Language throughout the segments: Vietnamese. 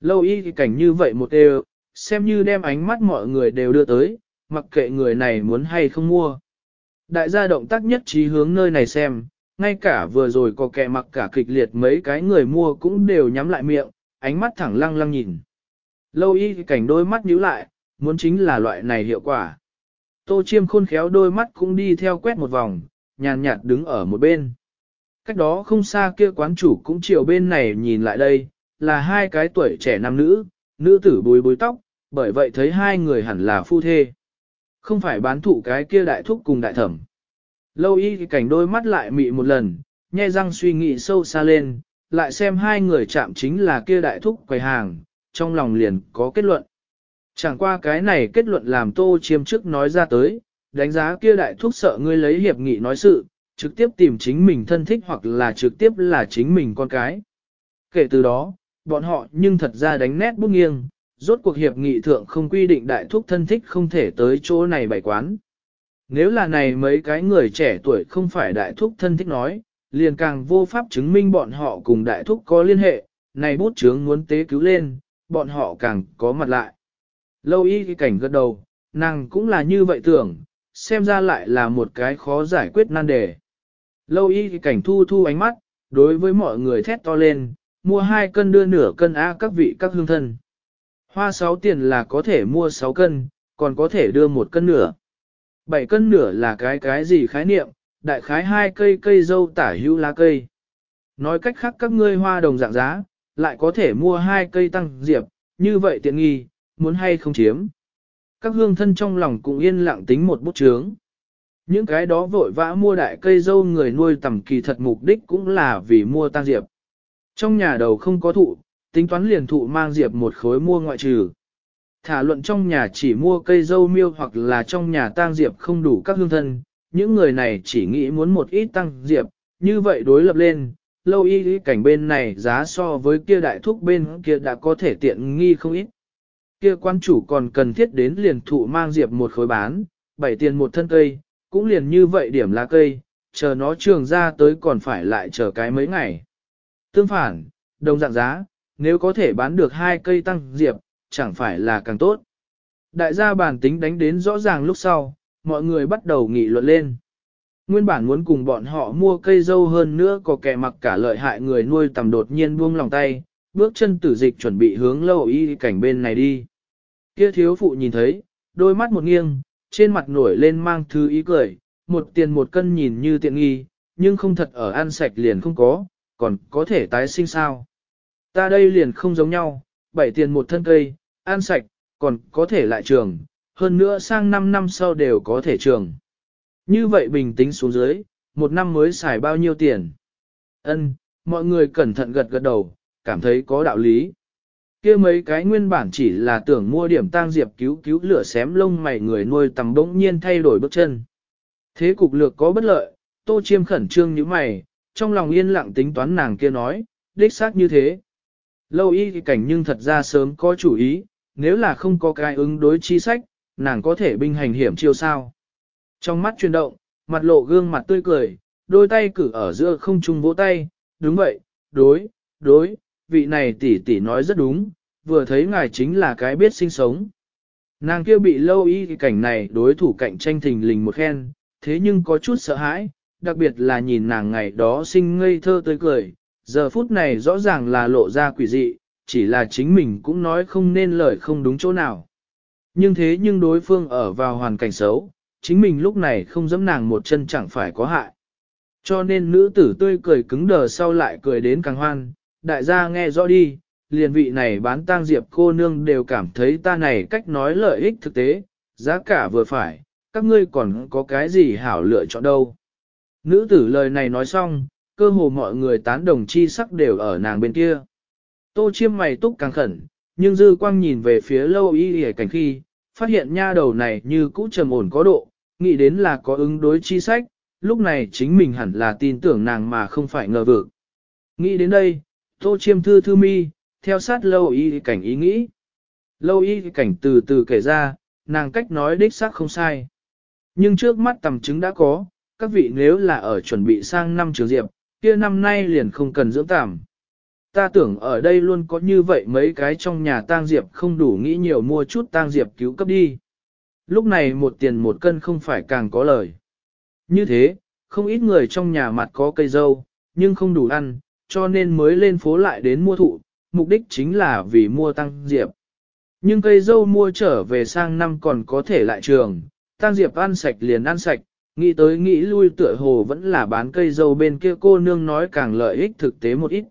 Lâu y thì cảnh như vậy một đều, xem như đem ánh mắt mọi người đều đưa tới, mặc kệ người này muốn hay không mua. Đại gia động tác nhất trí hướng nơi này xem, ngay cả vừa rồi có kẻ mặc cả kịch liệt mấy cái người mua cũng đều nhắm lại miệng, ánh mắt thẳng lăng lăng nhìn. Lâu y thì cảnh đôi mắt nhíu lại, muốn chính là loại này hiệu quả. Tô chiêm khôn khéo đôi mắt cũng đi theo quét một vòng, nhàn nhạt đứng ở một bên. Cách đó không xa kia quán chủ cũng chiều bên này nhìn lại đây, là hai cái tuổi trẻ nam nữ, nữ tử bùi bùi tóc, bởi vậy thấy hai người hẳn là phu thê. Không phải bán thụ cái kia đại thúc cùng đại thẩm. Lâu y thì cảnh đôi mắt lại mị một lần, nhe răng suy nghĩ sâu xa lên, lại xem hai người chạm chính là kia đại thúc quầy hàng, trong lòng liền có kết luận. Chẳng qua cái này kết luận làm tô chiêm trước nói ra tới, đánh giá kia đại thúc sợ ngươi lấy hiệp nghị nói sự, trực tiếp tìm chính mình thân thích hoặc là trực tiếp là chính mình con cái. Kể từ đó, bọn họ nhưng thật ra đánh nét bút nghiêng, rốt cuộc hiệp nghị thượng không quy định đại thúc thân thích không thể tới chỗ này bày quán. Nếu là này mấy cái người trẻ tuổi không phải đại thúc thân thích nói, liền càng vô pháp chứng minh bọn họ cùng đại thúc có liên hệ, này bút chướng muốn tế cứu lên, bọn họ càng có mặt lại. Lâu y cái cảnh gật đầu, nàng cũng là như vậy tưởng, xem ra lại là một cái khó giải quyết nan đề. Lâu y cái cảnh thu thu ánh mắt, đối với mọi người thét to lên, mua hai cân đưa nửa cân A các vị các hương thân. Hoa sáu tiền là có thể mua sáu cân, còn có thể đưa một cân nửa. Bảy cân nửa là cái cái gì khái niệm, đại khái hai cây cây dâu tả hữu lá cây. Nói cách khác các ngươi hoa đồng dạng giá, lại có thể mua hai cây tăng diệp, như vậy tiện nghi, muốn hay không chiếm. Các hương thân trong lòng cũng yên lặng tính một bút chướng. Những cái đó vội vã mua đại cây dâu người nuôi tầm kỳ thật mục đích cũng là vì mua tăng diệp. Trong nhà đầu không có thụ, tính toán liền thụ mang diệp một khối mua ngoại trừ. Thả luận trong nhà chỉ mua cây dâu miêu hoặc là trong nhà tang diệp không đủ các hương thân, những người này chỉ nghĩ muốn một ít tăng diệp, như vậy đối lập lên, lâu y cảnh bên này giá so với kia đại thúc bên kia đã có thể tiện nghi không ít. Kia quan chủ còn cần thiết đến liền thụ mang diệp một khối bán, bảy tiền một thân cây, cũng liền như vậy điểm lá cây, chờ nó trường ra tới còn phải lại chờ cái mấy ngày. Tương phản, đồng dạng giá, nếu có thể bán được hai cây tăng diệp, chẳng phải là càng tốt. Đại gia bản tính đánh đến rõ ràng lúc sau, mọi người bắt đầu nghị luận lên. Nguyên bản muốn cùng bọn họ mua cây dâu hơn nữa có kẻ mặc cả lợi hại người nuôi tầm đột nhiên buông lòng tay, bước chân tử dịch chuẩn bị hướng lâu y cảnh bên này đi. Kia thiếu phụ nhìn thấy, đôi mắt một nghiêng, trên mặt nổi lên mang thứ ý cười, một tiền một cân nhìn như tiện nghi, nhưng không thật ở ăn sạch liền không có, còn có thể tái sinh sao. Ta đây liền không giống nhau, bảy tiền một thân cây, ăn sạch, còn có thể lại trường, hơn nữa sang 5 năm sau đều có thể trường. Như vậy bình tĩnh xuống dưới, một năm mới xài bao nhiêu tiền. Ân, mọi người cẩn thận gật gật đầu, cảm thấy có đạo lý. kia mấy cái nguyên bản chỉ là tưởng mua điểm tang diệp cứu cứu lửa xém lông mày người nuôi tầm bỗng nhiên thay đổi bước chân. Thế cục lược có bất lợi, tô chiêm khẩn trương như mày, trong lòng yên lặng tính toán nàng kia nói, đích xác như thế. Lâu y thì cảnh nhưng thật ra sớm có chủ ý, nếu là không có cái ứng đối chi sách, nàng có thể binh hành hiểm chiêu sao. Trong mắt chuyển động, mặt lộ gương mặt tươi cười, đôi tay cử ở giữa không trung vỗ tay, đúng vậy, đối, đối, vị này tỷ tỷ nói rất đúng, vừa thấy ngài chính là cái biết sinh sống. Nàng kia bị lâu y thì cảnh này đối thủ cạnh tranh thình lình một khen, thế nhưng có chút sợ hãi, đặc biệt là nhìn nàng ngày đó sinh ngây thơ tươi cười, giờ phút này rõ ràng là lộ ra quỷ dị, chỉ là chính mình cũng nói không nên lời không đúng chỗ nào. Nhưng thế nhưng đối phương ở vào hoàn cảnh xấu, chính mình lúc này không dẫm nàng một chân chẳng phải có hại. Cho nên nữ tử tươi cười cứng đờ sau lại cười đến càng hoan, đại gia nghe rõ đi, liền vị này bán tang diệp cô nương đều cảm thấy ta này cách nói lợi ích thực tế, giá cả vừa phải, các ngươi còn có cái gì hảo lựa chọn đâu. Nữ tử lời này nói xong, cơ hồ mọi người tán đồng chi sắc đều ở nàng bên kia. Tô chiêm mày túc càng khẩn, nhưng dư quang nhìn về phía lâu y hề cảnh khi, phát hiện nha đầu này như cũ trầm ổn có độ, nghĩ đến là có ứng đối chi sách, lúc này chính mình hẳn là tin tưởng nàng mà không phải ngờ vực. Nghĩ đến đây, tô chiêm thư thư mi, theo sát lâu y cảnh ý nghĩ. Lâu y cảnh từ từ kể ra, nàng cách nói đích xác không sai. Nhưng trước mắt tầm chứng đã có, các vị nếu là ở chuẩn bị sang năm trường diệp, kia năm nay liền không cần dưỡng tạm. ta tưởng ở đây luôn có như vậy mấy cái trong nhà tang diệp không đủ nghĩ nhiều mua chút tang diệp cứu cấp đi. Lúc này một tiền một cân không phải càng có lời. Như thế, không ít người trong nhà mặt có cây dâu, nhưng không đủ ăn, cho nên mới lên phố lại đến mua thụ, mục đích chính là vì mua tăng diệp. Nhưng cây dâu mua trở về sang năm còn có thể lại trường, tăng diệp ăn sạch liền ăn sạch, nghĩ tới nghĩ lui tựa hồ vẫn là bán cây dâu bên kia cô nương nói càng lợi ích thực tế một ít.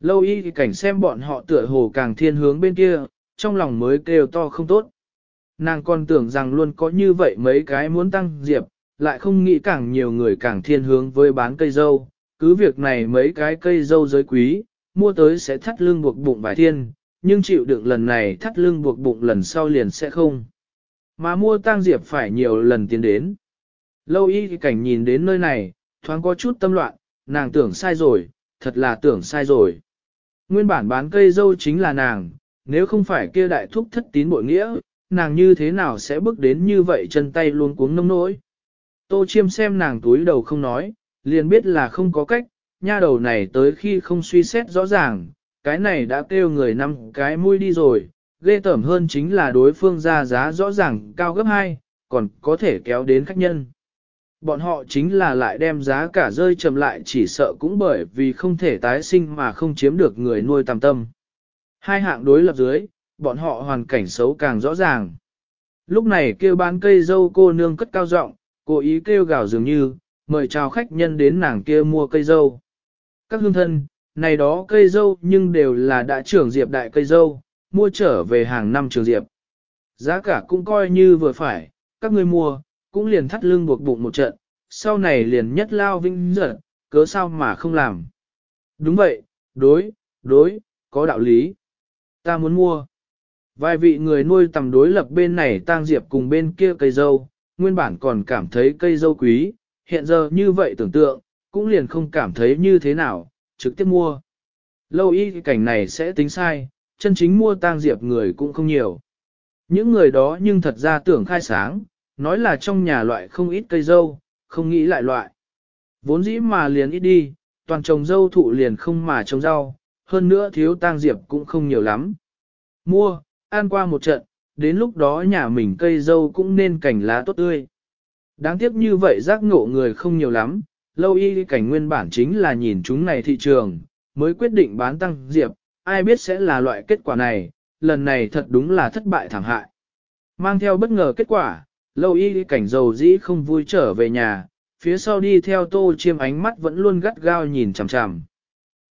Lâu y cảnh xem bọn họ tựa hồ càng thiên hướng bên kia, trong lòng mới kêu to không tốt. Nàng còn tưởng rằng luôn có như vậy mấy cái muốn tăng diệp, lại không nghĩ càng nhiều người càng thiên hướng với bán cây dâu, cứ việc này mấy cái cây dâu giới quý, mua tới sẽ thắt lưng buộc bụng bài thiên, nhưng chịu đựng lần này thắt lưng buộc bụng lần sau liền sẽ không. Mà mua tăng diệp phải nhiều lần tiến đến. Lâu y thì cảnh nhìn đến nơi này, thoáng có chút tâm loạn, nàng tưởng sai rồi, thật là tưởng sai rồi. Nguyên bản bán cây dâu chính là nàng, nếu không phải kia đại thúc thất tín bội nghĩa, nàng như thế nào sẽ bước đến như vậy chân tay luôn cuống nông nỗi. Tô chiêm xem nàng túi đầu không nói, liền biết là không có cách, nha đầu này tới khi không suy xét rõ ràng, cái này đã kêu người năm cái mũi đi rồi, ghê tởm hơn chính là đối phương ra giá rõ ràng cao gấp 2, còn có thể kéo đến khách nhân. Bọn họ chính là lại đem giá cả rơi chậm lại chỉ sợ cũng bởi vì không thể tái sinh mà không chiếm được người nuôi tàm tâm. Hai hạng đối lập dưới, bọn họ hoàn cảnh xấu càng rõ ràng. Lúc này kêu bán cây dâu cô nương cất cao giọng, cố ý kêu gào dường như, mời chào khách nhân đến nàng kia mua cây dâu. Các hương thân, này đó cây dâu nhưng đều là đã trưởng diệp đại cây dâu, mua trở về hàng năm trường diệp. Giá cả cũng coi như vừa phải, các ngươi mua, cũng liền thắt lưng buộc bụng một trận, sau này liền nhất lao vinh giật, cớ sao mà không làm. Đúng vậy, đối, đối, có đạo lý. Ta muốn mua. Vài vị người nuôi tầm đối lập bên này tang diệp cùng bên kia cây dâu, nguyên bản còn cảm thấy cây dâu quý, hiện giờ như vậy tưởng tượng, cũng liền không cảm thấy như thế nào, trực tiếp mua. Lâu y cảnh này sẽ tính sai, chân chính mua tang diệp người cũng không nhiều. Những người đó nhưng thật ra tưởng khai sáng, nói là trong nhà loại không ít cây dâu, không nghĩ lại loại. Vốn dĩ mà liền ít đi, toàn trồng dâu thụ liền không mà trồng rau, hơn nữa thiếu tang diệp cũng không nhiều lắm. Mua, ăn qua một trận, đến lúc đó nhà mình cây dâu cũng nên cảnh lá tốt tươi. Đáng tiếc như vậy giác ngộ người không nhiều lắm, lâu y cảnh nguyên bản chính là nhìn chúng này thị trường, mới quyết định bán tăng diệp, ai biết sẽ là loại kết quả này, lần này thật đúng là thất bại thảm hại. Mang theo bất ngờ kết quả, lâu y cảnh dầu dĩ không vui trở về nhà, phía sau đi theo tô chiêm ánh mắt vẫn luôn gắt gao nhìn chằm chằm.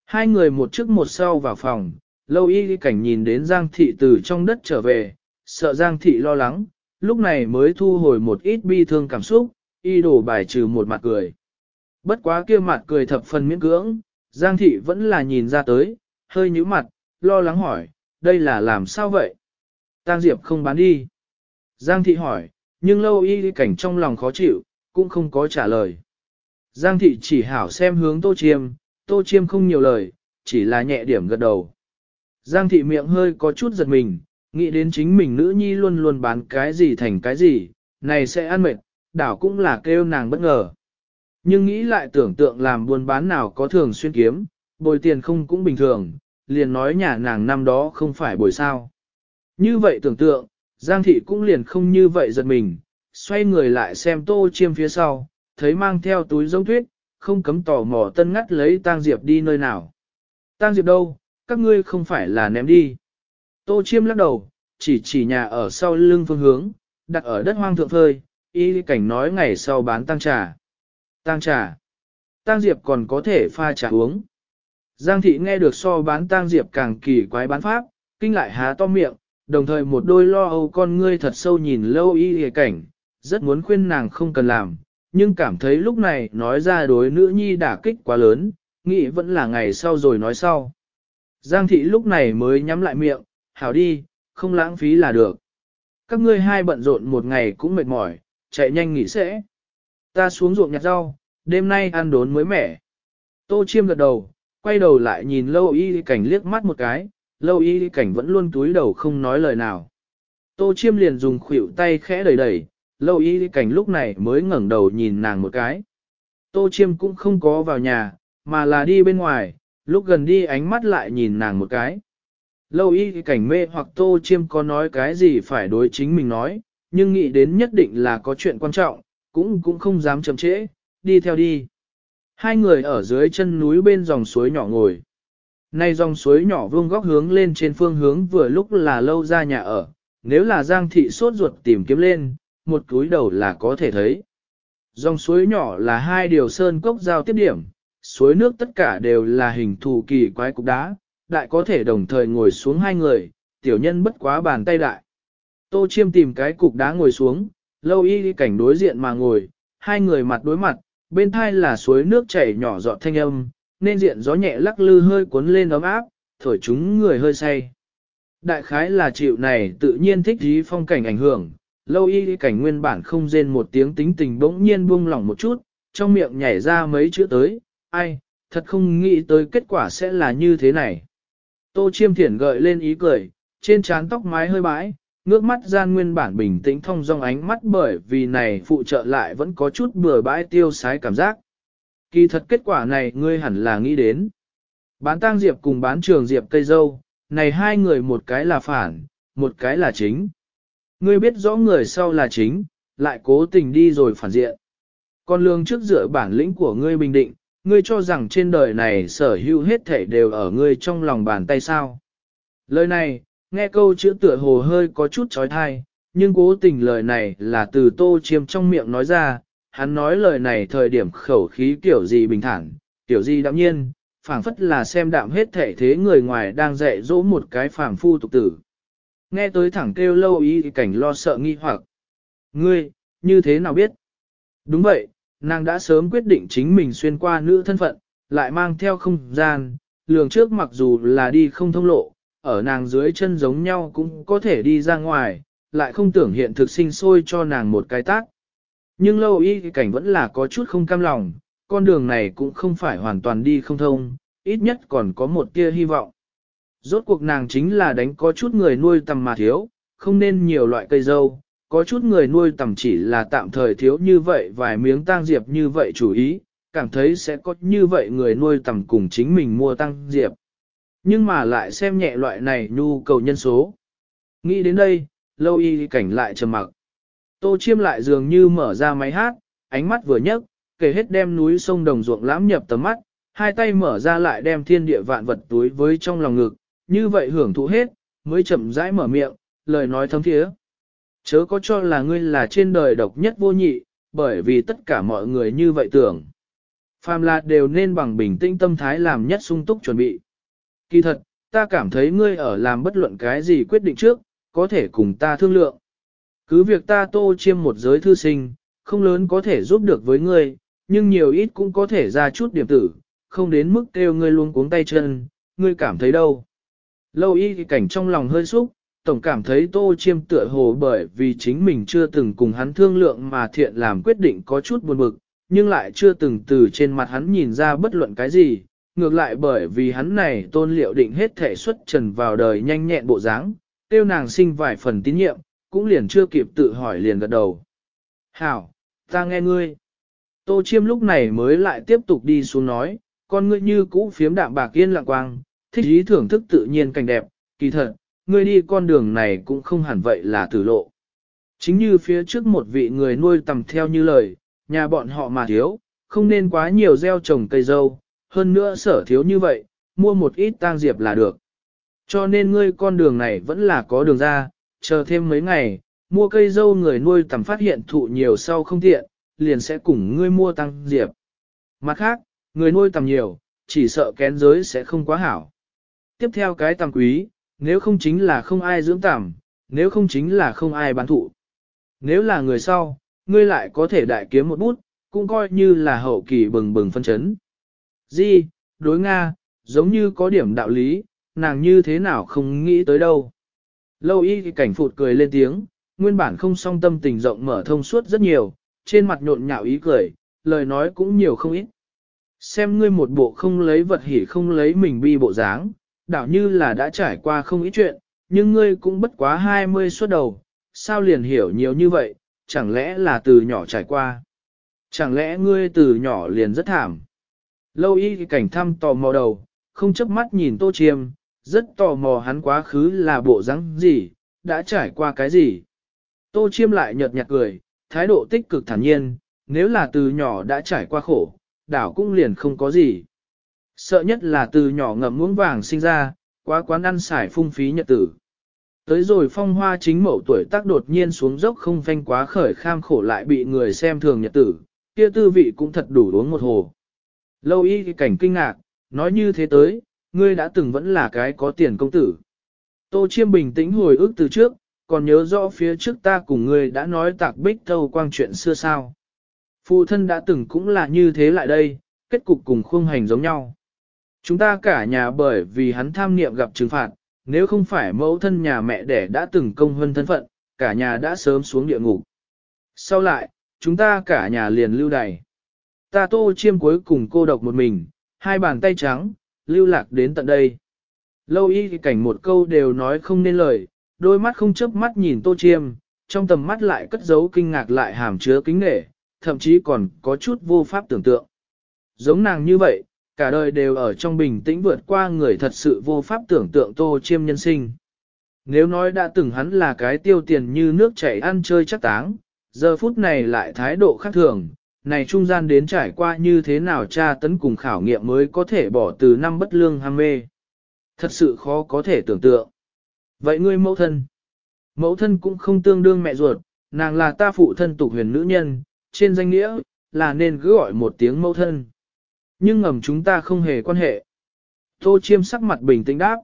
Hai người một trước một sau vào phòng, lâu y cảnh nhìn đến Giang Thị từ trong đất trở về, sợ Giang Thị lo lắng, lúc này mới thu hồi một ít bi thương cảm xúc, y đổ bài trừ một mặt cười. Bất quá kia mặt cười thập phần miễn cưỡng, Giang Thị vẫn là nhìn ra tới, hơi nhíu mặt, lo lắng hỏi, đây là làm sao vậy? Tang Diệp không bán đi. Giang Thị hỏi, nhưng lâu y cảnh trong lòng khó chịu, cũng không có trả lời. Giang Thị chỉ hảo xem hướng Tô Chiêm, Tô Chiêm không nhiều lời, chỉ là nhẹ điểm gật đầu. Giang Thị miệng hơi có chút giật mình, nghĩ đến chính mình nữ nhi luôn luôn bán cái gì thành cái gì, này sẽ ăn mệt, đảo cũng là kêu nàng bất ngờ. Nhưng nghĩ lại tưởng tượng làm buôn bán nào có thường xuyên kiếm, bồi tiền không cũng bình thường, liền nói nhà nàng năm đó không phải bồi sao. Như vậy tưởng tượng, Giang thị cũng liền không như vậy giật mình, xoay người lại xem tô chiêm phía sau, thấy mang theo túi giống tuyết, không cấm tò mò tân ngắt lấy tang diệp đi nơi nào. Tang diệp đâu, các ngươi không phải là ném đi. Tô chiêm lắc đầu, chỉ chỉ nhà ở sau lưng phương hướng, đặt ở đất hoang thượng phơi, y cảnh nói ngày sau bán tăng trà. Tăng trà. Tăng diệp còn có thể pha trà uống. Giang thị nghe được so bán tang diệp càng kỳ quái bán pháp, kinh lại há to miệng, đồng thời một đôi lo âu con ngươi thật sâu nhìn lâu y hề cảnh, rất muốn khuyên nàng không cần làm, nhưng cảm thấy lúc này nói ra đối nữ nhi đả kích quá lớn, nghĩ vẫn là ngày sau rồi nói sau. Giang thị lúc này mới nhắm lại miệng, hảo đi, không lãng phí là được. Các ngươi hai bận rộn một ngày cũng mệt mỏi, chạy nhanh nghỉ sẽ. Ta xuống ruộng nhặt rau, đêm nay ăn đốn mới mẻ. Tô chiêm gật đầu, quay đầu lại nhìn lâu y cảnh liếc mắt một cái, lâu y cảnh vẫn luôn túi đầu không nói lời nào. Tô chiêm liền dùng khuỷu tay khẽ đẩy đẩy, lâu y cảnh lúc này mới ngẩng đầu nhìn nàng một cái. Tô chiêm cũng không có vào nhà, mà là đi bên ngoài, Lúc gần đi ánh mắt lại nhìn nàng một cái. Lâu y cảnh mê hoặc tô chiêm có nói cái gì phải đối chính mình nói, nhưng nghĩ đến nhất định là có chuyện quan trọng, cũng cũng không dám chậm trễ, đi theo đi. Hai người ở dưới chân núi bên dòng suối nhỏ ngồi. Nay dòng suối nhỏ vuông góc hướng lên trên phương hướng vừa lúc là lâu ra nhà ở, nếu là giang thị sốt ruột tìm kiếm lên, một túi đầu là có thể thấy. Dòng suối nhỏ là hai điều sơn cốc giao tiếp điểm, suối nước tất cả đều là hình thù kỳ quái cục đá, đại có thể đồng thời ngồi xuống hai người, tiểu nhân bất quá bàn tay đại. Tô chiêm tìm cái cục đá ngồi xuống, lâu y cảnh đối diện mà ngồi, hai người mặt đối mặt, bên thai là suối nước chảy nhỏ giọt thanh âm, nên diện gió nhẹ lắc lư hơi cuốn lên ấm áp, thổi chúng người hơi say. Đại khái là chịu này tự nhiên thích dí phong cảnh ảnh hưởng, lâu y cảnh nguyên bản không rên một tiếng tính tình bỗng nhiên buông lỏng một chút, trong miệng nhảy ra mấy chữ tới, ai, thật không nghĩ tới kết quả sẽ là như thế này. Tô chiêm thiển gợi lên ý cười, trên trán tóc mái hơi bãi, ngước mắt gian nguyên bản bình tĩnh thông dong ánh mắt bởi vì này phụ trợ lại vẫn có chút bừa bãi tiêu sái cảm giác. Kỳ thật kết quả này ngươi hẳn là nghĩ đến. Bán tang diệp cùng bán trường diệp cây dâu, này hai người một cái là phản, một cái là chính. Ngươi biết rõ người sau là chính, lại cố tình đi rồi phản diện. Con lương trước dựa bản lĩnh của ngươi bình định, ngươi cho rằng trên đời này sở hữu hết thể đều ở ngươi trong lòng bàn tay sao. Lời này, nghe câu chữ tựa hồ hơi có chút trói thai, nhưng cố tình lời này là từ tô chiêm trong miệng nói ra, hắn nói lời này thời điểm khẩu khí kiểu gì bình thản, kiểu gì đạm nhiên, phảng phất là xem đạm hết thể thế người ngoài đang dạy dỗ một cái phàm phu tục tử. Nghe tới thẳng kêu lâu ý cảnh lo sợ nghi hoặc. Ngươi, như thế nào biết? Đúng vậy, nàng đã sớm quyết định chính mình xuyên qua nữ thân phận, lại mang theo không gian, lường trước mặc dù là đi không thông lộ, ở nàng dưới chân giống nhau cũng có thể đi ra ngoài, lại không tưởng hiện thực sinh sôi cho nàng một cái tác. Nhưng lâu y cảnh vẫn là có chút không cam lòng, con đường này cũng không phải hoàn toàn đi không thông, ít nhất còn có một tia hy vọng. Rốt cuộc nàng chính là đánh có chút người nuôi tầm mà thiếu, không nên nhiều loại cây dâu, có chút người nuôi tầm chỉ là tạm thời thiếu như vậy vài miếng tang diệp như vậy chủ ý, cảm thấy sẽ có như vậy người nuôi tầm cùng chính mình mua tăng diệp. Nhưng mà lại xem nhẹ loại này nhu cầu nhân số. Nghĩ đến đây, lâu y cảnh lại trầm mặc. Tô chiêm lại dường như mở ra máy hát, ánh mắt vừa nhấc, kể hết đem núi sông đồng ruộng lãm nhập tầm mắt, hai tay mở ra lại đem thiên địa vạn vật túi với trong lòng ngực, như vậy hưởng thụ hết, mới chậm rãi mở miệng, lời nói thấm thiế. Chớ có cho là ngươi là trên đời độc nhất vô nhị, bởi vì tất cả mọi người như vậy tưởng. Phàm là đều nên bằng bình tĩnh tâm thái làm nhất sung túc chuẩn bị. Kỳ thật, ta cảm thấy ngươi ở làm bất luận cái gì quyết định trước, có thể cùng ta thương lượng. Cứ việc ta tô chiêm một giới thư sinh, không lớn có thể giúp được với ngươi, nhưng nhiều ít cũng có thể ra chút điểm tử, không đến mức kêu ngươi luôn cuống tay chân, ngươi cảm thấy đâu. Lâu y thì cảnh trong lòng hơi xúc, tổng cảm thấy tô chiêm tựa hồ bởi vì chính mình chưa từng cùng hắn thương lượng mà thiện làm quyết định có chút buồn bực, nhưng lại chưa từng từ trên mặt hắn nhìn ra bất luận cái gì, ngược lại bởi vì hắn này tôn liệu định hết thể xuất trần vào đời nhanh nhẹn bộ dáng, tiêu nàng sinh vài phần tín nhiệm, cũng liền chưa kịp tự hỏi liền gật đầu. Hảo, ta nghe ngươi. Tô chiêm lúc này mới lại tiếp tục đi xuống nói, con ngươi như cũ phiếm đạm bạc yên lặng quang, thích ý thưởng thức tự nhiên cảnh đẹp, kỳ thật, ngươi đi con đường này cũng không hẳn vậy là tử lộ. Chính như phía trước một vị người nuôi tầm theo như lời, nhà bọn họ mà thiếu, không nên quá nhiều gieo trồng cây dâu, hơn nữa sở thiếu như vậy, mua một ít tang diệp là được. Cho nên ngươi con đường này vẫn là có đường ra, chờ thêm mấy ngày, mua cây dâu người nuôi tầm phát hiện thụ nhiều sau không tiện, liền sẽ cùng ngươi mua tăng diệp. Mặt khác, người nuôi tầm nhiều, chỉ sợ kén giới sẽ không quá hảo. Tiếp theo cái tầm quý, nếu không chính là không ai dưỡng tầm, nếu không chính là không ai bán thụ. Nếu là người sau, ngươi lại có thể đại kiếm một bút, cũng coi như là hậu kỳ bừng bừng phân chấn. Di, đối Nga, giống như có điểm đạo lý, nàng như thế nào không nghĩ tới đâu. Lâu y cảnh phụt cười lên tiếng, nguyên bản không song tâm tình rộng mở thông suốt rất nhiều, trên mặt nhộn nhạo ý cười, lời nói cũng nhiều không ít. Xem ngươi một bộ không lấy vật hỉ không lấy mình bi bộ dáng, đảo như là đã trải qua không ít chuyện, nhưng ngươi cũng bất quá 20 suốt đầu, sao liền hiểu nhiều như vậy, chẳng lẽ là từ nhỏ trải qua. Chẳng lẽ ngươi từ nhỏ liền rất thảm. Lâu y cảnh thăm tò mò đầu, không chớp mắt nhìn Tô Chiêm, rất tò mò hắn quá khứ là bộ rắn gì, đã trải qua cái gì. Tô Chiêm lại nhợt nhạt cười, thái độ tích cực thản nhiên, nếu là từ nhỏ đã trải qua khổ, đảo cũng liền không có gì. Sợ nhất là từ nhỏ ngậm muỗng vàng sinh ra, quá quán ăn xài phung phí nhật tử. Tới rồi phong hoa chính mẫu tuổi tác đột nhiên xuống dốc không phanh quá khởi kham khổ lại bị người xem thường nhật tử, kia tư vị cũng thật đủ uống một hồ. Lâu y cái cảnh kinh ngạc, nói như thế tới, ngươi đã từng vẫn là cái có tiền công tử. Tô Chiêm bình tĩnh hồi ức từ trước, còn nhớ rõ phía trước ta cùng ngươi đã nói tạc bích thâu quang chuyện xưa sao. Phụ thân đã từng cũng là như thế lại đây, kết cục cùng khung hành giống nhau. Chúng ta cả nhà bởi vì hắn tham niệm gặp trừng phạt, nếu không phải mẫu thân nhà mẹ đẻ đã từng công hơn thân phận, cả nhà đã sớm xuống địa ngục. Sau lại, chúng ta cả nhà liền lưu đày. Ta tô chiêm cuối cùng cô độc một mình, hai bàn tay trắng, lưu lạc đến tận đây. Lâu y cảnh một câu đều nói không nên lời, đôi mắt không chớp mắt nhìn tô chiêm, trong tầm mắt lại cất giấu kinh ngạc lại hàm chứa kính nghệ, thậm chí còn có chút vô pháp tưởng tượng. Giống nàng như vậy, cả đời đều ở trong bình tĩnh vượt qua người thật sự vô pháp tưởng tượng tô chiêm nhân sinh. Nếu nói đã từng hắn là cái tiêu tiền như nước chảy ăn chơi chắc táng, giờ phút này lại thái độ khác thường, này trung gian đến trải qua như thế nào cha tấn cùng khảo nghiệm mới có thể bỏ từ năm bất lương ham mê. Thật sự khó có thể tưởng tượng. Vậy ngươi mẫu thân? Mẫu thân cũng không tương đương mẹ ruột, nàng là ta phụ thân tục huyền nữ nhân, trên danh nghĩa, là nên cứ gọi một tiếng mẫu thân. Nhưng ngầm chúng ta không hề quan hệ. Tô chiêm sắc mặt bình tĩnh đáp.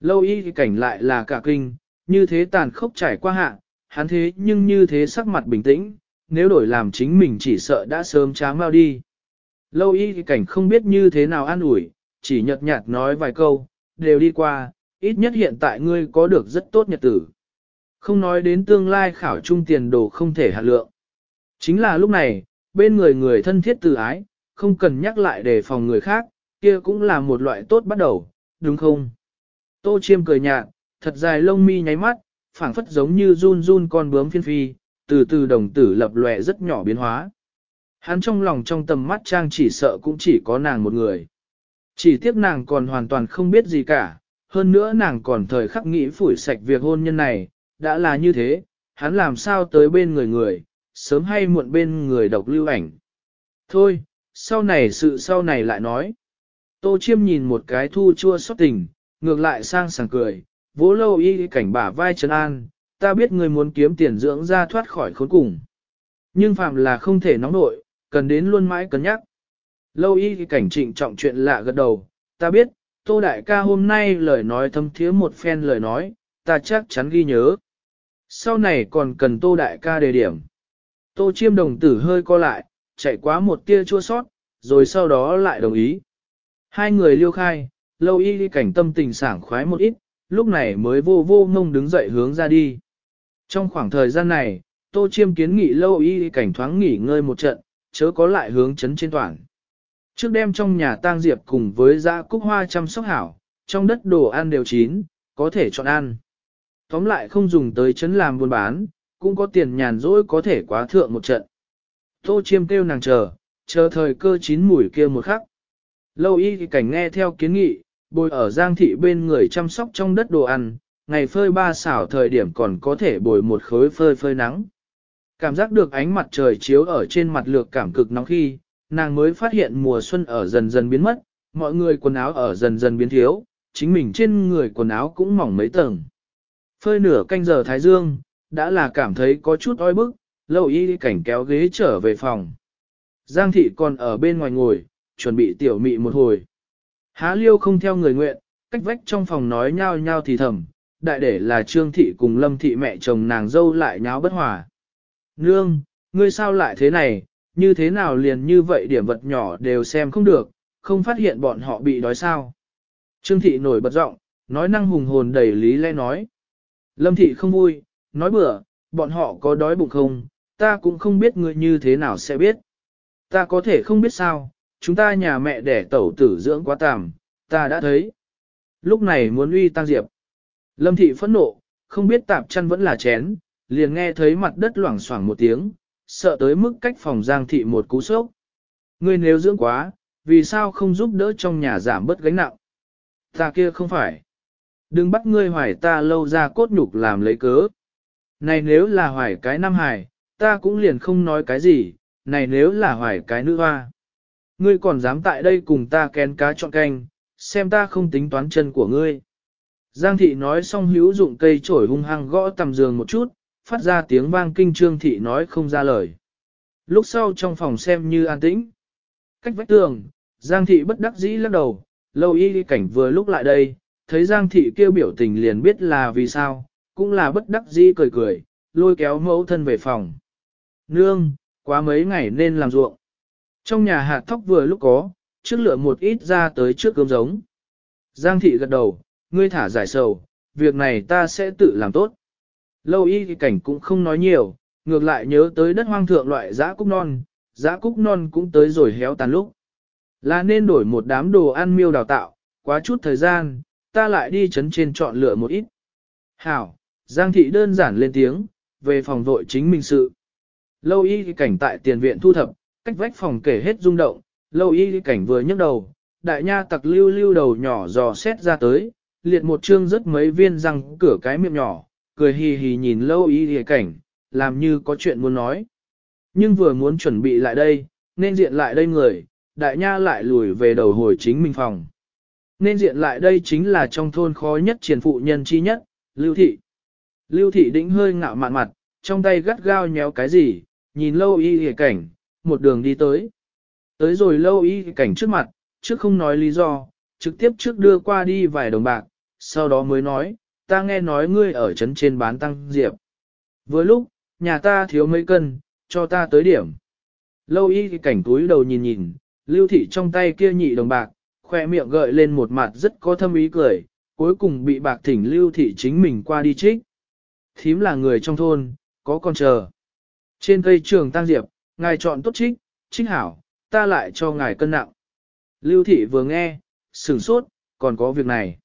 Lâu y thì cảnh lại là cả kinh, như thế tàn khốc trải qua hạ, hắn thế nhưng như thế sắc mặt bình tĩnh, nếu đổi làm chính mình chỉ sợ đã sớm tráng mau đi. Lâu y cảnh không biết như thế nào an ủi, chỉ nhợt nhạt nói vài câu, đều đi qua, ít nhất hiện tại ngươi có được rất tốt nhật tử. Không nói đến tương lai khảo trung tiền đồ không thể hạt lượng. Chính là lúc này, bên người người thân thiết từ ái, không cần nhắc lại đề phòng người khác, kia cũng là một loại tốt bắt đầu, đúng không? Tô chiêm cười nhạt, thật dài lông mi nháy mắt, phảng phất giống như run run con bướm phiên phi, từ từ đồng tử lập lòe rất nhỏ biến hóa. Hắn trong lòng trong tầm mắt trang chỉ sợ cũng chỉ có nàng một người. Chỉ tiếc nàng còn hoàn toàn không biết gì cả, hơn nữa nàng còn thời khắc nghĩ phủi sạch việc hôn nhân này, đã là như thế, hắn làm sao tới bên người người, sớm hay muộn bên người độc lưu ảnh. Thôi, sau này sự sau này lại nói. Tô chiêm nhìn một cái thu chua xót tình, ngược lại sang sảng cười, vỗ lâu y cảnh bả vai trấn an, ta biết người muốn kiếm tiền dưỡng ra thoát khỏi khốn cùng. Nhưng phàm là không thể nóng nội, cần đến luôn mãi cân nhắc. Lâu y cảnh trịnh trọng chuyện lạ gật đầu, ta biết, tô đại ca hôm nay lời nói thâm thiế một phen lời nói, ta chắc chắn ghi nhớ. Sau này còn cần tô đại ca đề điểm. Tô chiêm đồng tử hơi co lại, chạy quá một tia chua sót, rồi sau đó lại đồng ý. Hai người liêu khai, lâu y cảnh tâm tình sảng khoái một ít, lúc này mới vô vô ngông đứng dậy hướng ra đi. Trong khoảng thời gian này, Tô Chiêm kiến nghị lâu y cảnh thoáng nghỉ ngơi một trận, chớ có lại hướng chấn trên toàn. Trước đêm trong nhà tang diệp cùng với dã cúc hoa chăm sóc hảo, trong đất đồ ăn đều chín, có thể chọn ăn. Tóm lại không dùng tới chấn làm buôn bán, cũng có tiền nhàn rỗi có thể quá thượng một trận. Tô chiêm kêu nàng chờ, chờ thời cơ chín mùi kia một khắc. Lâu y cảnh nghe theo kiến nghị, bồi ở giang thị bên người chăm sóc trong đất đồ ăn, ngày phơi ba xảo thời điểm còn có thể bồi một khối phơi phơi nắng. Cảm giác được ánh mặt trời chiếu ở trên mặt lược cảm cực nóng khi, nàng mới phát hiện mùa xuân ở dần dần biến mất, mọi người quần áo ở dần dần biến thiếu, chính mình trên người quần áo cũng mỏng mấy tầng. Phơi nửa canh giờ thái dương, đã là cảm thấy có chút oi bức, lâu y cảnh kéo ghế trở về phòng. Giang thị còn ở bên ngoài ngồi, chuẩn bị tiểu mị một hồi. Há liêu không theo người nguyện, cách vách trong phòng nói nhao nhao thì thầm, đại để là trương thị cùng lâm thị mẹ chồng nàng dâu lại nháo bất hòa. Nương, ngươi sao lại thế này, như thế nào liền như vậy điểm vật nhỏ đều xem không được, không phát hiện bọn họ bị đói sao. Trương thị nổi bật giọng, nói năng hùng hồn đầy lý lẽ nói. Lâm thị không vui, nói bừa, bọn họ có đói bụng không, ta cũng không biết ngươi như thế nào sẽ biết. Ta có thể không biết sao, chúng ta nhà mẹ đẻ tẩu tử dưỡng quá tạm, ta đã thấy. Lúc này muốn uy tăng diệp. Lâm thị phẫn nộ, không biết tạp chăn vẫn là chén, liền nghe thấy mặt đất loảng xoảng một tiếng, sợ tới mức cách phòng giang thị một cú sốc. Ngươi nếu dưỡng quá, vì sao không giúp đỡ trong nhà giảm bớt gánh nặng? Ta kia không phải. Đừng bắt ngươi hoài ta lâu ra cốt nhục làm lấy cớ. Này nếu là hoài cái nam hải, ta cũng liền không nói cái gì, này nếu là hoài cái nữ hoa. Ngươi còn dám tại đây cùng ta kén cá chọn canh, xem ta không tính toán chân của ngươi. Giang thị nói xong hữu dụng cây trổi hung hăng gõ tầm giường một chút, phát ra tiếng vang kinh trương thị nói không ra lời. Lúc sau trong phòng xem như an tĩnh. Cách vách tường, Giang thị bất đắc dĩ lắc đầu, lâu y cảnh vừa lúc lại đây, thấy Giang thị kêu biểu tình liền biết là vì sao, cũng là bất đắc dĩ cười cười, lôi kéo mẫu thân về phòng. Nương, quá mấy ngày nên làm ruộng. Trong nhà hạt thóc vừa lúc có, trước lựa một ít ra tới trước cơm giống. Giang thị gật đầu, ngươi thả giải sầu, việc này ta sẽ tự làm tốt. Lâu y thì cảnh cũng không nói nhiều, ngược lại nhớ tới đất hoang thượng loại giã cúc non, giã cúc non cũng tới rồi héo tàn lúc. Là nên đổi một đám đồ ăn miêu đào tạo, quá chút thời gian, ta lại đi chấn trên chọn lựa một ít. Hảo, Giang thị đơn giản lên tiếng, về phòng vội chính mình sự. Lâu y cảnh tại tiền viện thu thập, cách vách phòng kể hết rung động, lâu y cảnh vừa nhấc đầu, đại nha tặc lưu lưu đầu nhỏ dò xét ra tới, liệt một chương rất mấy viên răng cửa cái miệng nhỏ, cười hì hì nhìn lâu y cảnh, làm như có chuyện muốn nói. Nhưng vừa muốn chuẩn bị lại đây, nên diện lại đây người, đại nha lại lùi về đầu hồi chính mình phòng. Nên diện lại đây chính là trong thôn khó nhất triền phụ nhân chi nhất, Lưu Thị. Lưu Thị đĩnh hơi ngạo mạn mặt, trong tay gắt gao nhéo cái gì, nhìn lâu y hề cảnh, một đường đi tới. Tới rồi lâu y cảnh trước mặt, trước không nói lý do, trực tiếp trước đưa qua đi vài đồng bạc, sau đó mới nói, ta nghe nói ngươi ở trấn trên bán tăng diệp. vừa lúc, nhà ta thiếu mấy cân, cho ta tới điểm. Lâu y cảnh túi đầu nhìn nhìn, lưu thị trong tay kia nhị đồng bạc, khoe miệng gợi lên một mặt rất có thâm ý cười, cuối cùng bị bạc thỉnh lưu thị chính mình qua đi trích. Thím là người trong thôn, có con chờ. Trên cây trường tăng diệp, ngài chọn tốt trích, trích hảo, ta lại cho ngài cân nặng. Lưu thị vừa nghe, sửng sốt, còn có việc này.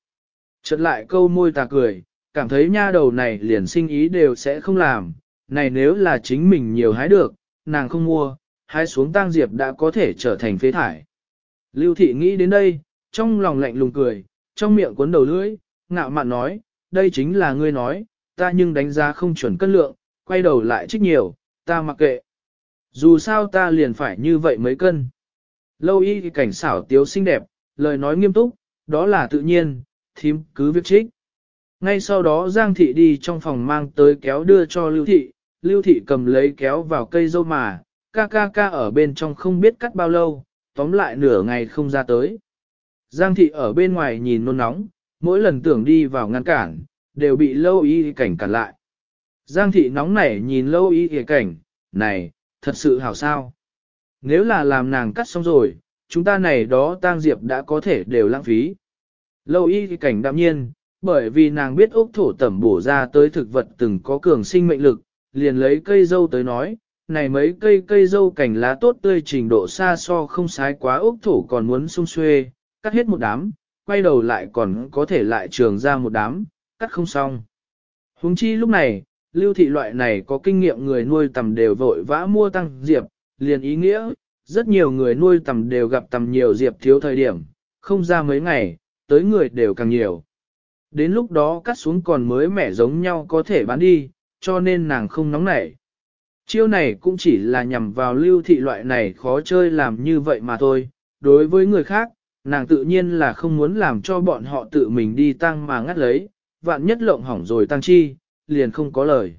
Chợt lại câu môi tà cười, cảm thấy nha đầu này liền sinh ý đều sẽ không làm, này nếu là chính mình nhiều hái được, nàng không mua, hái xuống tang diệp đã có thể trở thành phế thải. Lưu thị nghĩ đến đây, trong lòng lạnh lùng cười, trong miệng cuốn đầu lưỡi, ngạo mạn nói, đây chính là ngươi nói, ta nhưng đánh giá không chuẩn cân lượng, quay đầu lại trích nhiều, ta mặc kệ. Dù sao ta liền phải như vậy mấy cân. Lâu y thì cảnh xảo tiếu xinh đẹp, lời nói nghiêm túc, đó là tự nhiên, thím cứ việc trích. Ngay sau đó Giang Thị đi trong phòng mang tới kéo đưa cho Lưu Thị, Lưu Thị cầm lấy kéo vào cây dâu mà, ca ca ca ở bên trong không biết cắt bao lâu, tóm lại nửa ngày không ra tới. Giang Thị ở bên ngoài nhìn nôn nóng, mỗi lần tưởng đi vào ngăn cản, đều bị lâu y cảnh cản lại. Giang Thị nóng nảy nhìn lâu y cảnh, này, thật sự hảo sao. Nếu là làm nàng cắt xong rồi, chúng ta này đó tang diệp đã có thể đều lãng phí. Lâu y cảnh đạm nhiên, bởi vì nàng biết ốc thổ tẩm bổ ra tới thực vật từng có cường sinh mệnh lực, liền lấy cây dâu tới nói, này mấy cây cây dâu cảnh lá tốt tươi trình độ xa so không sái quá ốc thổ còn muốn sung xuê, cắt hết một đám, quay đầu lại còn có thể lại trường ra một đám, cắt không xong. Huống chi lúc này, lưu thị loại này có kinh nghiệm người nuôi tầm đều vội vã mua tăng diệp, liền ý nghĩa, rất nhiều người nuôi tầm đều gặp tầm nhiều diệp thiếu thời điểm, không ra mấy ngày, tới người đều càng nhiều. Đến lúc đó cắt xuống còn mới mẻ giống nhau có thể bán đi, cho nên nàng không nóng nảy. Chiêu này cũng chỉ là nhằm vào lưu thị loại này khó chơi làm như vậy mà thôi. Đối với người khác, nàng tự nhiên là không muốn làm cho bọn họ tự mình đi tăng mà ngắt lấy, vạn nhất lộng hỏng rồi tăng chi, liền không có lời.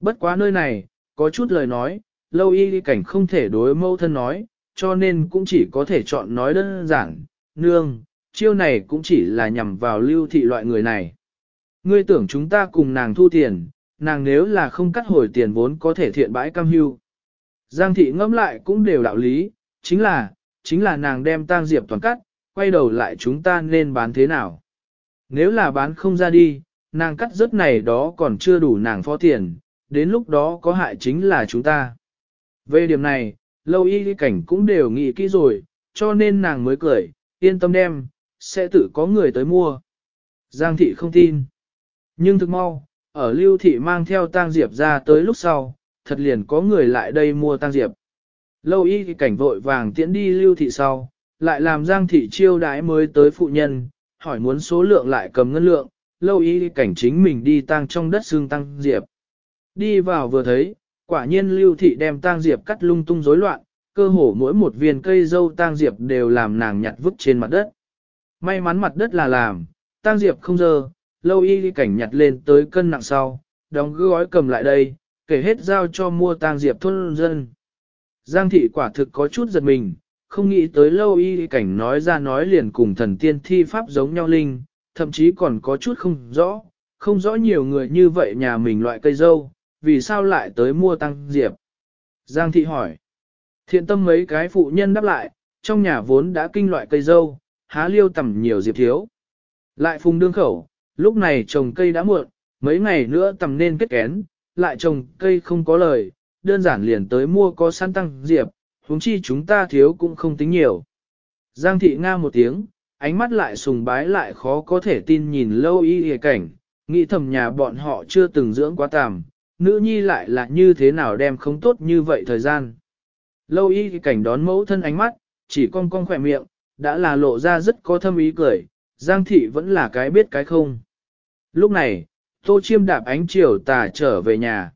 Bất quá nơi này, có chút lời nói, lâu y cảnh không thể đối mâu thân nói, cho nên cũng chỉ có thể chọn nói đơn giản, nương, chiêu này cũng chỉ là nhằm vào lưu thị loại người này. Ngươi tưởng chúng ta cùng nàng thu tiền, nàng nếu là không cắt hồi tiền vốn có thể thiện bãi cam hưu. Giang thị ngẫm lại cũng đều đạo lý, chính là, chính là nàng đem tang diệp toàn cắt, quay đầu lại chúng ta nên bán thế nào. Nếu là bán không ra đi, nàng cắt rớt này đó còn chưa đủ nàng phó tiền, đến lúc đó có hại chính là chúng ta. Về điểm này, lâu y cảnh cũng đều nghĩ kỹ rồi, cho nên nàng mới cười, yên tâm đem, sẽ tự có người tới mua. Giang thị không tin. Nhưng thực mau, ở lưu thị mang theo tang diệp ra tới lúc sau, thật liền có người lại đây mua tang diệp. Lâu y cảnh vội vàng tiễn đi lưu thị sau, lại làm giang thị chiêu đái mới tới phụ nhân, hỏi muốn số lượng lại cầm ngân lượng, lâu y cảnh chính mình đi tang trong đất xương tăng diệp. Đi vào vừa thấy, quả nhiên lưu thị đem tang diệp cắt lung tung rối loạn, cơ hồ mỗi một viên cây dâu tang diệp đều làm nàng nhặt vứt trên mặt đất. May mắn mặt đất là làm, tang diệp không dơ, lâu y cảnh nhặt lên tới cân nặng sau, đóng gói cầm lại đây, kể hết giao cho mua tang diệp thôn dân. Giang thị quả thực có chút giật mình, không nghĩ tới lâu y cảnh nói ra nói liền cùng thần tiên thi pháp giống nhau linh, thậm chí còn có chút không rõ, không rõ nhiều người như vậy nhà mình loại cây dâu, vì sao lại tới mua tăng diệp. Giang thị hỏi, thiện tâm mấy cái phụ nhân đáp lại, trong nhà vốn đã kinh loại cây dâu, há liêu tầm nhiều diệp thiếu. Lại phùng đương khẩu, lúc này trồng cây đã muộn, mấy ngày nữa tầm nên kết kén, lại trồng cây không có lời, đơn giản liền tới mua có sẵn tăng diệp, huống chi chúng ta thiếu cũng không tính nhiều. Giang thị nga một tiếng, ánh mắt lại sùng bái lại khó có thể tin nhìn lâu y hề cảnh, nghĩ thầm nhà bọn họ chưa từng dưỡng quá tàm, nữ nhi lại là như thế nào đem không tốt như vậy thời gian. Lâu y cảnh đón mẫu thân ánh mắt, chỉ con cong khỏe miệng, đã là lộ ra rất có thâm ý cười, Giang thị vẫn là cái biết cái không. Lúc này, Tô Chiêm đạp ánh chiều tà trở về nhà.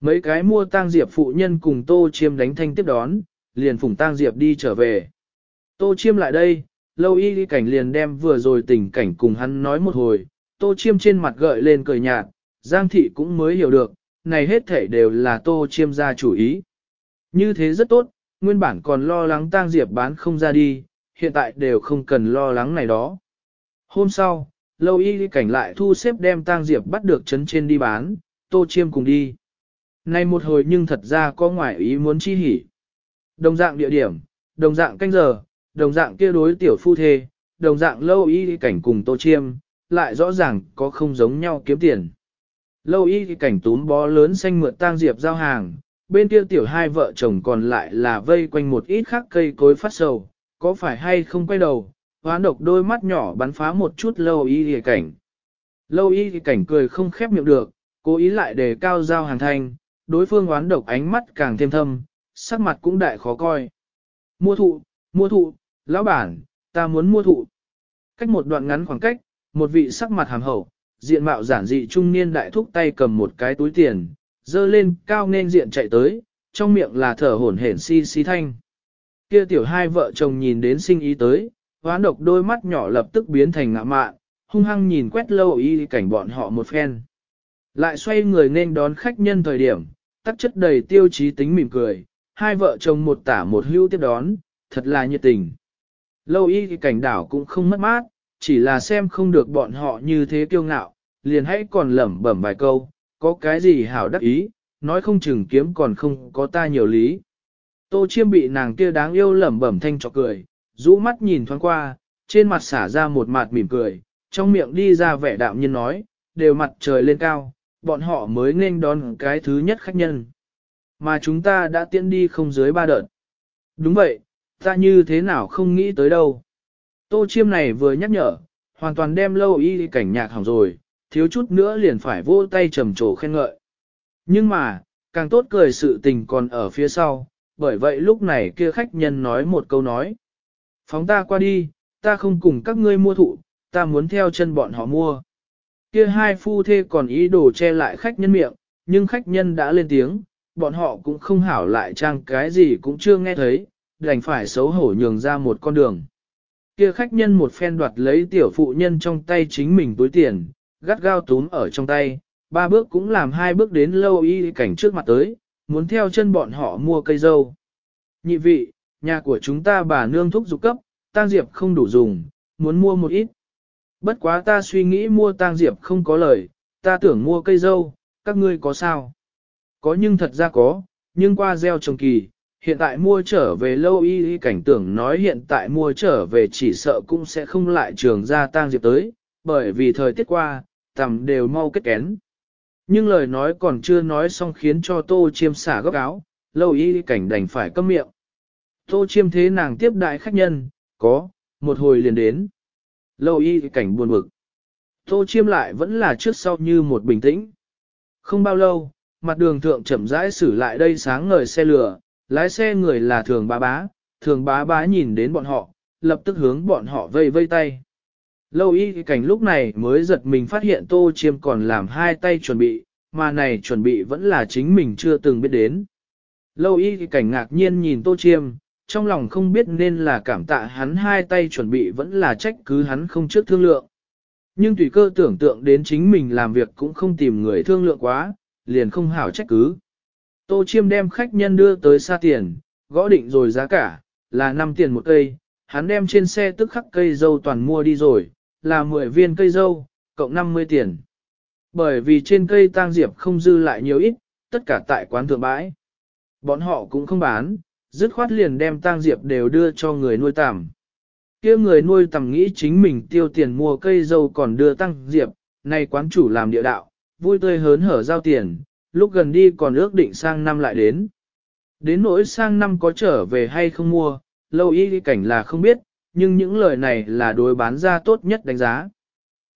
Mấy cái mua tang diệp phụ nhân cùng Tô Chiêm đánh thanh tiếp đón, liền phủng tang diệp đi trở về. Tô Chiêm lại đây, lâu y đi cảnh liền đem vừa rồi tình cảnh cùng hắn nói một hồi, Tô Chiêm trên mặt gợi lên cười nhạt, Giang thị cũng mới hiểu được, này hết thể đều là Tô Chiêm gia chủ ý. Như thế rất tốt, nguyên bản còn lo lắng tang diệp bán không ra đi, hiện tại đều không cần lo lắng này đó. Hôm sau, lâu y đi cảnh lại thu xếp đem tang diệp bắt được chấn trên đi bán, Tô Chiêm cùng đi. Này một hồi nhưng thật ra có ngoại ý muốn chi hỉ. Đồng dạng địa điểm, đồng dạng canh giờ, đồng dạng kia đối tiểu phu thê, đồng dạng lâu y cảnh cùng tô chiêm, lại rõ ràng có không giống nhau kiếm tiền. Lâu y cảnh túm bó lớn xanh mượt tang diệp giao hàng, bên kia tiểu hai vợ chồng còn lại là vây quanh một ít khác cây cối phát sầu, có phải hay không quay đầu, hoán độc đôi mắt nhỏ bắn phá một chút lâu y cảnh. Lâu y cảnh cười không khép miệng được, cố ý lại đề cao giao hàng thanh, đối phương hoán độc ánh mắt càng thêm thâm, sắc mặt cũng đại khó coi. Mua thụ, mua thụ, lão bản, ta muốn mua thụ. Cách một đoạn ngắn khoảng cách, một vị sắc mặt hàm hậu, diện mạo giản dị trung niên đại thúc tay cầm một cái túi tiền, dơ lên cao nên diện chạy tới, trong miệng là thở hổn hển si si thanh. Kia tiểu hai vợ chồng nhìn đến sinh ý tới, hoán độc đôi mắt nhỏ lập tức biến thành ngạ mạn, hung hăng nhìn quét lâu y cảnh bọn họ một phen. Lại xoay người nên đón khách nhân thời điểm, tắc chất đầy tiêu chí tính mỉm cười, hai vợ chồng một tả một hưu tiếp đón, thật là nhiệt tình. Lâu y cảnh đảo cũng không mất mát, chỉ là xem không được bọn họ như thế kiêu ngạo, liền hãy còn lẩm bẩm vài câu, có cái gì hảo đắc ý, nói không chừng kiếm còn không có ta nhiều lý. Tô chiêm bị nàng kia đáng yêu lẩm bẩm thanh cho cười, rũ mắt nhìn thoáng qua, trên mặt xả ra một mặt mỉm cười, trong miệng đi ra vẻ đạm nhiên nói, đều mặt trời lên cao, bọn họ mới nên đón cái thứ nhất khách nhân. Mà chúng ta đã tiễn đi không dưới ba đợt. Đúng vậy, ta như thế nào không nghĩ tới đâu. Tô chiêm này vừa nhắc nhở, hoàn toàn đem lâu y cảnh nhạc hỏng rồi, thiếu chút nữa liền phải vô tay trầm trồ khen ngợi. Nhưng mà, càng tốt cười sự tình còn ở phía sau, bởi vậy lúc này kia khách nhân nói một câu nói. Phóng ta qua đi, ta không cùng các ngươi mua thụ, ta muốn theo chân bọn họ mua. Kia hai phu thê còn ý đồ che lại khách nhân miệng, nhưng khách nhân đã lên tiếng, bọn họ cũng không hảo lại trang cái gì cũng chưa nghe thấy, đành phải xấu hổ nhường ra một con đường. Kia khách nhân một phen đoạt lấy tiểu phụ nhân trong tay chính mình túi tiền, gắt gao túm ở trong tay, ba bước cũng làm hai bước đến lâu y cảnh trước mặt tới, muốn theo chân bọn họ mua cây dâu. Nhị vị, nhà của chúng ta bà nương thúc dục cấp, tang diệp không đủ dùng, muốn mua một ít. Bất quá ta suy nghĩ mua tang diệp không có lời, ta tưởng mua cây dâu, các ngươi có sao? Có nhưng thật ra có, nhưng qua gieo trồng kỳ, hiện tại mua trở về lâu y y cảnh tưởng nói hiện tại mua trở về chỉ sợ cũng sẽ không lại trường ra tang diệp tới, bởi vì thời tiết qua, tầm đều mau kết kén. Nhưng lời nói còn chưa nói xong khiến cho tô chiêm xả góc áo, lâu y y cảnh đành phải câm miệng. Tô chiêm thế nàng tiếp đại khách nhân, có, một hồi liền đến. Lâu y y cảnh buồn bực. Tô chiêm lại vẫn là trước sau như một bình tĩnh. Không bao lâu, mặt đường thượng chậm rãi xử lại đây sáng ngời xe lửa, lái xe người là thường bá bá, thường bá bá nhìn đến bọn họ, lập tức hướng bọn họ vây vây tay. Lâu y cảnh lúc này mới giật mình phát hiện tô chiêm còn làm hai tay chuẩn bị, mà này chuẩn bị vẫn là chính mình chưa từng biết đến. Lâu y cảnh ngạc nhiên nhìn tô chiêm, trong lòng không biết nên là cảm tạ hắn hai tay chuẩn bị vẫn là trách cứ hắn không trước thương lượng. Nhưng tùy cơ tưởng tượng đến chính mình làm việc cũng không tìm người thương lượng quá, liền không hảo trách cứ. Tô chiêm đem khách nhân đưa tới xa tiền, gõ định rồi giá cả, là 5 tiền một cây, hắn đem trên xe tức khắc cây dâu toàn mua đi rồi, là 10 viên cây dâu, cộng 50 tiền. Bởi vì trên cây tang diệp không dư lại nhiều ít, tất cả tại quán thượng bãi. Bọn họ cũng không bán, dứt khoát liền đem tang diệp đều đưa cho người nuôi tằm. kia người nuôi tằm nghĩ chính mình tiêu tiền mua cây dâu còn đưa tăng diệp, nay quán chủ làm địa đạo, vui tươi hớn hở giao tiền, lúc gần đi còn ước định sang năm lại đến. Đến nỗi sang năm có trở về hay không mua, lâu y cảnh là không biết, nhưng những lời này là đối bán ra tốt nhất đánh giá.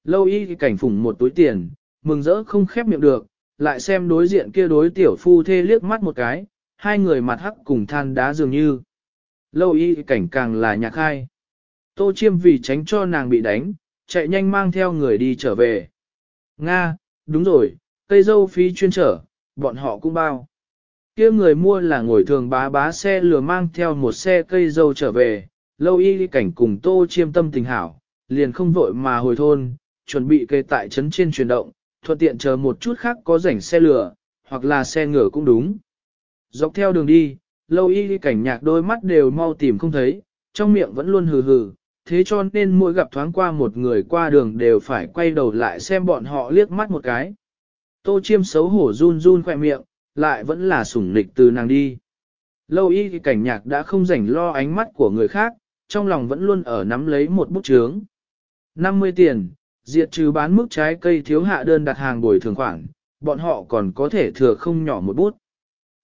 Lâu y cảnh phủng một túi tiền, mừng rỡ không khép miệng được, lại xem đối diện kia đối tiểu phu thê liếc mắt một cái, hai người mặt hắc cùng than đá dường như. Lâu y cảnh càng là nhạc hai. Tô chiêm vì tránh cho nàng bị đánh, chạy nhanh mang theo người đi trở về. Nga, đúng rồi, cây dâu phí chuyên trở, bọn họ cũng bao. kia người mua là ngồi thường bá bá xe lừa mang theo một xe cây dâu trở về, lâu y cảnh cùng tô chiêm tâm tình hảo, liền không vội mà hồi thôn, chuẩn bị cây tại trấn trên chuyển động, thuận tiện chờ một chút khác có rảnh xe lửa, hoặc là xe ngựa cũng đúng. Dọc theo đường đi, lâu y cảnh nhạc đôi mắt đều mau tìm không thấy, trong miệng vẫn luôn hừ hừ, thế cho nên mỗi gặp thoáng qua một người qua đường đều phải quay đầu lại xem bọn họ liếc mắt một cái. Tô chiêm xấu hổ run run khỏe miệng, lại vẫn là sủng nịch từ nàng đi. Lâu y cảnh nhạc đã không rảnh lo ánh mắt của người khác, trong lòng vẫn luôn ở nắm lấy một bút chướng. 50 tiền, diệt trừ bán mức trái cây thiếu hạ đơn đặt hàng bồi thường khoản, bọn họ còn có thể thừa không nhỏ một bút.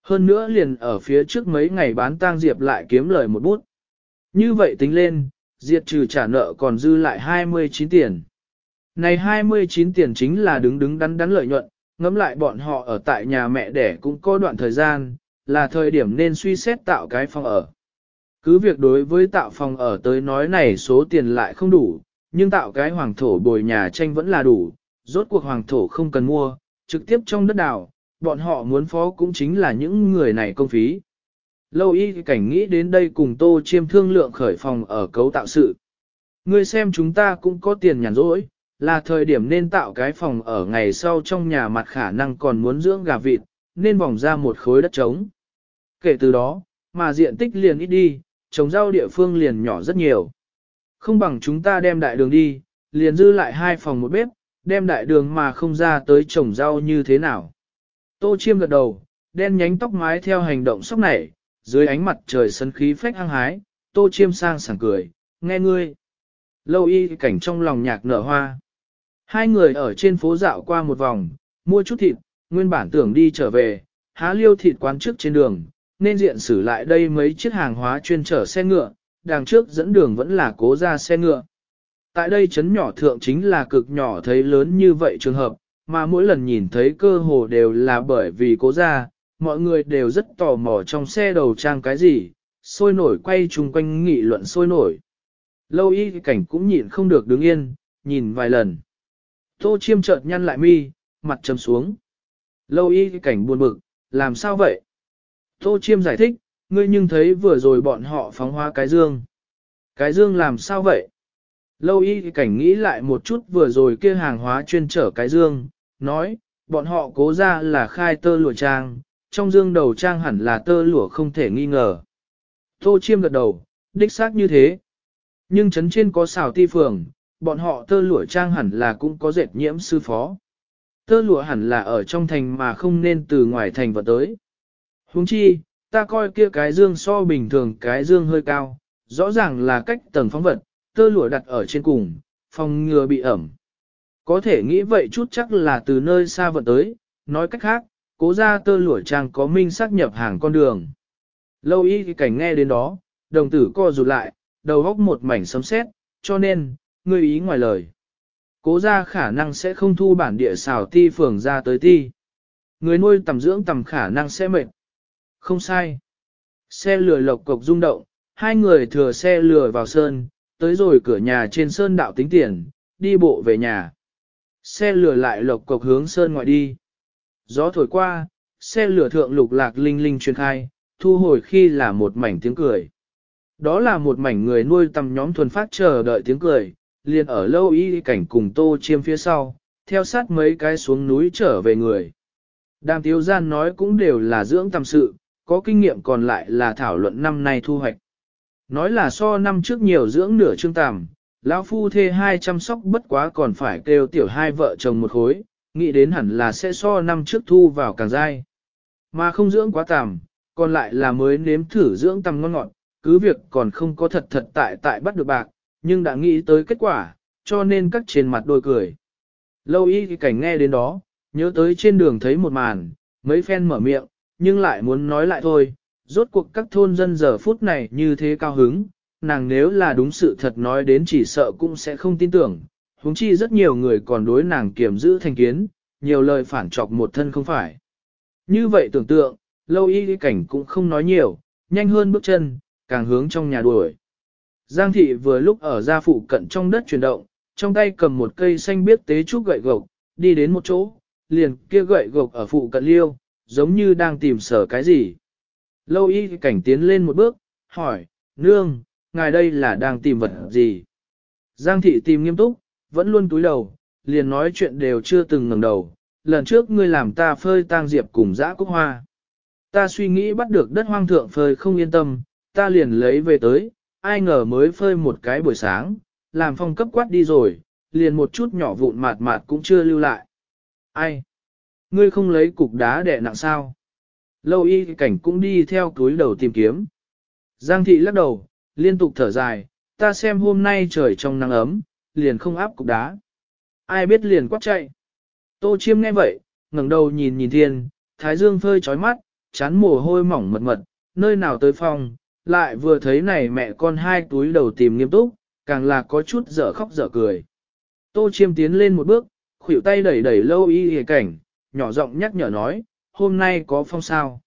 Hơn nữa liền ở phía trước mấy ngày bán tang diệp lại kiếm lời một bút. Như vậy tính lên, diệt trừ trả nợ còn dư lại 29 tiền. Này 29 tiền chính là đứng đứng đắn đắn lợi nhuận, ngẫm lại bọn họ ở tại nhà mẹ đẻ cũng có đoạn thời gian, là thời điểm nên suy xét tạo cái phòng ở. Cứ việc đối với tạo phòng ở tới nói này số tiền lại không đủ, nhưng tạo cái hoàng thổ bồi nhà tranh vẫn là đủ, rốt cuộc hoàng thổ không cần mua, trực tiếp trong đất đảo, bọn họ muốn phó cũng chính là những người này công phí. Lâu y cảnh nghĩ đến đây cùng tô chiêm thương lượng khởi phòng ở cấu tạo sự. Ngươi xem chúng ta cũng có tiền nhàn rỗi, là thời điểm nên tạo cái phòng ở ngày sau trong nhà mặt khả năng còn muốn dưỡng gà vịt, nên vòng ra một khối đất trống. Kể từ đó, mà diện tích liền ít đi, trồng rau địa phương liền nhỏ rất nhiều. Không bằng chúng ta đem đại đường đi, liền dư lại hai phòng một bếp, đem đại đường mà không ra tới trồng rau như thế nào. Tô chiêm gật đầu, đen nhánh tóc mái theo hành động sóc nảy, dưới ánh mặt trời sân khí phách hăng hái, tô chiêm sang sảng cười, nghe ngươi. Lâu y cảnh trong lòng nhạc nở hoa. Hai người ở trên phố dạo qua một vòng, mua chút thịt, nguyên bản tưởng đi trở về, há liêu thịt quán trước trên đường, nên diện xử lại đây mấy chiếc hàng hóa chuyên chở xe ngựa, đằng trước dẫn đường vẫn là cố ra xe ngựa. Tại đây chấn nhỏ thượng chính là cực nhỏ thấy lớn như vậy trường hợp, mà mỗi lần nhìn thấy cơ hồ đều là bởi vì cố ra, mọi người đều rất tò mò trong xe đầu trang cái gì, sôi nổi quay chung quanh nghị luận sôi nổi. Lâu y cảnh cũng nhịn không được đứng yên, nhìn vài lần. Tô chiêm chợt nhăn lại mi, mặt trầm xuống. Lâu y cảnh buồn bực, làm sao vậy? Tô chiêm giải thích, ngươi nhưng thấy vừa rồi bọn họ phóng hoa cái dương. Cái dương làm sao vậy? Lâu y cảnh nghĩ lại một chút vừa rồi kia hàng hóa chuyên trở cái dương, nói, bọn họ cố ra là khai tơ lụa trang, trong dương đầu trang hẳn là tơ lụa không thể nghi ngờ. Tô chiêm gật đầu, đích xác như thế. Nhưng chấn trên có xào ti phường, bọn họ tơ lụa trang hẳn là cũng có dệt nhiễm sư phó. Tơ lụa hẳn là ở trong thành mà không nên từ ngoài thành vào tới. Huống chi, ta coi kia cái dương so bình thường cái dương hơi cao, rõ ràng là cách tầng phóng vật, tơ lụa đặt ở trên cùng, phòng ngừa bị ẩm. Có thể nghĩ vậy chút chắc là từ nơi xa vận tới, nói cách khác, cố ra tơ lụa trang có minh xác nhập hàng con đường. Lâu y cảnh nghe đến đó, đồng tử co rụt lại, đầu góc một mảnh sấm sét, cho nên, ngươi ý ngoài lời. Cố ra khả năng sẽ không thu bản địa xào ti phường ra tới ti. Người nuôi tầm dưỡng tầm khả năng sẽ mệt. Không sai. Xe lửa lộc cộc rung động, hai người thừa xe lửa vào sơn, tới rồi cửa nhà trên sơn đạo tính tiền, đi bộ về nhà. Xe lửa lại lộc cộc hướng sơn ngoại đi. Gió thổi qua, xe lửa thượng lục lạc linh linh truyền khai, thu hồi khi là một mảnh tiếng cười. Đó là một mảnh người nuôi tầm nhóm thuần phát chờ đợi tiếng cười, liền ở lâu y cảnh cùng tô chiêm phía sau, theo sát mấy cái xuống núi trở về người. Đàm tiếu gian nói cũng đều là dưỡng tâm sự, có kinh nghiệm còn lại là thảo luận năm nay thu hoạch. Nói là so năm trước nhiều dưỡng nửa chương tàm, lão phu thê hai chăm sóc bất quá còn phải kêu tiểu hai vợ chồng một khối, nghĩ đến hẳn là sẽ so năm trước thu vào càng dai. Mà không dưỡng quá tàm, còn lại là mới nếm thử dưỡng tầm ngon ngọt, cứ việc còn không có thật thật tại tại bắt được bạc, nhưng đã nghĩ tới kết quả, cho nên cắt trên mặt đôi cười. Lâu y thì cảnh nghe đến đó, nhớ tới trên đường thấy một màn, mấy phen mở miệng, nhưng lại muốn nói lại thôi, rốt cuộc các thôn dân giờ phút này như thế cao hứng, nàng nếu là đúng sự thật nói đến chỉ sợ cũng sẽ không tin tưởng, huống chi rất nhiều người còn đối nàng kiểm giữ thành kiến, nhiều lời phản trọc một thân không phải. Như vậy tưởng tượng, lâu y cảnh cũng không nói nhiều, nhanh hơn bước chân, càng hướng trong nhà đuổi. Giang thị vừa lúc ở gia phụ cận trong đất chuyển động, trong tay cầm một cây xanh biếc tế trúc gậy gộc, đi đến một chỗ, liền kia gậy gộc ở phụ cận liêu, giống như đang tìm sở cái gì. Lâu y cảnh tiến lên một bước, hỏi, nương, ngài đây là đang tìm vật gì? Giang thị tìm nghiêm túc, vẫn luôn túi đầu, liền nói chuyện đều chưa từng ngẩng đầu, lần trước ngươi làm ta phơi tang diệp cùng dã cúc hoa. Ta suy nghĩ bắt được đất hoang thượng phơi không yên tâm, ta liền lấy về tới, ai ngờ mới phơi một cái buổi sáng, làm phong cấp quát đi rồi, liền một chút nhỏ vụn mạt mạt cũng chưa lưu lại. Ai? Ngươi không lấy cục đá đẻ nặng sao? Lâu y cảnh cũng đi theo túi đầu tìm kiếm. Giang thị lắc đầu, liên tục thở dài, ta xem hôm nay trời trong nắng ấm, liền không áp cục đá. Ai biết liền quát chạy. Tô chiêm nghe vậy, ngẩng đầu nhìn nhìn thiên, thái dương phơi chói mắt, chán mồ hôi mỏng mật mật, nơi nào tới phòng, lại vừa thấy này mẹ con hai túi đầu tìm nghiêm túc, càng là có chút dở khóc dở cười. Tô chiêm tiến lên một bước, khuỷu tay đẩy đẩy lâu y hề cảnh, nhỏ giọng nhắc nhở nói, hôm nay có phong sao.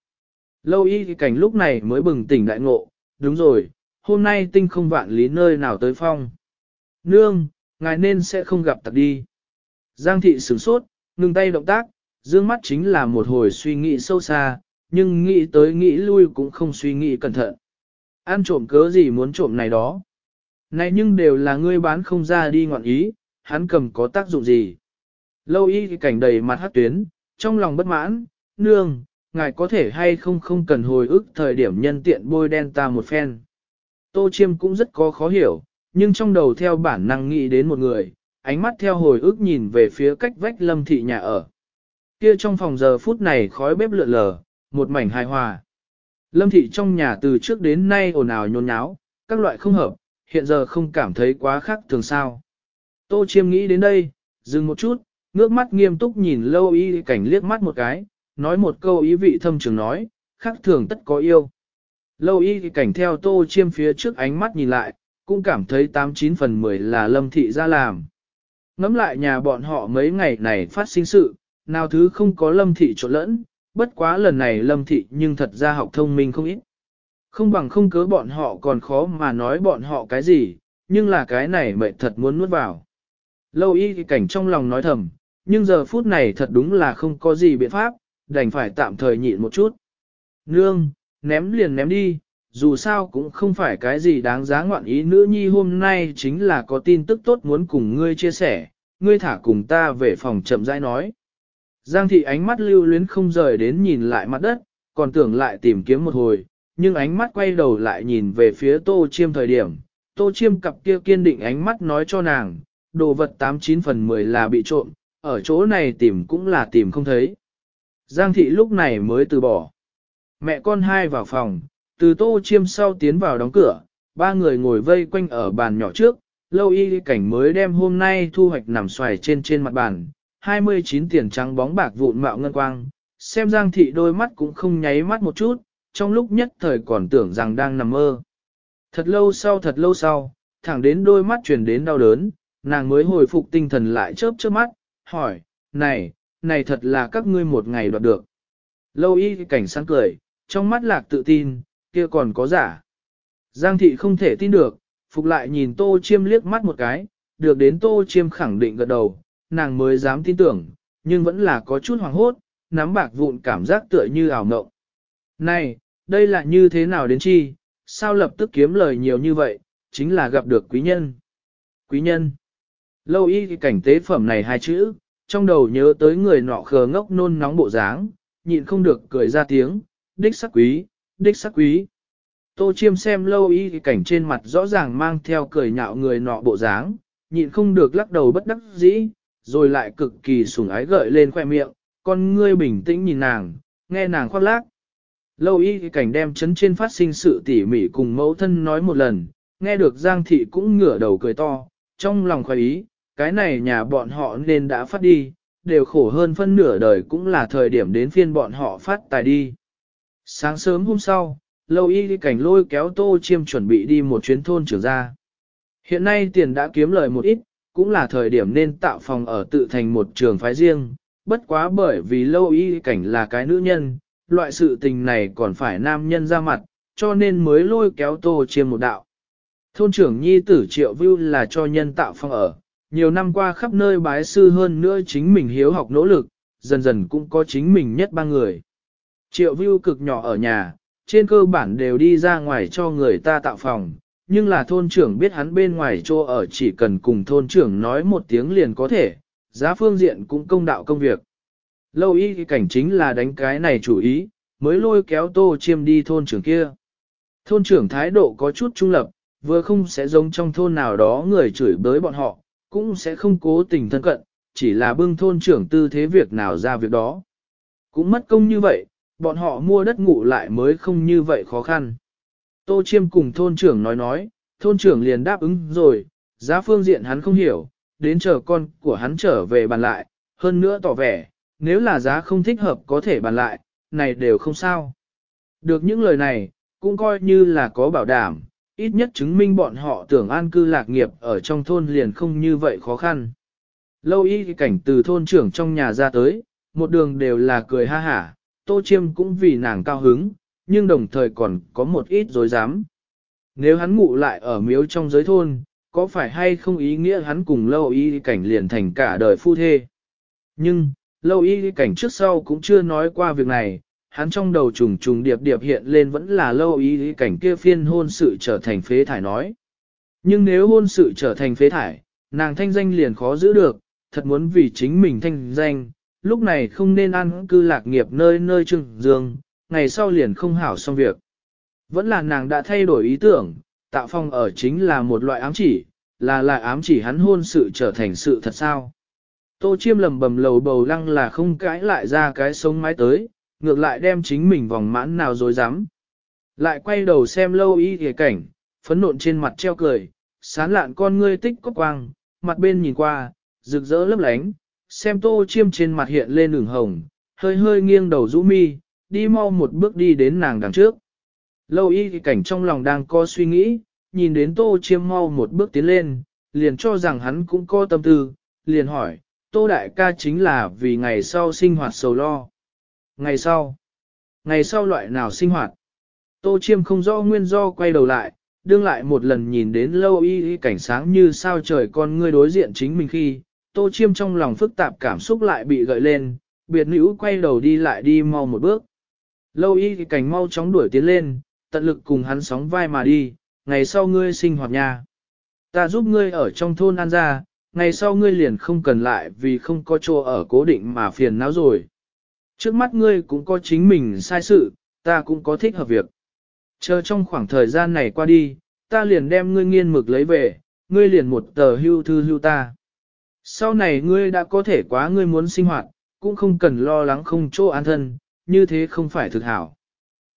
Lâu y cảnh lúc này mới bừng tỉnh đại ngộ, đúng rồi, hôm nay tinh không vạn lý nơi nào tới phong. Nương, ngài nên sẽ không gặp tặc đi. Giang thị sửng sốt, ngừng tay động tác, dương mắt chính là một hồi suy nghĩ sâu xa, nhưng nghĩ tới nghĩ lui cũng không suy nghĩ cẩn thận. Ăn trộm cớ gì muốn trộm này đó. Này nhưng đều là ngươi bán không ra đi ngọn ý, hắn cầm có tác dụng gì. Lâu y cảnh đầy mặt hát tuyến, trong lòng bất mãn, nương, ngài có thể hay không không cần hồi ức thời điểm nhân tiện bôi đen ta một phen. Tô Chiêm cũng rất có khó hiểu, nhưng trong đầu theo bản năng nghĩ đến một người, ánh mắt theo hồi ức nhìn về phía cách vách lâm thị nhà ở. Kia trong phòng giờ phút này khói bếp lượn lờ, một mảnh hài hòa. Lâm thị trong nhà từ trước đến nay ồn ào nhôn nháo, các loại không hợp, hiện giờ không cảm thấy quá khác thường sao. Tô Chiêm nghĩ đến đây, dừng một chút, ngước mắt nghiêm túc nhìn lâu y cảnh liếc mắt một cái, nói một câu ý vị thâm trường nói, khác thường tất có yêu. Lâu y cảnh theo tô chiêm phía trước ánh mắt nhìn lại, cũng cảm thấy 89 phần 10 là lâm thị ra làm. Ngắm lại nhà bọn họ mấy ngày này phát sinh sự, nào thứ không có lâm thị trộn lẫn, bất quá lần này lâm thị nhưng thật ra học thông minh không ít. Không bằng không cớ bọn họ còn khó mà nói bọn họ cái gì, nhưng là cái này mệt thật muốn nuốt vào. Lâu y cảnh trong lòng nói thầm, nhưng giờ phút này thật đúng là không có gì biện pháp, đành phải tạm thời nhịn một chút. Nương, ném liền ném đi, dù sao cũng không phải cái gì đáng giá ngoạn ý nữ nhi hôm nay chính là có tin tức tốt muốn cùng ngươi chia sẻ, ngươi thả cùng ta về phòng chậm rãi nói. Giang thị ánh mắt lưu luyến không rời đến nhìn lại mặt đất, còn tưởng lại tìm kiếm một hồi, nhưng ánh mắt quay đầu lại nhìn về phía tô chiêm thời điểm. Tô chiêm cặp kia kiên định ánh mắt nói cho nàng, đồ vật 89 phần 10 là bị trộm, ở chỗ này tìm cũng là tìm không thấy. Giang thị lúc này mới từ bỏ. Mẹ con hai vào phòng, từ tô chiêm sau tiến vào đóng cửa, ba người ngồi vây quanh ở bàn nhỏ trước, lâu y cảnh mới đem hôm nay thu hoạch nằm xoài trên trên mặt bàn, 29 tiền trắng bóng bạc vụn mạo ngân quang, xem Giang thị đôi mắt cũng không nháy mắt một chút, trong lúc nhất thời còn tưởng rằng đang nằm mơ. Thật lâu sau thật lâu sau, thẳng đến đôi mắt chuyển đến đau đớn, nàng mới hồi phục tinh thần lại chớp chớp mắt, hỏi, này, này thật là các ngươi một ngày đoạt được. Lâu y cảnh sáng cười, trong mắt lạc tự tin, kia còn có giả. Giang thị không thể tin được, phục lại nhìn tô chiêm liếc mắt một cái, được đến tô chiêm khẳng định gật đầu, nàng mới dám tin tưởng, nhưng vẫn là có chút hoàng hốt, nắm bạc vụn cảm giác tựa như ảo mộng. Này, đây là như thế nào đến chi, sao lập tức kiếm lời nhiều như vậy, chính là gặp được quý nhân. Quý nhân. Lâu y cái cảnh tế phẩm này hai chữ, trong đầu nhớ tới người nọ khờ ngốc nôn nóng bộ dáng, nhịn không được cười ra tiếng, đích sắc quý, đích sắc quý. Tô chiêm xem lâu y cái cảnh trên mặt rõ ràng mang theo cười nhạo người nọ bộ dáng, nhịn không được lắc đầu bất đắc dĩ, rồi lại cực kỳ sủng ái gợi lên khoe miệng, con ngươi bình tĩnh nhìn nàng, nghe nàng khoác lác. Lâu y cái cảnh đem chấn trên phát sinh sự tỉ mỉ cùng mẫu thân nói một lần, nghe được Giang thị cũng ngửa đầu cười to, trong lòng khoái ý, cái này nhà bọn họ nên đã phát đi, đều khổ hơn phân nửa đời cũng là thời điểm đến phiên bọn họ phát tài đi. Sáng sớm hôm sau, lâu y cảnh lôi kéo tô chiêm chuẩn bị đi một chuyến thôn trưởng ra. Hiện nay tiền đã kiếm lời một ít, cũng là thời điểm nên tạo phòng ở tự thành một trường phái riêng, bất quá bởi vì lâu y cảnh là cái nữ nhân, loại sự tình này còn phải nam nhân ra mặt, cho nên mới lôi kéo tô chiêm một đạo. Thôn trưởng nhi tử triệu view là cho nhân tạo phòng ở, nhiều năm qua khắp nơi bái sư hơn nữa chính mình hiếu học nỗ lực, dần dần cũng có chính mình nhất ba người. Triệu view cực nhỏ ở nhà, trên cơ bản đều đi ra ngoài cho người ta tạo phòng, nhưng là thôn trưởng biết hắn bên ngoài chỗ ở chỉ cần cùng thôn trưởng nói một tiếng liền có thể, giá phương diện cũng công đạo công việc. Lâu y cảnh chính là đánh cái này chủ ý, mới lôi kéo tô chiêm đi thôn trưởng kia. Thôn trưởng thái độ có chút trung lập, vừa không sẽ giống trong thôn nào đó người chửi bới bọn họ, cũng sẽ không cố tình thân cận, chỉ là bưng thôn trưởng tư thế việc nào ra việc đó. Cũng mất công như vậy, bọn họ mua đất ngủ lại mới không như vậy khó khăn. Tô Chiêm cùng thôn trưởng nói nói, thôn trưởng liền đáp ứng rồi, giá phương diện hắn không hiểu, đến chờ con của hắn trở về bàn lại, hơn nữa tỏ vẻ, nếu là giá không thích hợp có thể bàn lại, này đều không sao. Được những lời này, cũng coi như là có bảo đảm, ít nhất chứng minh bọn họ tưởng an cư lạc nghiệp ở trong thôn liền không như vậy khó khăn. Lâu y cảnh từ thôn trưởng trong nhà ra tới, một đường đều là cười ha hả, tô chiêm cũng vì nàng cao hứng, nhưng đồng thời còn có một ít dối dám. Nếu hắn ngủ lại ở miếu trong giới thôn, có phải hay không ý nghĩa hắn cùng lâu y cảnh liền thành cả đời phu thê. Nhưng, lâu y cảnh trước sau cũng chưa nói qua việc này, hắn trong đầu trùng trùng điệp điệp hiện lên vẫn là lâu Y cảnh kia phiên hôn sự trở thành phế thải nói. Nhưng nếu hôn sự trở thành phế thải, nàng thanh danh liền khó giữ được, thật muốn vì chính mình thanh danh, lúc này không nên ăn cư lạc nghiệp nơi nơi trưng dương, ngày sau liền không hảo xong việc. Vẫn là nàng đã thay đổi ý tưởng, tạo phong ở chính là một loại ám chỉ, là lại ám chỉ hắn hôn sự trở thành sự thật sao. Tô chiêm lầm bầm lầu bầu lăng là không cãi lại ra cái sống mái tới, ngược lại đem chính mình vòng mãn nào dối rắm Lại quay đầu xem lâu y kìa cảnh, phấn nộn trên mặt treo cười, sán lạn con ngươi tích có quang, mặt bên nhìn qua, rực rỡ lấp lánh, xem tô chiêm trên mặt hiện lên ửng hồng, hơi hơi nghiêng đầu rũ mi, đi mau một bước đi đến nàng đằng trước. Lâu y thì cảnh trong lòng đang có suy nghĩ, nhìn đến tô chiêm mau một bước tiến lên, liền cho rằng hắn cũng có tâm tư, liền hỏi, tô đại ca chính là vì ngày sau sinh hoạt sầu lo. Ngày sau, ngày sau loại nào sinh hoạt? Tô Chiêm không rõ nguyên do quay đầu lại, đương lại một lần nhìn đến lâu y y cảnh sáng như sao trời con ngươi đối diện chính mình khi, Tô Chiêm trong lòng phức tạp cảm xúc lại bị gợi lên, biệt nữ quay đầu đi lại đi mau một bước. Lâu y thì cảnh mau chóng đuổi tiến lên, tận lực cùng hắn sóng vai mà đi, ngày sau ngươi sinh hoạt nhà. Ta giúp ngươi ở trong thôn ăn ra, ngày sau ngươi liền không cần lại vì không có chỗ ở cố định mà phiền não rồi. Trước mắt ngươi cũng có chính mình sai sự, ta cũng có thích hợp việc. Chờ trong khoảng thời gian này qua đi, ta liền đem ngươi nghiên mực lấy về, ngươi liền một tờ hưu thư hưu ta. Sau này ngươi đã có thể quá ngươi muốn sinh hoạt, cũng không cần lo lắng không chỗ an thân, như thế không phải thực hảo.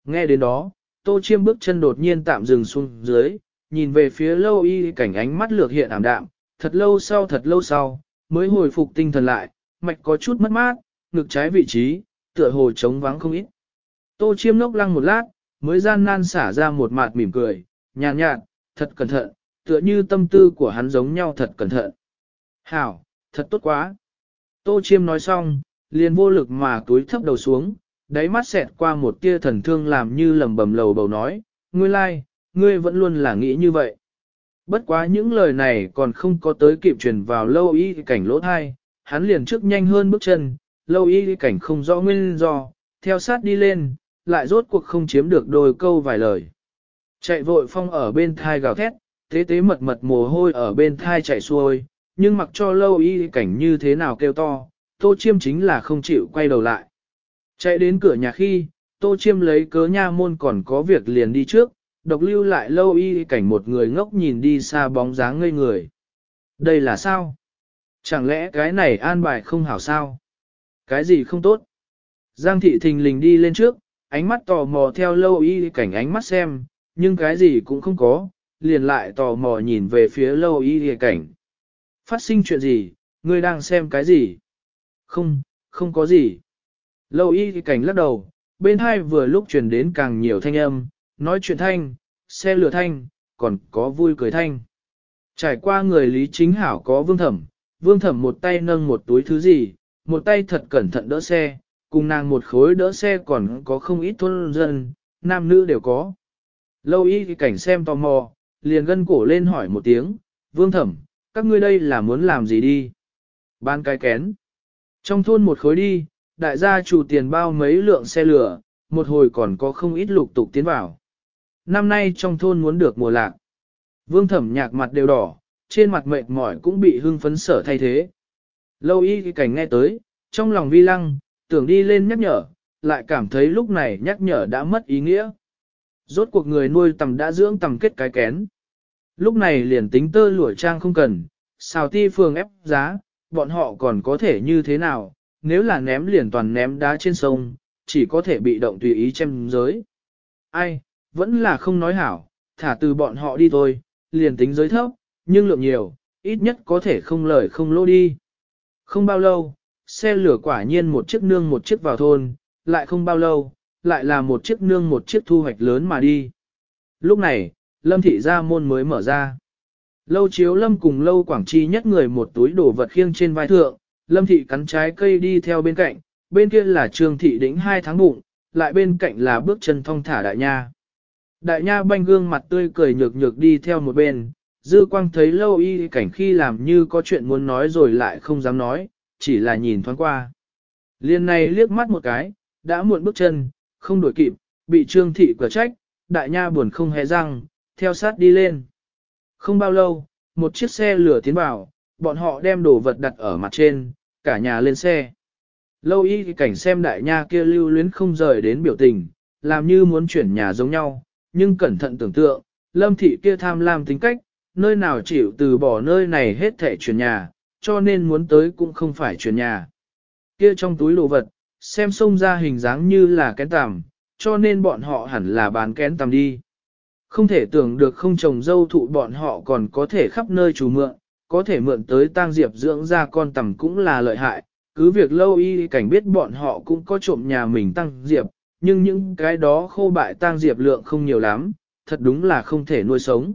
Nghe đến đó, tô chiêm bước chân đột nhiên tạm dừng xuống dưới, nhìn về phía lâu y cảnh ánh mắt lược hiện ảm đạm, thật lâu sau thật lâu sau, mới hồi phục tinh thần lại, mạch có chút mất mát, ngực trái vị trí, tựa hồ trống vắng không ít. Tô chiêm lốc lăng một lát, mới gian nan xả ra một mạt mỉm cười, nhàn nhạt, nhạt, thật cẩn thận, tựa như tâm tư của hắn giống nhau thật cẩn thận. Hảo, thật tốt quá. Tô chiêm nói xong, liền vô lực mà túi thấp đầu xuống, đáy mắt xẹt qua một tia thần thương làm như lầm bầm lầu bầu nói, ngươi lai, like, ngươi vẫn luôn là nghĩ như vậy. Bất quá những lời này còn không có tới kịp truyền vào lâu y cảnh lỗ thai, hắn liền trước nhanh hơn bước chân, lâu y cảnh không rõ nguyên do, theo sát đi lên, lại rốt cuộc không chiếm được đôi câu vài lời. Chạy vội phong ở bên thai gào thét, thế tế mật mật mồ hôi ở bên thai chạy xuôi, nhưng mặc cho lâu y cảnh như thế nào kêu to, tô chiêm chính là không chịu quay đầu lại. Chạy đến cửa nhà khi, tô chiêm lấy cớ nha môn còn có việc liền đi trước, độc lưu lại lâu y cảnh một người ngốc nhìn đi xa bóng dáng ngây người. Đây là sao? Chẳng lẽ cái này an bài không hảo sao? Cái gì không tốt? Giang thị thình lình đi lên trước, ánh mắt tò mò theo lâu y cảnh ánh mắt xem, nhưng cái gì cũng không có, liền lại tò mò nhìn về phía lâu y cảnh. Phát sinh chuyện gì, ngươi đang xem cái gì? Không, không có gì. Lâu y cảnh lắc đầu, bên hai vừa lúc truyền đến càng nhiều thanh âm, nói chuyện thanh, xe lửa thanh, còn có vui cười thanh. Trải qua người lý chính hảo có vương thẩm, vương thẩm một tay nâng một túi thứ gì, một tay thật cẩn thận đỡ xe, cùng nàng một khối đỡ xe còn có không ít thôn dân, nam nữ đều có. Lâu y thì cảnh xem tò mò, liền gân cổ lên hỏi một tiếng, vương thẩm, các ngươi đây là muốn làm gì đi? Ban cái kén. Trong thôn một khối đi, đại gia chủ tiền bao mấy lượng xe lửa, một hồi còn có không ít lục tục tiến vào. Năm nay trong thôn muốn được mùa lạc. Vương thẩm nhạc mặt đều đỏ, trên mặt mệt mỏi cũng bị hưng phấn sở thay thế. Lâu y cái cảnh nghe tới, trong lòng vi lăng, tưởng đi lên nhắc nhở, lại cảm thấy lúc này nhắc nhở đã mất ý nghĩa. Rốt cuộc người nuôi tầm đã dưỡng tầm kết cái kén. Lúc này liền tính tơ lụa trang không cần, xào ti phường ép giá, bọn họ còn có thể như thế nào, nếu là ném liền toàn ném đá trên sông, chỉ có thể bị động tùy ý chém giới. Ai, vẫn là không nói hảo, thả từ bọn họ đi thôi, liền tính giới thấp, nhưng lượng nhiều, ít nhất có thể không lời không lỗ đi. Không bao lâu, xe lửa quả nhiên một chiếc nương một chiếc vào thôn, lại không bao lâu, lại là một chiếc nương một chiếc thu hoạch lớn mà đi. Lúc này, lâm thị gia môn mới mở ra. Lâu chiếu lâm cùng lâu quảng chi nhất người một túi đồ vật khiêng trên vai thượng, lâm thị cắn trái cây đi theo bên cạnh, bên kia là trương thị đỉnh hai tháng bụng, lại bên cạnh là bước chân thong thả đại nha. Đại nha banh gương mặt tươi cười nhược nhược đi theo một bên, dư quang thấy lâu y cảnh khi làm như có chuyện muốn nói rồi lại không dám nói, chỉ là nhìn thoáng qua. Liên này liếc mắt một cái, đã muộn bước chân, không đuổi kịp, bị trương thị quả trách, đại nha buồn không hề răng, theo sát đi lên. Không bao lâu, một chiếc xe lửa tiến vào, bọn họ đem đồ vật đặt ở mặt trên, cả nhà lên xe. Lâu y cảnh xem đại nha kia lưu luyến không rời đến biểu tình, làm như muốn chuyển nhà giống nhau, nhưng cẩn thận tưởng tượng, lâm thị kia tham lam tính cách, nơi nào chịu từ bỏ nơi này hết thể chuyển nhà, cho nên muốn tới cũng không phải chuyển nhà. Kia trong túi đồ vật, xem xông ra hình dáng như là kén tằm, cho nên bọn họ hẳn là bán kén tằm đi. Không thể tưởng được không trồng dâu thụ bọn họ còn có thể khắp nơi chủ mượn, có thể mượn tới tang diệp dưỡng ra con tầm cũng là lợi hại, cứ việc lâu y cảnh biết bọn họ cũng có trộm nhà mình tăng diệp, nhưng những cái đó khô bại tang diệp lượng không nhiều lắm, thật đúng là không thể nuôi sống.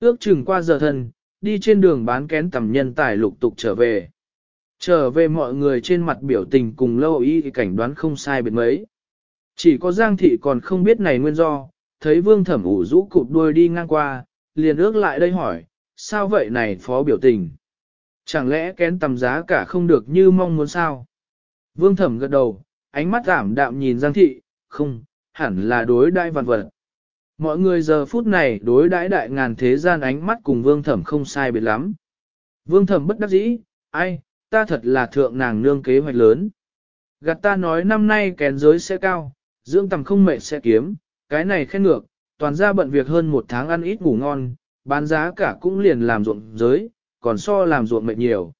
Ước chừng qua giờ thân, đi trên đường bán kén tầm nhân tài lục tục trở về. Trở về mọi người trên mặt biểu tình cùng lâu y cảnh đoán không sai biệt mấy. Chỉ có Giang Thị còn không biết này nguyên do, thấy vương thẩm ủ rũ cụp đuôi đi ngang qua, liền ước lại đây hỏi, sao vậy này phó biểu tình? Chẳng lẽ kén tầm giá cả không được như mong muốn sao? Vương thẩm gật đầu, ánh mắt giảm đạm nhìn Giang Thị, không, hẳn là đối đại vạn vật. Mọi người giờ phút này đối đãi đại ngàn thế gian ánh mắt cùng vương thẩm không sai biệt lắm. Vương thẩm bất đắc dĩ, ai, ta thật là thượng nàng nương kế hoạch lớn. Gạt ta nói năm nay kén giới sẽ cao, dưỡng tầm không mệt sẽ kiếm, cái này khen ngược, toàn ra bận việc hơn một tháng ăn ít ngủ ngon, bán giá cả cũng liền làm ruộng giới, còn so làm ruộng mệt nhiều.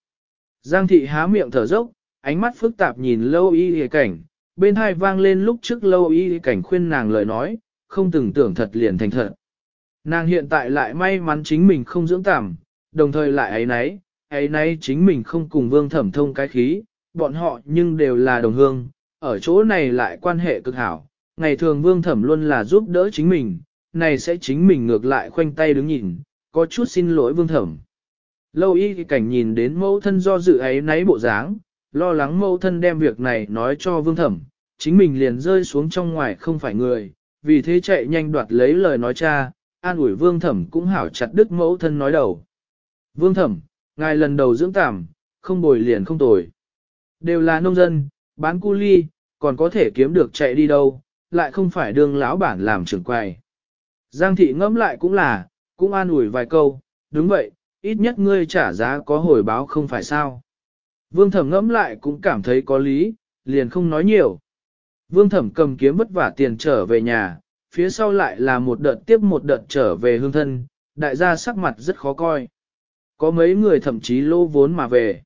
Giang thị há miệng thở dốc, ánh mắt phức tạp nhìn lâu y hề cảnh, bên hai vang lên lúc trước lâu y cảnh khuyên nàng lời nói, không từng tưởng thật liền thành thật. Nàng hiện tại lại may mắn chính mình không dưỡng tạm, đồng thời lại ấy nấy, ấy nấy chính mình không cùng vương thẩm thông cái khí, bọn họ nhưng đều là đồng hương, ở chỗ này lại quan hệ cực hảo, ngày thường vương thẩm luôn là giúp đỡ chính mình, này sẽ chính mình ngược lại khoanh tay đứng nhìn, có chút xin lỗi vương thẩm. Lâu y cảnh nhìn đến mẫu thân do dự ấy nấy bộ dáng, lo lắng mẫu thân đem việc này nói cho vương thẩm, chính mình liền rơi xuống trong ngoài không phải người, vì thế chạy nhanh đoạt lấy lời nói cha, an ủi vương thẩm cũng hảo chặt đứt mẫu thân nói đầu. Vương thẩm, ngài lần đầu dưỡng tạm, không bồi liền không tồi. Đều là nông dân, bán cu ly, còn có thể kiếm được chạy đi đâu, lại không phải đương lão bản làm trưởng quầy. Giang thị ngẫm lại cũng là, cũng an ủi vài câu, đúng vậy, ít nhất ngươi trả giá có hồi báo không phải sao. Vương thẩm ngẫm lại cũng cảm thấy có lý, liền không nói nhiều. Vương thẩm cầm kiếm vất vả tiền trở về nhà, phía sau lại là một đợt tiếp một đợt trở về hương thân, đại gia sắc mặt rất khó coi. Có mấy người thậm chí lô vốn mà về.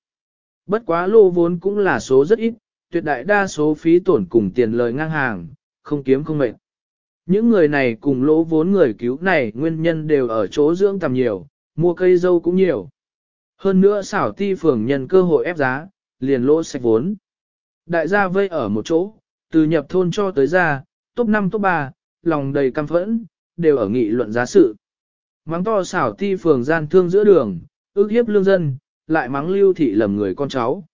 Bất quá lô vốn cũng là số rất ít, tuyệt đại đa số phí tổn cùng tiền lời ngang hàng, không kiếm không mệt. Những người này cùng lỗ vốn người cứu này nguyên nhân đều ở chỗ dưỡng tầm nhiều, mua cây dâu cũng nhiều. Hơn nữa xảo ti phường nhân cơ hội ép giá, liền lỗ sạch vốn. Đại gia vây ở một chỗ, từ nhập thôn cho tới ra, top 5 top 3, lòng đầy căm phẫn, đều ở nghị luận giá sự. Mắng to xảo ti phường gian thương giữa đường, ước hiếp lương dân, lại mắng lưu thị lầm người con cháu.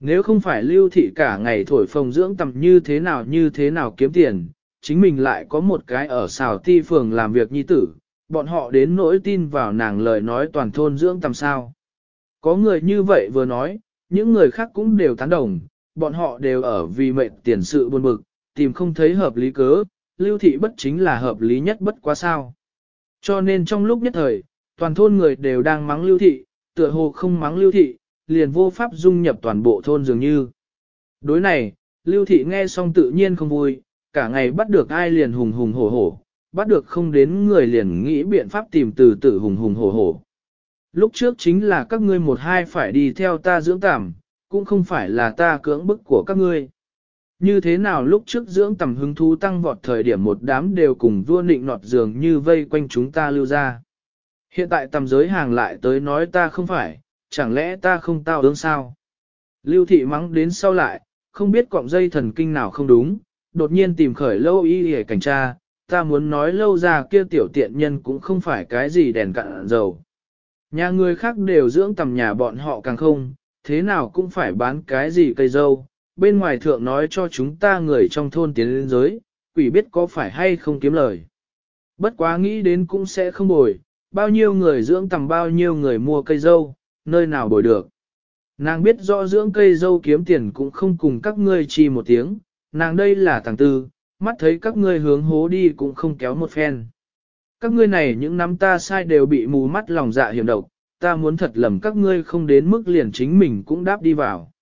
Nếu không phải lưu thị cả ngày thổi phồng dưỡng tầm như thế nào như thế nào kiếm tiền, chính mình lại có một cái ở xào ti phường làm việc nhi tử, bọn họ đến nỗi tin vào nàng lời nói toàn thôn dưỡng tầm sao. Có người như vậy vừa nói, những người khác cũng đều tán đồng, bọn họ đều ở vì mệnh tiền sự buồn bực, tìm không thấy hợp lý cớ, lưu thị bất chính là hợp lý nhất bất quá sao. Cho nên trong lúc nhất thời, toàn thôn người đều đang mắng lưu thị, tựa hồ không mắng lưu thị, liền vô pháp dung nhập toàn bộ thôn dường như. Đối này, lưu thị nghe xong tự nhiên không vui, cả ngày bắt được ai liền hùng hùng hổ hổ, bắt được không đến người liền nghĩ biện pháp tìm từ tử hùng hùng hổ hổ. Lúc trước chính là các ngươi một hai phải đi theo ta dưỡng tạm, cũng không phải là ta cưỡng bức của các ngươi. Như thế nào lúc trước dưỡng tầm hứng thú tăng vọt thời điểm một đám đều cùng vua nịnh nọt dường như vây quanh chúng ta lưu ra. Hiện tại tầm giới hàng lại tới nói ta không phải, chẳng lẽ ta không tao ương sao? Lưu thị mắng đến sau lại, không biết cọng dây thần kinh nào không đúng, đột nhiên tìm khởi lâu y hề cảnh tra, ta muốn nói lâu ra kia tiểu tiện nhân cũng không phải cái gì đèn cạn dầu. Nhà người khác đều dưỡng tầm nhà bọn họ càng không, thế nào cũng phải bán cái gì cây dâu, bên ngoài thượng nói cho chúng ta người trong thôn tiến lên giới, quỷ biết có phải hay không kiếm lời. Bất quá nghĩ đến cũng sẽ không bồi, bao nhiêu người dưỡng tầm bao nhiêu người mua cây dâu, nơi nào bồi được. Nàng biết rõ dưỡng cây dâu kiếm tiền cũng không cùng các ngươi chi một tiếng, nàng đây là tàng tư, mắt thấy các ngươi hướng hố đi cũng không kéo một phen. Các ngươi này những năm ta sai đều bị mù mắt lòng dạ hiểm độc, ta muốn thật lầm các ngươi không đến mức liền chính mình cũng đáp đi vào.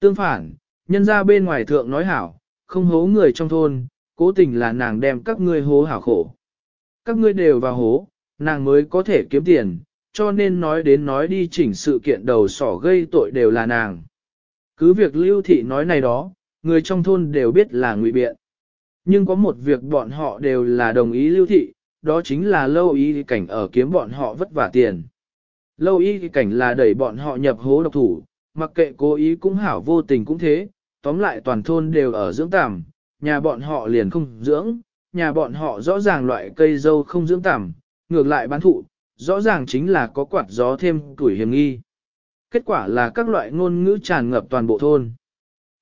Tương phản, nhân ra bên ngoài thượng nói hảo, không hố người trong thôn, cố tình là nàng đem các ngươi hố hảo khổ. Các ngươi đều vào hố, nàng mới có thể kiếm tiền, cho nên nói đến nói đi chỉnh sự kiện đầu sỏ gây tội đều là nàng. Cứ việc lưu thị nói này đó, người trong thôn đều biết là ngụy biện. Nhưng có một việc bọn họ đều là đồng ý lưu thị, đó chính là lâu y cảnh ở kiếm bọn họ vất vả tiền. Lâu y cảnh là đẩy bọn họ nhập hố độc thủ, mặc kệ cố ý cũng hảo vô tình cũng thế, tóm lại toàn thôn đều ở dưỡng tạm, nhà bọn họ liền không dưỡng, nhà bọn họ rõ ràng loại cây dâu không dưỡng tạm, ngược lại bán thụ, rõ ràng chính là có quạt gió thêm tuổi hiểm nghi. Kết quả là các loại ngôn ngữ tràn ngập toàn bộ thôn.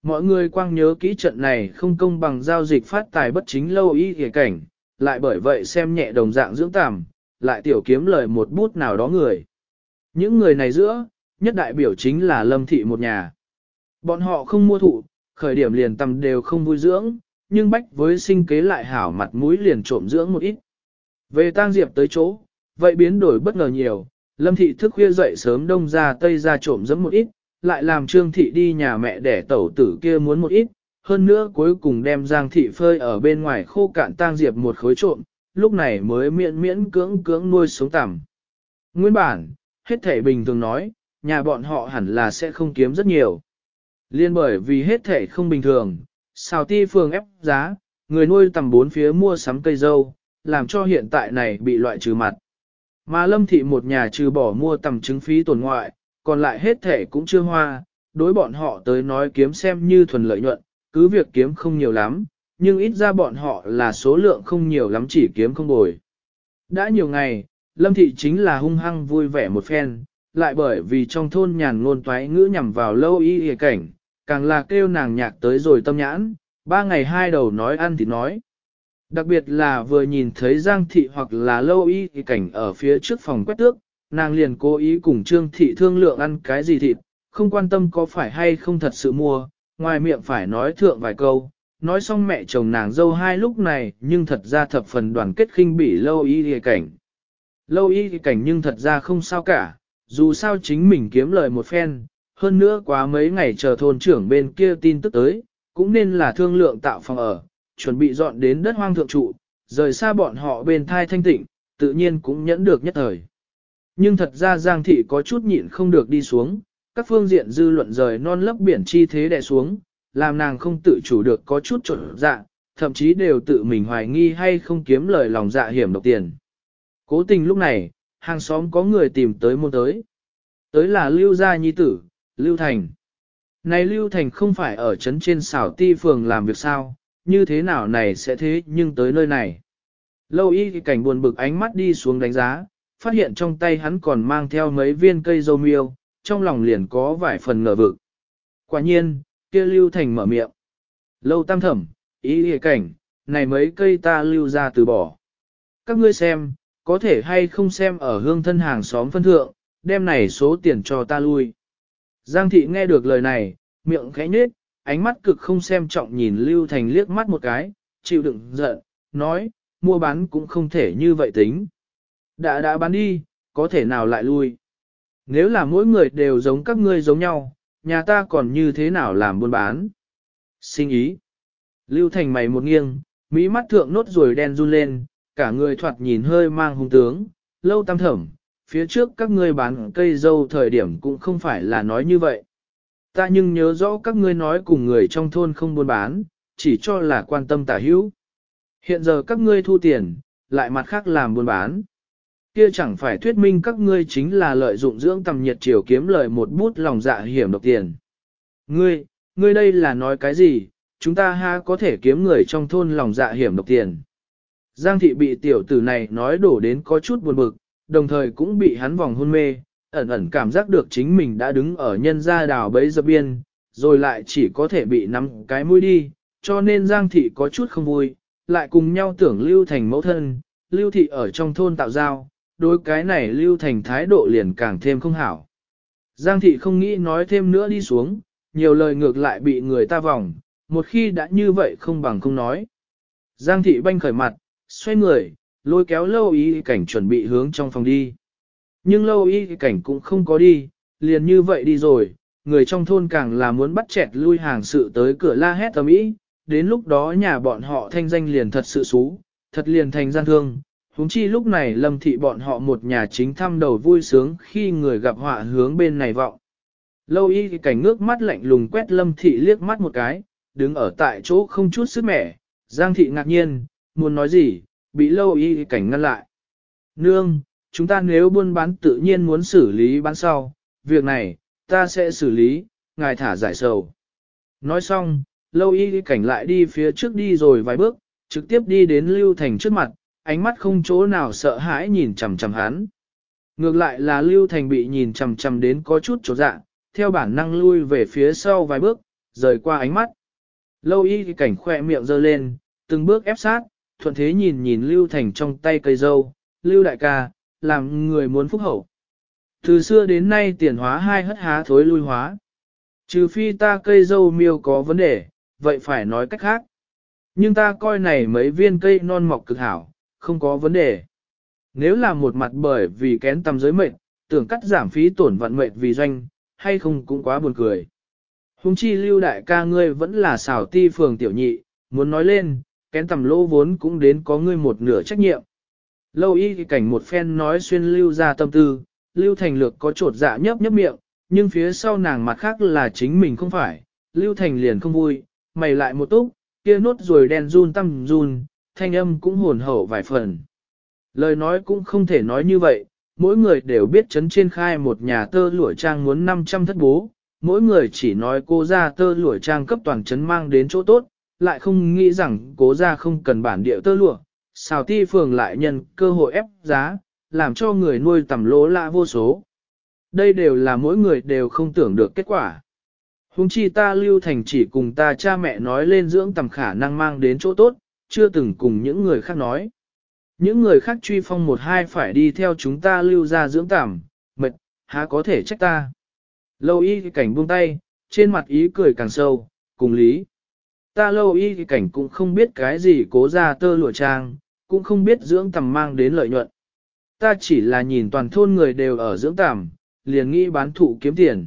Mọi người quang nhớ kỹ trận này không công bằng giao dịch phát tài bất chính lâu y kể cảnh, lại bởi vậy xem nhẹ đồng dạng dưỡng tàm, lại tiểu kiếm lời một bút nào đó người. Những người này giữa, nhất đại biểu chính là lâm thị một nhà. Bọn họ không mua thụ, khởi điểm liền tầm đều không vui dưỡng, nhưng bách với sinh kế lại hảo mặt mũi liền trộm dưỡng một ít. Về tang diệp tới chỗ, vậy biến đổi bất ngờ nhiều, lâm thị thức khuya dậy sớm đông ra tây ra trộm dẫm một ít, lại làm trương thị đi nhà mẹ để tẩu tử kia muốn một ít, hơn nữa cuối cùng đem giang thị phơi ở bên ngoài khô cạn tang diệp một khối trộm, lúc này mới miễn miễn cưỡng cưỡng nuôi sống tằm. Nguyên bản, hết thể bình thường nói, nhà bọn họ hẳn là sẽ không kiếm rất nhiều. Liên bởi vì hết thể không bình thường, xào ti phường ép giá, người nuôi tầm bốn phía mua sắm cây dâu, làm cho hiện tại này bị loại trừ mặt. Mà lâm thị một nhà trừ bỏ mua tầm chứng phí tổn ngoại, còn lại hết thể cũng chưa hoa, đối bọn họ tới nói kiếm xem như thuần lợi nhuận, cứ việc kiếm không nhiều lắm, nhưng ít ra bọn họ là số lượng không nhiều lắm chỉ kiếm không bồi. Đã nhiều ngày, Lâm Thị chính là hung hăng vui vẻ một phen, lại bởi vì trong thôn nhàn ngôn toái ngữ nhằm vào lâu y hề cảnh, càng là kêu nàng nhạc tới rồi tâm nhãn, ba ngày hai đầu nói ăn thì nói. Đặc biệt là vừa nhìn thấy Giang Thị hoặc là lâu y thì cảnh ở phía trước phòng quét tước, nàng liền cố ý cùng Trương Thị thương lượng ăn cái gì thịt, không quan tâm có phải hay không thật sự mua, ngoài miệng phải nói thượng vài câu, nói xong mẹ chồng nàng dâu hai lúc này nhưng thật ra thập phần đoàn kết khinh bỉ lâu y thì cảnh. Lâu y thì cảnh nhưng thật ra không sao cả, dù sao chính mình kiếm lời một phen, hơn nữa quá mấy ngày chờ thôn trưởng bên kia tin tức tới, cũng nên là thương lượng tạo phòng ở, chuẩn bị dọn đến đất hoang thượng trụ, rời xa bọn họ bên thai thanh tịnh, tự nhiên cũng nhẫn được nhất thời. Nhưng thật ra Giang Thị có chút nhịn không được đi xuống, các phương diện dư luận rời non lấp biển chi thế đè xuống, làm nàng không tự chủ được có chút trộn dạ, thậm chí đều tự mình hoài nghi hay không kiếm lời lòng dạ hiểm độc tiền. Cố tình lúc này, hàng xóm có người tìm tới môn tới. Tới là Lưu Gia Nhi Tử, Lưu Thành. Này Lưu Thành không phải ở trấn trên xảo ti phường làm việc sao, như thế nào này sẽ thế nhưng tới nơi này. Lâu y cảnh buồn bực ánh mắt đi xuống đánh giá, phát hiện trong tay hắn còn mang theo mấy viên cây dâu miêu, trong lòng liền có vài phần ngờ vực. Quả nhiên, kia Lưu Thành mở miệng. Lâu tam thẩm, ý y cảnh, này mấy cây ta lưu ra từ bỏ. Các ngươi xem, có thể hay không xem ở hương thân hàng xóm phân thượng, đem này số tiền cho ta lui. Giang thị nghe được lời này, miệng khẽ nhếch, ánh mắt cực không xem trọng nhìn Lưu Thành liếc mắt một cái, chịu đựng giận, nói, mua bán cũng không thể như vậy tính. Đã đã bán đi, có thể nào lại lui. Nếu là mỗi người đều giống các ngươi giống nhau, nhà ta còn như thế nào làm buôn bán. Sinh ý. Lưu Thành mày một nghiêng, mỹ mắt thượng nốt rồi đen run lên, cả người thoạt nhìn hơi mang hung tướng, lâu tam thẩm, phía trước các ngươi bán cây dâu thời điểm cũng không phải là nói như vậy. Ta nhưng nhớ rõ các ngươi nói cùng người trong thôn không buôn bán, chỉ cho là quan tâm tả hữu. Hiện giờ các ngươi thu tiền, lại mặt khác làm buôn bán. Kia chẳng phải thuyết minh các ngươi chính là lợi dụng dưỡng tầm nhiệt chiều kiếm lợi một bút lòng dạ hiểm độc tiền. Ngươi, ngươi đây là nói cái gì, chúng ta ha có thể kiếm người trong thôn lòng dạ hiểm độc tiền. Giang thị bị tiểu tử này nói đổ đến có chút buồn bực, đồng thời cũng bị hắn vòng hôn mê, ẩn ẩn cảm giác được chính mình đã đứng ở nhân gia đào bấy dập biên, rồi lại chỉ có thể bị nắm cái mũi đi, cho nên Giang thị có chút không vui, lại cùng nhau tưởng Lưu Thành mẫu thân, Lưu thị ở trong thôn tạo giao, đối cái này Lưu Thành thái độ liền càng thêm không hảo. Giang thị không nghĩ nói thêm nữa đi xuống, nhiều lời ngược lại bị người ta vòng, một khi đã như vậy không bằng không nói. Giang thị banh khởi mặt, xoay người, lôi kéo lâu y cảnh chuẩn bị hướng trong phòng đi. Nhưng lâu y cảnh cũng không có đi, liền như vậy đi rồi, người trong thôn càng là muốn bắt chẹt lui hàng sự tới cửa la hét tầm ý, đến lúc đó nhà bọn họ thanh danh liền thật sự xú, thật liền thành gian thương huống chi lúc này lâm thị bọn họ một nhà chính thăm đầu vui sướng khi người gặp họa hướng bên này vọng. Lâu y cảnh ngước mắt lạnh lùng quét lâm thị liếc mắt một cái, đứng ở tại chỗ không chút sức mẻ, giang thị ngạc nhiên, muốn nói gì, bị lâu y cảnh ngăn lại. Nương, chúng ta nếu buôn bán tự nhiên muốn xử lý bán sau, việc này, ta sẽ xử lý, ngài thả giải sầu. Nói xong, lâu y cảnh lại đi phía trước đi rồi vài bước, trực tiếp đi đến Lưu Thành trước mặt, ánh mắt không chỗ nào sợ hãi nhìn chằm chằm hắn. Ngược lại là Lưu Thành bị nhìn chằm chằm đến có chút chỗ dạ, theo bản năng lui về phía sau vài bước, rời qua ánh mắt. Lâu y cảnh khoe miệng giơ lên, từng bước ép sát, thuận thế nhìn nhìn Lưu Thành trong tay cây dâu, Lưu đại ca, làm người muốn phúc hậu. Từ xưa đến nay tiền hóa hai hất há thối lui hóa. Trừ phi ta cây dâu miêu có vấn đề, vậy phải nói cách khác. Nhưng ta coi này mấy viên cây non mọc cực hảo, không có vấn đề. Nếu là một mặt bởi vì kén tầm giới mệnh, tưởng cắt giảm phí tổn vận mệnh vì doanh, hay không cũng quá buồn cười. Hùng chi lưu đại ca ngươi vẫn là xảo ti phường tiểu nhị, muốn nói lên, kén tầm lỗ vốn cũng đến có ngươi một nửa trách nhiệm. Lâu y cảnh một phen nói xuyên lưu ra tâm tư, lưu thành lược có trột dạ nhấp nhấp miệng, nhưng phía sau nàng mặt khác là chính mình không phải, lưu thành liền không vui, mày lại một túc, kia nốt rồi đen run tâm run, thanh âm cũng hồn hậu vài phần. Lời nói cũng không thể nói như vậy, mỗi người đều biết chấn trên khai một nhà tơ lụa trang muốn 500 thất bố, mỗi người chỉ nói cô ra tơ lụa trang cấp toàn chấn mang đến chỗ tốt, lại không nghĩ rằng cố ra không cần bản địa tơ lụa, xào ti phường lại nhân cơ hội ép giá, làm cho người nuôi tầm lỗ lạ vô số. Đây đều là mỗi người đều không tưởng được kết quả. Hùng chi ta lưu thành chỉ cùng ta cha mẹ nói lên dưỡng tầm khả năng mang đến chỗ tốt, chưa từng cùng những người khác nói. Những người khác truy phong một hai phải đi theo chúng ta lưu ra dưỡng tảm, mệt, há có thể trách ta. Lâu y cảnh buông tay, trên mặt ý cười càng sâu, cùng lý. Ta lâu y cảnh cũng không biết cái gì cố ra tơ lụa trang, cũng không biết dưỡng tầm mang đến lợi nhuận. Ta chỉ là nhìn toàn thôn người đều ở dưỡng tầm, liền nghĩ bán thụ kiếm tiền.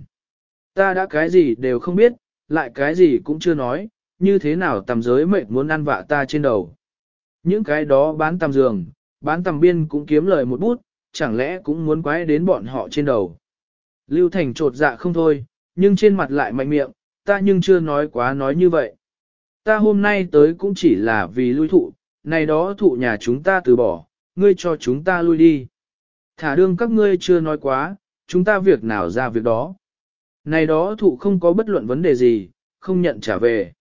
Ta đã cái gì đều không biết, lại cái gì cũng chưa nói, như thế nào tầm giới mệnh muốn ăn vạ ta trên đầu. Những cái đó bán tầm giường, bán tầm biên cũng kiếm lời một bút, chẳng lẽ cũng muốn quái đến bọn họ trên đầu. Lưu Thành trột dạ không thôi, nhưng trên mặt lại mạnh miệng, ta nhưng chưa nói quá nói như vậy. Ta hôm nay tới cũng chỉ là vì lui thụ, này đó thụ nhà chúng ta từ bỏ, ngươi cho chúng ta lui đi. Thả đương các ngươi chưa nói quá, chúng ta việc nào ra việc đó. Này đó thụ không có bất luận vấn đề gì, không nhận trả về.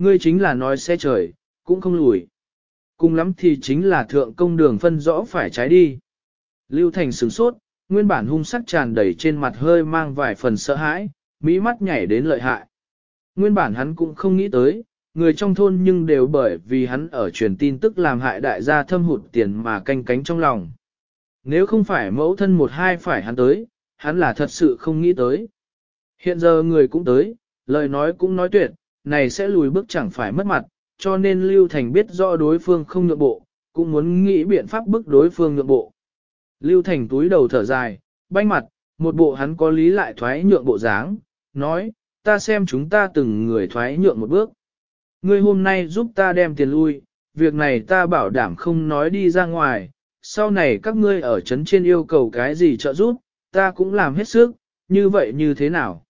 Ngươi chính là nói xe trời, cũng không lùi. Cùng lắm thì chính là thượng công đường phân rõ phải trái đi. Lưu Thành sửng sốt, nguyên bản hung sắc tràn đầy trên mặt hơi mang vài phần sợ hãi, mỹ mắt nhảy đến lợi hại. Nguyên bản hắn cũng không nghĩ tới, người trong thôn nhưng đều bởi vì hắn ở truyền tin tức làm hại đại gia thâm hụt tiền mà canh cánh trong lòng. Nếu không phải mẫu thân một hai phải hắn tới, hắn là thật sự không nghĩ tới. Hiện giờ người cũng tới, lời nói cũng nói tuyệt, này sẽ lùi bước chẳng phải mất mặt, cho nên Lưu Thành biết rõ đối phương không nhượng bộ, cũng muốn nghĩ biện pháp bức đối phương nhượng bộ. Lưu Thành túi đầu thở dài, banh mặt, một bộ hắn có lý lại thoái nhượng bộ dáng, nói, ta xem chúng ta từng người thoái nhượng một bước. Ngươi hôm nay giúp ta đem tiền lui, việc này ta bảo đảm không nói đi ra ngoài, sau này các ngươi ở trấn trên yêu cầu cái gì trợ giúp, ta cũng làm hết sức, như vậy như thế nào?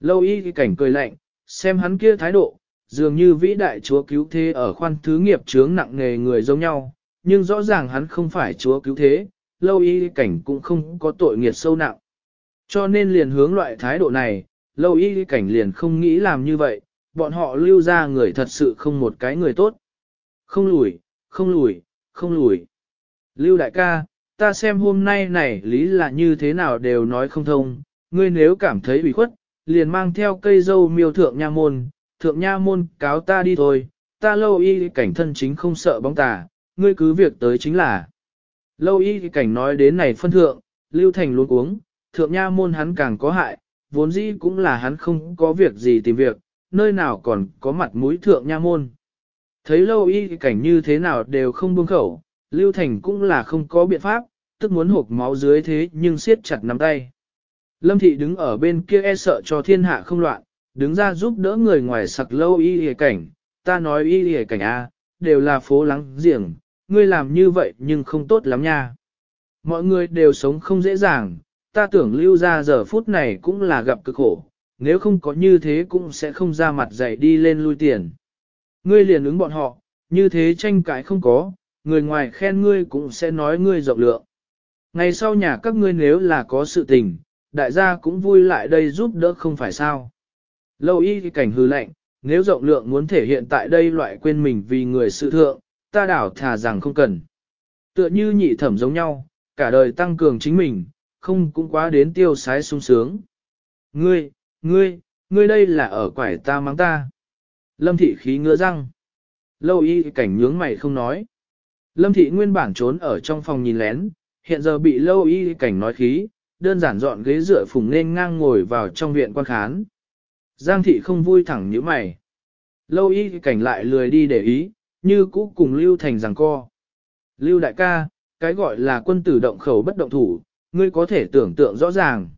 Lâu y cảnh cười lạnh, xem hắn kia thái độ, dường như vĩ đại chúa cứu thế ở khoan thứ nghiệp chướng nặng nghề người giống nhau, nhưng rõ ràng hắn không phải chúa cứu thế, lâu y cảnh cũng không có tội nghiệt sâu nặng. Cho nên liền hướng loại thái độ này, lâu y cảnh liền không nghĩ làm như vậy, bọn họ lưu ra người thật sự không một cái người tốt. Không lùi, không lùi, không lùi. Lưu đại ca, ta xem hôm nay này lý là như thế nào đều nói không thông, ngươi nếu cảm thấy bị khuất, liền mang theo cây dâu miêu thượng nha môn, thượng nha môn cáo ta đi thôi, ta lâu y cảnh thân chính không sợ bóng tà, ngươi cứ việc tới chính là. Lâu y cảnh nói đến này phân thượng, lưu thành luôn uống, thượng nha môn hắn càng có hại, vốn dĩ cũng là hắn không có việc gì tìm việc, nơi nào còn có mặt mũi thượng nha môn. Thấy lâu y cảnh như thế nào đều không buông khẩu, lưu thành cũng là không có biện pháp, tức muốn hộp máu dưới thế nhưng siết chặt nắm tay. Lâm thị đứng ở bên kia e sợ cho thiên hạ không loạn, đứng ra giúp đỡ người ngoài sặc lâu y hề cảnh, ta nói y hề cảnh A, đều là phố lắng giềng, ngươi làm như vậy nhưng không tốt lắm nha. Mọi người đều sống không dễ dàng, ta tưởng lưu ra giờ phút này cũng là gặp cực khổ, nếu không có như thế cũng sẽ không ra mặt dạy đi lên lui tiền. Ngươi liền ứng bọn họ, như thế tranh cãi không có, người ngoài khen ngươi cũng sẽ nói ngươi rộng lượng. Ngày sau nhà các ngươi nếu là có sự tình, đại gia cũng vui lại đây giúp đỡ không phải sao. Lâu y thì cảnh hư lệnh, nếu rộng lượng muốn thể hiện tại đây loại quên mình vì người sự thượng, ta đảo thà rằng không cần. Tựa như nhị thẩm giống nhau, cả đời tăng cường chính mình, không cũng quá đến tiêu sái sung sướng. Ngươi, ngươi, ngươi đây là ở quải ta mắng ta. Lâm thị khí ngứa răng. Lâu y cảnh nhướng mày không nói. Lâm thị nguyên bản trốn ở trong phòng nhìn lén, hiện giờ bị lâu y cảnh nói khí, đơn giản dọn ghế dựa phùng nên ngang ngồi vào trong viện quan khán. Giang thị không vui thẳng như mày. Lâu y cảnh lại lười đi để ý, như cũ cùng Lưu Thành rằng co. Lưu đại ca, cái gọi là quân tử động khẩu bất động thủ, ngươi có thể tưởng tượng rõ ràng.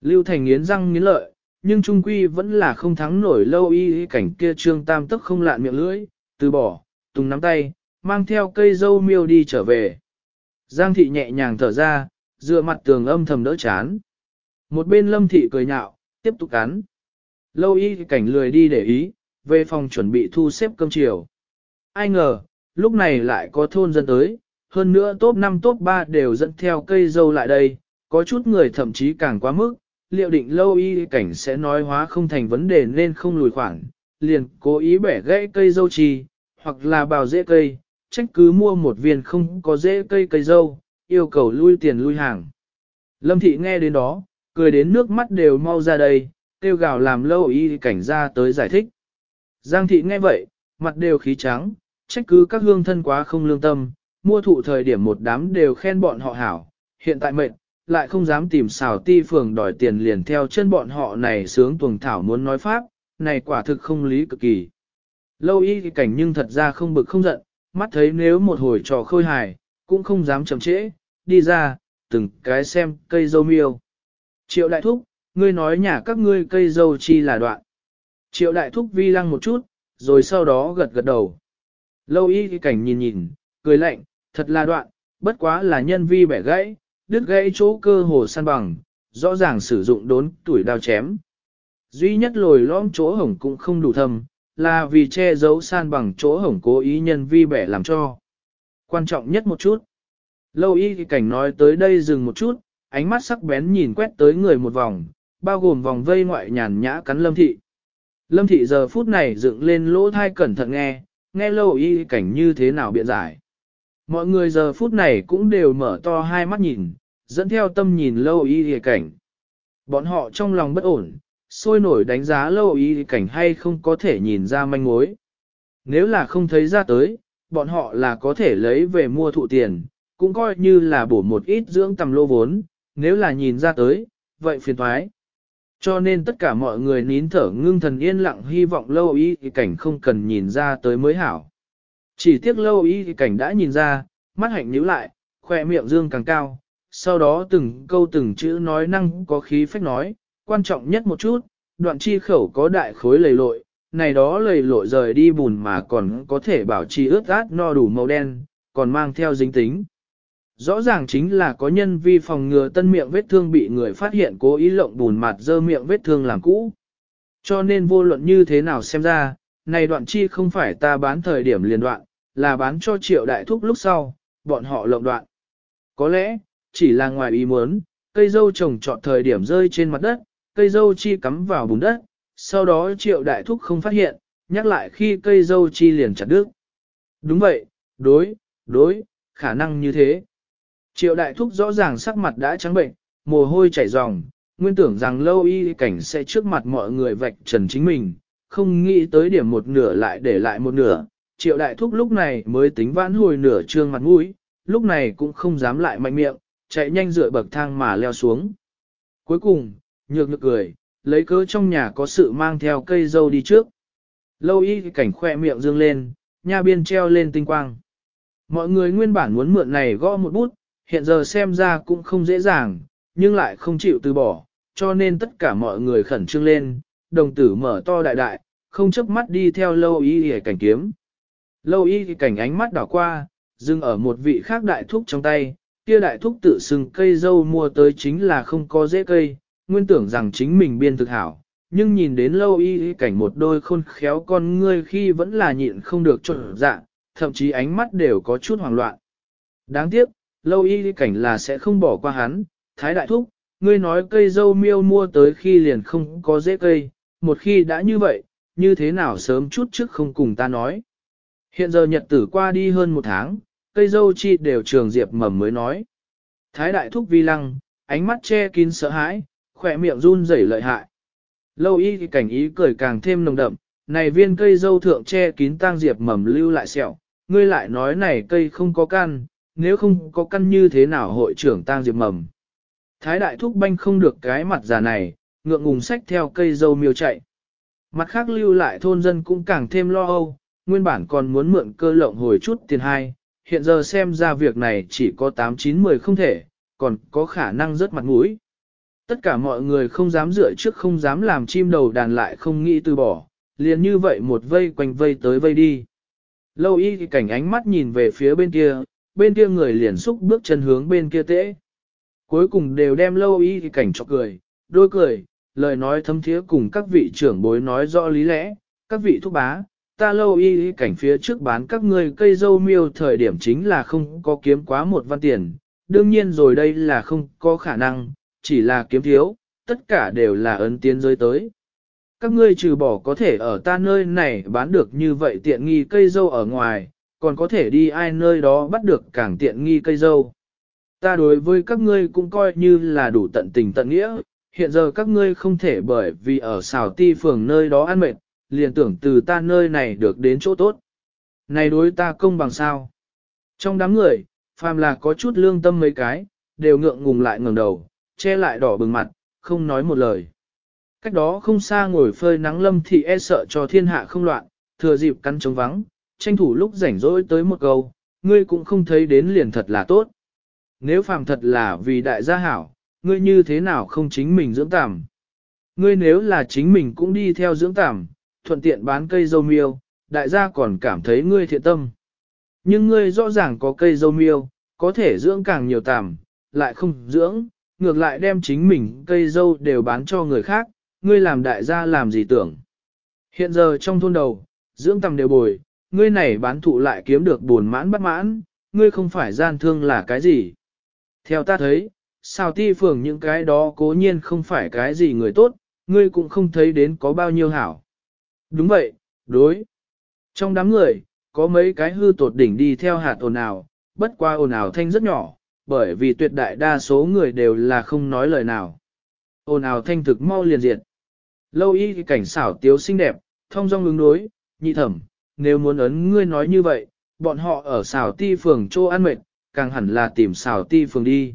Lưu Thành nghiến răng nghiến lợi, nhưng trung quy vẫn là không thắng nổi lâu y cảnh kia trương tam tức không lạn miệng lưỡi, từ bỏ, tùng nắm tay, mang theo cây dâu miêu đi trở về. Giang thị nhẹ nhàng thở ra, dựa mặt tường âm thầm đỡ chán. Một bên lâm thị cười nhạo, tiếp tục cắn. Lâu y cảnh lười đi để ý, về phòng chuẩn bị thu xếp cơm chiều. Ai ngờ, lúc này lại có thôn dân tới, hơn nữa top 5 top 3 đều dẫn theo cây dâu lại đây, có chút người thậm chí càng quá mức, liệu định lâu y cảnh sẽ nói hóa không thành vấn đề nên không lùi khoản, liền cố ý bẻ gãy cây dâu trì hoặc là bào rễ cây, trách cứ mua một viên không có rễ cây cây dâu, yêu cầu lui tiền lui hàng. Lâm thị nghe đến đó, cười đến nước mắt đều mau ra đây, kêu gào làm lâu y cảnh ra tới giải thích. Giang thị nghe vậy, mặt đều khí trắng, trách cứ các hương thân quá không lương tâm, mua thụ thời điểm một đám đều khen bọn họ hảo, hiện tại mệnh, lại không dám tìm xào ti phường đòi tiền liền theo chân bọn họ này sướng tuồng thảo muốn nói pháp, này quả thực không lý cực kỳ. Lâu y cảnh nhưng thật ra không bực không giận, mắt thấy nếu một hồi trò khôi hài, cũng không dám chậm trễ, đi ra, từng cái xem cây dâu miêu. Triệu đại thúc, ngươi nói nhà các ngươi cây dâu chi là đoạn. Triệu đại thúc vi lăng một chút, rồi sau đó gật gật đầu. Lâu y cảnh nhìn nhìn, cười lạnh, thật là đoạn, bất quá là nhân vi bẻ gãy, đứt gãy chỗ cơ hồ săn bằng, rõ ràng sử dụng đốn tuổi đao chém. Duy nhất lồi lõm chỗ hổng cũng không đủ thâm, là vì che giấu san bằng chỗ hổng cố ý nhân vi bẻ làm cho. Quan trọng nhất một chút. Lâu y cảnh nói tới đây dừng một chút, ánh mắt sắc bén nhìn quét tới người một vòng, bao gồm vòng vây ngoại nhàn nhã cắn lâm thị. Lâm thị giờ phút này dựng lên lỗ thai cẩn thận nghe, nghe lâu y cảnh như thế nào biện giải. Mọi người giờ phút này cũng đều mở to hai mắt nhìn, dẫn theo tâm nhìn lâu y cảnh. Bọn họ trong lòng bất ổn, sôi nổi đánh giá lâu y cảnh hay không có thể nhìn ra manh mối. Nếu là không thấy ra tới, bọn họ là có thể lấy về mua thụ tiền, cũng coi như là bổ một ít dưỡng tầm lô vốn, nếu là nhìn ra tới, vậy phiền thoái. Cho nên tất cả mọi người nín thở ngưng thần yên lặng hy vọng lâu y cảnh không cần nhìn ra tới mới hảo. Chỉ tiếc lâu y cảnh đã nhìn ra, mắt hạnh nhíu lại, khoe miệng dương càng cao, sau đó từng câu từng chữ nói năng có khí phách nói, quan trọng nhất một chút, đoạn chi khẩu có đại khối lầy lội, này đó lầy lội rời đi bùn mà còn có thể bảo trì ướt át no đủ màu đen, còn mang theo dính tính. Rõ ràng chính là có nhân vi phòng ngừa tân miệng vết thương bị người phát hiện cố ý lộng bùn mặt dơ miệng vết thương làm cũ. Cho nên vô luận như thế nào xem ra, này đoạn chi không phải ta bán thời điểm liền đoạn, là bán cho triệu đại thúc lúc sau, bọn họ lộng đoạn. Có lẽ, chỉ là ngoài ý muốn, cây dâu trồng trọt thời điểm rơi trên mặt đất, cây dâu chi cắm vào bùn đất, sau đó triệu đại thúc không phát hiện, nhắc lại khi cây dâu chi liền chặt đứt. Đúng vậy, đối, đối, khả năng như thế. Triệu đại thúc rõ ràng sắc mặt đã trắng bệnh, mồ hôi chảy ròng, nguyên tưởng rằng lâu y cảnh sẽ trước mặt mọi người vạch trần chính mình, không nghĩ tới điểm một nửa lại để lại một nửa. Triệu đại thúc lúc này mới tính vãn hồi nửa trương mặt mũi, lúc này cũng không dám lại mạnh miệng, chạy nhanh dựa bậc thang mà leo xuống. Cuối cùng, nhược nhược cười, lấy cớ trong nhà có sự mang theo cây dâu đi trước. Lâu y cảnh khoe miệng dương lên, nha biên treo lên tinh quang. Mọi người nguyên bản muốn mượn này gõ một bút, hiện giờ xem ra cũng không dễ dàng, nhưng lại không chịu từ bỏ, cho nên tất cả mọi người khẩn trương lên, đồng tử mở to đại đại, không chấp mắt đi theo lâu y hề cảnh kiếm. Lâu y cảnh ánh mắt đảo qua, dừng ở một vị khác đại thúc trong tay, kia đại thúc tự xưng cây dâu mua tới chính là không có dễ cây, nguyên tưởng rằng chính mình biên thực hảo, nhưng nhìn đến lâu y cảnh một đôi khôn khéo con ngươi khi vẫn là nhịn không được trộn dạ, thậm chí ánh mắt đều có chút hoảng loạn. Đáng tiếc, lâu y cảnh là sẽ không bỏ qua hắn, thái đại thúc, ngươi nói cây dâu miêu mua tới khi liền không có dễ cây, một khi đã như vậy, như thế nào sớm chút trước không cùng ta nói. Hiện giờ nhật tử qua đi hơn một tháng, cây dâu chi đều trường diệp mầm mới nói. Thái đại thúc vi lăng, ánh mắt che kín sợ hãi, khỏe miệng run rẩy lợi hại. Lâu y thì cảnh ý cười càng thêm nồng đậm, này viên cây dâu thượng che kín tang diệp mầm lưu lại sẹo, ngươi lại nói này cây không có căn, nếu không có căn như thế nào hội trưởng tang diệp mầm. Thái đại thúc banh không được cái mặt già này, ngượng ngùng sách theo cây dâu miêu chạy. Mặt khác lưu lại thôn dân cũng càng thêm lo âu, nguyên bản còn muốn mượn cơ lộng hồi chút tiền hai, hiện giờ xem ra việc này chỉ có 8-9-10 không thể, còn có khả năng rất mặt mũi. Tất cả mọi người không dám dựa trước không dám làm chim đầu đàn lại không nghĩ từ bỏ, liền như vậy một vây quanh vây tới vây đi. Lâu y thì cảnh ánh mắt nhìn về phía bên kia, bên kia người liền xúc bước chân hướng bên kia tễ. Cuối cùng đều đem lâu y thì cảnh cho cười, đôi cười, lời nói thâm thiế cùng các vị trưởng bối nói rõ lý lẽ, các vị thúc bá, ta lâu y cảnh phía trước bán các ngươi cây dâu miêu thời điểm chính là không có kiếm quá một văn tiền, đương nhiên rồi đây là không có khả năng, chỉ là kiếm thiếu, tất cả đều là ấn tiến rơi tới. Các ngươi trừ bỏ có thể ở ta nơi này bán được như vậy tiện nghi cây dâu ở ngoài, còn có thể đi ai nơi đó bắt được càng tiện nghi cây dâu. Ta đối với các ngươi cũng coi như là đủ tận tình tận nghĩa, hiện giờ các ngươi không thể bởi vì ở xào ti phường nơi đó ăn mệt, liền tưởng từ ta nơi này được đến chỗ tốt. Này đối ta công bằng sao? Trong đám người, phàm là có chút lương tâm mấy cái, đều ngượng ngùng lại ngẩng đầu, che lại đỏ bừng mặt, không nói một lời. Cách đó không xa ngồi phơi nắng lâm thị e sợ cho thiên hạ không loạn, thừa dịp cắn trống vắng, tranh thủ lúc rảnh rỗi tới một câu, ngươi cũng không thấy đến liền thật là tốt. Nếu phàm thật là vì đại gia hảo, ngươi như thế nào không chính mình dưỡng tạm? Ngươi nếu là chính mình cũng đi theo dưỡng tạm, thuận tiện bán cây dâu miêu, đại gia còn cảm thấy ngươi thiện tâm. Nhưng ngươi rõ ràng có cây dâu miêu, có thể dưỡng càng nhiều tạm, lại không dưỡng, ngược lại đem chính mình cây dâu đều bán cho người khác, ngươi làm đại gia làm gì tưởng. Hiện giờ trong thôn đầu, dưỡng tầm đều bồi, ngươi này bán thụ lại kiếm được buồn mãn bất mãn, ngươi không phải gian thương là cái gì. Theo ta thấy, sao ti phường những cái đó cố nhiên không phải cái gì người tốt, ngươi cũng không thấy đến có bao nhiêu hảo. Đúng vậy, đối. Trong đám người, có mấy cái hư tột đỉnh đi theo hạt ồn ào, bất qua ồn ào thanh rất nhỏ, bởi vì tuyệt đại đa số người đều là không nói lời nào. Ôn ào thanh thực mau liền diệt. Lâu y cảnh xảo tiếu xinh đẹp, thông dong ứng đối, nhị thẩm, nếu muốn ấn ngươi nói như vậy, bọn họ ở xảo ti phường chỗ ăn mệt, càng hẳn là tìm xảo ti phường đi.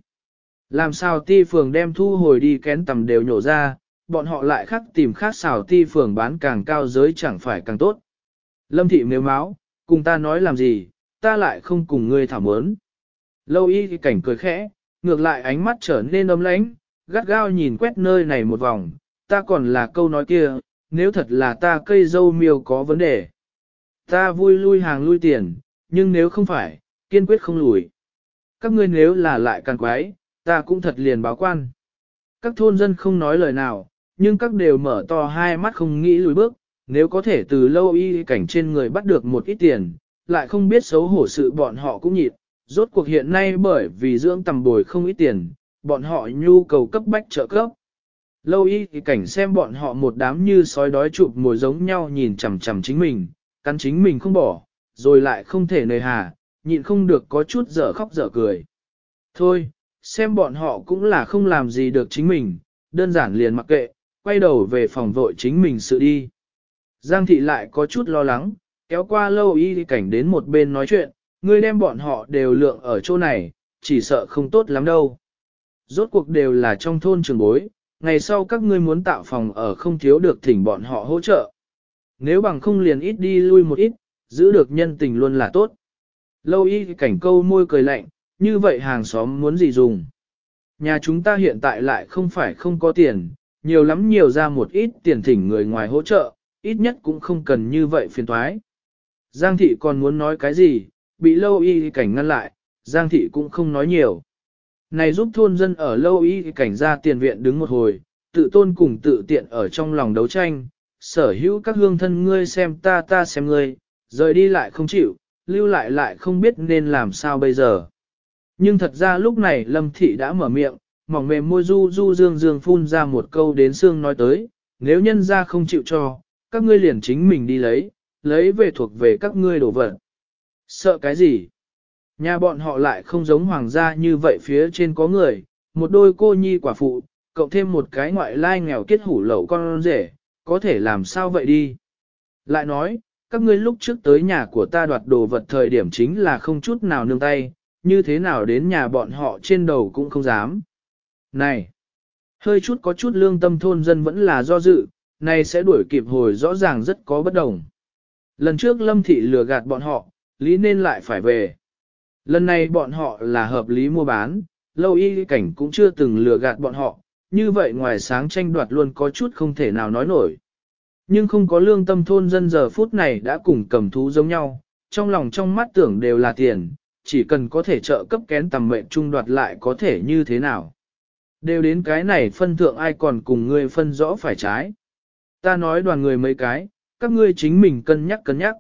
Làm sao ti phường đem thu hồi đi kén tầm đều nhổ ra, bọn họ lại khắc tìm khác xảo ti phường bán càng cao giới chẳng phải càng tốt. Lâm thị nếu máu, cùng ta nói làm gì, ta lại không cùng ngươi thảo mớn. Lâu y thì cảnh cười khẽ, ngược lại ánh mắt trở nên ấm lãnh, gắt gao nhìn quét nơi này một vòng, ta còn là câu nói kia, nếu thật là ta cây dâu miêu có vấn đề. Ta vui lui hàng lui tiền, nhưng nếu không phải, kiên quyết không lùi. Các ngươi nếu là lại càng quái, ta cũng thật liền báo quan. Các thôn dân không nói lời nào, nhưng các đều mở to hai mắt không nghĩ lùi bước, nếu có thể từ lâu y cảnh trên người bắt được một ít tiền, lại không biết xấu hổ sự bọn họ cũng nhịn. Rốt cuộc hiện nay bởi vì dưỡng tầm bồi không ít tiền, bọn họ nhu cầu cấp bách trợ cấp. Lâu y thì cảnh xem bọn họ một đám như sói đói chụp mồi giống nhau nhìn chằm chằm chính mình, cắn chính mình không bỏ, rồi lại không thể nề hà, nhịn không được có chút dở khóc dở cười. Thôi, xem bọn họ cũng là không làm gì được chính mình, đơn giản liền mặc kệ, quay đầu về phòng vội chính mình sự đi. Giang thị lại có chút lo lắng, kéo qua lâu y thì cảnh đến một bên nói chuyện, ngươi đem bọn họ đều lượng ở chỗ này, chỉ sợ không tốt lắm đâu. Rốt cuộc đều là trong thôn trường bối, ngày sau các ngươi muốn tạo phòng ở không thiếu được thỉnh bọn họ hỗ trợ. Nếu bằng không liền ít đi lui một ít, giữ được nhân tình luôn là tốt. Lâu y cảnh câu môi cười lạnh, như vậy hàng xóm muốn gì dùng. Nhà chúng ta hiện tại lại không phải không có tiền, nhiều lắm nhiều ra một ít tiền thỉnh người ngoài hỗ trợ, ít nhất cũng không cần như vậy phiền toái. Giang thị còn muốn nói cái gì, bị lâu y cảnh ngăn lại, Giang thị cũng không nói nhiều. Này giúp thôn dân ở lâu y cảnh ra tiền viện đứng một hồi, tự tôn cùng tự tiện ở trong lòng đấu tranh, sở hữu các hương thân ngươi xem ta ta xem ngươi, rời đi lại không chịu, lưu lại lại không biết nên làm sao bây giờ. Nhưng thật ra lúc này Lâm Thị đã mở miệng, mỏng mềm môi du du dương dương phun ra một câu đến xương nói tới, nếu nhân ra không chịu cho, các ngươi liền chính mình đi lấy, lấy về thuộc về các ngươi đổ vật. Sợ cái gì? Nhà bọn họ lại không giống hoàng gia như vậy phía trên có người, một đôi cô nhi quả phụ, cộng thêm một cái ngoại lai nghèo kết hủ lậu con rể, có thể làm sao vậy đi. Lại nói, các ngươi lúc trước tới nhà của ta đoạt đồ vật thời điểm chính là không chút nào nương tay, như thế nào đến nhà bọn họ trên đầu cũng không dám. Này, hơi chút có chút lương tâm thôn dân vẫn là do dự, này sẽ đuổi kịp hồi rõ ràng rất có bất đồng. Lần trước lâm thị lừa gạt bọn họ, lý nên lại phải về. Lần này bọn họ là hợp lý mua bán, lâu y cảnh cũng chưa từng lừa gạt bọn họ, như vậy ngoài sáng tranh đoạt luôn có chút không thể nào nói nổi. Nhưng không có lương tâm thôn dân giờ phút này đã cùng cầm thú giống nhau, trong lòng trong mắt tưởng đều là tiền, chỉ cần có thể trợ cấp kén tầm mệnh trung đoạt lại có thể như thế nào. Đều đến cái này phân thượng ai còn cùng ngươi phân rõ phải trái. Ta nói đoàn người mấy cái, các ngươi chính mình cân nhắc cân nhắc.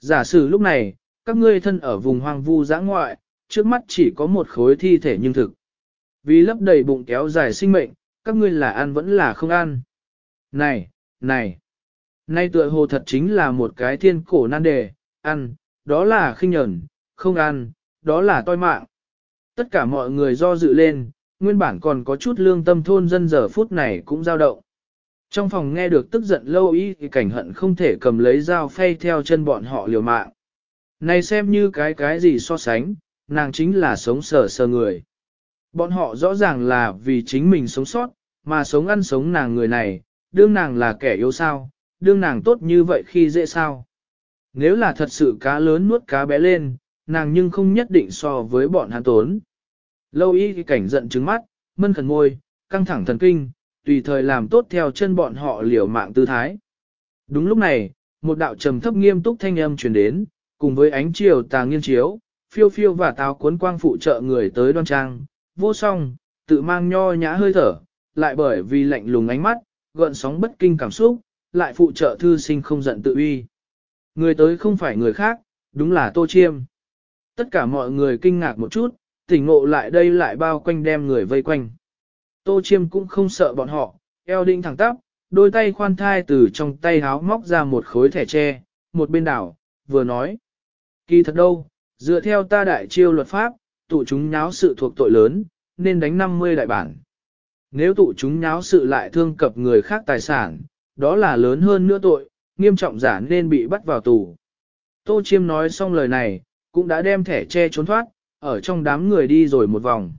Giả sử lúc này, các ngươi thân ở vùng hoang vu giã ngoại, trước mắt chỉ có một khối thi thể nhưng thực. Vì lấp đầy bụng kéo dài sinh mệnh, các ngươi là ăn vẫn là không ăn. Này, này, nay tựa hồ thật chính là một cái thiên cổ nan đề, ăn, đó là khinh nhẫn, không ăn, đó là toi mạng. Tất cả mọi người do dự lên, nguyên bản còn có chút lương tâm thôn dân giờ phút này cũng dao động. Trong phòng nghe được tức giận lâu ý thì cảnh hận không thể cầm lấy dao phay theo chân bọn họ liều mạng. Này xem như cái cái gì so sánh, nàng chính là sống sờ sờ người. Bọn họ rõ ràng là vì chính mình sống sót, mà sống ăn sống nàng người này, đương nàng là kẻ yếu sao, đương nàng tốt như vậy khi dễ sao. Nếu là thật sự cá lớn nuốt cá bé lên, nàng nhưng không nhất định so với bọn hắn tốn. Lâu y cảnh giận trứng mắt, mân khẩn môi, căng thẳng thần kinh, tùy thời làm tốt theo chân bọn họ liều mạng tư thái. Đúng lúc này, một đạo trầm thấp nghiêm túc thanh âm truyền đến, cùng với ánh chiều tà nghiên chiếu, phiêu phiêu và táo cuốn quang phụ trợ người tới đoan trang, vô song, tự mang nho nhã hơi thở, lại bởi vì lạnh lùng ánh mắt, gợn sóng bất kinh cảm xúc, lại phụ trợ thư sinh không giận tự uy. Người tới không phải người khác, đúng là Tô Chiêm. Tất cả mọi người kinh ngạc một chút, tỉnh ngộ lại đây lại bao quanh đem người vây quanh. Tô Chiêm cũng không sợ bọn họ, eo đinh thẳng tắp, đôi tay khoan thai từ trong tay háo móc ra một khối thẻ tre, một bên đảo, vừa nói. Kỳ thật đâu, dựa theo ta đại chiêu luật pháp, tụ chúng nháo sự thuộc tội lớn, nên đánh 50 đại bản. Nếu tụ chúng nháo sự lại thương cập người khác tài sản, đó là lớn hơn nữa tội, nghiêm trọng giả nên bị bắt vào tù. Tô Chiêm nói xong lời này, cũng đã đem thẻ che trốn thoát, ở trong đám người đi rồi một vòng.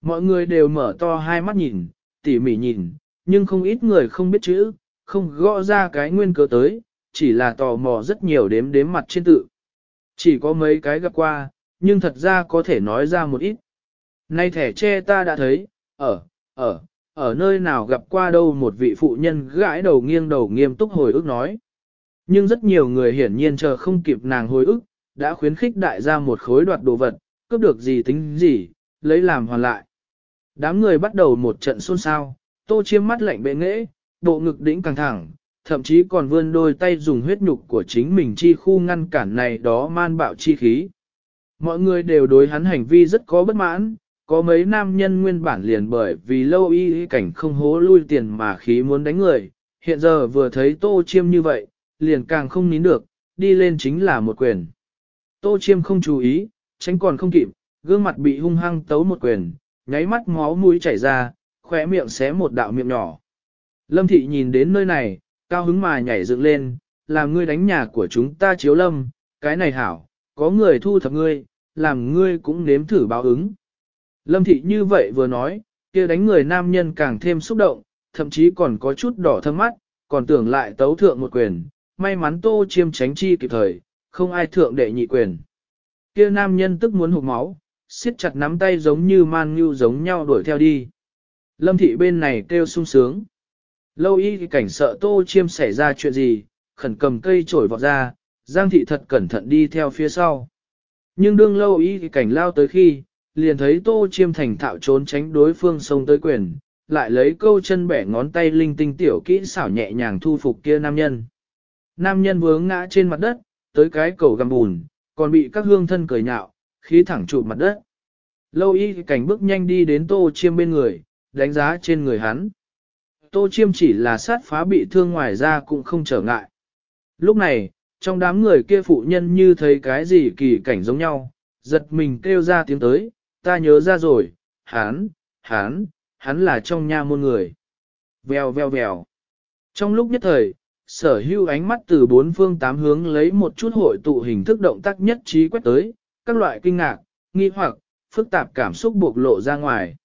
Mọi người đều mở to hai mắt nhìn, tỉ mỉ nhìn, nhưng không ít người không biết chữ, không gõ ra cái nguyên cớ tới, chỉ là tò mò rất nhiều đếm đếm mặt trên tự. Chỉ có mấy cái gặp qua, nhưng thật ra có thể nói ra một ít. Nay thẻ che ta đã thấy, ở, ở, ở nơi nào gặp qua đâu một vị phụ nhân gãi đầu nghiêng đầu nghiêm túc hồi ức nói. Nhưng rất nhiều người hiển nhiên chờ không kịp nàng hồi ức, đã khuyến khích đại gia một khối đoạt đồ vật, cướp được gì tính gì, lấy làm hoàn lại. Đám người bắt đầu một trận xôn xao, tô chiêm mắt lạnh bệ nghễ, bộ ngực đỉnh căng thẳng, thậm chí còn vươn đôi tay dùng huyết nhục của chính mình chi khu ngăn cản này đó man bạo chi khí. Mọi người đều đối hắn hành vi rất có bất mãn, có mấy nam nhân nguyên bản liền bởi vì lâu y cảnh không hố lui tiền mà khí muốn đánh người, hiện giờ vừa thấy tô chiêm như vậy, liền càng không nín được, đi lên chính là một quyền. Tô chiêm không chú ý, tránh còn không kịp, gương mặt bị hung hăng tấu một quyền, nháy mắt máu mũi chảy ra, khóe miệng xé một đạo miệng nhỏ. Lâm thị nhìn đến nơi này, cao hứng mà nhảy dựng lên, làm ngươi đánh nhà của chúng ta chiếu lâm, cái này hảo, có người thu thập ngươi, làm ngươi cũng nếm thử báo ứng. Lâm thị như vậy vừa nói, kia đánh người nam nhân càng thêm xúc động, thậm chí còn có chút đỏ thâm mắt, còn tưởng lại tấu thượng một quyền, may mắn tô chiêm tránh chi kịp thời, không ai thượng đệ nhị quyền. Kia nam nhân tức muốn hụt máu, siết chặt nắm tay giống như man như giống nhau đuổi theo đi. Lâm thị bên này kêu sung sướng. Lâu y thì cảnh sợ tô chiêm xảy ra chuyện gì, khẩn cầm cây trổi vọt ra, Giang thị thật cẩn thận đi theo phía sau. Nhưng đương lâu y thì cảnh lao tới khi, liền thấy tô chiêm thành thạo trốn tránh đối phương xông tới quyền, lại lấy câu chân bẻ ngón tay linh tinh tiểu kỹ xảo nhẹ nhàng thu phục kia nam nhân. Nam nhân vướng ngã trên mặt đất, tới cái cầu găm bùn, còn bị các hương thân cười nhạo, khí thẳng trụ mặt đất. Lâu y cảnh bước nhanh đi đến tô chiêm bên người, đánh giá trên người hắn. Tô chiêm chỉ là sát phá bị thương ngoài ra cũng không trở ngại. Lúc này, trong đám người kia phụ nhân như thấy cái gì kỳ cảnh giống nhau, giật mình kêu ra tiếng tới, ta nhớ ra rồi, hắn, hắn, hắn là trong nha môn người. Vèo vèo vèo. Trong lúc nhất thời, sở hưu ánh mắt từ bốn phương tám hướng lấy một chút hội tụ hình thức động tác nhất trí quét tới, các loại kinh ngạc, nghi hoặc, phức tạp cảm xúc buộc lộ ra ngoài.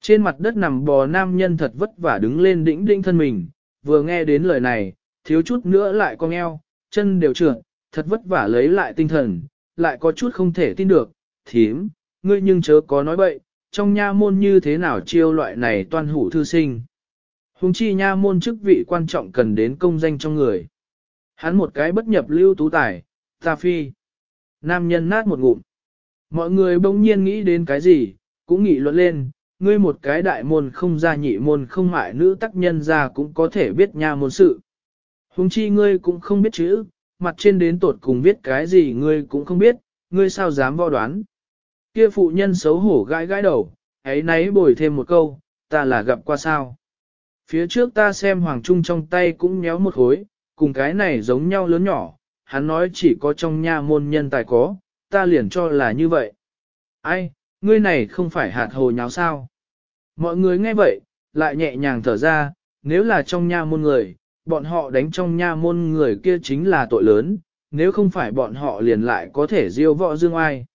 Trên mặt đất nằm bò nam nhân thật vất vả đứng lên đĩnh đĩnh thân mình, vừa nghe đến lời này, thiếu chút nữa lại cong eo, chân đều trượt, thật vất vả lấy lại tinh thần, lại có chút không thể tin được, thím, ngươi nhưng chớ có nói bậy, trong nha môn như thế nào chiêu loại này toàn hủ thư sinh. Hùng chi nha môn chức vị quan trọng cần đến công danh trong người. Hắn một cái bất nhập lưu tú tài, ta phi. Nam nhân nát một ngụm. Mọi người bỗng nhiên nghĩ đến cái gì, cũng nghĩ luận lên, ngươi một cái đại môn không ra nhị môn không mại nữ tác nhân ra cũng có thể biết nha môn sự. Hùng chi ngươi cũng không biết chữ, mặt trên đến tột cùng biết cái gì ngươi cũng không biết, ngươi sao dám vo đoán. Kia phụ nhân xấu hổ gãi gãi đầu, ấy nấy bồi thêm một câu, ta là gặp qua sao. Phía trước ta xem Hoàng Trung trong tay cũng nhéo một hối, cùng cái này giống nhau lớn nhỏ, hắn nói chỉ có trong nha môn nhân tài có, ta liền cho là như vậy. Ai, ngươi này không phải hạt hồ nháo sao? Mọi người nghe vậy, lại nhẹ nhàng thở ra, nếu là trong nha môn người, bọn họ đánh trong nha môn người kia chính là tội lớn, nếu không phải bọn họ liền lại có thể diêu võ dương ai.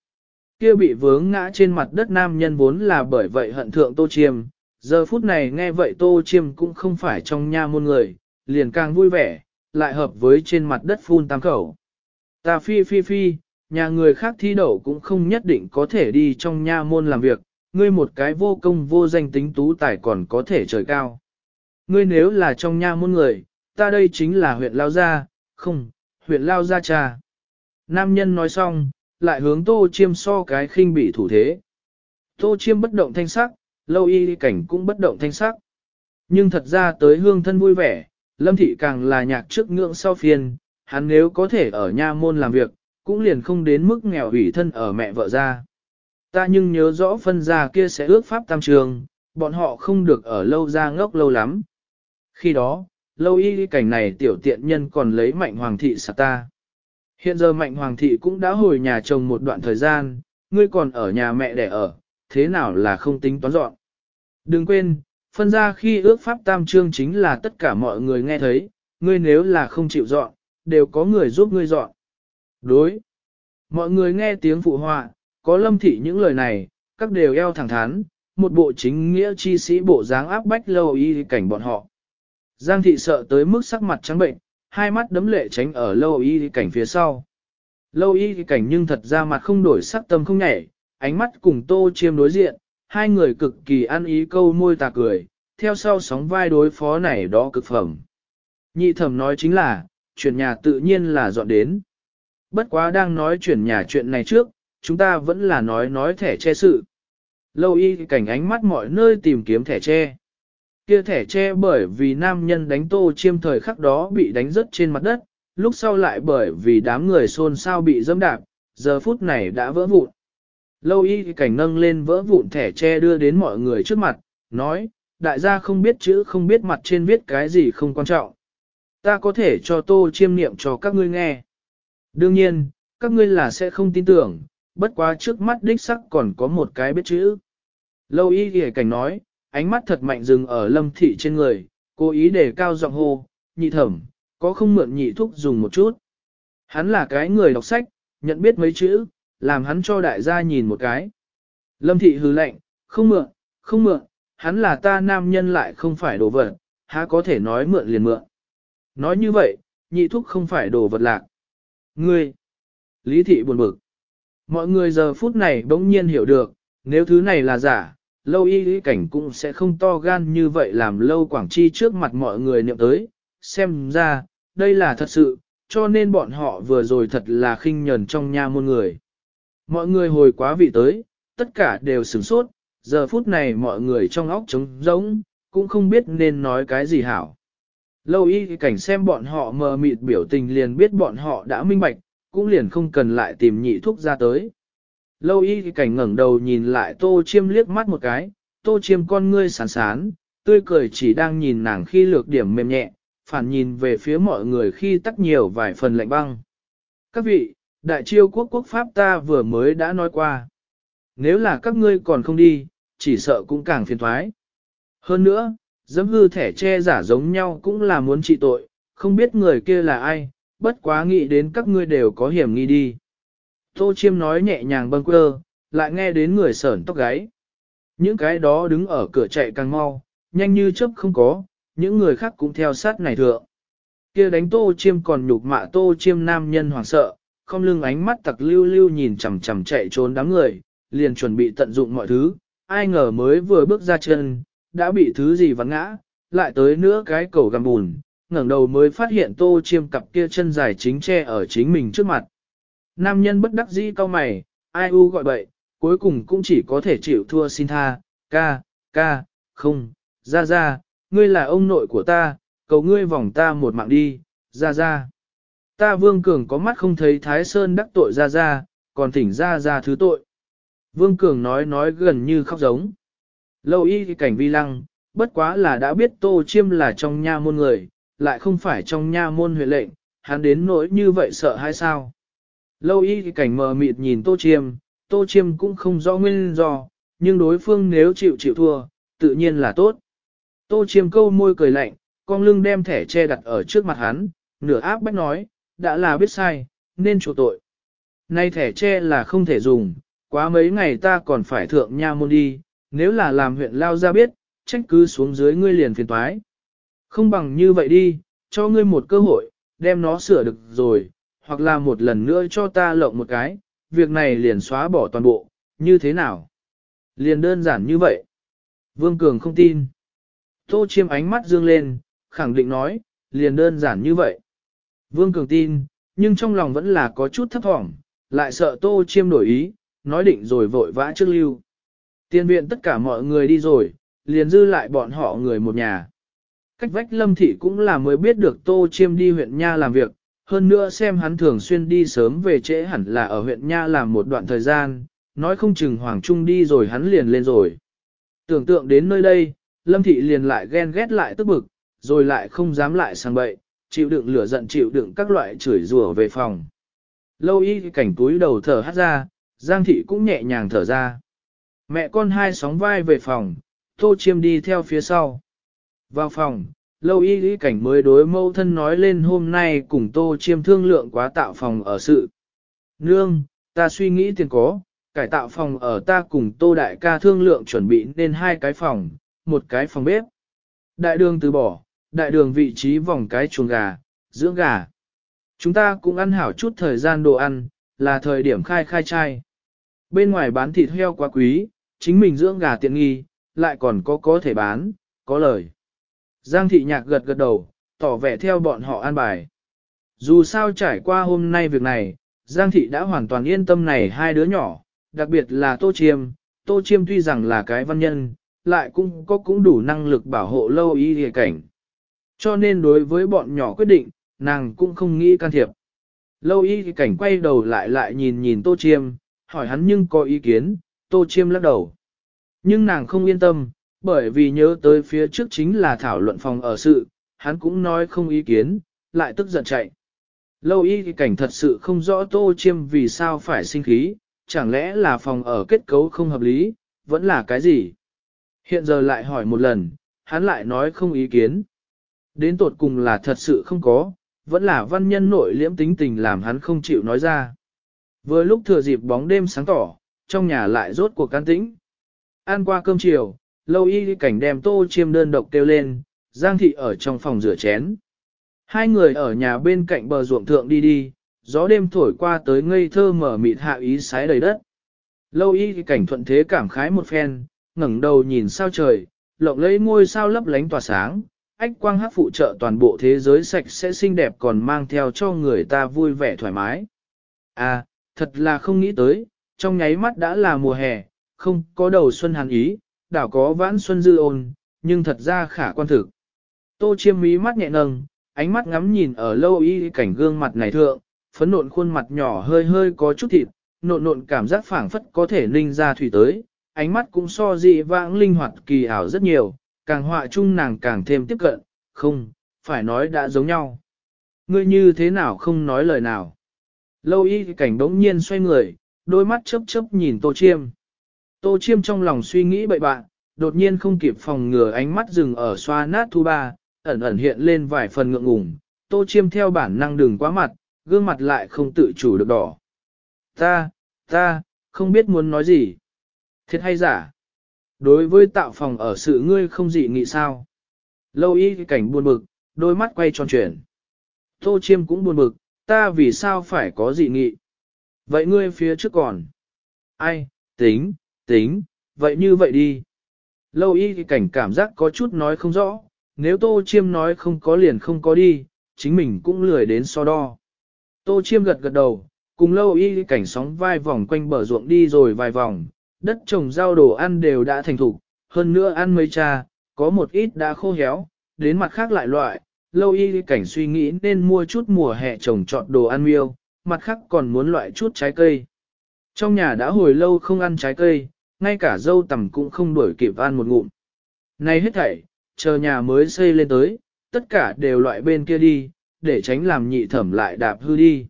Kia bị vướng ngã trên mặt đất nam nhân vốn là bởi vậy hận thượng Tô Chiêm, giờ phút này nghe vậy Tô Chiêm cũng không phải trong nha môn người, liền càng vui vẻ, lại hợp với trên mặt đất phun tam khẩu. Ta phi phi phi, nhà người khác thi đậu cũng không nhất định có thể đi trong nha môn làm việc, ngươi một cái vô công vô danh tính tú tài còn có thể trời cao. Ngươi nếu là trong nha môn người, ta đây chính là huyện Lao Gia, không, huyện Lao Gia cha. Nam nhân nói xong, lại hướng Tô Chiêm so cái khinh bị thủ thế. Tô Chiêm bất động thanh sắc, lâu y cảnh cũng bất động thanh sắc. Nhưng thật ra tới hương thân vui vẻ, lâm thị càng là nhạc trước ngưỡng sau phiền. hắn nếu có thể ở nha môn làm việc, cũng liền không đến mức nghèo ủy thân ở mẹ vợ ra. Ta nhưng nhớ rõ phân gia kia sẽ ước pháp tam trường, bọn họ không được ở lâu ra ngốc lâu lắm. Khi đó, lâu y cảnh này tiểu tiện nhân còn lấy mạnh hoàng thị sạc ta. Hiện giờ mạnh hoàng thị cũng đã hồi nhà chồng một đoạn thời gian, ngươi còn ở nhà mẹ để ở, thế nào là không tính toán dọn. Đừng quên, phân ra khi ước pháp tam trương chính là tất cả mọi người nghe thấy, ngươi nếu là không chịu dọn, đều có người giúp ngươi dọn. Đối. Mọi người nghe tiếng phụ họa, có lâm thị những lời này, các đều eo thẳng thắn, một bộ chính nghĩa chi sĩ bộ dáng áp bách lâu y cảnh bọn họ. Giang thị sợ tới mức sắc mặt trắng bệnh, hai mắt đấm lệ tránh ở lâu y cảnh phía sau. Lâu y cảnh nhưng thật ra mặt không đổi sắc tâm không nhảy, ánh mắt cùng tô chiêm đối diện, hai người cực kỳ ăn ý câu môi tà cười, theo sau sóng vai đối phó này đó cực phẩm. Nhị thẩm nói chính là, chuyển nhà tự nhiên là dọn đến. Bất quá đang nói chuyển nhà chuyện này trước, chúng ta vẫn là nói nói thẻ che sự. Lâu y cảnh ánh mắt mọi nơi tìm kiếm thẻ che. Kia thẻ che bởi vì nam nhân đánh tô chiêm thời khắc đó bị đánh rớt trên mặt đất, lúc sau lại bởi vì đám người xôn xao bị dâm đạp, giờ phút này đã vỡ vụn. Lâu y cảnh nâng lên vỡ vụn thẻ che đưa đến mọi người trước mặt, nói, đại gia không biết chữ không biết mặt trên viết cái gì không quan trọng. Ta có thể cho tô chiêm niệm cho các ngươi nghe. Đương nhiên, các ngươi là sẽ không tin tưởng, bất quá trước mắt đích sắc còn có một cái biết chữ. Lâu y ghề cảnh nói, ánh mắt thật mạnh dừng ở lâm thị trên người, cố ý để cao giọng hô, nhị thẩm, có không mượn nhị thúc dùng một chút. Hắn là cái người đọc sách, nhận biết mấy chữ, làm hắn cho đại gia nhìn một cái. Lâm thị hứ lệnh, không mượn, không mượn, hắn là ta nam nhân lại không phải đồ vật, há có thể nói mượn liền mượn. Nói như vậy, nhị thúc không phải đồ vật lạc. Ngươi! Lý thị buồn bực. Mọi người giờ phút này bỗng nhiên hiểu được, nếu thứ này là giả, lâu y lý cảnh cũng sẽ không to gan như vậy làm lâu quảng chi trước mặt mọi người niệm tới. Xem ra, đây là thật sự, cho nên bọn họ vừa rồi thật là khinh nhờn trong nha môn người. Mọi người hồi quá vị tới, tất cả đều sửng sốt, giờ phút này mọi người trong óc trống rỗng, cũng không biết nên nói cái gì hảo. Lâu y cảnh xem bọn họ mờ mịt biểu tình liền biết bọn họ đã minh bạch, cũng liền không cần lại tìm nhị thuốc ra tới. Lâu y cảnh ngẩng đầu nhìn lại tô chiêm liếc mắt một cái, tô chiêm con ngươi sán sán, tươi cười chỉ đang nhìn nàng khi lược điểm mềm nhẹ, phản nhìn về phía mọi người khi tắc nhiều vài phần lạnh băng. Các vị, đại chiêu quốc quốc pháp ta vừa mới đã nói qua. Nếu là các ngươi còn không đi, chỉ sợ cũng càng phiền thoái. Hơn nữa, dẫm hư thẻ che giả giống nhau cũng là muốn trị tội, không biết người kia là ai, bất quá nghĩ đến các ngươi đều có hiểm nghi đi. Tô Chiêm nói nhẹ nhàng bâng quơ, lại nghe đến người sởn tóc gáy. Những cái đó đứng ở cửa chạy càng mau, nhanh như chớp không có, những người khác cũng theo sát này thượng. kia đánh Tô Chiêm còn nhục mạ Tô Chiêm nam nhân hoảng sợ, không lưng ánh mắt tặc lưu lưu nhìn chằm chằm chạy trốn đám người, liền chuẩn bị tận dụng mọi thứ, ai ngờ mới vừa bước ra chân, đã bị thứ gì vắn ngã, lại tới nữa cái cầu gầm bùn, ngẩng đầu mới phát hiện tô chiêm cặp kia chân dài chính che ở chính mình trước mặt. Nam nhân bất đắc dĩ cao mày, ai u gọi bậy, cuối cùng cũng chỉ có thể chịu thua xin tha, ca, ca, không, ra ra, ngươi là ông nội của ta, cầu ngươi vòng ta một mạng đi, ra ra. Ta vương cường có mắt không thấy thái sơn đắc tội ra ra, còn thỉnh ra ra thứ tội. Vương cường nói nói gần như khóc giống. Lâu y cảnh vi lăng, bất quá là đã biết tô chiêm là trong nha môn người, lại không phải trong nha môn huệ lệnh, hắn đến nỗi như vậy sợ hay sao? Lâu y cảnh mờ mịt nhìn tô chiêm, tô chiêm cũng không rõ nguyên do, nhưng đối phương nếu chịu chịu thua, tự nhiên là tốt. Tô chiêm câu môi cười lạnh, con lưng đem thẻ che đặt ở trước mặt hắn, nửa áp bách nói, đã là biết sai, nên chủ tội. Nay thẻ che là không thể dùng, quá mấy ngày ta còn phải thượng nha môn đi, nếu là làm huyện lao ra biết, trách cứ xuống dưới ngươi liền phiền toái. Không bằng như vậy đi, cho ngươi một cơ hội, đem nó sửa được rồi, hoặc là một lần nữa cho ta lộng một cái, việc này liền xóa bỏ toàn bộ, như thế nào? Liền đơn giản như vậy. Vương Cường không tin. Tô chiêm ánh mắt dương lên, khẳng định nói, liền đơn giản như vậy. Vương Cường tin, nhưng trong lòng vẫn là có chút thấp thỏm, lại sợ Tô chiêm đổi ý, nói định rồi vội vã trước lưu. Tiên viện tất cả mọi người đi rồi, liền dư lại bọn họ người một nhà. Cách vách lâm thị cũng là mới biết được Tô Chiêm đi huyện Nha làm việc, hơn nữa xem hắn thường xuyên đi sớm về trễ hẳn là ở huyện Nha làm một đoạn thời gian, nói không chừng Hoàng Trung đi rồi hắn liền lên rồi. Tưởng tượng đến nơi đây, lâm thị liền lại ghen ghét lại tức bực, rồi lại không dám lại sang bậy, chịu đựng lửa giận chịu đựng các loại chửi rủa về phòng. Lâu y cảnh túi đầu thở hát ra, Giang thị cũng nhẹ nhàng thở ra. Mẹ con hai sóng vai về phòng, Tô Chiêm đi theo phía sau. Vào phòng, lâu y lý cảnh mới đối mâu thân nói lên hôm nay cùng Tô Chiêm thương lượng quá tạo phòng ở sự. Nương, ta suy nghĩ tiền có, cải tạo phòng ở ta cùng Tô Đại ca thương lượng chuẩn bị nên hai cái phòng, một cái phòng bếp. Đại đường từ bỏ, đại đường vị trí vòng cái chuồng gà, dưỡng gà. Chúng ta cũng ăn hảo chút thời gian đồ ăn, là thời điểm khai khai trai. Bên ngoài bán thịt heo quá quý, chính mình dưỡng gà tiện nghi, lại còn có có thể bán, có lời. Giang thị nhạc gật gật đầu, tỏ vẻ theo bọn họ an bài. Dù sao trải qua hôm nay việc này, Giang thị đã hoàn toàn yên tâm này hai đứa nhỏ, đặc biệt là Tô Chiêm. Tô Chiêm tuy rằng là cái văn nhân, lại cũng có cũng đủ năng lực bảo hộ lâu y địa cảnh. Cho nên đối với bọn nhỏ quyết định, nàng cũng không nghĩ can thiệp. Lâu y cảnh quay đầu lại lại nhìn nhìn Tô Chiêm, hỏi hắn nhưng có ý kiến, Tô Chiêm lắc đầu. Nhưng nàng không yên tâm, bởi vì nhớ tới phía trước chính là thảo luận phòng ở sự, hắn cũng nói không ý kiến, lại tức giận chạy. Lâu y cảnh thật sự không rõ Tô Chiêm vì sao phải sinh khí, chẳng lẽ là phòng ở kết cấu không hợp lý, vẫn là cái gì? Hiện giờ lại hỏi một lần, hắn lại nói không ý kiến. Đến tột cùng là thật sự không có, vẫn là văn nhân nội liễm tính tình làm hắn không chịu nói ra. Vừa lúc thừa dịp bóng đêm sáng tỏ, trong nhà lại rốt cuộc can tĩnh. Ăn qua cơm chiều, lâu y cảnh đem tô chiêm đơn độc kêu lên, Giang thị ở trong phòng rửa chén. Hai người ở nhà bên cạnh bờ ruộng thượng đi đi, gió đêm thổi qua tới ngây thơ mở mịt hạ ý sái đầy đất. Lâu y cảnh thuận thế cảm khái một phen, ngẩng đầu nhìn sao trời, lộng lấy ngôi sao lấp lánh tỏa sáng, ách quang hát phụ trợ toàn bộ thế giới sạch sẽ xinh đẹp còn mang theo cho người ta vui vẻ thoải mái. À, thật là không nghĩ tới, trong nháy mắt đã là mùa hè, không có đầu xuân hàn ý, đảo có vãn xuân dư ôn, nhưng thật ra khả quan thực. Tô chiêm mí mắt nhẹ nâng, ánh mắt ngắm nhìn ở lâu y cảnh gương mặt này thượng, phấn nộn khuôn mặt nhỏ hơi hơi có chút thịt, nộn nộn cảm giác phảng phất có thể ninh ra thủy tới, ánh mắt cũng so dị vãng linh hoạt kỳ ảo rất nhiều, càng họa chung nàng càng thêm tiếp cận, không, phải nói đã giống nhau. Ngươi như thế nào không nói lời nào. Lâu y cảnh đống nhiên xoay người, đôi mắt chớp chớp nhìn tô chiêm. Tô chiêm trong lòng suy nghĩ bậy bạn, đột nhiên không kịp phòng ngừa ánh mắt dừng ở xoa nát thu ba, ẩn ẩn hiện lên vài phần ngượng ngùng. Tô chiêm theo bản năng đừng quá mặt, gương mặt lại không tự chủ được đỏ. Ta, ta, không biết muốn nói gì. Thiệt hay giả? Đối với tạo phòng ở sự ngươi không dị nghị sao? Lâu y cảnh buồn bực, đôi mắt quay tròn chuyển. Tô chiêm cũng buồn bực, ta vì sao phải có dị nghị? Vậy ngươi phía trước còn? Ai, tính, tính, vậy như vậy đi. Lâu y cảnh cảm giác có chút nói không rõ, nếu tô chiêm nói không có liền không có đi, chính mình cũng lười đến so đo. Tô chiêm gật gật đầu, cùng lâu y cảnh sóng vai vòng quanh bờ ruộng đi rồi vài vòng, đất trồng rau đồ ăn đều đã thành thục, hơn nữa ăn mấy cha, có một ít đã khô héo, đến mặt khác lại loại, lâu y cảnh suy nghĩ nên mua chút mùa hè trồng trọt đồ ăn miêu, mặt khác còn muốn loại chút trái cây. Trong nhà đã hồi lâu không ăn trái cây, ngay cả dâu tằm cũng không đuổi kịp ăn một ngụm. Nay hết thảy, chờ nhà mới xây lên tới, tất cả đều loại bên kia đi, để tránh làm nhị thẩm lại đạp hư đi.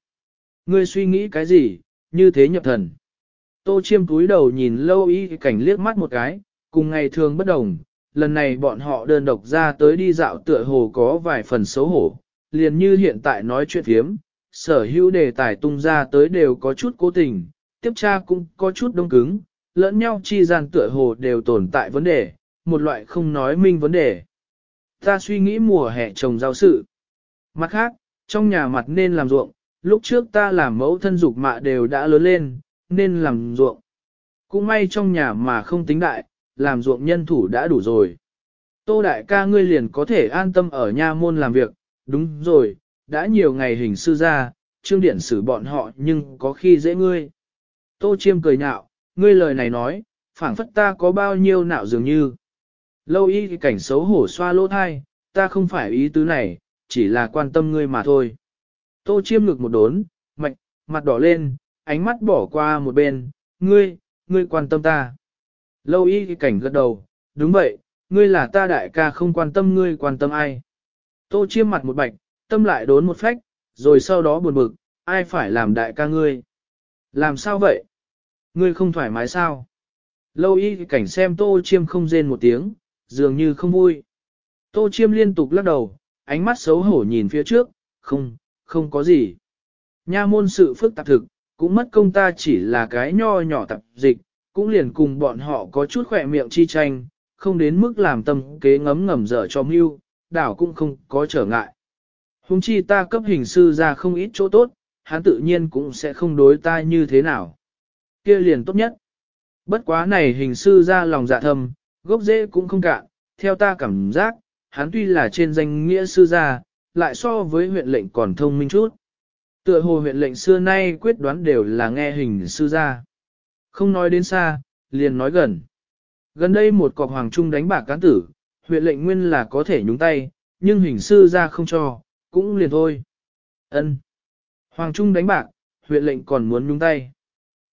Ngươi suy nghĩ cái gì, như thế nhập thần. Tô chiêm túi đầu nhìn lâu y cảnh liếc mắt một cái, cùng ngày thường bất đồng, lần này bọn họ đơn độc ra tới đi dạo tựa hồ có vài phần xấu hổ, liền như hiện tại nói chuyện thiếm, sở hữu đề tài tung ra tới đều có chút cố tình, tiếp tra cũng có chút đông cứng, lẫn nhau chi gian tựa hồ đều tồn tại vấn đề, một loại không nói minh vấn đề. Ta suy nghĩ mùa hè trồng rau sự. Mặt khác, trong nhà mặt nên làm ruộng, lúc trước ta làm mẫu thân dục mạ đều đã lớn lên, nên làm ruộng. Cũng may trong nhà mà không tính đại, làm ruộng nhân thủ đã đủ rồi. Tô đại ca ngươi liền có thể an tâm ở nha môn làm việc, đúng rồi, đã nhiều ngày hình sư ra, trương điện xử bọn họ nhưng có khi dễ ngươi. Tô chiêm cười nhạo, ngươi lời này nói, phảng phất ta có bao nhiêu nạo dường như. Lâu y thì cảnh xấu hổ xoa lỗ thai, ta không phải ý tứ này, chỉ là quan tâm ngươi mà thôi. Tô chiêm ngực một đốn, mạch, mặt đỏ lên, ánh mắt bỏ qua một bên, ngươi, ngươi quan tâm ta. Lâu y cảnh gật đầu, đúng vậy, ngươi là ta đại ca không quan tâm ngươi quan tâm ai. Tô chiêm mặt một bạch, tâm lại đốn một phách, rồi sau đó buồn bực, ai phải làm đại ca ngươi. Làm sao vậy? Ngươi không thoải mái sao? Lâu y cảnh xem tô chiêm không rên một tiếng, dường như không vui. Tô chiêm liên tục lắc đầu, ánh mắt xấu hổ nhìn phía trước, không, không có gì. Nha môn sự phức tạp thực, cũng mất công ta chỉ là cái nho nhỏ tập dịch, cũng liền cùng bọn họ có chút khỏe miệng chi tranh, không đến mức làm tâm kế ngấm ngầm dở cho mưu, đảo cũng không có trở ngại. Hùng chi ta cấp hình sư ra không ít chỗ tốt, hắn tự nhiên cũng sẽ không đối ta như thế nào. kia liền tốt nhất. Bất quá này hình sư ra lòng dạ thâm, gốc rễ cũng không cạn, theo ta cảm giác, hắn tuy là trên danh nghĩa sư gia, lại so với huyện lệnh còn thông minh chút. Tựa hồ huyện lệnh xưa nay quyết đoán đều là nghe hình sư gia. Không nói đến xa, liền nói gần. Gần đây một cọc hoàng trung đánh bạc cán tử, huyện lệnh nguyên là có thể nhúng tay, nhưng hình sư gia không cho, cũng liền thôi. Ân. Hoàng trung đánh bạc, huyện lệnh còn muốn nhúng tay.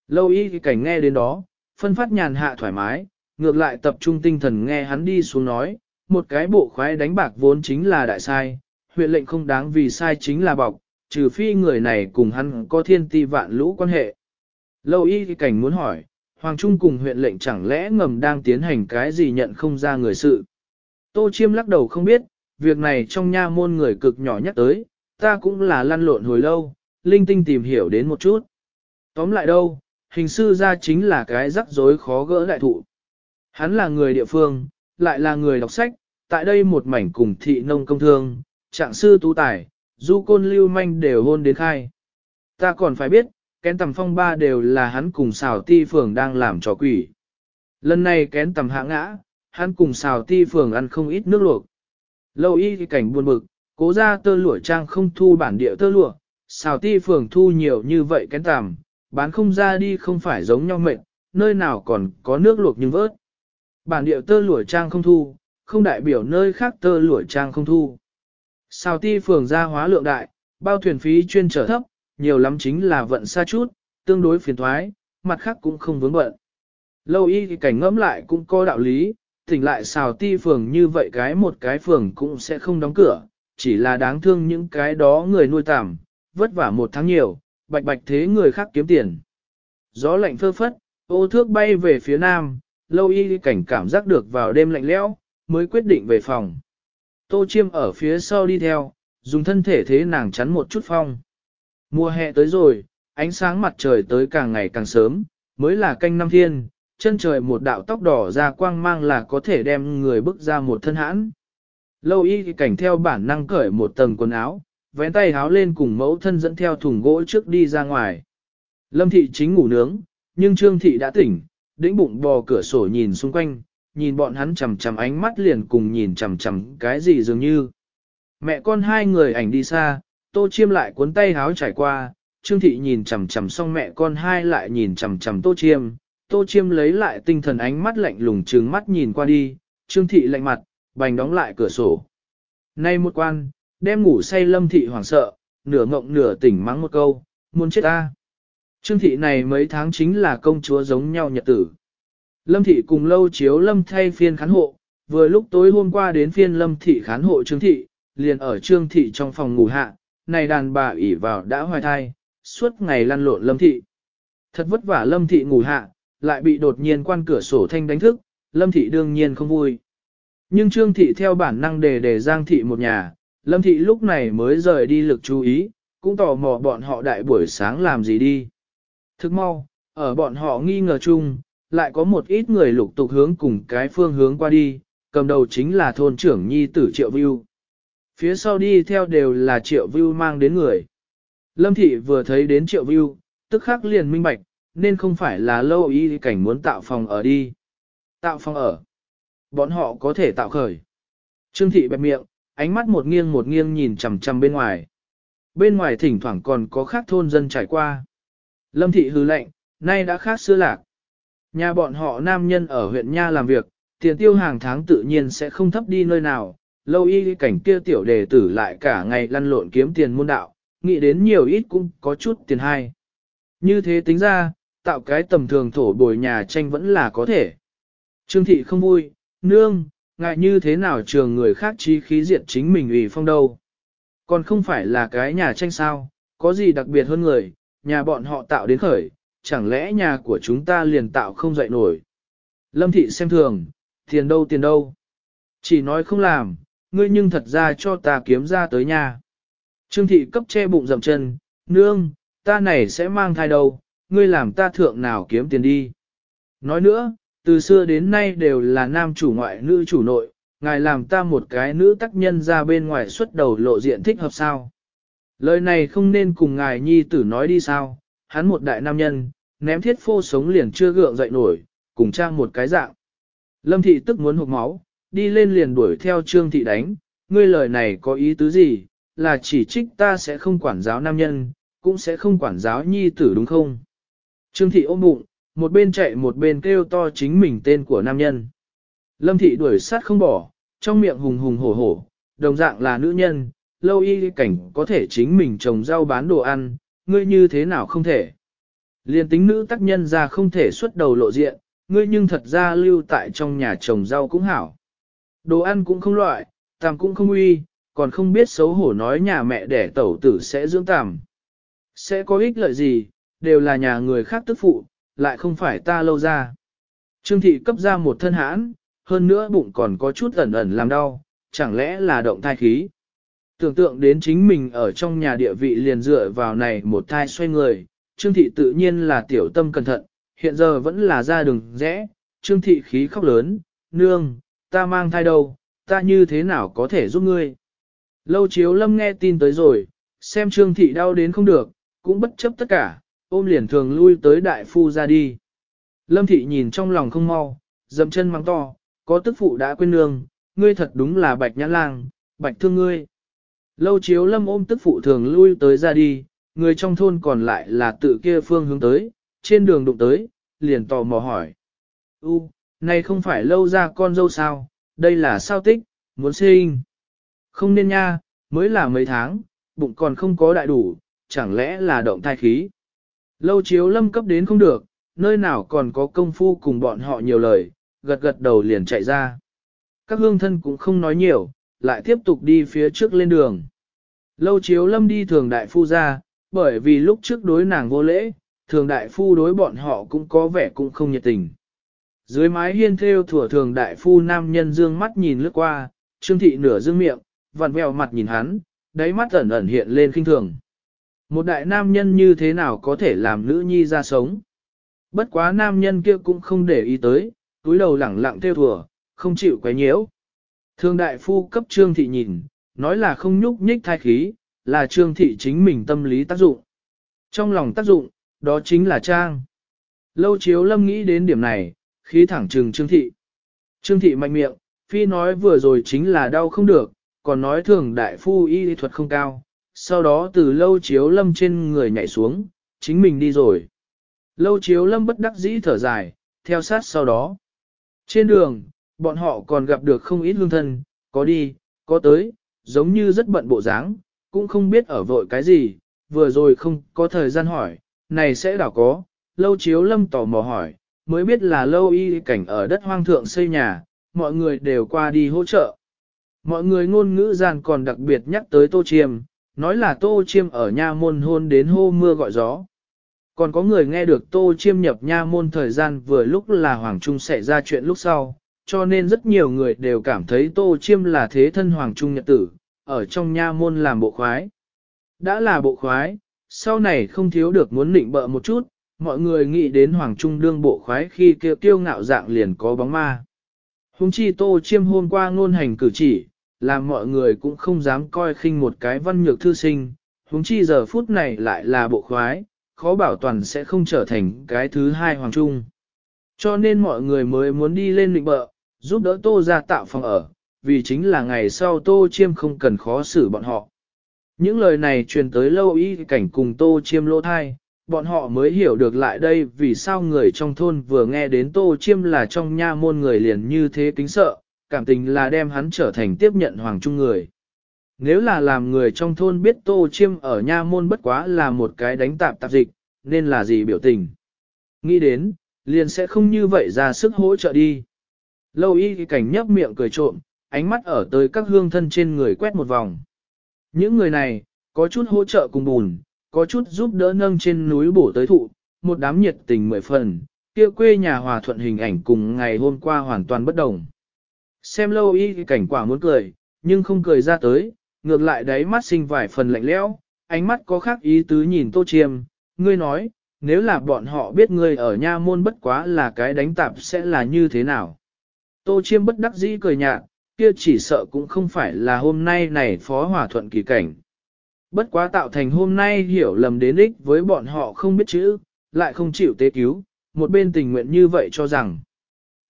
Lâu y cảnh nghe đến đó, phân phát nhàn hạ thoải mái, ngược lại tập trung tinh thần nghe hắn đi xuống nói, một cái bộ khoái đánh bạc vốn chính là đại sai, huyện lệnh không đáng vì sai chính là bọc, trừ phi người này cùng hắn có thiên ti vạn lũ quan hệ. Lâu y cảnh muốn hỏi, Hoàng Trung cùng huyện lệnh chẳng lẽ ngầm đang tiến hành cái gì nhận không ra người sự. Tô Chiêm lắc đầu không biết, việc này trong nha môn người cực nhỏ nhất tới, ta cũng là lăn lộn hồi lâu, linh tinh tìm hiểu đến một chút. Tóm lại đâu, hình sư ra chính là cái rắc rối khó gỡ đại thụ. Hắn là người địa phương, lại là người đọc sách, tại đây một mảnh cùng thị nông công thương, trạng sư tú tài, du côn lưu manh đều hôn đến khai. Ta còn phải biết, kén tầm phong ba đều là hắn cùng xào ti phường đang làm trò quỷ. Lần này kén tầm hạ ngã, hắn cùng xào ti phường ăn không ít nước luộc. Lâu y thì cảnh buồn bực, cố ra tơ lụa trang không thu bản địa tơ lụa, xào ti phường thu nhiều như vậy kén tầm, bán không ra đi không phải giống nhau mệnh, nơi nào còn có nước luộc nhưng vớt. Bản địa tơ lụa trang không thu, không đại biểu nơi khác tơ lụa trang không thu. Xào ti phường ra hóa lượng đại, bao thuyền phí chuyên trở thấp, nhiều lắm chính là vận xa chút, tương đối phiền thoái, mặt khác cũng không vướng bận. Lâu y thì cảnh ngẫm lại cũng có đạo lý, tỉnh lại xào ti phường như vậy cái một cái phường cũng sẽ không đóng cửa, chỉ là đáng thương những cái đó người nuôi tạm, vất vả một tháng nhiều, bạch bạch thế người khác kiếm tiền. Gió lạnh phơ phất, ô thước bay về phía nam, lâu y cảnh cảm giác được vào đêm lạnh lẽo, mới quyết định về phòng. Tô chiêm ở phía sau đi theo, dùng thân thể thế nàng chắn một chút phong. Mùa hè tới rồi, ánh sáng mặt trời tới càng ngày càng sớm, mới là canh năm thiên, chân trời một đạo tóc đỏ ra quang mang là có thể đem người bước ra một thân hãn. Lâu y thì cảnh theo bản năng cởi một tầng quần áo, vén tay háo lên cùng mẫu thân dẫn theo thùng gỗ trước đi ra ngoài. Lâm thị chính ngủ nướng, nhưng Trương thị đã tỉnh, đĩnh bụng bò cửa sổ nhìn xung quanh, nhìn bọn hắn chầm chầm ánh mắt liền cùng nhìn chầm chầm cái gì dường như. Mẹ con hai người ảnh đi xa, tô chiêm lại cuốn tay háo trải qua, Trương thị nhìn chầm chầm xong mẹ con hai lại nhìn chầm chầm tô chiêm, tô chiêm lấy lại tinh thần ánh mắt lạnh lùng trừng mắt nhìn qua đi, Trương thị lạnh mặt, bành đóng lại cửa sổ. Nay một quan, đem ngủ say lâm thị hoảng sợ, nửa ngộng nửa tỉnh mắng một câu, muốn chết ta. Trương thị này mấy tháng chính là công chúa giống nhau nhật tử. Lâm thị cùng lâu chiếu lâm thay phiên khán hộ, vừa lúc tối hôm qua đến phiên lâm thị khán hộ trương thị, liền ở trương thị trong phòng ngủ hạ, này đàn bà ỉ vào đã hoài thai, suốt ngày lăn lộn lâm thị. Thật vất vả lâm thị ngủ hạ, lại bị đột nhiên quan cửa sổ thanh đánh thức, lâm thị đương nhiên không vui. Nhưng trương thị theo bản năng đề đề giang thị một nhà, lâm thị lúc này mới rời đi lực chú ý, cũng tò mò bọn họ đại buổi sáng làm gì đi. Thức mau, ở bọn họ nghi ngờ chung, lại có một ít người lục tục hướng cùng cái phương hướng qua đi, cầm đầu chính là thôn trưởng nhi tử Triệu Vưu. Phía sau đi theo đều là Triệu view mang đến người. Lâm Thị vừa thấy đến Triệu view tức khắc liền minh bạch, nên không phải là lâu ý cảnh muốn tạo phòng ở đi. Tạo phòng ở. Bọn họ có thể tạo khởi. Trương Thị bẹp miệng, ánh mắt một nghiêng một nghiêng nhìn chằm chằm bên ngoài. Bên ngoài thỉnh thoảng còn có khác thôn dân trải qua. Lâm Thị hư lệnh, nay đã khác xưa lạc. Nhà bọn họ nam nhân ở huyện Nha làm việc, tiền tiêu hàng tháng tự nhiên sẽ không thấp đi nơi nào, lâu y cảnh kia tiểu đề tử lại cả ngày lăn lộn kiếm tiền môn đạo, nghĩ đến nhiều ít cũng có chút tiền hay. Như thế tính ra, tạo cái tầm thường thổ bồi nhà tranh vẫn là có thể. Trương thị không vui, nương, ngại như thế nào trường người khác chi khí diện chính mình ủy phong đâu. Còn không phải là cái nhà tranh sao, có gì đặc biệt hơn người, nhà bọn họ tạo đến khởi, chẳng lẽ nhà của chúng ta liền tạo không dậy nổi. Lâm thị xem thường, tiền đâu tiền đâu. Chỉ nói không làm, ngươi nhưng thật ra cho ta kiếm ra tới nhà. Trương thị cấp che bụng dầm chân, nương, ta này sẽ mang thai đâu, ngươi làm ta thượng nào kiếm tiền đi. Nói nữa, từ xưa đến nay đều là nam chủ ngoại nữ chủ nội, ngài làm ta một cái nữ tác nhân ra bên ngoài xuất đầu lộ diện thích hợp sao. Lời này không nên cùng ngài nhi tử nói đi sao, hắn một đại nam nhân, ném thiết phô sống liền chưa gượng dậy nổi, cùng trang một cái dạng. Lâm thị tức muốn hụt máu, đi lên liền đuổi theo trương thị đánh, ngươi lời này có ý tứ gì, là chỉ trích ta sẽ không quản giáo nam nhân, cũng sẽ không quản giáo nhi tử đúng không? Trương thị ôm bụng, một bên chạy một bên kêu to chính mình tên của nam nhân. Lâm thị đuổi sát không bỏ, trong miệng hùng hùng hổ hổ, đồng dạng là nữ nhân, lâu y cảnh có thể chính mình trồng rau bán đồ ăn, ngươi như thế nào không thể. Liên tính nữ tác nhân ra không thể xuất đầu lộ diện, ngươi nhưng thật ra lưu tại trong nhà trồng rau cũng hảo. Đồ ăn cũng không loại, tàm cũng không uy, còn không biết xấu hổ nói nhà mẹ đẻ tẩu tử sẽ dưỡng tàm. Sẽ có ích lợi gì, đều là nhà người khác tức phụ, lại không phải ta lâu ra. Trương thị cấp ra một thân hãn, hơn nữa bụng còn có chút ẩn ẩn làm đau, chẳng lẽ là động thai khí. Tưởng tượng đến chính mình ở trong nhà địa vị liền dựa vào này một thai xoay người, Trương thị tự nhiên là tiểu tâm cẩn thận, hiện giờ vẫn là ra đường rẽ, Trương thị khí khóc lớn, nương, ta mang thai đâu, ta như thế nào có thể giúp ngươi. Lâu chiếu lâm nghe tin tới rồi, xem Trương thị đau đến không được, cũng bất chấp tất cả, ôm liền thường lui tới đại phu ra đi. Lâm thị nhìn trong lòng không mau, dậm chân mắng to, có tức phụ đã quên nương, ngươi thật đúng là bạch nhã lang, bạch thương ngươi. Lâu chiếu lâm ôm tức phụ thường lui tới ra đi, người trong thôn còn lại là tự kia phương hướng tới, trên đường đụng tới, liền tò mò hỏi. U, này không phải lâu ra con dâu sao, đây là sao tích, muốn sinh. Không nên nha, mới là mấy tháng, bụng còn không có đại đủ, chẳng lẽ là động thai khí. Lâu chiếu lâm cấp đến không được, nơi nào còn có công phu cùng bọn họ nhiều lời, gật gật đầu liền chạy ra. Các hương thân cũng không nói nhiều, lại tiếp tục đi phía trước lên đường. Lâu chiếu lâm đi thường đại phu ra, bởi vì lúc trước đối nàng vô lễ, thường đại phu đối bọn họ cũng có vẻ cũng không nhiệt tình. Dưới mái hiên theo thủa thường đại phu nam nhân dương mắt nhìn lướt qua, trương thị nửa dương miệng, vặn vẹo mặt nhìn hắn, đáy mắt ẩn ẩn hiện lên kinh thường. Một đại nam nhân như thế nào có thể làm nữ nhi ra sống? Bất quá nam nhân kia cũng không để ý tới, túi đầu lẳng lặng theo thủa không chịu quấy nhiễu. Thương đại phu cấp trương thị nhìn, nói là không nhúc nhích thai khí, là trương thị chính mình tâm lý tác dụng. Trong lòng tác dụng, đó chính là trang. Lâu chiếu lâm nghĩ đến điểm này, khí thẳng trừng trương thị. Trương thị mạnh miệng, phi nói vừa rồi chính là đau không được, còn nói thường đại phu y thuật không cao, sau đó từ lâu chiếu lâm trên người nhảy xuống, chính mình đi rồi. Lâu chiếu lâm bất đắc dĩ thở dài, theo sát sau đó. Trên đường, bọn họ còn gặp được không ít lương thân, có đi, có tới, giống như rất bận bộ dáng, cũng không biết ở vội cái gì, vừa rồi không có thời gian hỏi, này sẽ đảo có, lâu chiếu lâm tò mò hỏi, mới biết là lâu y cảnh ở đất hoang thượng xây nhà, mọi người đều qua đi hỗ trợ. Mọi người ngôn ngữ gian còn đặc biệt nhắc tới tô chiêm, nói là tô chiêm ở nha môn hôn đến hô mưa gọi gió. Còn có người nghe được tô chiêm nhập nha môn thời gian vừa lúc là Hoàng Trung xảy ra chuyện lúc sau, cho nên rất nhiều người đều cảm thấy tô chiêm là thế thân Hoàng Trung nhật tử, ở trong nha môn làm bộ khoái. Đã là bộ khoái, sau này không thiếu được muốn định bợ một chút, mọi người nghĩ đến Hoàng Trung đương bộ khoái khi kêu kiêu ngạo dạng liền có bóng ma. Hùng chi tô chiêm hôm qua ngôn hành cử chỉ, làm mọi người cũng không dám coi khinh một cái văn nhược thư sinh, Hùng chi giờ phút này lại là bộ khoái, khó bảo toàn sẽ không trở thành cái thứ hai Hoàng Trung. Cho nên mọi người mới muốn đi lên định bợ, giúp đỡ tô ra tạo phòng ở, vì chính là ngày sau tô chiêm không cần khó xử bọn họ. Những lời này truyền tới lâu y cảnh cùng tô chiêm lỗ thai, bọn họ mới hiểu được lại đây vì sao người trong thôn vừa nghe đến tô chiêm là trong nha môn người liền như thế kính sợ, cảm tình là đem hắn trở thành tiếp nhận hoàng trung người. Nếu là làm người trong thôn biết tô chiêm ở nha môn bất quá là một cái đánh tạp tạp dịch, nên là gì biểu tình. Nghĩ đến, liền sẽ không như vậy ra sức hỗ trợ đi. Lâu y cảnh nhấp miệng cười trộm, ánh mắt ở tới các hương thân trên người quét một vòng. Những người này, có chút hỗ trợ cùng bùn, có chút giúp đỡ nâng trên núi bổ tới thụ, một đám nhiệt tình mười phần, kia quê nhà hòa thuận hình ảnh cùng ngày hôm qua hoàn toàn bất đồng. Xem lâu y cảnh quả muốn cười, nhưng không cười ra tới, ngược lại đáy mắt sinh vài phần lạnh lẽo, ánh mắt có khác ý tứ nhìn tô chiêm, ngươi nói, nếu là bọn họ biết ngươi ở nha môn bất quá là cái đánh tạp sẽ là như thế nào. Tô chiêm bất đắc dĩ cười nhạt, kia chỉ sợ cũng không phải là hôm nay này phó hòa thuận kỳ cảnh. Bất quá tạo thành hôm nay hiểu lầm đến ích với bọn họ không biết chữ, lại không chịu tế cứu, một bên tình nguyện như vậy cho rằng.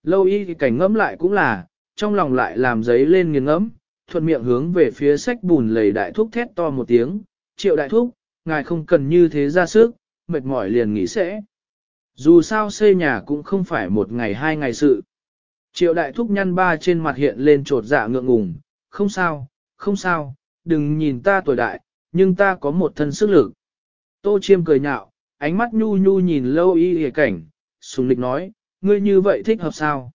Lâu y thì cảnh ngẫm lại cũng là, trong lòng lại làm giấy lên nghiền ngẫm, thuận miệng hướng về phía sách bùn lầy đại thúc thét to một tiếng, triệu đại thúc, ngài không cần như thế ra sức, mệt mỏi liền nghỉ sẽ. Dù sao xây nhà cũng không phải một ngày hai ngày sự. Triệu đại thúc nhăn ba trên mặt hiện lên trột dạ ngượng ngùng, không sao, không sao, đừng nhìn ta tuổi đại, nhưng ta có một thân sức lực. Tô chiêm cười nhạo, ánh mắt nhu nhu nhìn lâu y hề cảnh, sùng lịch nói, ngươi như vậy thích hợp sao?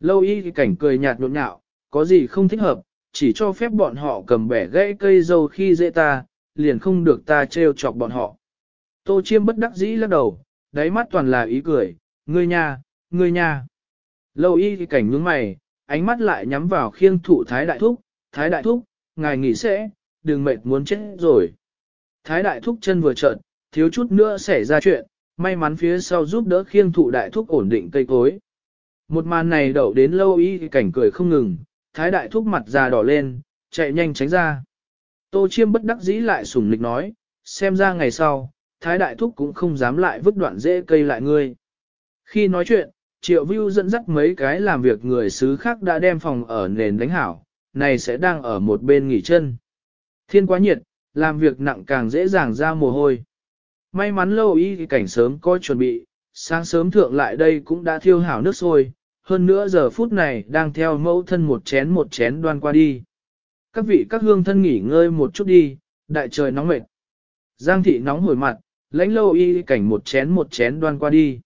Lâu y hề cảnh cười nhạt nhộn nhạo, có gì không thích hợp, chỉ cho phép bọn họ cầm bẻ gãy cây dâu khi dễ ta, liền không được ta trêu chọc bọn họ. Tô chiêm bất đắc dĩ lắc đầu, đáy mắt toàn là ý cười, ngươi nha, ngươi nha. Lâu y thì cảnh nhướng mày, ánh mắt lại nhắm vào khiêng thụ Thái Đại Thúc, Thái Đại Thúc, ngài nghỉ sẽ, đừng mệt muốn chết rồi. Thái Đại Thúc chân vừa trợn, thiếu chút nữa xảy ra chuyện, may mắn phía sau giúp đỡ khiêng thụ Đại Thúc ổn định cây cối. Một màn này đậu đến lâu y cảnh cười không ngừng, Thái Đại Thúc mặt già đỏ lên, chạy nhanh tránh ra. Tô Chiêm bất đắc dĩ lại sủng lịch nói, xem ra ngày sau, Thái Đại Thúc cũng không dám lại vứt đoạn dễ cây lại ngươi. Khi nói chuyện, Triệu view dẫn dắt mấy cái làm việc người xứ khác đã đem phòng ở nền đánh hảo, này sẽ đang ở một bên nghỉ chân. Thiên quá nhiệt, làm việc nặng càng dễ dàng ra mồ hôi. May mắn lâu y cảnh sớm có chuẩn bị, sáng sớm thượng lại đây cũng đã thiêu hảo nước sôi, hơn nữa giờ phút này đang theo mẫu thân một chén một chén đoan qua đi. Các vị các hương thân nghỉ ngơi một chút đi, đại trời nóng mệt. Giang thị nóng hồi mặt, lãnh lâu y cảnh một chén một chén đoan qua đi.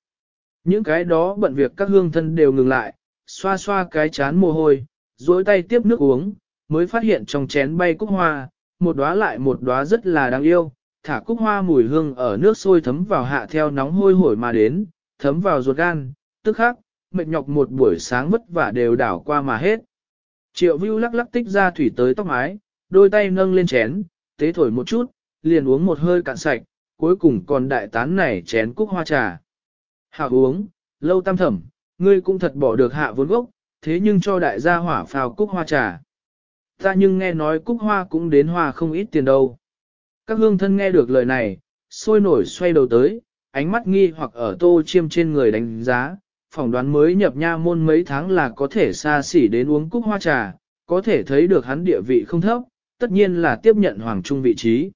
Những cái đó bận việc các hương thân đều ngừng lại, xoa xoa cái chán mồ hôi, dối tay tiếp nước uống, mới phát hiện trong chén bay cúc hoa, một đóa lại một đóa rất là đáng yêu, thả cúc hoa mùi hương ở nước sôi thấm vào hạ theo nóng hôi hổi mà đến, thấm vào ruột gan, tức khắc, mệt nhọc một buổi sáng vất vả đều đảo qua mà hết. Triệu Vưu lắc lắc tích ra thủy tới tóc mái, đôi tay nâng lên chén, tế thổi một chút, liền uống một hơi cạn sạch, cuối cùng còn đại tán này chén cúc hoa trà. Hạ uống, lâu tam thẩm, ngươi cũng thật bỏ được hạ vốn gốc, thế nhưng cho đại gia hỏa phào cúc hoa trà. Ta nhưng nghe nói cúc hoa cũng đến hoa không ít tiền đâu. Các hương thân nghe được lời này, sôi nổi xoay đầu tới, ánh mắt nghi hoặc ở tô chiêm trên người đánh giá, phỏng đoán mới nhập nha môn mấy tháng là có thể xa xỉ đến uống cúc hoa trà, có thể thấy được hắn địa vị không thấp, tất nhiên là tiếp nhận hoàng trung vị trí.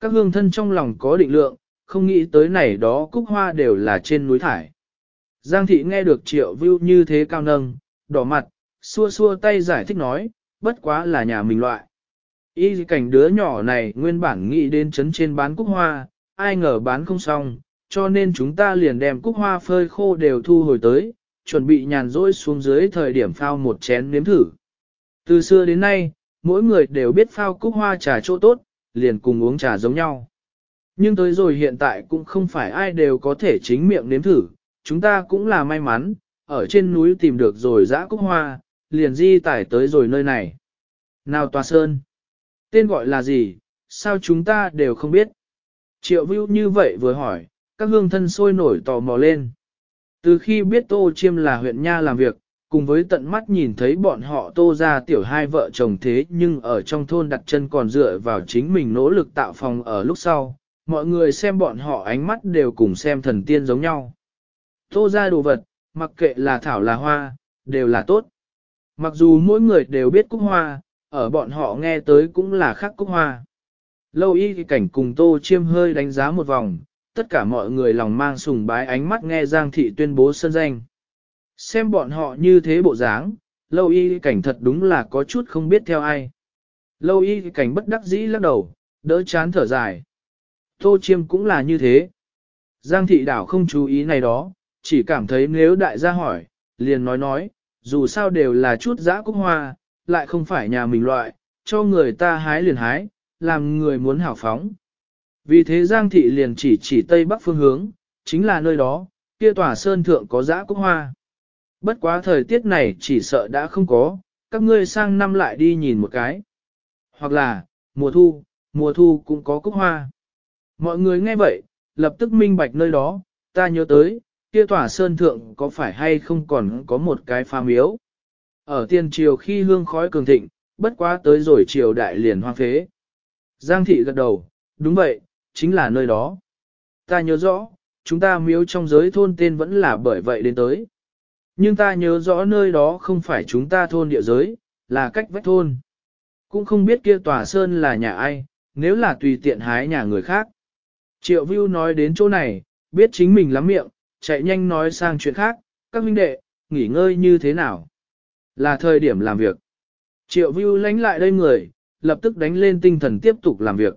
Các hương thân trong lòng có định lượng, không nghĩ tới này đó cúc hoa đều là trên núi thải. Giang thị nghe được triệu view như thế cao nâng, đỏ mặt, xua xua tay giải thích nói, bất quá là nhà mình loại. Y cảnh đứa nhỏ này nguyên bản nghĩ đến chấn trên bán cúc hoa, ai ngờ bán không xong, cho nên chúng ta liền đem cúc hoa phơi khô đều thu hồi tới, chuẩn bị nhàn rỗi xuống dưới thời điểm phao một chén nếm thử. Từ xưa đến nay, mỗi người đều biết phao cúc hoa trà chỗ tốt, liền cùng uống trà giống nhau. Nhưng tới rồi hiện tại cũng không phải ai đều có thể chính miệng nếm thử, chúng ta cũng là may mắn, ở trên núi tìm được rồi dã cúc hoa, liền di tải tới rồi nơi này. Nào tòa sơn, tên gọi là gì, sao chúng ta đều không biết. Triệu Vưu như vậy vừa hỏi, các hương thân sôi nổi tò mò lên. Từ khi biết Tô Chiêm là huyện Nha làm việc, cùng với tận mắt nhìn thấy bọn họ Tô ra tiểu hai vợ chồng thế nhưng ở trong thôn đặt chân còn dựa vào chính mình nỗ lực tạo phòng ở lúc sau, mọi người xem bọn họ ánh mắt đều cùng xem thần tiên giống nhau. Tô ra đồ vật, mặc kệ là thảo là hoa, đều là tốt. Mặc dù mỗi người đều biết cúc hoa, ở bọn họ nghe tới cũng là khác cúc hoa. Lâu y cảnh cùng tô chiêm hơi đánh giá một vòng, tất cả mọi người lòng mang sùng bái ánh mắt nghe Giang Thị tuyên bố sân danh. Xem bọn họ như thế bộ dáng, lâu y cảnh thật đúng là có chút không biết theo ai. Lâu y cảnh bất đắc dĩ lắc đầu, đỡ chán thở dài. Tô chiêm cũng là như thế. Giang thị đảo không chú ý này đó, chỉ cảm thấy nếu đại gia hỏi, liền nói nói, dù sao đều là chút giã cúc hoa, lại không phải nhà mình loại, cho người ta hái liền hái, làm người muốn hảo phóng. Vì thế Giang thị liền chỉ chỉ tây bắc phương hướng, chính là nơi đó, kia tòa sơn thượng có giã cúc hoa. Bất quá thời tiết này chỉ sợ đã không có, các ngươi sang năm lại đi nhìn một cái. Hoặc là, mùa thu, mùa thu cũng có cúc hoa. Mọi người nghe vậy, lập tức minh bạch nơi đó, ta nhớ tới, kia tòa sơn thượng có phải hay không còn có một cái pha miếu. Ở tiên triều khi hương khói cường thịnh, bất quá tới rồi triều đại liền hoang phế. Giang thị gật đầu, đúng vậy, chính là nơi đó. Ta nhớ rõ, chúng ta miếu trong giới thôn tên vẫn là bởi vậy đến tới. Nhưng ta nhớ rõ nơi đó không phải chúng ta thôn địa giới, là cách vách thôn. Cũng không biết kia tòa sơn là nhà ai, nếu là tùy tiện hái nhà người khác. Triệu Vưu nói đến chỗ này, biết chính mình lắm miệng, chạy nhanh nói sang chuyện khác, các huynh đệ, nghỉ ngơi như thế nào? Là thời điểm làm việc. Triệu Vưu lánh lại đây người, lập tức đánh lên tinh thần tiếp tục làm việc.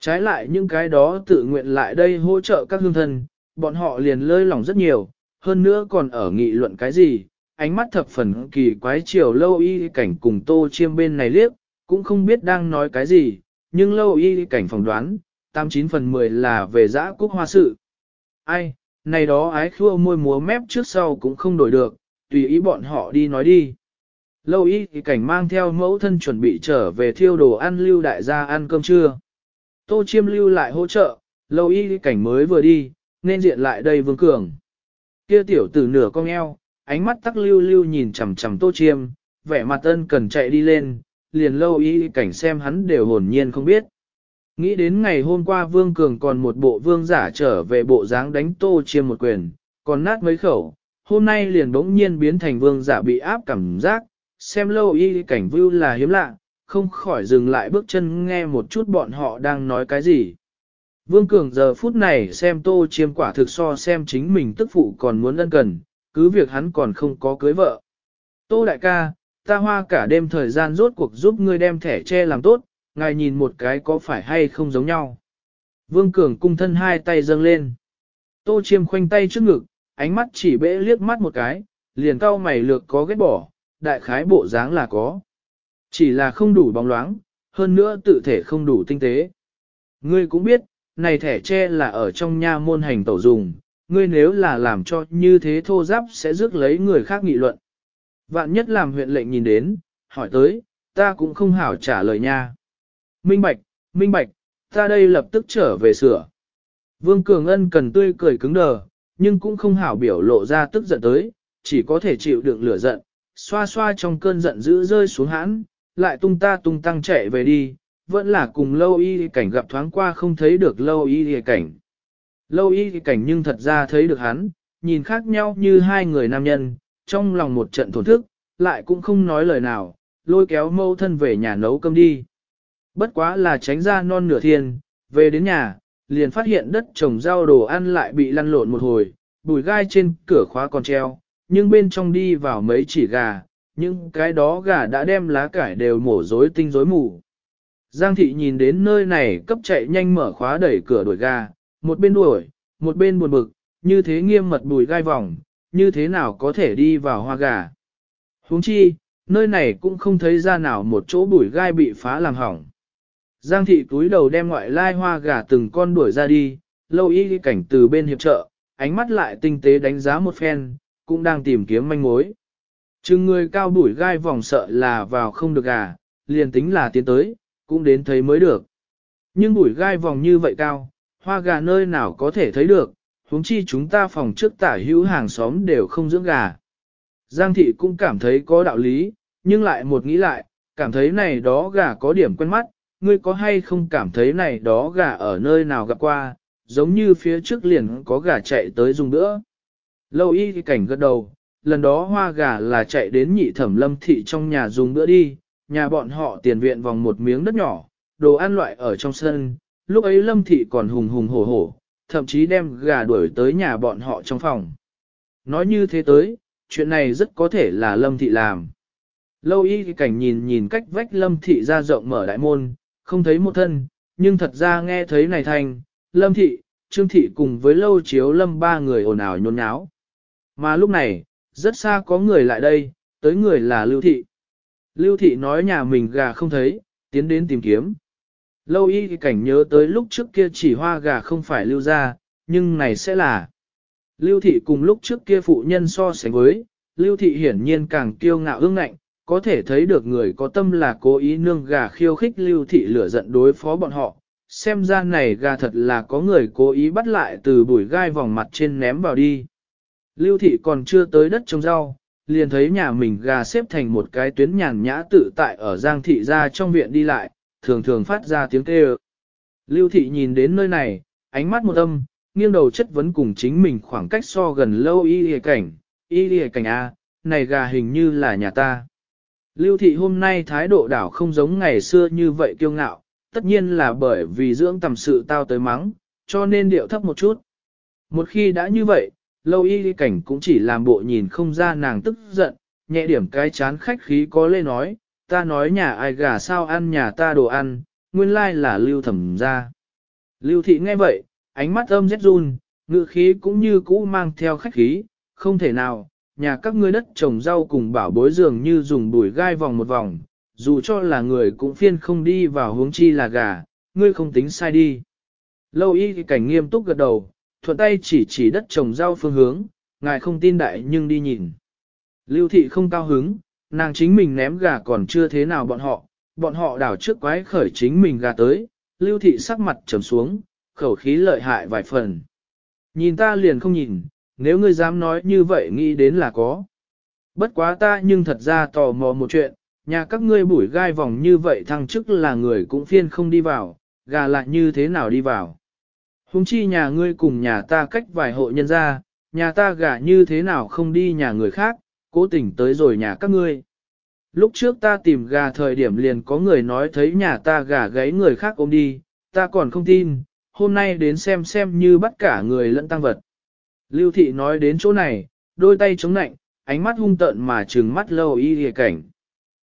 Trái lại những cái đó tự nguyện lại đây hỗ trợ các hương thân, bọn họ liền lơi lỏng rất nhiều, hơn nữa còn ở nghị luận cái gì, ánh mắt thập phần kỳ quái chiều lâu y cảnh cùng tô chiêm bên này liếc, cũng không biết đang nói cái gì, nhưng lâu y cảnh phỏng đoán, 89 phần 10 là về giã cúc hoa sự. Ai, này đó ái khua môi múa mép trước sau cũng không đổi được, tùy ý bọn họ đi nói đi. Lâu y thì cảnh mang theo mẫu thân chuẩn bị trở về thiêu đồ ăn lưu đại gia ăn cơm trưa. Tô chiêm lưu lại hỗ trợ, lâu y thì cảnh mới vừa đi, nên diện lại đây vương cường. Kia tiểu tử nửa cong eo, ánh mắt tắc lưu lưu nhìn chằm chằm tô chiêm, vẻ mặt ân cần chạy đi lên, liền lâu y cảnh xem hắn đều hồn nhiên không biết. Nghĩ đến ngày hôm qua Vương Cường còn một bộ vương giả trở về bộ dáng đánh tô chiêm một quyền, còn nát mấy khẩu, hôm nay liền bỗng nhiên biến thành vương giả bị áp cảm giác, xem lâu y cảnh view là hiếm lạ, không khỏi dừng lại bước chân nghe một chút bọn họ đang nói cái gì. Vương Cường giờ phút này xem tô chiêm quả thực so xem chính mình tức phụ còn muốn ân cần, cứ việc hắn còn không có cưới vợ. Tô đại ca, ta hoa cả đêm thời gian rốt cuộc giúp ngươi đem thẻ che làm tốt, ngài nhìn một cái có phải hay không giống nhau. Vương Cường cung thân hai tay dâng lên. Tô chiêm khoanh tay trước ngực, ánh mắt chỉ bẽ liếc mắt một cái, liền cao mày lược có ghét bỏ, đại khái bộ dáng là có. Chỉ là không đủ bóng loáng, hơn nữa tự thể không đủ tinh tế. Ngươi cũng biết, này thẻ tre là ở trong nha môn hành tẩu dùng, ngươi nếu là làm cho như thế thô giáp sẽ rước lấy người khác nghị luận. Vạn nhất làm huyện lệnh nhìn đến, hỏi tới, ta cũng không hảo trả lời nha. Minh Bạch, Minh Bạch, ta đây lập tức trở về sửa. Vương Cường Ân cần tươi cười cứng đờ, nhưng cũng không hảo biểu lộ ra tức giận tới, chỉ có thể chịu đựng lửa giận, xoa xoa trong cơn giận dữ rơi xuống hãn, lại tung ta tung tăng chạy về đi, vẫn là cùng lâu y cảnh gặp thoáng qua không thấy được lâu y cảnh. Lâu y cảnh nhưng thật ra thấy được hắn, nhìn khác nhau như hai người nam nhân, trong lòng một trận thổn thức, lại cũng không nói lời nào, lôi kéo mâu thân về nhà nấu cơm đi. Bất quá là tránh ra non nửa thiên, về đến nhà, liền phát hiện đất trồng rau đồ ăn lại bị lăn lộn một hồi, bùi gai trên cửa khóa còn treo, nhưng bên trong đi vào mấy chỉ gà, những cái đó gà đã đem lá cải đều mổ rối tinh rối mù. Giang thị nhìn đến nơi này cấp chạy nhanh mở khóa đẩy cửa đuổi gà, một bên đuổi, một bên buồn bực, như thế nghiêm mật bùi gai vòng, như thế nào có thể đi vào hoa gà. huống chi, nơi này cũng không thấy ra nào một chỗ bùi gai bị phá làm hỏng. Giang thị túi đầu đem ngoại lai hoa gà từng con đuổi ra đi, lâu y cảnh từ bên hiệp trợ, ánh mắt lại tinh tế đánh giá một phen, cũng đang tìm kiếm manh mối. Chừng người cao đuổi gai vòng sợ là vào không được gà, liền tính là tiến tới, cũng đến thấy mới được. Nhưng đuổi gai vòng như vậy cao, hoa gà nơi nào có thể thấy được, huống chi chúng ta phòng trước tả hữu hàng xóm đều không dưỡng gà. Giang thị cũng cảm thấy có đạo lý, nhưng lại một nghĩ lại, cảm thấy này đó gà có điểm quen mắt, ngươi có hay không cảm thấy này đó gà ở nơi nào gặp qua, giống như phía trước liền có gà chạy tới dùng nữa. Lâu y thì cảnh gật đầu, lần đó hoa gà là chạy đến nhị thẩm lâm thị trong nhà dùng bữa đi, nhà bọn họ tiền viện vòng một miếng đất nhỏ, đồ ăn loại ở trong sân, lúc ấy lâm thị còn hùng hùng hổ hổ, thậm chí đem gà đuổi tới nhà bọn họ trong phòng. Nói như thế tới, chuyện này rất có thể là lâm thị làm. Lâu y cảnh nhìn nhìn cách vách lâm thị ra rộng mở đại môn, không thấy một thân, nhưng thật ra nghe thấy này thành, lâm thị, trương thị cùng với lâu chiếu lâm ba người ồn ào nhốn nháo. Mà lúc này, rất xa có người lại đây, tới người là lưu thị. Lưu thị nói nhà mình gà không thấy, tiến đến tìm kiếm. Lâu y cảnh nhớ tới lúc trước kia chỉ hoa gà không phải lưu ra, nhưng này sẽ là. Lưu thị cùng lúc trước kia phụ nhân so sánh với, lưu thị hiển nhiên càng kiêu ngạo ương ngạnh, có thể thấy được người có tâm là cố ý nương gà khiêu khích lưu thị lửa giận đối phó bọn họ. Xem ra này gà thật là có người cố ý bắt lại từ bụi gai vòng mặt trên ném vào đi. Lưu thị còn chưa tới đất trồng rau, liền thấy nhà mình gà xếp thành một cái tuyến nhàn nhã tự tại ở giang thị ra trong viện đi lại, thường thường phát ra tiếng kêu. Lưu thị nhìn đến nơi này, ánh mắt một âm, nghiêng đầu chất vấn cùng chính mình khoảng cách so gần lâu y lìa cảnh, y lìa cảnh A, này gà hình như là nhà ta. Lưu thị hôm nay thái độ đảo không giống ngày xưa như vậy kiêu ngạo, tất nhiên là bởi vì dưỡng tầm sự tao tới mắng, cho nên điệu thấp một chút. Một khi đã như vậy, lâu y cảnh cũng chỉ làm bộ nhìn không ra nàng tức giận, nhẹ điểm cái chán khách khí có lê nói, ta nói nhà ai gà sao ăn nhà ta đồ ăn, nguyên lai là lưu thẩm ra. Lưu thị nghe vậy, ánh mắt âm rét run, ngự khí cũng như cũ mang theo khách khí, không thể nào, nhà các ngươi đất trồng rau cùng bảo bối dường như dùng bùi gai vòng một vòng, dù cho là người cũng phiên không đi vào hướng chi là gà, ngươi không tính sai đi. Lâu y cảnh nghiêm túc gật đầu, thuận tay chỉ chỉ đất trồng rau phương hướng, ngài không tin đại nhưng đi nhìn. Lưu thị không cao hứng, nàng chính mình ném gà còn chưa thế nào bọn họ, bọn họ đảo trước quái khởi chính mình gà tới, lưu thị sắc mặt trầm xuống, khẩu khí lợi hại vài phần. Nhìn ta liền không nhìn, nếu ngươi dám nói như vậy nghĩ đến là có. Bất quá ta nhưng thật ra tò mò một chuyện, nhà các ngươi bủi gai vòng như vậy thăng chức là người cũng phiên không đi vào, gà lại như thế nào đi vào. Hùng chi nhà ngươi cùng nhà ta cách vài hộ nhân ra, nhà ta gà như thế nào không đi nhà người khác, cố tình tới rồi nhà các ngươi. Lúc trước ta tìm gà thời điểm liền có người nói thấy nhà ta gà gáy người khác ôm đi, ta còn không tin, hôm nay đến xem xem như bắt cả người lẫn tăng vật. Lưu thị nói đến chỗ này, đôi tay chống nạnh, ánh mắt hung tợn mà trừng mắt lâu y thì cảnh.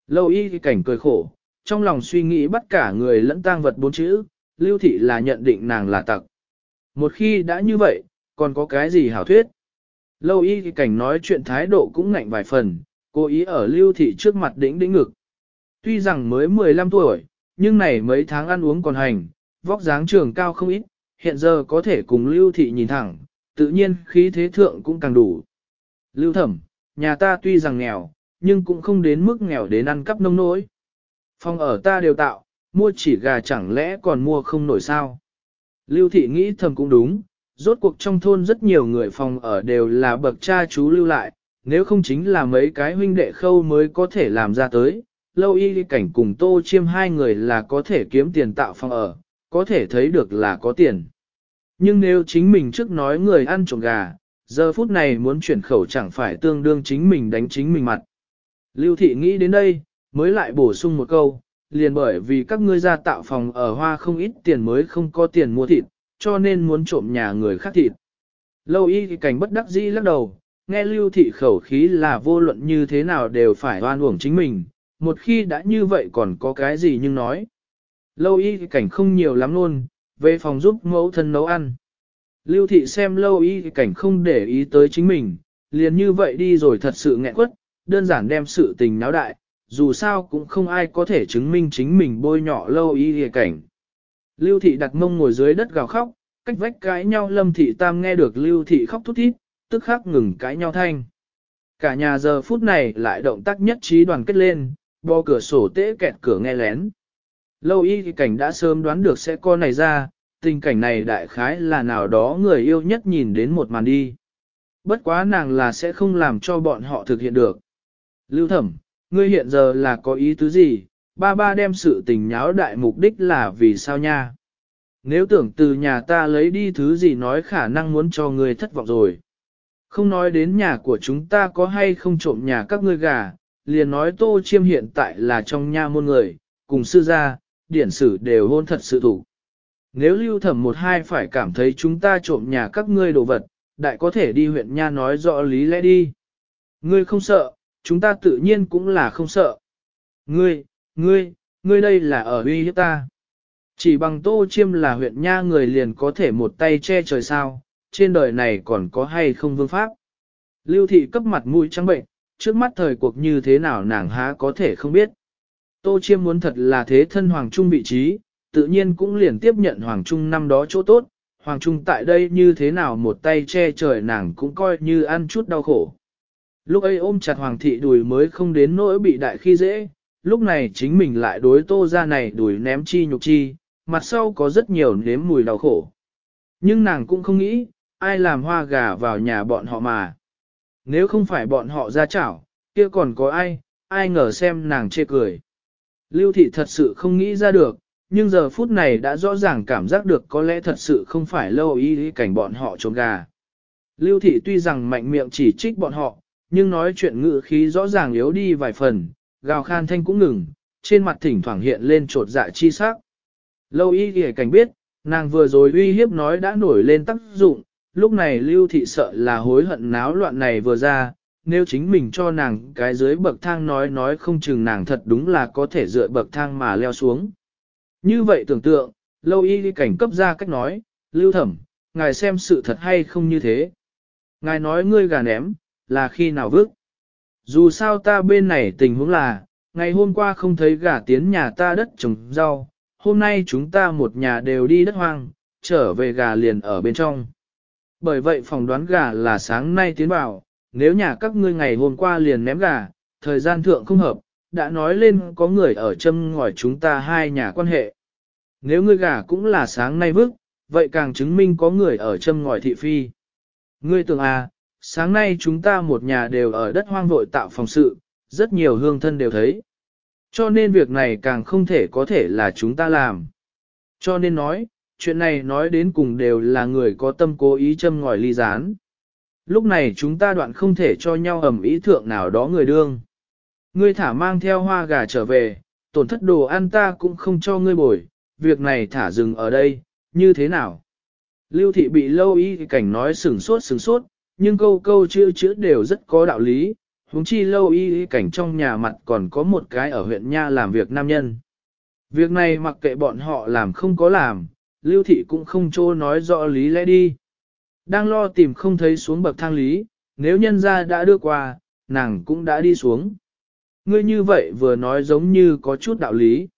Lâu y thì cảnh cười khổ, trong lòng suy nghĩ bắt cả người lẫn tang vật bốn chữ, lưu thị là nhận định nàng là tặc. Một khi đã như vậy, còn có cái gì hảo thuyết? Lâu y cảnh nói chuyện thái độ cũng ngạnh vài phần, cố ý ở lưu thị trước mặt đỉnh đỉnh ngực. Tuy rằng mới 15 tuổi, nhưng này mấy tháng ăn uống còn hành, vóc dáng trường cao không ít, hiện giờ có thể cùng lưu thị nhìn thẳng, tự nhiên khí thế thượng cũng càng đủ. Lưu thẩm, nhà ta tuy rằng nghèo, nhưng cũng không đến mức nghèo đến ăn cắp nông nỗi. Phòng ở ta đều tạo, mua chỉ gà chẳng lẽ còn mua không nổi sao. Lưu thị nghĩ thầm cũng đúng, rốt cuộc trong thôn rất nhiều người phòng ở đều là bậc cha chú lưu lại, nếu không chính là mấy cái huynh đệ khâu mới có thể làm ra tới. Lâu y cảnh cùng tô chiêm hai người là có thể kiếm tiền tạo phòng ở, có thể thấy được là có tiền. Nhưng nếu chính mình trước nói người ăn trộm gà, giờ phút này muốn chuyển khẩu chẳng phải tương đương chính mình đánh chính mình mặt. Lưu thị nghĩ đến đây, mới lại bổ sung một câu, liền bởi vì các ngươi ra tạo phòng ở hoa không ít tiền mới không có tiền mua thịt, cho nên muốn trộm nhà người khác thịt. Lâu y thì cảnh bất đắc dĩ lắc đầu, nghe lưu thị khẩu khí là vô luận như thế nào đều phải oan uổng chính mình, một khi đã như vậy còn có cái gì nhưng nói. Lâu y thì cảnh không nhiều lắm luôn, về phòng giúp mẫu thân nấu ăn. Lưu thị xem lâu y cảnh không để ý tới chính mình, liền như vậy đi rồi thật sự nghẹn quất, đơn giản đem sự tình náo đại, dù sao cũng không ai có thể chứng minh chính mình bôi nhọ lâu y cảnh. Lưu thị đặt mông ngồi dưới đất gào khóc, cách vách cãi nhau lâm thị tam nghe được lưu thị khóc thút thít, tức khắc ngừng cãi nhau thanh. Cả nhà giờ phút này lại động tác nhất trí đoàn kết lên, bò cửa sổ tễ kẹt cửa nghe lén. Lâu y cảnh đã sớm đoán được sẽ con này ra, tình cảnh này đại khái là nào đó người yêu nhất nhìn đến một màn đi. Bất quá nàng là sẽ không làm cho bọn họ thực hiện được. Lưu thẩm, ngươi hiện giờ là có ý tứ gì, ba ba đem sự tình nháo đại mục đích là vì sao nha? Nếu tưởng từ nhà ta lấy đi thứ gì nói khả năng muốn cho ngươi thất vọng rồi. Không nói đến nhà của chúng ta có hay không trộm nhà các ngươi gà, liền nói tô chiêm hiện tại là trong nha môn người, cùng sư gia, điển sử đều hôn thật sự thủ. Nếu lưu thẩm một hai phải cảm thấy chúng ta trộm nhà các ngươi đồ vật, đại có thể đi huyện nha nói rõ lý lẽ đi. Ngươi không sợ, chúng ta tự nhiên cũng là không sợ. Ngươi, ngươi, ngươi đây là ở uy hiếp ta. Chỉ bằng tô chiêm là huyện nha người liền có thể một tay che trời sao, trên đời này còn có hay không vương pháp. Lưu thị cấp mặt mũi trắng bệnh, trước mắt thời cuộc như thế nào nàng há có thể không biết. Tô chiêm muốn thật là thế thân Hoàng Trung vị trí, tự nhiên cũng liền tiếp nhận Hoàng Trung năm đó chỗ tốt, Hoàng Trung tại đây như thế nào một tay che trời nàng cũng coi như ăn chút đau khổ. Lúc ấy ôm chặt Hoàng thị đùi mới không đến nỗi bị đại khi dễ, lúc này chính mình lại đối tô ra này đùi ném chi nhục chi, mặt sau có rất nhiều nếm mùi đau khổ. Nhưng nàng cũng không nghĩ, ai làm hoa gà vào nhà bọn họ mà. Nếu không phải bọn họ ra chảo, kia còn có ai, ai ngờ xem nàng chê cười. Lưu thị thật sự không nghĩ ra được, nhưng giờ phút này đã rõ ràng cảm giác được có lẽ thật sự không phải lâu ý cảnh bọn họ trốn gà. Lưu thị tuy rằng mạnh miệng chỉ trích bọn họ, nhưng nói chuyện ngữ khí rõ ràng yếu đi vài phần, gào khan thanh cũng ngừng, trên mặt thỉnh thoảng hiện lên trột dạ chi sắc. Lâu y cảnh biết, nàng vừa rồi uy hiếp nói đã nổi lên tác dụng, lúc này lưu thị sợ là hối hận náo loạn này vừa ra, nếu chính mình cho nàng cái dưới bậc thang nói nói không chừng nàng thật đúng là có thể dựa bậc thang mà leo xuống. Như vậy tưởng tượng, lâu y cảnh cấp ra cách nói, lưu thẩm, ngài xem sự thật hay không như thế. Ngài nói ngươi gà ném, là khi nào vứt. Dù sao ta bên này tình huống là, ngày hôm qua không thấy gà tiến nhà ta đất trồng rau, hôm nay chúng ta một nhà đều đi đất hoang, trở về gà liền ở bên trong. Bởi vậy phòng đoán gà là sáng nay tiến vào, nếu nhà các ngươi ngày hôm qua liền ném gà, thời gian thượng không hợp, đã nói lên có người ở châm ngòi chúng ta hai nhà quan hệ. Nếu ngươi gà cũng là sáng nay vứt, vậy càng chứng minh có người ở châm ngòi thị phi. Ngươi tưởng à, sáng nay chúng ta một nhà đều ở đất hoang vội tạo phòng sự, rất nhiều hương thân đều thấy. Cho nên việc này càng không thể có thể là chúng ta làm. Cho nên nói, chuyện này nói đến cùng đều là người có tâm cố ý châm ngòi ly gián. Lúc này chúng ta đoạn không thể cho nhau ẩm ý thượng nào đó người đương. Ngươi thả mang theo hoa gà trở về, tổn thất đồ ăn ta cũng không cho ngươi bồi, việc này thả dừng ở đây, như thế nào? Lưu thị bị lâu y cảnh nói sừng sốt sừng sốt, nhưng câu câu chữ chữ đều rất có đạo lý, huống chi lâu y cảnh trong nhà mặt còn có một cái ở huyện Nha làm việc nam nhân. Việc này mặc kệ bọn họ làm không có làm, lưu thị cũng không trô nói rõ lý lẽ đi. Đang lo tìm không thấy xuống bậc thang lý, nếu nhân ra đã đưa qua, nàng cũng đã đi xuống. Ngươi như vậy vừa nói giống như có chút đạo lý.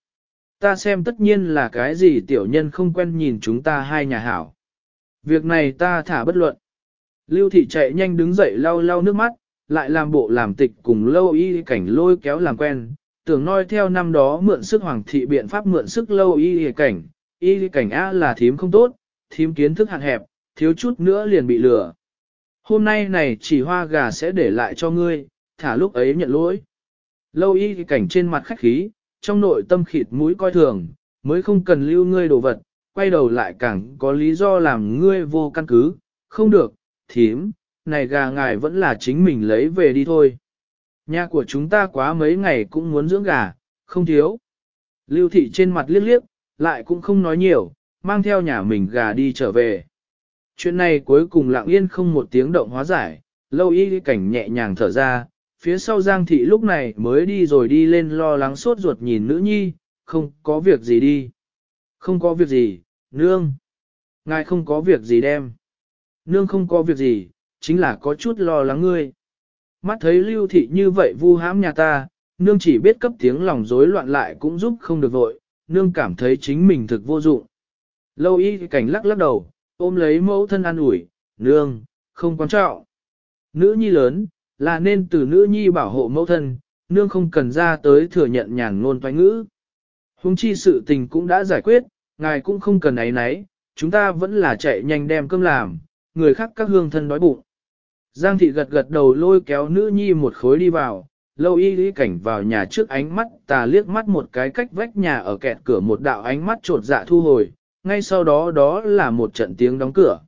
Ta xem tất nhiên là cái gì tiểu nhân không quen nhìn chúng ta hai nhà hảo. Việc này ta thả bất luận. Lưu thị chạy nhanh đứng dậy lau lau nước mắt, lại làm bộ làm tịch cùng lâu y cảnh lôi kéo làm quen, tưởng nói theo năm đó mượn sức hoàng thị biện pháp mượn sức lâu y cảnh, y cảnh A là thím không tốt, thím kiến thức hạn hẹp, thiếu chút nữa liền bị lừa. Hôm nay này chỉ hoa gà sẽ để lại cho ngươi, thả lúc ấy nhận lỗi. Lâu y cảnh trên mặt khách khí, trong nội tâm khịt mũi coi thường, mới không cần lưu ngươi đồ vật, quay đầu lại càng có lý do làm ngươi vô căn cứ, không được, thím, này gà ngài vẫn là chính mình lấy về đi thôi. Nhà của chúng ta quá mấy ngày cũng muốn dưỡng gà, không thiếu. Lưu thị trên mặt liếc liếc, lại cũng không nói nhiều, mang theo nhà mình gà đi trở về. Chuyện này cuối cùng lặng yên không một tiếng động hóa giải, lâu y cảnh nhẹ nhàng thở ra, phía sau Giang thị lúc này mới đi rồi đi lên lo lắng sốt ruột nhìn nữ nhi, không có việc gì đi. Không có việc gì, nương. Ngài không có việc gì đem. Nương không có việc gì, chính là có chút lo lắng ngươi. Mắt thấy lưu thị như vậy vu hãm nhà ta, nương chỉ biết cấp tiếng lòng rối loạn lại cũng giúp không được vội, nương cảm thấy chính mình thực vô dụng. Lâu y cảnh lắc lắc đầu, ôm lấy mẫu thân an ủi, nương, không quan trọng. Nữ nhi lớn, là nên từ nữ nhi bảo hộ mẫu thân, nương không cần ra tới thừa nhận nhàn ngôn toái ngữ. Hùng chi sự tình cũng đã giải quyết, ngài cũng không cần ấy nấy, chúng ta vẫn là chạy nhanh đem cơm làm, người khác các hương thân đói bụng. Giang thị gật gật đầu lôi kéo nữ nhi một khối đi vào, lâu y lý cảnh vào nhà trước ánh mắt tà liếc mắt một cái cách vách nhà ở kẹt cửa một đạo ánh mắt trột dạ thu hồi, ngay sau đó đó là một trận tiếng đóng cửa.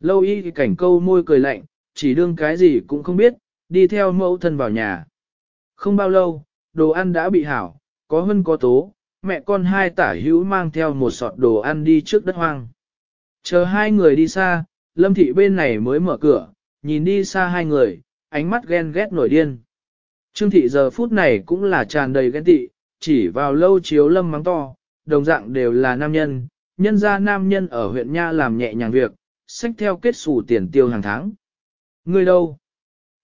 Lâu y cảnh câu môi cười lạnh, chỉ đương cái gì cũng không biết, đi theo mẫu thân vào nhà. Không bao lâu, đồ ăn đã bị hảo, có hơn có tố, mẹ con hai tả hữu mang theo một sọt đồ ăn đi trước đất hoang. Chờ hai người đi xa, lâm thị bên này mới mở cửa, nhìn đi xa hai người, ánh mắt ghen ghét nổi điên. Trương thị giờ phút này cũng là tràn đầy ghen tị, chỉ vào lâu chiếu lâm mắng to, đồng dạng đều là nam nhân, nhân gia nam nhân ở huyện Nha làm nhẹ nhàng việc, sách theo kết xù tiền tiêu hàng tháng. Người đâu?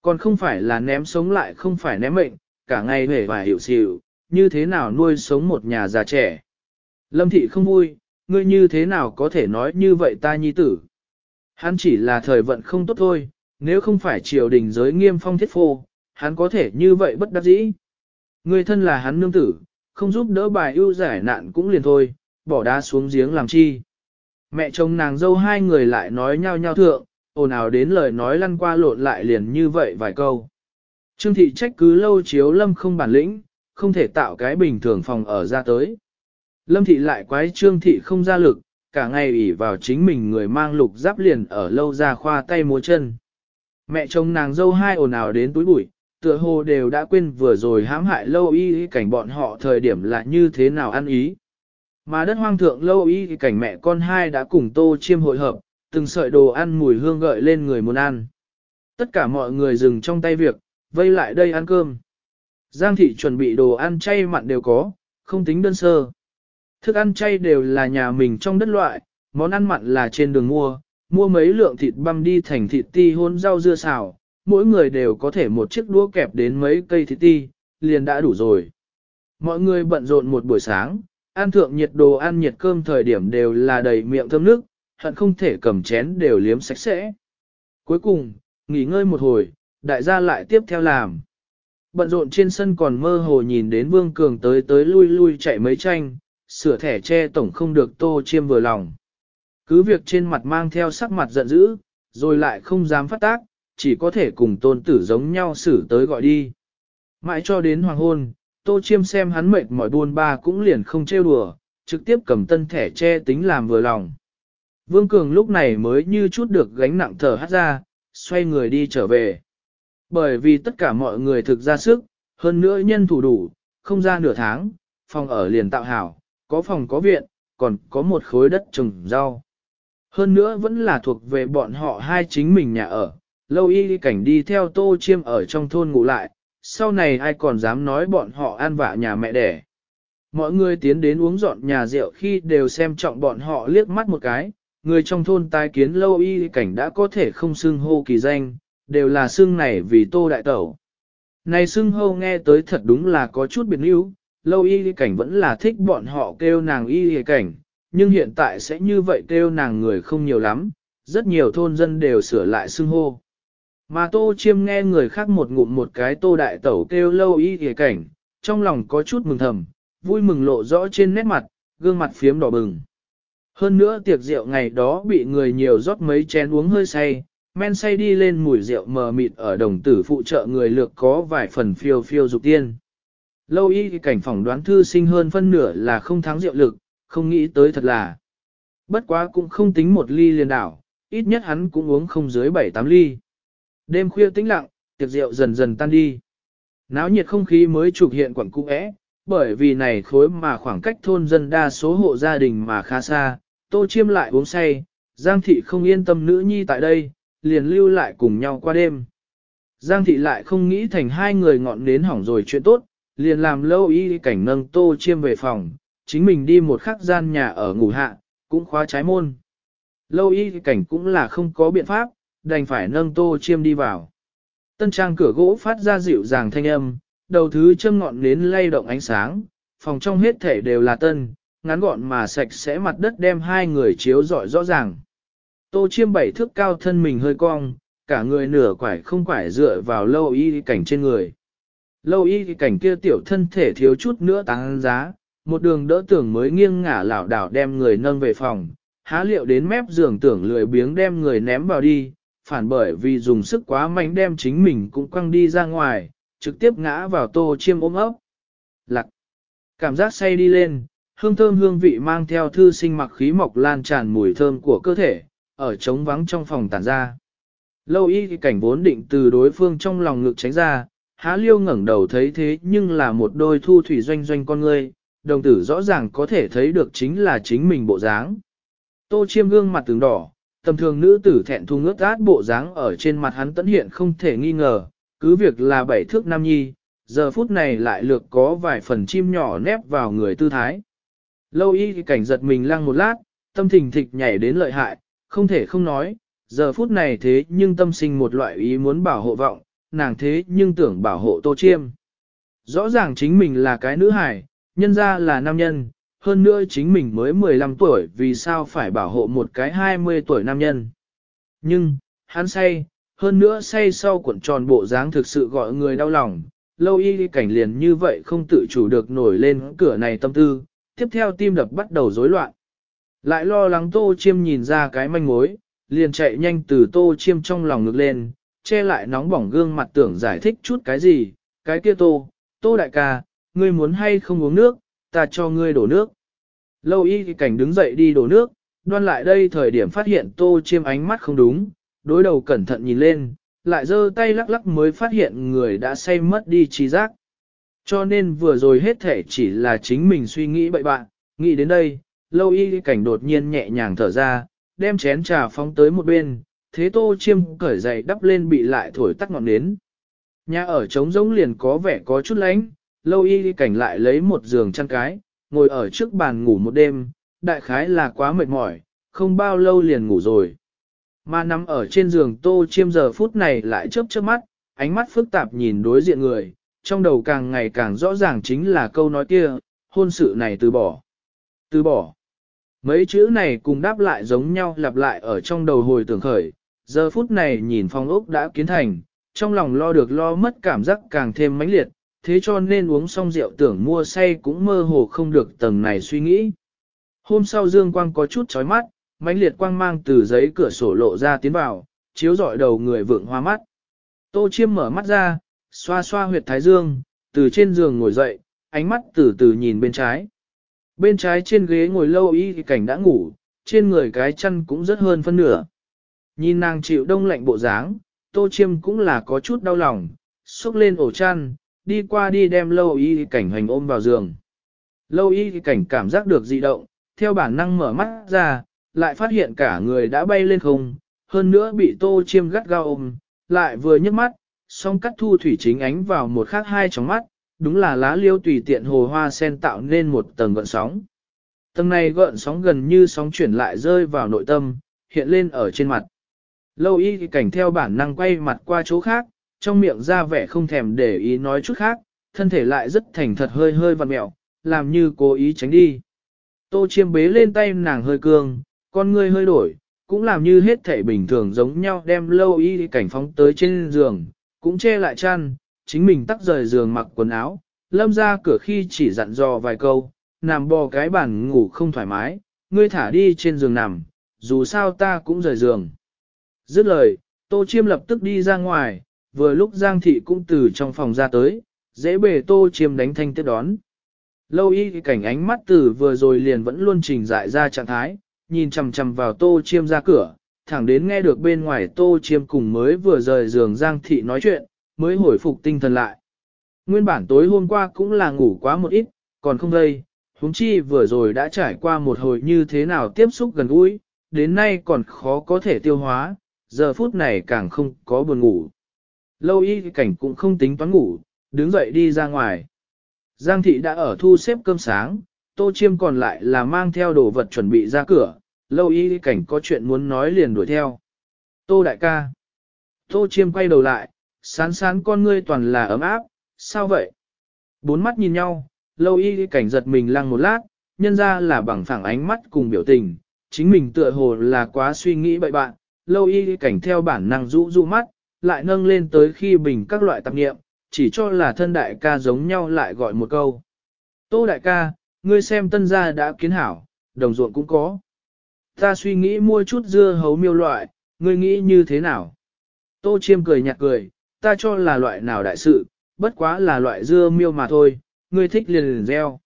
Còn không phải là ném sống lại không phải ném mệnh, cả ngày hề và hiểu xỉu, như thế nào nuôi sống một nhà già trẻ. Lâm thị không vui, ngươi như thế nào có thể nói như vậy ta nhi tử. Hắn chỉ là thời vận không tốt thôi, nếu không phải triều đình giới nghiêm phong thiết phô, hắn có thể như vậy bất đắc dĩ. Người thân là hắn nương tử, không giúp đỡ bài ưu giải nạn cũng liền thôi, bỏ đá xuống giếng làm chi. Mẹ chồng nàng dâu hai người lại nói nhau nhau thượng, ồn ào đến lời nói lăn qua lộn lại liền như vậy vài câu. Trương thị trách cứ lâu chiếu lâm không bản lĩnh, không thể tạo cái bình thường phòng ở ra tới. Lâm thị lại quái trương thị không ra lực, cả ngày ủy vào chính mình người mang lục giáp liền ở lâu ra khoa tay múa chân. Mẹ chồng nàng dâu hai ồn ào đến túi bụi, tựa hồ đều đã quên vừa rồi hãm hại lâu y cảnh bọn họ thời điểm là như thế nào ăn ý. Mà đất hoang thượng lâu y cảnh mẹ con hai đã cùng tô chiêm hội hợp, từng sợi đồ ăn mùi hương gợi lên người muốn ăn. Tất cả mọi người dừng trong tay việc, vây lại đây ăn cơm. Giang thị chuẩn bị đồ ăn chay mặn đều có, không tính đơn sơ. Thức ăn chay đều là nhà mình trong đất loại, món ăn mặn là trên đường mua, mua mấy lượng thịt băm đi thành thịt ti hôn rau dưa xào, mỗi người đều có thể một chiếc đũa kẹp đến mấy cây thịt ti, liền đã đủ rồi. Mọi người bận rộn một buổi sáng, ăn thượng nhiệt đồ ăn nhiệt cơm thời điểm đều là đầy miệng thơm nước, hận không thể cầm chén đều liếm sạch sẽ. Cuối cùng, nghỉ ngơi một hồi, đại gia lại tiếp theo làm. Bận rộn trên sân còn mơ hồ nhìn đến Vương Cường tới tới lui lui chạy mấy tranh, sửa thẻ che tổng không được tô chiêm vừa lòng. Cứ việc trên mặt mang theo sắc mặt giận dữ, rồi lại không dám phát tác, chỉ có thể cùng tôn tử giống nhau xử tới gọi đi. Mãi cho đến hoàng hôn, tô chiêm xem hắn mệt mỏi buồn ba cũng liền không trêu đùa, trực tiếp cầm tân thẻ che tính làm vừa lòng. Vương Cường lúc này mới như chút được gánh nặng thở hát ra, xoay người đi trở về. Bởi vì tất cả mọi người thực ra sức, hơn nữa nhân thủ đủ, không ra nửa tháng, phòng ở liền tạo hảo, có phòng có viện, còn có một khối đất trồng rau. Hơn nữa vẫn là thuộc về bọn họ hai chính mình nhà ở, lâu y cảnh đi theo tô chiêm ở trong thôn ngủ lại, sau này ai còn dám nói bọn họ ăn vạ nhà mẹ đẻ. Mọi người tiến đến uống dọn nhà rượu khi đều xem trọng bọn họ liếc mắt một cái, người trong thôn tai kiến lâu y cảnh đã có thể không xưng hô kỳ danh, đều là xưng này vì tô đại tẩu. Này xưng hô nghe tới thật đúng là có chút biệt níu, lâu y cảnh vẫn là thích bọn họ kêu nàng y cảnh, nhưng hiện tại sẽ như vậy kêu nàng người không nhiều lắm, rất nhiều thôn dân đều sửa lại xưng hô. Mà tô chiêm nghe người khác một ngụm một cái tô đại tẩu kêu lâu y cảnh, trong lòng có chút mừng thầm, vui mừng lộ rõ trên nét mặt, gương mặt phiếm đỏ bừng. Hơn nữa tiệc rượu ngày đó bị người nhiều rót mấy chén uống hơi say, men say đi lên mùi rượu mờ mịt ở đồng tử phụ trợ người lược có vài phần phiêu phiêu dục tiên. Lâu y cảnh phỏng đoán thư sinh hơn phân nửa là không thắng rượu lực, không nghĩ tới thật là. Bất quá cũng không tính một ly liền đảo, ít nhất hắn cũng uống không dưới 7-8 ly. Đêm khuya tĩnh lặng, tiệc rượu dần dần tan đi. Náo nhiệt không khí mới trục hiện quẩn cũ ẽ, bởi vì này khối mà khoảng cách thôn dân đa số hộ gia đình mà khá xa, tô chiêm lại uống say, Giang thị không yên tâm nữ nhi tại đây, liền lưu lại cùng nhau qua đêm. Giang thị lại không nghĩ thành hai người ngọn nến hỏng rồi chuyện tốt, liền làm lâu y cảnh nâng tô chiêm về phòng, chính mình đi một khắc gian nhà ở ngủ hạ, cũng khóa trái môn. Lâu y cảnh cũng là không có biện pháp, đành phải nâng tô chiêm đi vào. Tân trang cửa gỗ phát ra dịu dàng thanh âm, đầu thứ châm ngọn nến lay động ánh sáng, phòng trong hết thể đều là tân, ngắn gọn mà sạch sẽ mặt đất đem hai người chiếu rọi rõ ràng. Tô chiêm bảy thước cao thân mình hơi cong, cả người nửa quải không quải dựa vào lâu y cảnh trên người. Lâu y cảnh kia tiểu thân thể thiếu chút nữa tăng giá, một đường đỡ tưởng mới nghiêng ngả lảo đảo đem người nâng về phòng, há liệu đến mép giường tưởng lười biếng đem người ném vào đi, phản bởi vì dùng sức quá mạnh đem chính mình cũng quăng đi ra ngoài, trực tiếp ngã vào tô chiêm ôm ấp. Lạc. Cảm giác say đi lên, hương thơm hương vị mang theo thư sinh mặc khí mọc lan tràn mùi thơm của cơ thể, ở trống vắng trong phòng tản ra. Lâu y cảnh vốn định từ đối phương trong lòng ngực tránh ra, há liêu ngẩng đầu thấy thế nhưng là một đôi thu thủy doanh doanh con ngươi, đồng tử rõ ràng có thể thấy được chính là chính mình bộ dáng. Tô chiêm gương mặt tướng đỏ, tầm thường nữ tử thẹn thùng ướt át bộ dáng ở trên mặt hắn tẫn hiện không thể nghi ngờ, cứ việc là bảy thước nam nhi, giờ phút này lại lược có vài phần chim nhỏ nép vào người tư thái. Lâu y cảnh giật mình lăng một lát, tâm thình thịch nhảy đến lợi hại, không thể không nói, giờ phút này thế nhưng tâm sinh một loại ý muốn bảo hộ vọng, nàng thế nhưng tưởng bảo hộ tô chiêm. Rõ ràng chính mình là cái nữ hải, nhân ra là nam nhân, hơn nữa chính mình mới 15 tuổi vì sao phải bảo hộ một cái 20 tuổi nam nhân. Nhưng, hắn say, hơn nữa say sau cuộn tròn bộ dáng thực sự gọi người đau lòng, lâu y cảnh liền như vậy không tự chủ được nổi lên cửa này tâm tư, tiếp theo tim đập bắt đầu rối loạn. Lại lo lắng tô chiêm nhìn ra cái manh mối, liền chạy nhanh từ tô chiêm trong lòng ngực lên, che lại nóng bỏng gương mặt tưởng giải thích chút cái gì, cái kia tô, tô đại ca, ngươi muốn hay không uống nước, ta cho ngươi đổ nước. Lâu y cảnh đứng dậy đi đổ nước, đoan lại đây thời điểm phát hiện tô chiêm ánh mắt không đúng, đối đầu cẩn thận nhìn lên, lại giơ tay lắc lắc mới phát hiện người đã say mất đi trí giác. Cho nên vừa rồi hết thể chỉ là chính mình suy nghĩ bậy bạn, nghĩ đến đây, lâu y cảnh đột nhiên nhẹ nhàng thở ra, đem chén trà phóng tới một bên, thế tô chiêm cởi giày đắp lên bị lại thổi tắt ngọn nến. Nhà ở trống rỗng liền có vẻ có chút lánh, lâu y cảnh lại lấy một giường chăn cái, ngồi ở trước bàn ngủ một đêm, đại khái là quá mệt mỏi, không bao lâu liền ngủ rồi. Mà nằm ở trên giường tô chiêm giờ phút này lại chớp chớp mắt, ánh mắt phức tạp nhìn đối diện người, trong đầu càng ngày càng rõ ràng chính là câu nói kia, hôn sự này từ bỏ. Từ bỏ. Mấy chữ này cùng đáp lại giống nhau lặp lại ở trong đầu hồi tưởng khởi, giờ phút này nhìn phong ốc đã kiến thành, trong lòng lo được lo mất cảm giác càng thêm mãnh liệt, thế cho nên uống xong rượu tưởng mua say cũng mơ hồ không được tầng này suy nghĩ. Hôm sau dương quang có chút chói mắt, mãnh liệt quang mang từ giấy cửa sổ lộ ra tiến vào, chiếu rọi đầu người vượng hoa mắt. Tô chiêm mở mắt ra, xoa xoa huyệt thái dương, từ trên giường ngồi dậy, ánh mắt từ từ nhìn bên trái. Bên trái trên ghế ngồi lâu y cảnh đã ngủ, trên người cái chân cũng rất hơn phân nửa. Nhìn nàng chịu đông lạnh bộ dáng, tô chiêm cũng là có chút đau lòng, xúc lên ổ chăn, đi qua đi đem lâu y cảnh hành ôm vào giường. Lâu y cảnh cảm giác được dị động, theo bản năng mở mắt ra, lại phát hiện cả người đã bay lên không, hơn nữa bị tô chiêm gắt gao ôm, lại vừa nhấc mắt, song cắt thu thủy chính ánh vào một khác hai tróng mắt, đúng là lá liêu tùy tiện hồ hoa sen tạo nên một tầng gợn sóng. Tầng này gợn sóng gần như sóng chuyển lại rơi vào nội tâm, hiện lên ở trên mặt. Lâu y cảnh theo bản năng quay mặt qua chỗ khác, trong miệng ra vẻ không thèm để ý nói chút khác, thân thể lại rất thành thật hơi hơi vặn mẹo, làm như cố ý tránh đi. Tô chiêm bế lên tay nàng hơi cương, con ngươi hơi đổi, cũng làm như hết thể bình thường giống nhau đem lâu y cảnh phóng tới trên giường, cũng che lại chăn, chính mình tắt rời giường mặc quần áo, lâm ra cửa khi chỉ dặn dò vài câu, nằm bò cái bàn ngủ không thoải mái, ngươi thả đi trên giường nằm, dù sao ta cũng rời giường. Dứt lời, Tô Chiêm lập tức đi ra ngoài, vừa lúc Giang Thị cũng từ trong phòng ra tới, dễ bề Tô Chiêm đánh thanh tiếp đón. Lâu y cảnh ánh mắt từ vừa rồi liền vẫn luôn trình dại ra trạng thái, nhìn chằm chằm vào Tô Chiêm ra cửa, thẳng đến nghe được bên ngoài Tô Chiêm cùng mới vừa rời giường Giang Thị nói chuyện, mới hồi phục tinh thần lại. Nguyên bản tối hôm qua cũng là ngủ quá một ít, còn không đây, huống chi vừa rồi đã trải qua một hồi như thế nào tiếp xúc gần gũi, đến nay còn khó có thể tiêu hóa, giờ phút này càng không có buồn ngủ. Lâu y cảnh cũng không tính toán ngủ, đứng dậy đi ra ngoài. Giang thị đã ở thu xếp cơm sáng, tô chiêm còn lại là mang theo đồ vật chuẩn bị ra cửa, lâu y cảnh có chuyện muốn nói liền đuổi theo. Tô đại ca. Tô chiêm quay đầu lại, sán sán con ngươi toàn là ấm áp, sao vậy? Bốn mắt nhìn nhau, lâu y cảnh giật mình lăng một lát, nhân ra là bằng phẳng ánh mắt cùng biểu tình, chính mình tựa hồ là quá suy nghĩ bậy bạn, lâu y cảnh theo bản năng rũ rũ mắt, lại nâng lên tới khi bình các loại tạp nghiệm, chỉ cho là thân đại ca giống nhau lại gọi một câu. Tô đại ca, ngươi xem tân gia đã kiến hảo, đồng ruộng cũng có. Ta suy nghĩ mua chút dưa hấu miêu loại, ngươi nghĩ như thế nào? Tô chiêm cười nhạt cười, ta cho là loại nào đại sự, bất quá là loại dưa miêu mà thôi, ngươi thích liền liền gieo.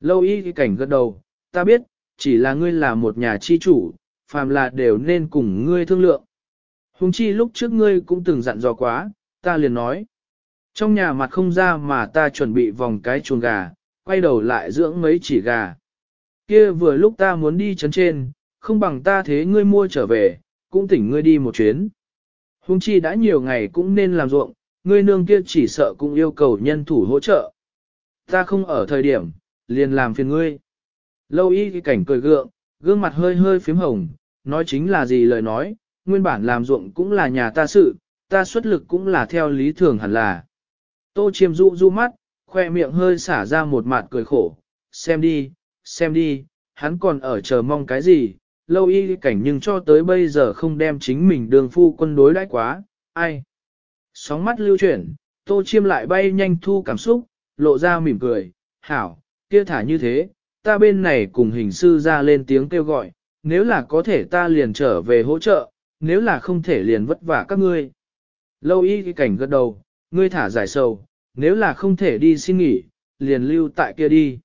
Lâu y cảnh gật đầu, ta biết, chỉ là ngươi là một nhà chi chủ, phàm là đều nên cùng ngươi thương lượng. Hùng chi lúc trước ngươi cũng từng dặn dò quá, ta liền nói. Trong nhà mặt không ra mà ta chuẩn bị vòng cái chuồng gà, quay đầu lại dưỡng mấy chỉ gà. Kia vừa lúc ta muốn đi chấn trên, không bằng ta thế ngươi mua trở về, cũng tỉnh ngươi đi một chuyến. Hùng chi đã nhiều ngày cũng nên làm ruộng, ngươi nương kia chỉ sợ cũng yêu cầu nhân thủ hỗ trợ. Ta không ở thời điểm, liền làm phiền ngươi. Lâu y cái cảnh cười gượng, gương mặt hơi hơi phím hồng, nói chính là gì lời nói, nguyên bản làm ruộng cũng là nhà ta sự, ta xuất lực cũng là theo lý thường hẳn là. Tô chiêm dụ du mắt, khoe miệng hơi xả ra một mặt cười khổ, xem đi, xem đi, hắn còn ở chờ mong cái gì, lâu y cảnh nhưng cho tới bây giờ không đem chính mình đường phu quân đối đãi quá, ai. Sóng mắt lưu chuyển, tô chiêm lại bay nhanh thu cảm xúc, lộ ra mỉm cười, hảo, kia thả như thế, ta bên này cùng hình sư ra lên tiếng kêu gọi, nếu là có thể ta liền trở về hỗ trợ, nếu là không thể liền vất vả các ngươi. Lâu y cảnh gật đầu, ngươi thả giải sầu, nếu là không thể đi xin nghỉ, liền lưu tại kia đi.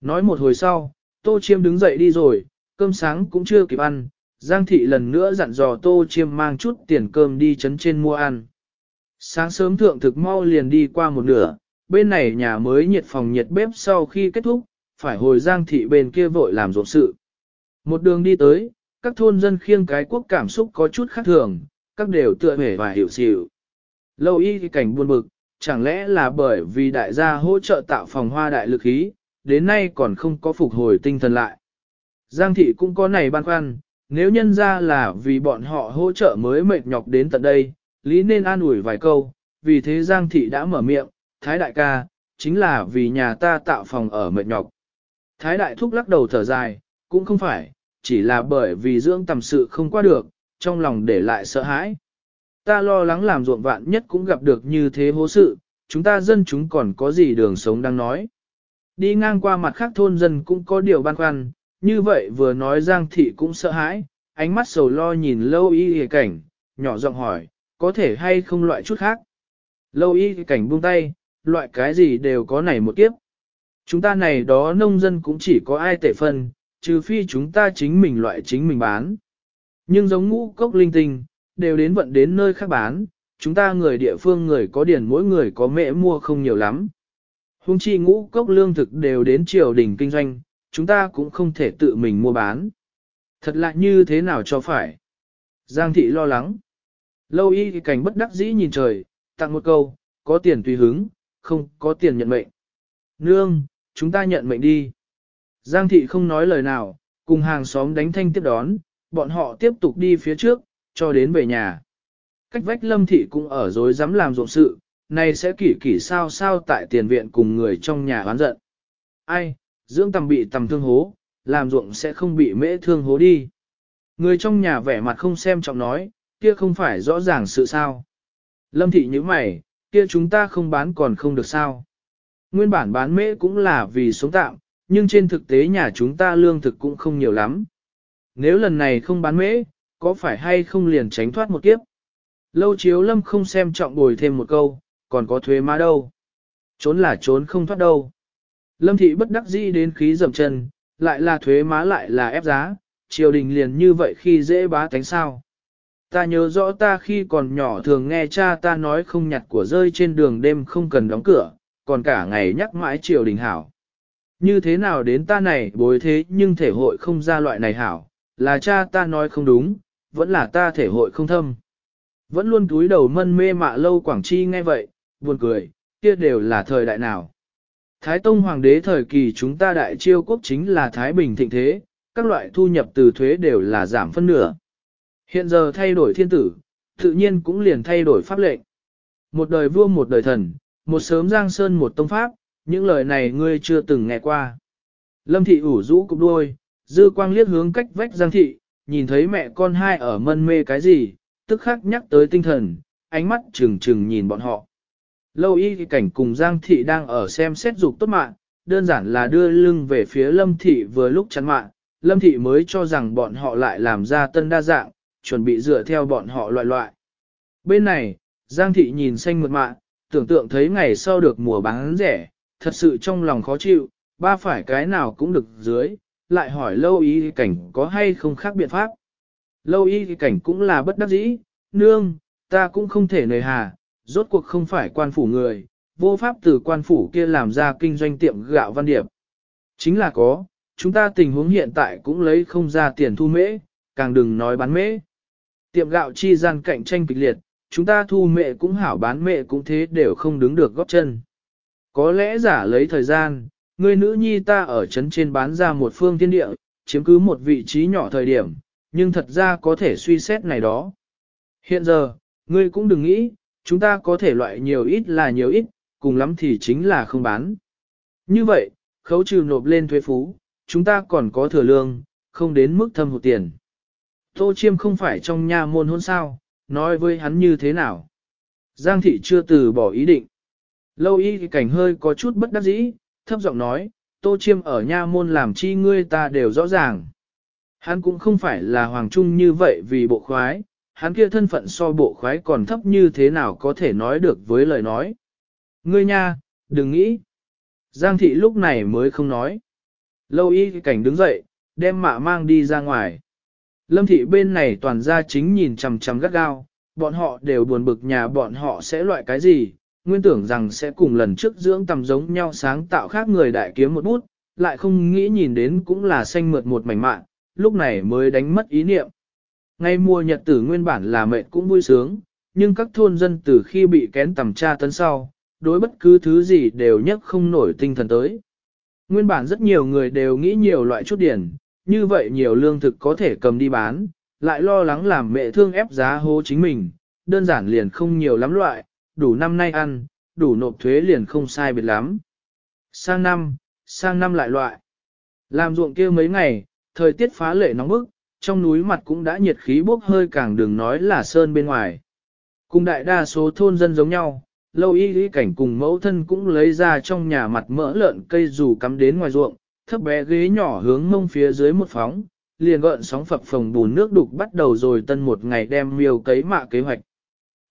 Nói một hồi sau, Tô Chiêm đứng dậy đi rồi, cơm sáng cũng chưa kịp ăn, Giang Thị lần nữa dặn dò Tô Chiêm mang chút tiền cơm đi chấn trên mua ăn. Sáng sớm thượng thực mau liền đi qua một nửa, bên này nhà mới nhiệt phòng nhiệt bếp sau khi kết thúc, phải hồi Giang Thị bên kia vội làm rộn sự. Một đường đi tới, các thôn dân khiêng cái quốc cảm xúc có chút khác thường, các đều tựa hề và hiểu xỉu. Lâu y thì cảnh buồn bực, chẳng lẽ là bởi vì đại gia hỗ trợ tạo phòng hoa đại lực khí, đến nay còn không có phục hồi tinh thần lại. Giang thị cũng có này băn khoăn, nếu nhân ra là vì bọn họ hỗ trợ mới mệt nhọc đến tận đây, lý nên an ủi vài câu, vì thế Giang thị đã mở miệng, Thái đại ca, chính là vì nhà ta tạo phòng ở mệt nhọc. Thái đại thúc lắc đầu thở dài, cũng không phải, chỉ là bởi vì dưỡng tầm sự không qua được, trong lòng để lại sợ hãi. Ta lo lắng làm ruộng vạn nhất cũng gặp được như thế hố sự, chúng ta dân chúng còn có gì đường sống đang nói. Đi ngang qua mặt khác thôn dân cũng có điều băn khoăn, như vậy vừa nói Giang Thị cũng sợ hãi, ánh mắt sầu lo nhìn lâu y hề cảnh, nhỏ giọng hỏi, có thể hay không loại chút khác. Lâu y cảnh buông tay, loại cái gì đều có này một kiếp. Chúng ta này đó nông dân cũng chỉ có ai tệ phân, trừ phi chúng ta chính mình loại chính mình bán. Nhưng giống ngũ cốc linh tinh, đều đến vận đến nơi khác bán, chúng ta người địa phương người có điển mỗi người có mẹ mua không nhiều lắm. Hùng chi ngũ cốc lương thực đều đến triều đình kinh doanh, chúng ta cũng không thể tự mình mua bán. Thật lạ như thế nào cho phải. Giang thị lo lắng. Lâu y cảnh bất đắc dĩ nhìn trời, tặng một câu, có tiền tùy hứng, không có tiền nhận mệnh. Nương, chúng ta nhận mệnh đi. Giang thị không nói lời nào, cùng hàng xóm đánh thanh tiếp đón, bọn họ tiếp tục đi phía trước, cho đến về nhà. Cách vách lâm thị cũng ở dối dám làm rộn sự, này sẽ kỷ kỷ sao sao tại tiền viện cùng người trong nhà oán giận. Ai, dưỡng tầm bị tầm thương hố, làm ruộng sẽ không bị mễ thương hố đi. Người trong nhà vẻ mặt không xem trọng nói, kia không phải rõ ràng sự sao. Lâm thị như mày, kia chúng ta không bán còn không được sao. Nguyên bản bán mễ cũng là vì sống tạm, nhưng trên thực tế nhà chúng ta lương thực cũng không nhiều lắm. Nếu lần này không bán mễ, có phải hay không liền tránh thoát một kiếp? Lâu chiếu lâm không xem trọng bồi thêm một câu, còn có thuế má đâu. Trốn là trốn không thoát đâu. Lâm thị bất đắc dĩ đến khí dầm chân, lại là thuế má lại là ép giá, triều đình liền như vậy khi dễ bá tánh sao. Ta nhớ rõ ta khi còn nhỏ thường nghe cha ta nói không nhặt của rơi trên đường đêm không cần đóng cửa, còn cả ngày nhắc mãi triều đình hảo. Như thế nào đến ta này bối thế nhưng thể hội không ra loại này hảo, là cha ta nói không đúng, vẫn là ta thể hội không thâm. Vẫn luôn túi đầu mân mê mạ lâu Quảng Chi nghe vậy, buồn cười, kia đều là thời đại nào. Thái Tông Hoàng đế thời kỳ chúng ta đại chiêu quốc chính là Thái Bình thịnh thế, các loại thu nhập từ thuế đều là giảm phân nửa. Hiện giờ thay đổi thiên tử, tự nhiên cũng liền thay đổi pháp lệnh. Một đời vua một đời thần, một sớm giang sơn một tông pháp, những lời này ngươi chưa từng nghe qua. Lâm thị ủ rũ cục đuôi, dư quang liếc hướng cách vách giang thị, nhìn thấy mẹ con hai ở mân mê cái gì, tức khắc nhắc tới tinh thần, ánh mắt trừng trừng nhìn bọn họ. Lâu y cảnh cùng Giang Thị đang ở xem xét dục tốt mạng, đơn giản là đưa lưng về phía lâm thị vừa lúc chắn mạng, lâm thị mới cho rằng bọn họ lại làm ra tân đa dạng, chuẩn bị dựa theo bọn họ loại loại. Bên này, Giang thị nhìn xanh mượt mạng tưởng tượng thấy ngày sau được mùa bán rẻ, thật sự trong lòng khó chịu, ba phải cái nào cũng được dưới, lại hỏi lâu y cảnh có hay không khác biện pháp. Lâu y cảnh cũng là bất đắc dĩ, nương, ta cũng không thể nời hà, rốt cuộc không phải quan phủ người, vô pháp từ quan phủ kia làm ra kinh doanh tiệm gạo văn điệp. Chính là có, chúng ta tình huống hiện tại cũng lấy không ra tiền thu mễ, càng đừng nói bán mễ. Tiệm gạo chi gian cạnh tranh kịch liệt, chúng ta thu mẹ cũng hảo bán mẹ cũng thế đều không đứng được góp chân. Có lẽ giả lấy thời gian, người nữ nhi ta ở trấn trên bán ra một phương thiên địa, chiếm cứ một vị trí nhỏ thời điểm, nhưng thật ra có thể suy xét này đó. Hiện giờ, ngươi cũng đừng nghĩ, chúng ta có thể loại nhiều ít là nhiều ít, cùng lắm thì chính là không bán. Như vậy, khấu trừ nộp lên thuế phú, chúng ta còn có thừa lương, không đến mức thâm hụt tiền. Tô Chiêm không phải trong nhà môn hôn sao, nói với hắn như thế nào. Giang thị chưa từ bỏ ý định. Lâu y cảnh hơi có chút bất đắc dĩ, thấp giọng nói, Tô Chiêm ở nha môn làm chi ngươi ta đều rõ ràng. Hắn cũng không phải là hoàng trung như vậy vì bộ khoái, hắn kia thân phận so bộ khoái còn thấp như thế nào có thể nói được với lời nói. Ngươi nha, đừng nghĩ. Giang thị lúc này mới không nói. Lâu y cảnh đứng dậy, đem mạ mang đi ra ngoài. Lâm thị bên này toàn ra chính nhìn chằm chằm gắt gao, bọn họ đều buồn bực nhà bọn họ sẽ loại cái gì, nguyên tưởng rằng sẽ cùng lần trước dưỡng tầm giống nhau sáng tạo khác người đại kiếm một bút, lại không nghĩ nhìn đến cũng là xanh mượt một mảnh mạng, lúc này mới đánh mất ý niệm. Ngay mùa nhật tử nguyên bản là mệt cũng vui sướng, nhưng các thôn dân từ khi bị kén tầm tra tấn sau, đối bất cứ thứ gì đều nhất không nổi tinh thần tới. Nguyên bản rất nhiều người đều nghĩ nhiều loại chút điển, như vậy nhiều lương thực có thể cầm đi bán, lại lo lắng làm mẹ thương ép giá hô chính mình, đơn giản liền không nhiều lắm loại, đủ năm nay ăn, đủ nộp thuế liền không sai biệt lắm. Sang năm, sang năm lại loại. Làm ruộng kia mấy ngày, thời tiết phá lệ nóng bức, trong núi mặt cũng đã nhiệt khí bốc hơi càng đừng nói là sơn bên ngoài. Cùng đại đa số thôn dân giống nhau, lâu y lý cảnh cùng mẫu thân cũng lấy ra trong nhà mặt mỡ lợn cây dù cắm đến ngoài ruộng, thấp bé ghế nhỏ hướng mông phía dưới một phóng, liền gợn sóng phập phồng bùn nước đục bắt đầu rồi tân một ngày đem miêu cấy mạ kế hoạch.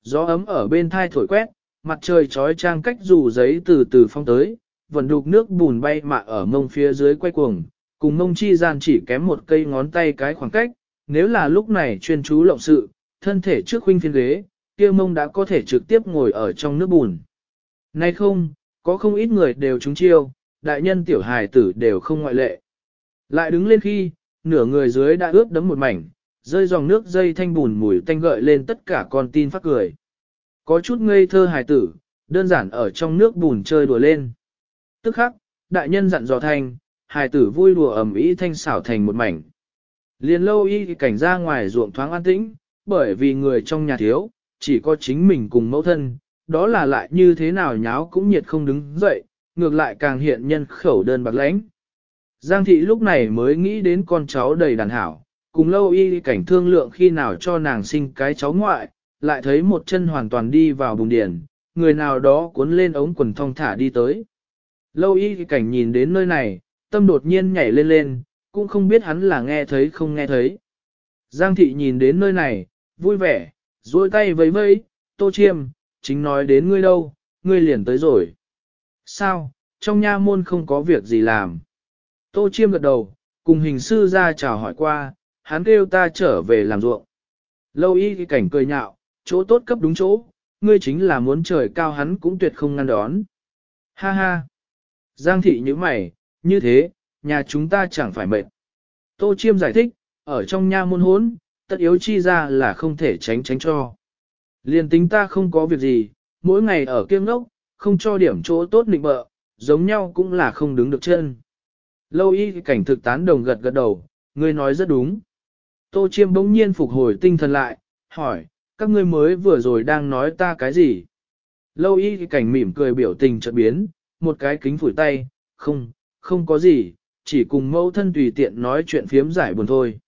Gió ấm ở bên thai thổi quét, mặt trời trói trang cách dù giấy từ từ phong tới, vẫn đục nước bùn bay mạ ở mông phía dưới quay cuồng, cùng mông chi gian chỉ kém một cây ngón tay cái khoảng cách, nếu là lúc này chuyên chú lộng sự, thân thể trước huynh phiên ghế, kia mông đã có thể trực tiếp ngồi ở trong nước bùn. Nay không, có không ít người đều trúng chiêu, đại nhân tiểu hài tử đều không ngoại lệ. Lại đứng lên khi, nửa người dưới đã ướt đấm một mảnh, rơi dòng nước dây thanh bùn mùi tanh gợi lên tất cả con tin phát cười. Có chút ngây thơ hài tử, đơn giản ở trong nước bùn chơi đùa lên. Tức khắc, đại nhân dặn dò thanh, hài tử vui đùa ẩm ý thanh xảo thành một mảnh. Liền lâu y cảnh ra ngoài ruộng thoáng an tĩnh, bởi vì người trong nhà thiếu, chỉ có chính mình cùng mẫu thân, đó là lại như thế nào nháo cũng nhiệt không đứng dậy, ngược lại càng hiện nhân khẩu đơn bạc lãnh. Giang thị lúc này mới nghĩ đến con cháu đầy đàn hảo, cùng lâu y cảnh thương lượng khi nào cho nàng sinh cái cháu ngoại, lại thấy một chân hoàn toàn đi vào bùng điển, người nào đó cuốn lên ống quần thong thả đi tới. Lâu y cảnh nhìn đến nơi này, tâm đột nhiên nhảy lên lên, cũng không biết hắn là nghe thấy không nghe thấy. Giang thị nhìn đến nơi này, vui vẻ, duỗi tay vẫy vẫy, tô chiêm, chính nói đến ngươi đâu, ngươi liền tới rồi. Sao, trong nha môn không có việc gì làm. Tô chiêm gật đầu, cùng hình sư ra chào hỏi qua, hắn kêu ta trở về làm ruộng. Lâu y cái cảnh cười nhạo, chỗ tốt cấp đúng chỗ, ngươi chính là muốn trời cao hắn cũng tuyệt không ngăn đón. Ha ha. Giang thị như mày, như thế, nhà chúng ta chẳng phải mệt. Tô chiêm giải thích, ở trong nha môn hốn, tất yếu chi ra là không thể tránh tránh cho. Liên tính ta không có việc gì, mỗi ngày ở kiêng ngốc, không cho điểm chỗ tốt nịnh bợ, giống nhau cũng là không đứng được chân. Lâu y cảnh thực tán đồng gật gật đầu, ngươi nói rất đúng. Tô chiêm bỗng nhiên phục hồi tinh thần lại, hỏi, các ngươi mới vừa rồi đang nói ta cái gì? Lâu y cảnh mỉm cười biểu tình chợt biến, một cái kính phủi tay, không, không có gì, chỉ cùng mẫu thân tùy tiện nói chuyện phiếm giải buồn thôi.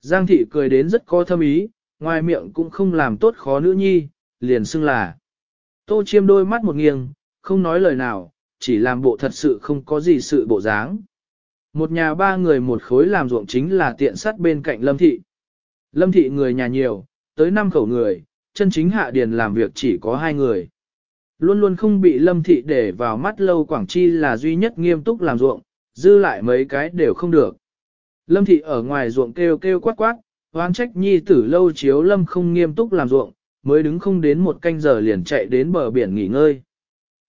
Giang thị cười đến rất có thâm ý, ngoài miệng cũng không làm tốt khó nữ nhi, liền xưng là. Tô chiêm đôi mắt một nghiêng, không nói lời nào, chỉ làm bộ thật sự không có gì sự bộ dáng. Một nhà ba người một khối làm ruộng chính là tiện sắt bên cạnh Lâm Thị. Lâm Thị người nhà nhiều, tới năm khẩu người, chân chính hạ điền làm việc chỉ có hai người. Luôn luôn không bị Lâm Thị để vào mắt lâu Quảng Chi là duy nhất nghiêm túc làm ruộng, dư lại mấy cái đều không được. Lâm Thị ở ngoài ruộng kêu kêu quát quát, hoán trách nhi tử lâu chiếu Lâm không nghiêm túc làm ruộng, mới đứng không đến một canh giờ liền chạy đến bờ biển nghỉ ngơi.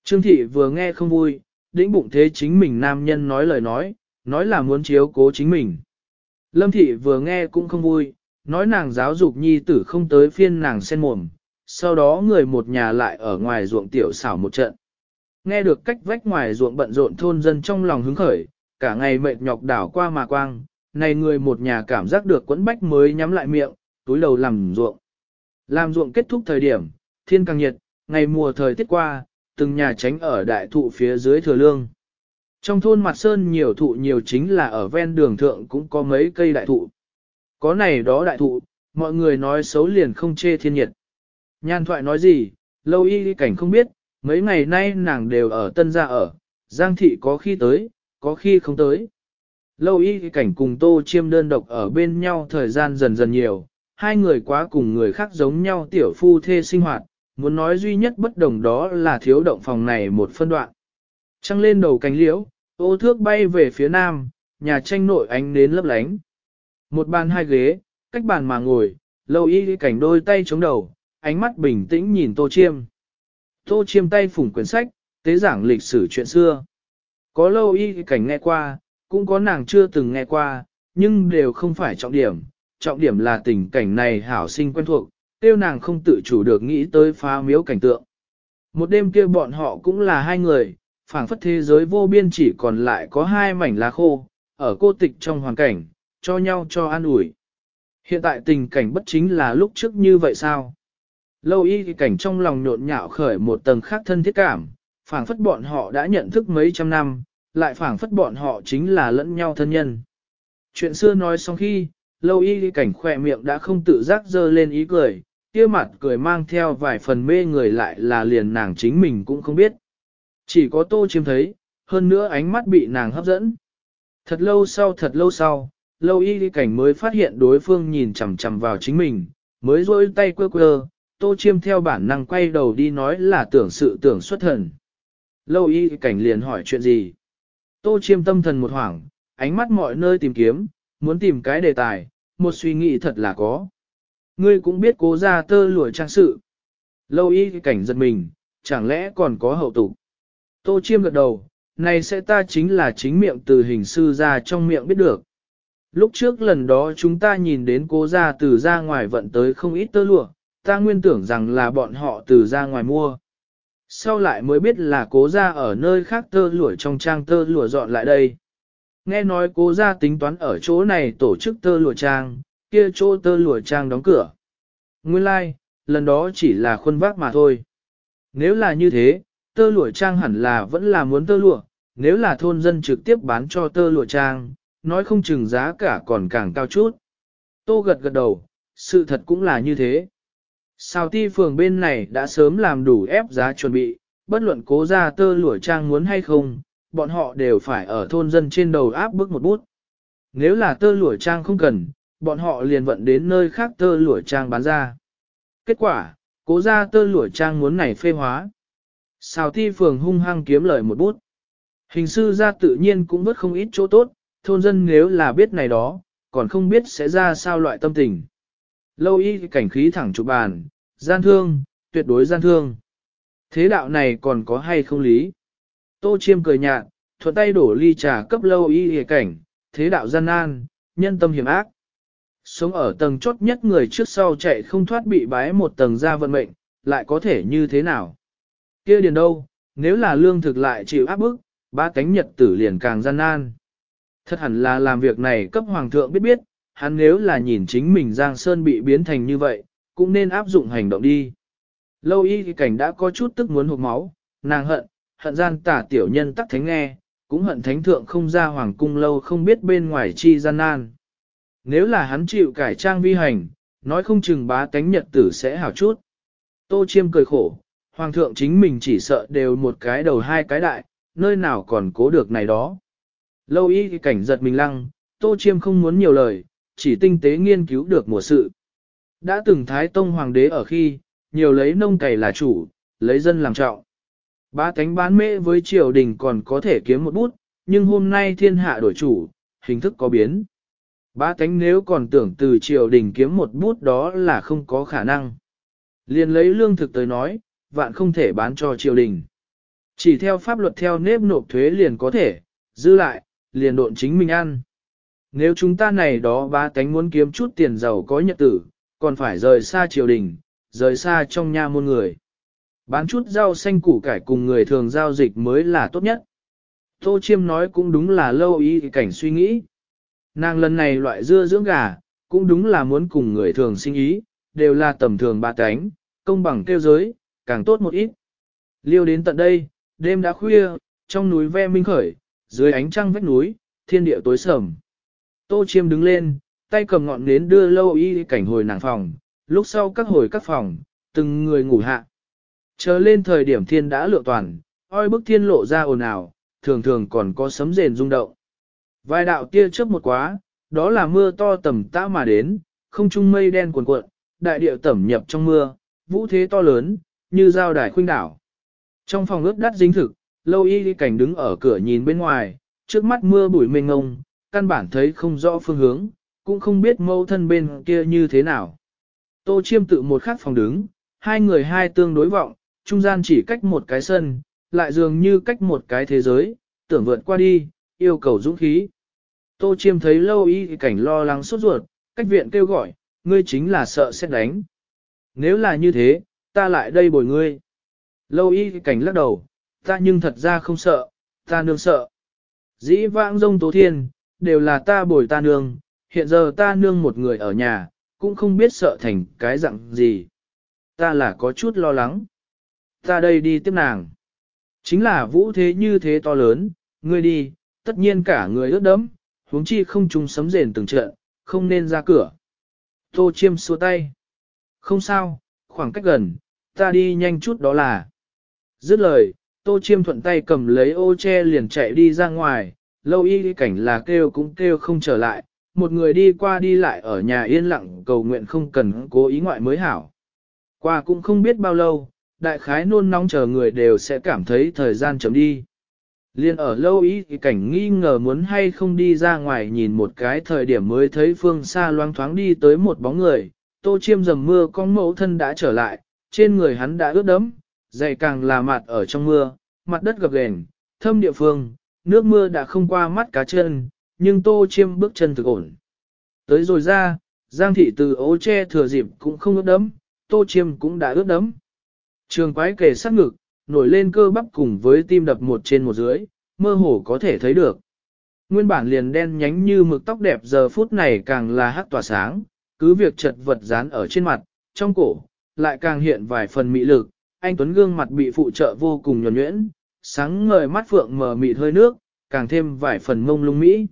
Trương Thị vừa nghe không vui, đĩnh bụng thế chính mình nam nhân nói lời nói, nói là muốn chiếu cố chính mình. Lâm Thị vừa nghe cũng không vui, nói nàng giáo dục nhi tử không tới phiên nàng sen mồm, sau đó người một nhà lại ở ngoài ruộng tiểu xảo một trận. Nghe được cách vách ngoài ruộng bận rộn thôn dân trong lòng hứng khởi, cả ngày mệt nhọc đảo qua mà quang, này người một nhà cảm giác được quẫn bách mới nhắm lại miệng, túi đầu làm ruộng. Làm ruộng kết thúc thời điểm, thiên càng nhiệt, ngày mùa thời tiết qua, từng nhà tránh ở đại thụ phía dưới thừa lương. Trong thôn mặt sơn nhiều thụ nhiều chính là ở ven đường thượng cũng có mấy cây đại thụ. Có này đó đại thụ, mọi người nói xấu liền không chê thiên nhiệt. Nhan thoại nói gì, lâu y cảnh không biết, mấy ngày nay nàng đều ở tân gia ở, giang thị có khi tới, có khi không tới. Lâu y cảnh cùng tô chiêm đơn độc ở bên nhau thời gian dần dần nhiều, hai người quá cùng người khác giống nhau tiểu phu thê sinh hoạt, muốn nói duy nhất bất đồng đó là thiếu động phòng này một phân đoạn. Trăng lên đầu cánh liễu, ô thước bay về phía nam, nhà tranh nội ánh đến lấp lánh. Một bàn hai ghế, cách bàn mà ngồi, lâu y cảnh đôi tay chống đầu, ánh mắt bình tĩnh nhìn tô chiêm. Tô chiêm tay phủng quyển sách, tế giảng lịch sử chuyện xưa. Có lâu y cảnh nghe qua, cũng có nàng chưa từng nghe qua, nhưng đều không phải trọng điểm. Trọng điểm là tình cảnh này hảo sinh quen thuộc, tiêu nàng không tự chủ được nghĩ tới phá miếu cảnh tượng. Một đêm kia bọn họ cũng là hai người, phảng phất thế giới vô biên chỉ còn lại có hai mảnh lá khô, ở cô tịch trong hoàn cảnh, cho nhau cho an ủi. Hiện tại tình cảnh bất chính là lúc trước như vậy sao? Lâu y cảnh trong lòng nhộn nhạo khởi một tầng khác thân thiết cảm, phảng phất bọn họ đã nhận thức mấy trăm năm, lại phảng phất bọn họ chính là lẫn nhau thân nhân. Chuyện xưa nói xong khi, lâu y cảnh khỏe miệng đã không tự giác dơ lên ý cười, kia mặt cười mang theo vài phần mê người lại là liền nàng chính mình cũng không biết. Chỉ có tô chiêm thấy, hơn nữa ánh mắt bị nàng hấp dẫn. Thật lâu sau thật lâu sau, lâu y cảnh mới phát hiện đối phương nhìn chằm chằm vào chính mình, mới rôi tay quơ quơ, tô chiêm theo bản năng quay đầu đi nói là tưởng sự tưởng xuất thần. Lâu y cảnh liền hỏi chuyện gì? Tô chiêm tâm thần một hoảng, ánh mắt mọi nơi tìm kiếm, muốn tìm cái đề tài, một suy nghĩ thật là có. Ngươi cũng biết cố ra tơ lụa trang sự. Lâu y cảnh giật mình, chẳng lẽ còn có hậu tục. Tô chiêm gật đầu, này sẽ ta chính là chính miệng từ hình sư ra trong miệng biết được. Lúc trước lần đó chúng ta nhìn đến cố ra từ ra ngoài vận tới không ít tơ lụa, ta nguyên tưởng rằng là bọn họ từ ra ngoài mua. Sau lại mới biết là cố ra ở nơi khác tơ lụa trong trang tơ lụa dọn lại đây. Nghe nói cố ra tính toán ở chỗ này tổ chức tơ lụa trang, kia chỗ tơ lụa trang đóng cửa. Nguyên lai, like, lần đó chỉ là khuôn vác mà thôi. Nếu là như thế, tơ lụa trang hẳn là vẫn là muốn tơ lụa, nếu là thôn dân trực tiếp bán cho tơ lụa trang, nói không chừng giá cả còn càng cao chút. Tô gật gật đầu, sự thật cũng là như thế. Sao ti phường bên này đã sớm làm đủ ép giá chuẩn bị, bất luận cố ra tơ lụa trang muốn hay không, bọn họ đều phải ở thôn dân trên đầu áp bức một bút. Nếu là tơ lụa trang không cần, bọn họ liền vận đến nơi khác tơ lụa trang bán ra. Kết quả, cố ra tơ lụa trang muốn này phê hóa. Xào ti phường hung hăng kiếm lời một bút. Hình sư ra tự nhiên cũng vớt không ít chỗ tốt, thôn dân nếu là biết này đó, còn không biết sẽ ra sao loại tâm tình. Lâu y cảnh khí thẳng chụp bàn, gian thương, tuyệt đối gian thương. Thế đạo này còn có hay không lý? Tô chiêm cười nhạt, thuận tay đổ ly trà cấp lâu y cảnh, thế đạo gian nan, nhân tâm hiểm ác. Sống ở tầng chốt nhất người trước sau chạy không thoát bị bái một tầng ra vận mệnh, lại có thể như thế nào? Kia điền đâu, nếu là lương thực lại chịu áp bức, ba cánh nhật tử liền càng gian nan. Thật hẳn là làm việc này cấp hoàng thượng biết biết, hắn nếu là nhìn chính mình Giang Sơn bị biến thành như vậy, cũng nên áp dụng hành động đi. Lâu y thì cảnh đã có chút tức muốn hụt máu, nàng hận, hận gian tả tiểu nhân tắc thánh nghe, cũng hận thánh thượng không ra hoàng cung lâu không biết bên ngoài chi gian nan. Nếu là hắn chịu cải trang vi hành, nói không chừng bá tánh nhật tử sẽ hảo chút. Tô chiêm cười khổ, hoàng thượng chính mình chỉ sợ đều một cái đầu hai cái đại, nơi nào còn cố được này đó. Lâu y cảnh giật mình lăng, Tô Chiêm không muốn nhiều lời, chỉ tinh tế nghiên cứu được mùa sự. Đã từng Thái Tông Hoàng đế ở khi, nhiều lấy nông cày là chủ, lấy dân làm trọng. Ba cánh bán mễ với triều đình còn có thể kiếm một bút, nhưng hôm nay thiên hạ đổi chủ, hình thức có biến. Ba cánh nếu còn tưởng từ triều đình kiếm một bút đó là không có khả năng. Liền lấy lương thực tới nói, vạn không thể bán cho triều đình. Chỉ theo pháp luật theo nếp nộp thuế liền có thể, giữ lại, liền độn chính mình ăn. Nếu chúng ta này đó ba cánh muốn kiếm chút tiền giàu có nhật tử, còn phải rời xa triều đình, rời xa trong nhà môn người. Bán chút rau xanh củ cải cùng người thường giao dịch mới là tốt nhất. Tô Chiêm nói cũng đúng là lâu ý cảnh suy nghĩ. Nàng lần này loại dưa dưỡng gà, cũng đúng là muốn cùng người thường sinh ý, đều là tầm thường ba cánh, công bằng kêu giới, càng tốt một ít. Liêu đến tận đây, đêm đã khuya, trong núi ve minh khởi, dưới ánh trăng vách núi, thiên địa tối sầm. Tô Chiêm đứng lên, tay cầm ngọn nến đưa lâu y cảnh hồi nàng phòng, lúc sau các hồi các phòng, từng người ngủ hạ. Chờ lên thời điểm thiên đã lựa toàn, oi bức thiên lộ ra ồn ào, thường thường còn có sấm rền rung động. Vài đạo tia chớp một quá, đó là mưa to tầm tã mà đến, không trung mây đen cuồn cuộn, đại địa tẩm nhập trong mưa, vũ thế to lớn, như dao đài khuynh đảo. Trong phòng ướt đắt dính thực, lâu y cảnh đứng ở cửa nhìn bên ngoài, trước mắt mưa bụi mênh ngông, căn bản thấy không rõ phương hướng, cũng không biết mâu thân bên kia như thế nào. Tô chiêm tự một khắc phòng đứng, hai người hai tương đối vọng, trung gian chỉ cách một cái sân, lại dường như cách một cái thế giới, tưởng vượt qua đi, yêu cầu dũng khí. Tô chiêm thấy lâu y cảnh lo lắng sốt ruột, cách viện kêu gọi, ngươi chính là sợ sẽ đánh. Nếu là như thế, ta lại đây bồi ngươi. Lâu y cảnh lắc đầu, ta nhưng thật ra không sợ, ta nương sợ. Dĩ vãng rông tố thiên, đều là ta bồi ta nương, hiện giờ ta nương một người ở nhà, cũng không biết sợ thành cái dạng gì. Ta là có chút lo lắng. Ta đây đi tiếp nàng. Chính là vũ thế như thế to lớn, ngươi đi, tất nhiên cả người ướt đẫm, huống chi không trùng sấm rền từng trận, không nên ra cửa. Tô chiêm xua tay. Không sao, khoảng cách gần, ta đi nhanh chút đó là. Dứt lời, tô chiêm thuận tay cầm lấy ô che liền chạy đi ra ngoài, lâu y cảnh là kêu cũng kêu không trở lại, một người đi qua đi lại ở nhà yên lặng cầu nguyện không cần cố ý ngoại mới hảo. Qua cũng không biết bao lâu, đại khái nôn nóng chờ người đều sẽ cảm thấy thời gian chấm đi. Liên ở lâu ý thì cảnh nghi ngờ muốn hay không đi ra ngoài nhìn một cái thời điểm mới thấy phương xa loang thoáng đi tới một bóng người, tô chiêm dầm mưa con mẫu thân đã trở lại, trên người hắn đã ướt đẫm, dày càng là mặt ở trong mưa, mặt đất gập ghềnh, thâm địa phương, nước mưa đã không qua mắt cá chân, nhưng tô chiêm bước chân thực ổn. Tới rồi ra, Giang thị từ ố che thừa dịp cũng không ướt đẫm, tô chiêm cũng đã ướt đẫm. Trường quái kề sát ngực, nổi lên cơ bắp cùng với tim đập một trên một dưới, mơ hồ có thể thấy được. Nguyên bản liền đen nhánh như mực tóc đẹp giờ phút này càng là hắc tỏa sáng, cứ việc chật vật dán ở trên mặt, trong cổ, lại càng hiện vài phần mị lực, anh Tuấn gương mặt bị phụ trợ vô cùng nhuẩn nhuyễn, sáng ngời mắt phượng mờ mịt hơi nước, càng thêm vài phần mông lung mỹ.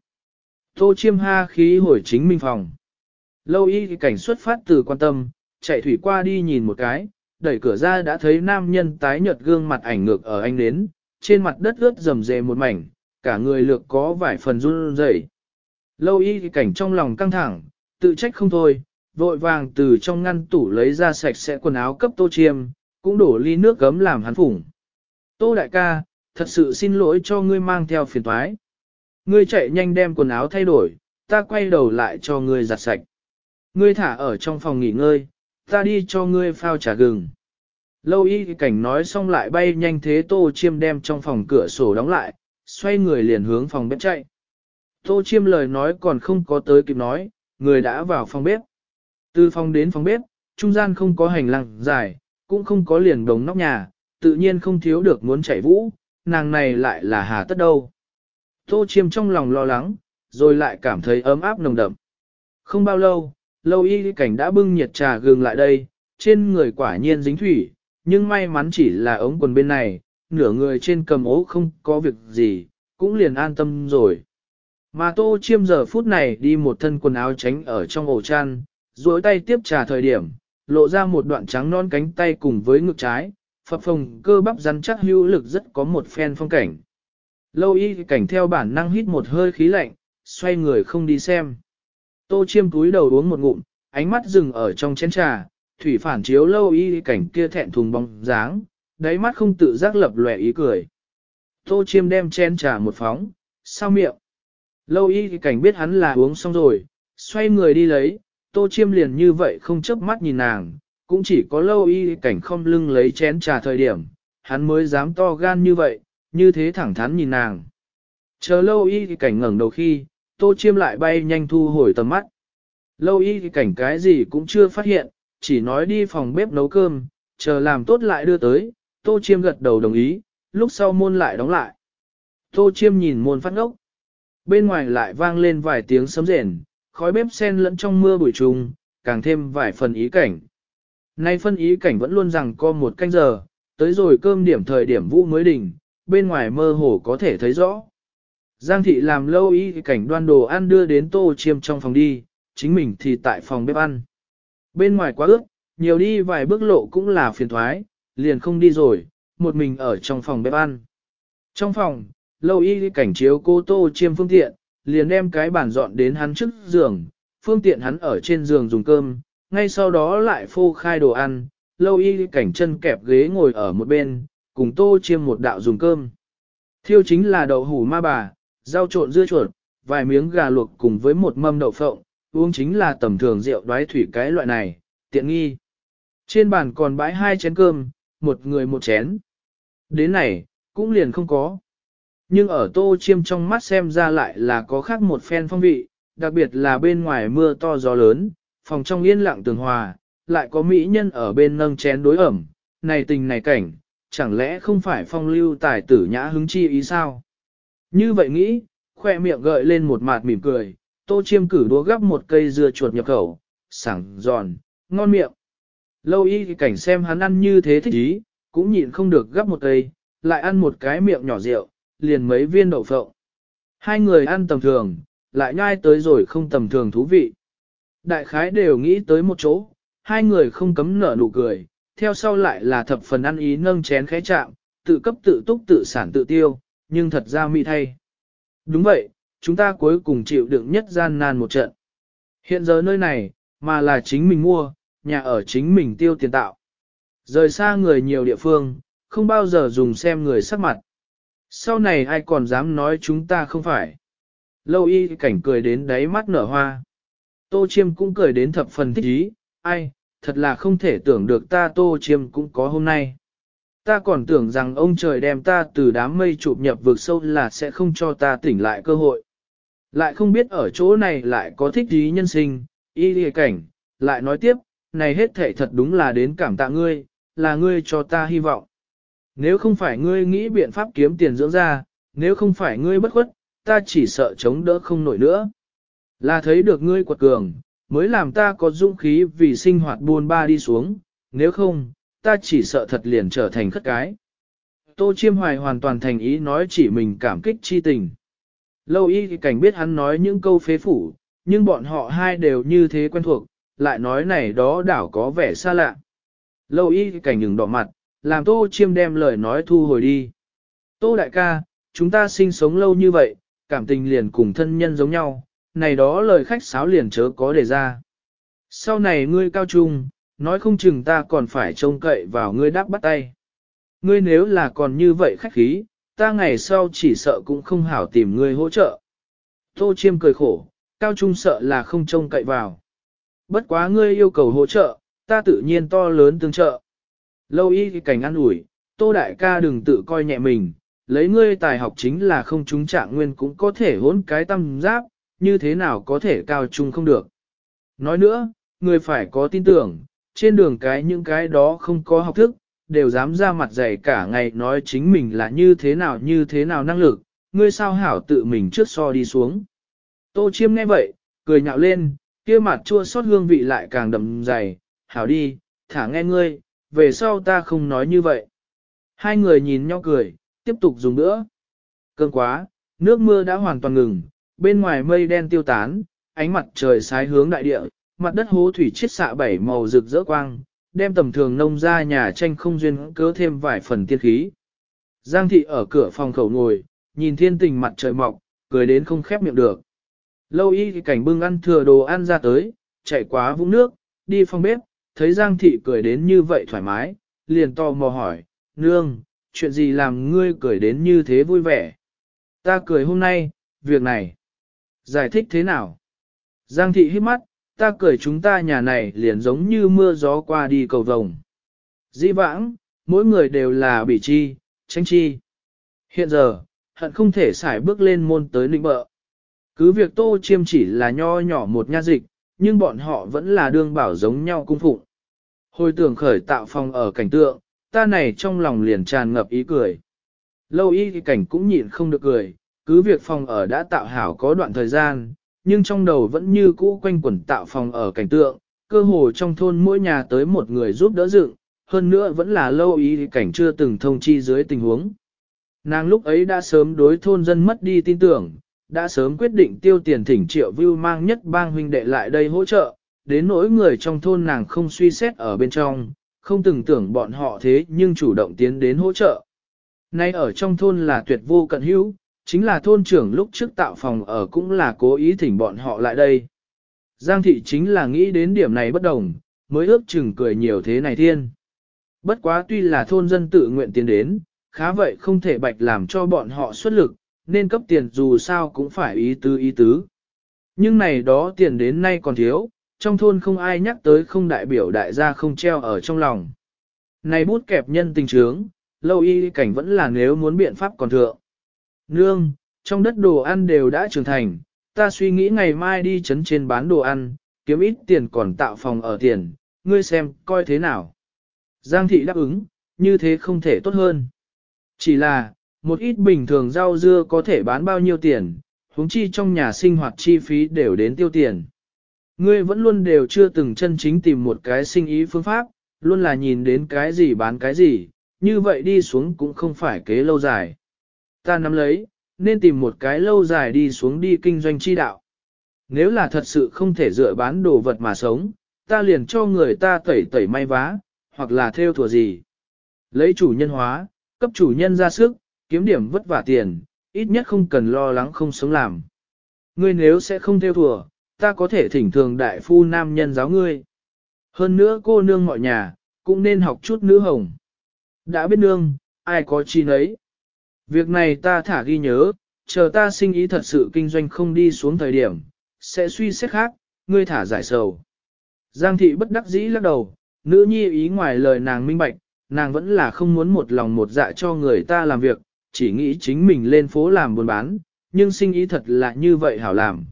Tô chiêm ha khí hồi chính minh phòng. Lâu y cảnh xuất phát từ quan tâm, chạy thủy qua đi nhìn một cái, đẩy cửa ra đã thấy nam nhân tái nhợt gương mặt ảnh ngược ở anh đến, trên mặt đất ướt rầm rề một mảnh, cả người lược có vài phần run rẩy. Lâu y cảnh trong lòng căng thẳng, tự trách không thôi, vội vàng từ trong ngăn tủ lấy ra sạch sẽ quần áo cấp tô chiêm, cũng đổ ly nước gấm làm hắn phủng. Tô đại ca, thật sự xin lỗi cho ngươi mang theo phiền toái. Ngươi chạy nhanh đem quần áo thay đổi, ta quay đầu lại cho ngươi giặt sạch. Ngươi thả ở trong phòng nghỉ ngơi, ta đi cho ngươi phao trà gừng. Lâu y cảnh nói xong lại bay nhanh thế tô chiêm đem trong phòng cửa sổ đóng lại, xoay người liền hướng phòng bếp chạy. Tô chiêm lời nói còn không có tới kịp nói, người đã vào phòng bếp. Từ phòng đến phòng bếp, trung gian không có hành lang dài, cũng không có liền đống nóc nhà, tự nhiên không thiếu được muốn chạy vũ, nàng này lại là hà tất đâu. Tô chiêm trong lòng lo lắng, rồi lại cảm thấy ấm áp nồng đậm. Không bao lâu, lâu y cảnh đã bưng nhiệt trà gừng lại đây, trên người quả nhiên dính thủy, nhưng may mắn chỉ là ống quần bên này, nửa người trên cầm ố không có việc gì, cũng liền an tâm rồi. Mà tô chiêm giờ phút này đi một thân quần áo tránh ở trong ổ chăn, duỗi tay tiếp trà thời điểm, lộ ra một đoạn trắng non cánh tay cùng với ngực trái, phập phồng cơ bắp rắn chắc hữu lực rất có một phen phong cảnh. Lâu y cảnh theo bản năng hít một hơi khí lạnh, xoay người không đi xem. Tô chiêm túi đầu uống một ngụm, ánh mắt dừng ở trong chén trà, thủy phản chiếu lâu y cảnh kia thẹn thùng bóng dáng, đáy mắt không tự giác lập lòe ý cười. Tô chiêm đem chén trà một phóng, sao miệng. Lâu y cảnh biết hắn là uống xong rồi, xoay người đi lấy, tô chiêm liền như vậy không chớp mắt nhìn nàng, cũng chỉ có lâu y cảnh không lưng lấy chén trà thời điểm, hắn mới dám to gan như vậy, như thế thẳng thắn nhìn nàng. Chờ lâu y cảnh ngẩng đầu khi, tô chiêm lại bay nhanh thu hồi tầm mắt. Lâu y cảnh cái gì cũng chưa phát hiện, chỉ nói đi phòng bếp nấu cơm, chờ làm tốt lại đưa tới, tô chiêm gật đầu đồng ý, lúc sau môn lại đóng lại. Tô chiêm nhìn môn phát ngốc. Bên ngoài lại vang lên vài tiếng sấm rền, khói bếp sen lẫn trong mưa bụi trùng, càng thêm vài phần ý cảnh. Nay phân ý cảnh vẫn luôn rằng co một canh giờ, tới rồi cơm điểm thời điểm vũ mới đỉnh, bên ngoài mơ hồ có thể thấy rõ. Giang thị làm lâu ý cảnh đoan đồ ăn đưa đến tô chiêm trong phòng đi, chính mình thì tại phòng bếp ăn. Bên ngoài quá ướt, nhiều đi vài bước lộ cũng là phiền thoái, liền không đi rồi, một mình ở trong phòng bếp ăn. Trong phòng, lâu y cảnh chiếu cô tô chiêm phương tiện, liền đem cái bàn dọn đến hắn trước giường, phương tiện hắn ở trên giường dùng cơm, ngay sau đó lại phô khai đồ ăn, lâu y cảnh chân kẹp ghế ngồi ở một bên, cùng tô chiêm một đạo dùng cơm. Thiêu chính là đậu hủ ma bà, rau trộn dưa chuột, vài miếng gà luộc cùng với một mâm đậu phộng, uống chính là tầm thường rượu đoái thủy cái loại này, tiện nghi. Trên bàn còn bãi hai chén cơm, một người một chén. Đến này, cũng liền không có. Nhưng ở tô chiêm trong mắt xem ra lại là có khác một phen phong vị, đặc biệt là bên ngoài mưa to gió lớn, phòng trong yên lặng tường hòa, lại có mỹ nhân ở bên nâng chén đối ẩm, này tình này cảnh, chẳng lẽ không phải phong lưu tài tử nhã hứng chi ý sao? Như vậy nghĩ, khoe miệng gợi lên một mạt mỉm cười, tô chiêm cử đua gắp một cây dưa chuột nhập khẩu, sảng giòn, ngon miệng. Lâu y cảnh xem hắn ăn như thế thích ý, cũng nhịn không được gắp một cây, lại ăn một cái miệng nhỏ rượu, liền mấy viên đậu phộng. Hai người ăn tầm thường, lại nhai tới rồi không tầm thường thú vị. Đại khái đều nghĩ tới một chỗ, hai người không cấm nở nụ cười, theo sau lại là thập phần ăn ý nâng chén khẽ chạm, tự cấp tự túc tự sản tự tiêu, nhưng thật ra mỹ thay. Đúng vậy, chúng ta cuối cùng chịu đựng nhất gian nan một trận. Hiện giờ nơi này, mà là chính mình mua, nhà ở chính mình tiêu tiền tạo. Rời xa người nhiều địa phương, không bao giờ dùng xem người sắc mặt. Sau này ai còn dám nói chúng ta không phải. Lâu y cảnh cười đến đáy mắt nở hoa. Tô chiêm cũng cười đến thập phần thích ý, ai, thật là không thể tưởng được ta tô chiêm cũng có hôm nay. Ta còn tưởng rằng ông trời đem ta từ đám mây chụp nhập vực sâu là sẽ không cho ta tỉnh lại cơ hội. Lại không biết ở chỗ này lại có thích ý nhân sinh, y lìa cảnh, lại nói tiếp, này hết thể thật đúng là đến cảm tạ ngươi, là ngươi cho ta hy vọng. Nếu không phải ngươi nghĩ biện pháp kiếm tiền dưỡng ra, nếu không phải ngươi bất khuất, ta chỉ sợ chống đỡ không nổi nữa. Là thấy được ngươi quật cường, mới làm ta có dũng khí vì sinh hoạt buôn ba đi xuống, nếu không, ta chỉ sợ thật liền trở thành khất cái. Tô Chiêm Hoài hoàn toàn thành ý nói chỉ mình cảm kích chi tình. Lâu y cảnh biết hắn nói những câu phế phủ, nhưng bọn họ hai đều như thế quen thuộc, lại nói này đó đảo có vẻ xa lạ. Lâu y cảnh ngừng đỏ mặt, làm Tô Chiêm đem lời nói thu hồi đi. Tô đại ca, chúng ta sinh sống lâu như vậy, cảm tình liền cùng thân nhân giống nhau, này đó lời khách sáo liền chớ có đề ra. Sau này ngươi cao trung, nói không chừng ta còn phải trông cậy vào ngươi đáp bắt tay. Ngươi nếu là còn như vậy khách khí, ta ngày sau chỉ sợ cũng không hảo tìm ngươi hỗ trợ. Tô Chiêm cười khổ, cao trung sợ là không trông cậy vào. Bất quá ngươi yêu cầu hỗ trợ, ta tự nhiên to lớn tương trợ. Lâu y cảnh ăn ủi, tô đại ca đừng tự coi nhẹ mình, lấy ngươi tài học chính là không trúng trạng nguyên cũng có thể hỗn cái tâm giáp, như thế nào có thể cao trung không được. Nói nữa, người phải có tin tưởng, trên đường cái những cái đó không có học thức, đều dám ra mặt dày cả ngày nói chính mình là như thế nào như thế nào năng lực, ngươi sao hảo tự mình trước so đi xuống. Tô chiêm nghe vậy, cười nhạo lên, kia mặt chua xót hương vị lại càng đậm dày, hảo đi, thả nghe ngươi, về sau ta không nói như vậy. Hai người nhìn nhau cười, tiếp tục dùng nữa. Cơn quá, nước mưa đã hoàn toàn ngừng, bên ngoài mây đen tiêu tán, ánh mặt trời sái hướng đại địa, mặt đất hố thủy chiết xạ bảy màu rực rỡ quang, đem tầm thường nông ra nhà tranh không duyên cớ thêm vài phần tiên khí. Giang thị ở cửa phòng khẩu ngồi, nhìn thiên tình mặt trời mọc, cười đến không khép miệng được. Lâu y thì cảnh bưng ăn thừa đồ ăn ra tới, chạy quá vũng nước, đi phòng bếp, thấy Giang thị cười đến như vậy thoải mái, liền to mò hỏi, nương, chuyện gì làm ngươi cười đến như thế vui vẻ? Ta cười hôm nay, việc này. Giải thích thế nào? Giang thị hít mắt, ta cười chúng ta nhà này liền giống như mưa gió qua đi cầu vồng. Di vãng, mỗi người đều là bị chi, tranh chi. Hiện giờ, hận không thể xài bước lên môn tới nịnh bợ. Cứ việc tô chiêm chỉ là nho nhỏ một nha dịch, nhưng bọn họ vẫn là đương bảo giống nhau cung phụng. Hồi tưởng khởi tạo phòng ở cảnh tượng, ta này trong lòng liền tràn ngập ý cười. Lâu y thì cảnh cũng nhịn không được cười, cứ việc phòng ở đã tạo hảo có đoạn thời gian, nhưng trong đầu vẫn như cũ quanh quẩn tạo phòng ở cảnh tượng, cơ hồ trong thôn mỗi nhà tới một người giúp đỡ dựng, hơn nữa vẫn là lâu y thì cảnh chưa từng thông chi dưới tình huống. Nàng lúc ấy đã sớm đối thôn dân mất đi tin tưởng, đã sớm quyết định tiêu tiền thỉnh triệu view mang nhất bang huynh đệ lại đây hỗ trợ, đến nỗi người trong thôn nàng không suy xét ở bên trong, không từng tưởng bọn họ thế nhưng chủ động tiến đến hỗ trợ. Nay ở trong thôn là tuyệt vô cận hữu, chính là thôn trưởng lúc trước tạo phòng ở cũng là cố ý thỉnh bọn họ lại đây. Giang thị chính là nghĩ đến điểm này bất đồng, mới ước chừng cười nhiều thế này thiên. Bất quá tuy là thôn dân tự nguyện tiến đến, khá vậy không thể bạch làm cho bọn họ xuất lực, nên cấp tiền dù sao cũng phải ý tứ ý tứ. Nhưng này đó tiền đến nay còn thiếu, trong thôn không ai nhắc tới không đại biểu đại gia không treo ở trong lòng. Này bút kẹp nhân tình trướng, lâu y cảnh vẫn là nếu muốn biện pháp còn thượng. Nương, trong đất đồ ăn đều đã trưởng thành, ta suy nghĩ ngày mai đi chấn trên bán đồ ăn, kiếm ít tiền còn tạo phòng ở tiền, ngươi xem, coi thế nào. Giang thị đáp ứng, như thế không thể tốt hơn. Chỉ là, một ít bình thường rau dưa có thể bán bao nhiêu tiền, huống chi trong nhà sinh hoạt chi phí đều đến tiêu tiền. Ngươi vẫn luôn đều chưa từng chân chính tìm một cái sinh ý phương pháp, luôn là nhìn đến cái gì bán cái gì, như vậy đi xuống cũng không phải kế lâu dài. Ta nắm lấy, nên tìm một cái lâu dài đi xuống đi kinh doanh chi đạo. Nếu là thật sự không thể dựa bán đồ vật mà sống, ta liền cho người ta tẩy tẩy may vá, hoặc là theo thùa gì. Lấy chủ nhân hóa, cấp chủ nhân ra sức, kiếm điểm vất vả tiền, ít nhất không cần lo lắng không sống làm. Ngươi nếu sẽ không theo thùa, ta có thể thỉnh thường đại phu nam nhân giáo ngươi. Hơn nữa cô nương mọi nhà, cũng nên học chút nữ hồng. Đã biết nương, ai có chi nấy. Việc này ta thả ghi nhớ, chờ ta sinh ý thật sự kinh doanh không đi xuống thời điểm, sẽ suy xét khác, ngươi thả giải sầu. Giang thị bất đắc dĩ lắc đầu, nữ nhi ý ngoài lời nàng minh bạch, nàng vẫn là không muốn một lòng một dạ cho người ta làm việc, chỉ nghĩ chính mình lên phố làm buôn bán, nhưng sinh ý thật là như vậy hảo làm.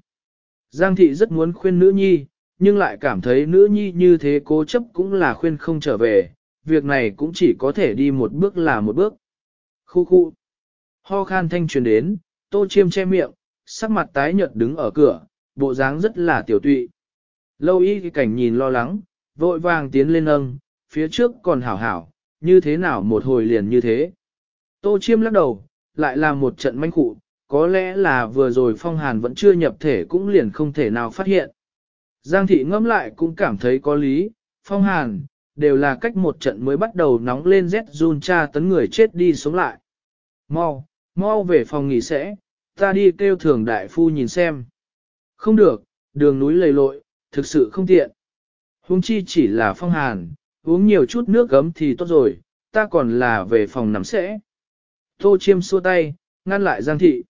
Giang thị rất muốn khuyên nữ nhi, nhưng lại cảm thấy nữ nhi như thế cố chấp cũng là khuyên không trở về, việc này cũng chỉ có thể đi một bước là một bước. Khu khu. Ho khan thanh truyền đến, tô chiêm che miệng, sắc mặt tái nhợt đứng ở cửa, bộ dáng rất là tiểu tụy. Lâu y cái cảnh nhìn lo lắng, vội vàng tiến lên âng, phía trước còn hảo hảo, như thế nào một hồi liền như thế. Tô chiêm lắc đầu, lại là một trận manh cụ, có lẽ là vừa rồi phong hàn vẫn chưa nhập thể cũng liền không thể nào phát hiện. Giang thị ngẫm lại cũng cảm thấy có lý, phong hàn, đều là cách một trận mới bắt đầu nóng lên rét run tra tấn người chết đi sống lại. Mau, mau về phòng nghỉ sẽ, ta đi kêu thường đại phu nhìn xem. Không được, đường núi lầy lội, thực sự không tiện. Huống chi chỉ là phong hàn, uống nhiều chút nước gấm thì tốt rồi, ta còn là về phòng nằm sẽ. Tô chiêm xua tay, ngăn lại Giang thị.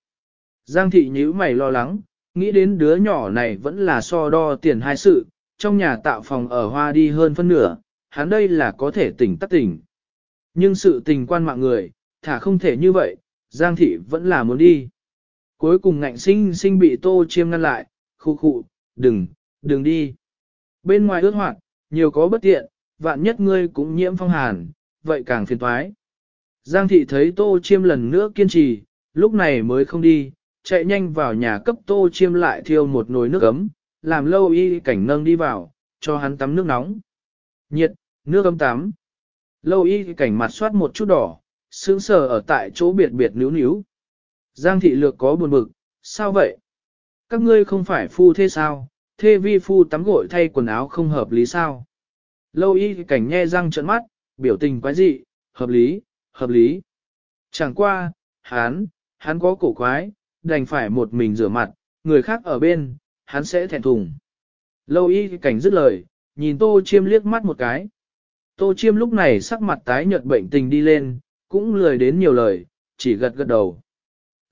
Giang thị nhíu mày lo lắng, nghĩ đến đứa nhỏ này vẫn là so đo tiền hai sự, trong nhà tạo phòng ở hoa đi hơn phân nửa, hắn đây là có thể tỉnh tắt tỉnh. Nhưng sự tình quan mạng người, thả không thể như vậy, Giang thị vẫn là muốn đi. Cuối cùng ngạnh sinh sinh bị tô chiêm ngăn lại, khu khu, đừng, đừng đi. Bên ngoài ướt hoạt, nhiều có bất tiện, vạn nhất ngươi cũng nhiễm phong hàn, vậy càng phiền toái. Giang thị thấy tô chiêm lần nữa kiên trì, lúc này mới không đi, chạy nhanh vào nhà cấp tô chiêm lại thiêu một nồi nước ấm, làm lâu y cảnh nâng đi vào, cho hắn tắm nước nóng. Nhiệt, nước ấm tắm. Lâu y cảnh mặt soát một chút đỏ, sướng sờ ở tại chỗ biệt biệt níu níu. Giang thị lược có buồn bực, sao vậy? Các ngươi không phải phu thế sao? Thê vi phu tắm gội thay quần áo không hợp lý sao? Lâu y cảnh nhe răng trợn mắt, biểu tình quái dị, hợp lý, hợp lý. Chẳng qua, hắn, hắn có cổ quái, đành phải một mình rửa mặt, người khác ở bên, hắn sẽ thẹn thùng. Lâu y cảnh dứt lời, nhìn tô chiêm liếc mắt một cái. Tô chiêm lúc này sắc mặt tái nhợt bệnh tình đi lên, cũng lười đến nhiều lời, chỉ gật gật đầu.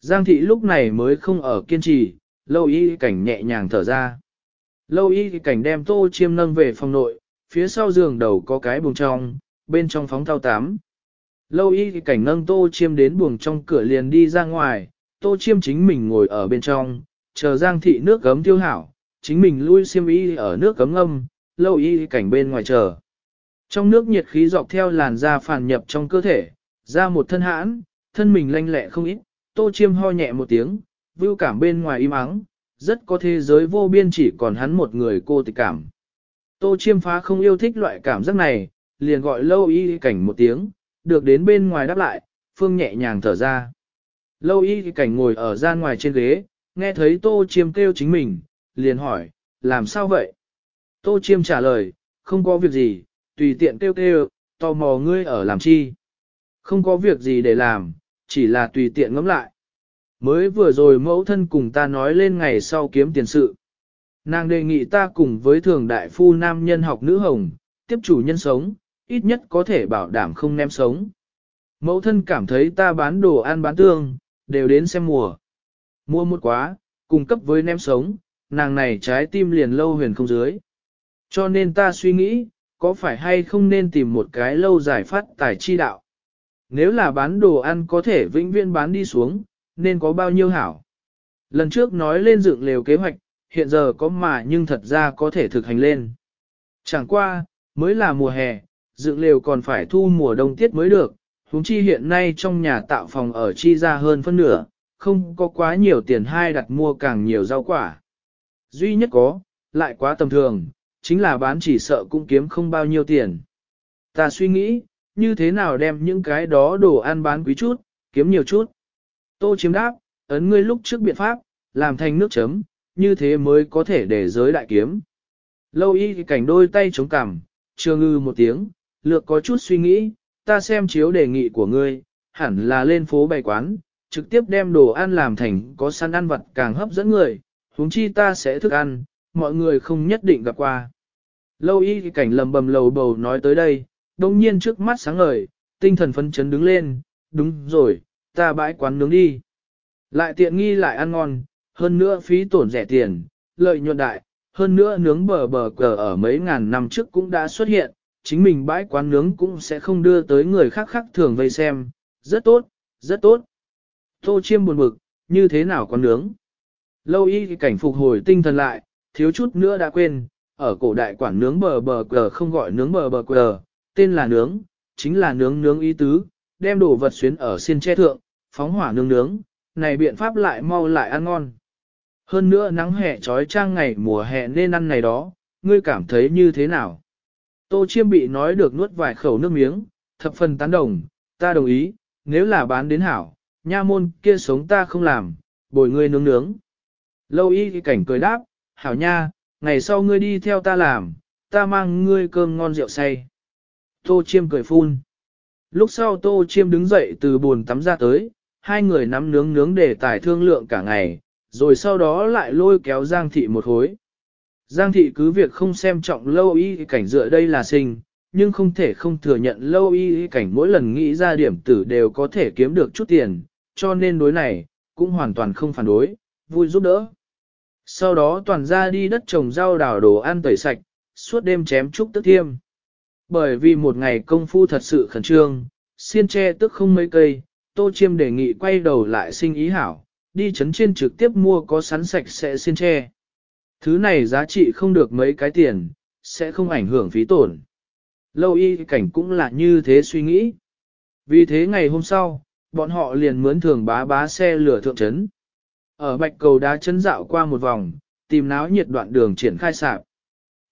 Giang thị lúc này mới không ở kiên trì, lâu y cảnh nhẹ nhàng thở ra. Lâu y cảnh đem tô chiêm nâng về phòng nội, phía sau giường đầu có cái bùng trong, bên trong phóng thao tám. Lâu y cảnh nâng tô chiêm đến buồng trong cửa liền đi ra ngoài, tô chiêm chính mình ngồi ở bên trong, chờ giang thị nước gấm tiêu hảo, chính mình lui xiêm y ở nước gấm ngâm, lâu y cảnh bên ngoài chờ. Trong nước nhiệt khí dọc theo làn da phản nhập trong cơ thể, ra một thân hãn, thân mình lanh lẹ không ít, tô chiêm ho nhẹ một tiếng, vưu cảm bên ngoài im ắng, rất có thế giới vô biên chỉ còn hắn một người cô tịch cảm. Tô chiêm phá không yêu thích loại cảm giác này, liền gọi lâu y cảnh một tiếng, được đến bên ngoài đáp lại, phương nhẹ nhàng thở ra. Lâu y cảnh ngồi ở gian ngoài trên ghế, nghe thấy tô chiêm kêu chính mình, liền hỏi, làm sao vậy? Tô chiêm trả lời, không có việc gì, tùy tiện kêu kêu, tò mò ngươi ở làm chi. Không có việc gì để làm, chỉ là tùy tiện ngẫm lại. Mới vừa rồi mẫu thân cùng ta nói lên ngày sau kiếm tiền sự. Nàng đề nghị ta cùng với thường đại phu nam nhân học nữ hồng, tiếp chủ nhân sống, ít nhất có thể bảo đảm không ném sống. Mẫu thân cảm thấy ta bán đồ ăn bán tương, đều đến xem mùa. Mua một quá, cung cấp với ném sống, nàng này trái tim liền lâu huyền không dưới. Cho nên ta suy nghĩ, có phải hay không nên tìm một cái lâu giải phát tài chi đạo. Nếu là bán đồ ăn có thể vĩnh viễn bán đi xuống, nên có bao nhiêu hảo. Lần trước nói lên dựng lều kế hoạch, hiện giờ có mà nhưng thật ra có thể thực hành lên. Chẳng qua, mới là mùa hè, dựng lều còn phải thu mùa đông tiết mới được, huống chi hiện nay trong nhà tạo phòng ở chi ra hơn phân nửa, không có quá nhiều tiền hai đặt mua càng nhiều rau quả. Duy nhất có, lại quá tầm thường, chính là bán chỉ sợ cũng kiếm không bao nhiêu tiền. Ta suy nghĩ, như thế nào đem những cái đó đồ ăn bán quý chút, kiếm nhiều chút. Tô chiếm đáp, ấn ngươi lúc trước biện pháp, làm thành nước chấm, như thế mới có thể để giới đại kiếm. Lâu y cảnh đôi tay chống cằm, chưa ngư một tiếng, lược có chút suy nghĩ, ta xem chiếu đề nghị của ngươi, hẳn là lên phố bày quán, trực tiếp đem đồ ăn làm thành có săn ăn vật càng hấp dẫn người, huống chi ta sẽ thức ăn, mọi người không nhất định gặp qua. Lâu y cảnh lầm bầm lầu bầu nói tới đây, đồng nhiên trước mắt sáng ngời, tinh thần phấn chấn đứng lên, đúng rồi, ta bãi quán nướng đi. Lại tiện nghi lại ăn ngon, hơn nữa phí tổn rẻ tiền, lợi nhuận đại, hơn nữa nướng bờ bờ cờ ở mấy ngàn năm trước cũng đã xuất hiện, chính mình bãi quán nướng cũng sẽ không đưa tới người khác khác thường vây xem, rất tốt, rất tốt. Tô chiêm buồn bực, như thế nào quán nướng? Lâu y cảnh phục hồi tinh thần lại, thiếu chút nữa đã quên, ở cổ đại quản nướng bờ bờ cờ không gọi nướng bờ bờ cờ, tên là nướng, chính là nướng nướng ý tứ, đem đồ vật xuyến ở xiên che thượng, phóng hỏa nướng nướng, này biện pháp lại mau lại ăn ngon. Hơn nữa nắng hè trói trang ngày mùa hè nên ăn này đó, ngươi cảm thấy như thế nào? Tô chiêm bị nói được nuốt vài khẩu nước miếng, thập phần tán đồng, ta đồng ý, nếu là bán đến hảo, nha môn kia sống ta không làm, bồi ngươi nướng nướng. Lâu y cảnh cười đáp, hảo nha, ngày sau ngươi đi theo ta làm, ta mang ngươi cơm ngon rượu say. Tô chiêm cười phun. Lúc sau tô chiêm đứng dậy từ buồn tắm ra tới, hai người nắm nướng nướng để tải thương lượng cả ngày, rồi sau đó lại lôi kéo Giang thị một hối. Giang thị cứ việc không xem trọng lâu y cảnh dựa đây là sinh, nhưng không thể không thừa nhận lâu y cảnh mỗi lần nghĩ ra điểm tử đều có thể kiếm được chút tiền, cho nên đối này, cũng hoàn toàn không phản đối, vui giúp đỡ. Sau đó toàn ra đi đất trồng rau đào đồ ăn tẩy sạch, suốt đêm chém trúc tức thiêm. Bởi vì một ngày công phu thật sự khẩn trương, xiên tre tức không mấy cây, tô chiêm đề nghị quay đầu lại sinh ý hảo, đi chấn trên trực tiếp mua có sắn sạch sẽ xiên tre. Thứ này giá trị không được mấy cái tiền, sẽ không ảnh hưởng phí tổn. Lâu y cảnh cũng là như thế suy nghĩ. Vì thế ngày hôm sau, bọn họ liền mướn thường bá bá xe lửa thượng trấn. Ở bạch cầu đá chân dạo qua một vòng, tìm náo nhiệt đoạn đường triển khai sạp.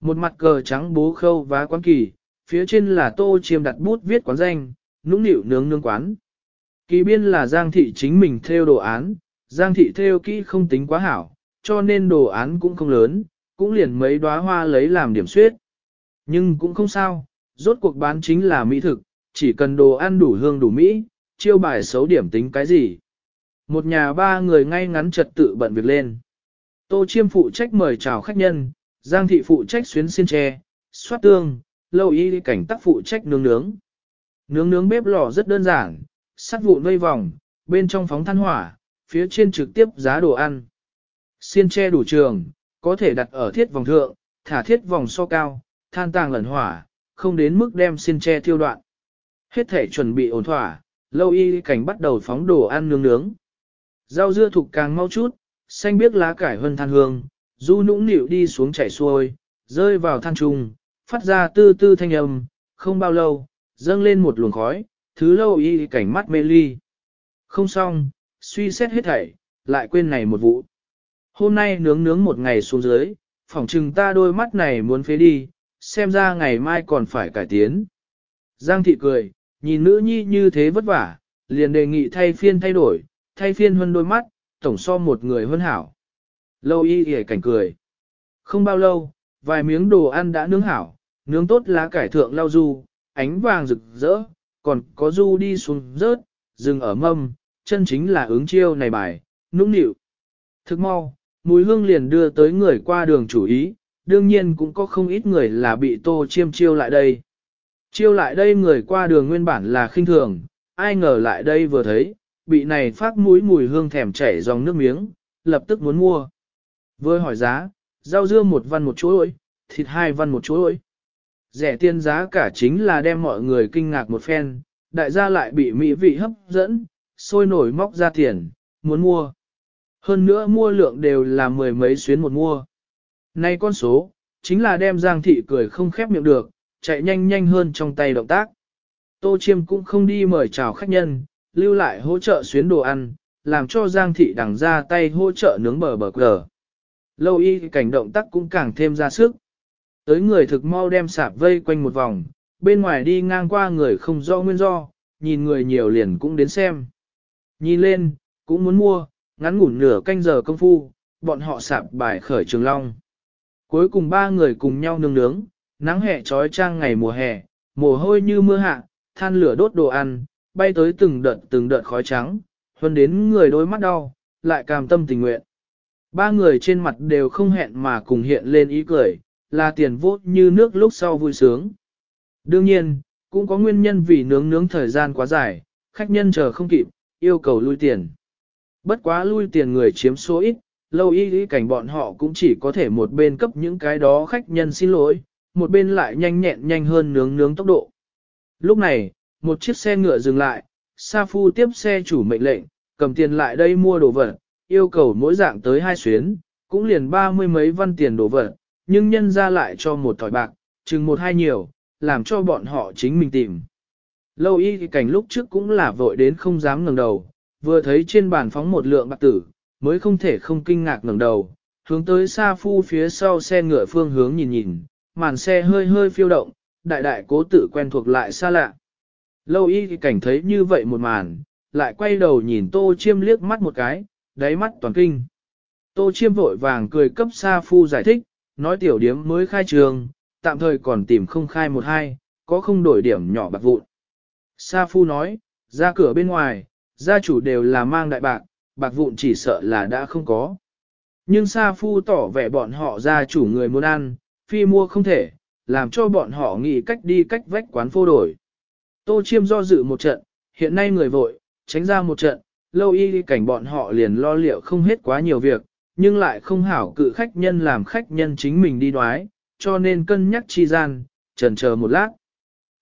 Một mặt cờ trắng bố khâu vá quán kỳ, phía trên là tô chiêm đặt bút viết quán danh, nũng nịu nướng nướng quán. Kỳ biên là Giang thị chính mình theo đồ án, Giang thị theo kỹ không tính quá hảo, cho nên đồ án cũng không lớn, cũng liền mấy đóa hoa lấy làm điểm suyết. Nhưng cũng không sao, rốt cuộc bán chính là mỹ thực, chỉ cần đồ ăn đủ hương đủ mỹ, chiêu bài xấu điểm tính cái gì. Một nhà ba người ngay ngắn trật tự bận việc lên. Tô chiêm phụ trách mời chào khách nhân, Giang thị phụ trách xuyến xiên tre, xoát tương, lâu y cảnh tác phụ trách nướng nướng. Nướng nướng bếp lò rất đơn giản, sắt vụn vây vòng, bên trong phóng than hỏa, phía trên trực tiếp giá đồ ăn. Xiên tre đủ trường, có thể đặt ở thiết vòng thượng, thả thiết vòng so cao, than tàng lẩn hỏa, không đến mức đem xiên tre thiêu đoạn. Hết thể chuẩn bị ổn thỏa, lâu y cảnh bắt đầu phóng đồ ăn nướng nướng. Rau dưa thục càng mau chút, xanh biếc lá cải hơn than hương, du nũng nịu đi xuống chảy xuôi, rơi vào than trùng, phát ra tư tư thanh âm, không bao lâu, dâng lên một luồng khói, thứ lâu y cảnh mắt mê ly. Không xong, suy xét hết thảy, lại quên này một vụ. Hôm nay nướng nướng một ngày xuống dưới, phỏng chừng ta đôi mắt này muốn phế đi, xem ra ngày mai còn phải cải tiến. Giang thị cười, nhìn nữ nhi như thế vất vả, liền đề nghị thay phiên thay đổi, thay phiên hơn đôi mắt, tổng so một người hơn hảo. Lâu y hề cảnh cười. Không bao lâu, vài miếng đồ ăn đã nướng hảo, nướng tốt lá cải thượng lau du, ánh vàng rực rỡ, còn có du đi xuống rớt, dừng ở mâm, chân chính là ứng chiêu này bài, nũng nịu. Thức mau, mùi hương liền đưa tới người qua đường chủ ý, đương nhiên cũng có không ít người là bị tô chiêm chiêu lại đây. Chiêu lại đây người qua đường nguyên bản là khinh thường, ai ngờ lại đây vừa thấy, bị này phát mũi mùi hương thèm chảy dòng nước miếng, lập tức muốn mua. Với hỏi giá, rau dưa một văn một chuỗi, thịt hai văn một chuỗi. Rẻ tiền giá cả chính là đem mọi người kinh ngạc một phen, đại gia lại bị mỹ vị hấp dẫn, sôi nổi móc ra tiền, muốn mua. Hơn nữa mua lượng đều là mười mấy xuyến một mua. Nay con số, chính là đem Giang Thị cười không khép miệng được, chạy nhanh nhanh hơn trong tay động tác. Tô Chiêm cũng không đi mời chào khách nhân, lưu lại hỗ trợ xuyến đồ ăn, làm cho Giang Thị đằng ra tay hỗ trợ nướng bờ bờ cờ. Lâu y cảnh động tác cũng càng thêm ra sức. Tới người thực mau đem sạp vây quanh một vòng, bên ngoài đi ngang qua người không do nguyên do, nhìn người nhiều liền cũng đến xem. Nhìn lên, cũng muốn mua, ngắn ngủn nửa canh giờ công phu, bọn họ sạp bài khởi trường long. Cuối cùng ba người cùng nhau nướng nướng, nắng hè trói trang ngày mùa hè, mồ hôi như mưa hạ, than lửa đốt đồ ăn, bay tới từng đợt từng đợt khói trắng, hơn đến người đôi mắt đau, lại cam tâm tình nguyện. Ba người trên mặt đều không hẹn mà cùng hiện lên ý cười, là tiền vô như nước lúc sau vui sướng. Đương nhiên, cũng có nguyên nhân vì nướng nướng thời gian quá dài, khách nhân chờ không kịp, yêu cầu lui tiền. Bất quá lui tiền người chiếm số ít, lâu y ý cảnh bọn họ cũng chỉ có thể một bên cấp những cái đó khách nhân xin lỗi, một bên lại nhanh nhẹn nhanh hơn nướng nướng tốc độ. Lúc này, một chiếc xe ngựa dừng lại, Sa Phu tiếp xe chủ mệnh lệnh, cầm tiền lại đây mua đồ vật, yêu cầu mỗi dạng tới hai xuyến, cũng liền ba mươi mấy văn tiền đồ vật, nhưng nhân ra lại cho một thỏi bạc, chừng một hai nhiều, làm cho bọn họ chính mình tìm. Lâu y thì cảnh lúc trước cũng là vội đến không dám ngẩng đầu, vừa thấy trên bàn phóng một lượng bạc tử, mới không thể không kinh ngạc ngẩng đầu, hướng tới xa Phu phía sau xe ngựa phương hướng nhìn nhìn, màn xe hơi hơi phiêu động, đại đại cố tự quen thuộc lại xa lạ. Lâu y thì cảnh thấy như vậy một màn, lại quay đầu nhìn Tô Chiêm liếc mắt một cái, đáy mắt toàn kinh. Tô Chiêm vội vàng cười cấp xa Phu giải thích, nói tiểu điếm mới khai trường, tạm thời còn tìm không khai một hai, có không đổi điểm nhỏ bạc vụn. Sa Phu nói, ra cửa bên ngoài, gia chủ đều là mang đại bạc, bạc vụn chỉ sợ là đã không có. Nhưng Sa Phu tỏ vẻ bọn họ gia chủ người muốn ăn, phi mua không thể, làm cho bọn họ nghĩ cách đi cách vách quán phô đổi. Tô Chiêm do dự một trận, hiện nay người vội, tránh ra một trận, lâu y cảnh bọn họ liền lo liệu không hết quá nhiều việc, nhưng lại không hảo cự khách nhân làm khách nhân chính mình đi đoái, cho nên cân nhắc chi gian, trần chờ một lát.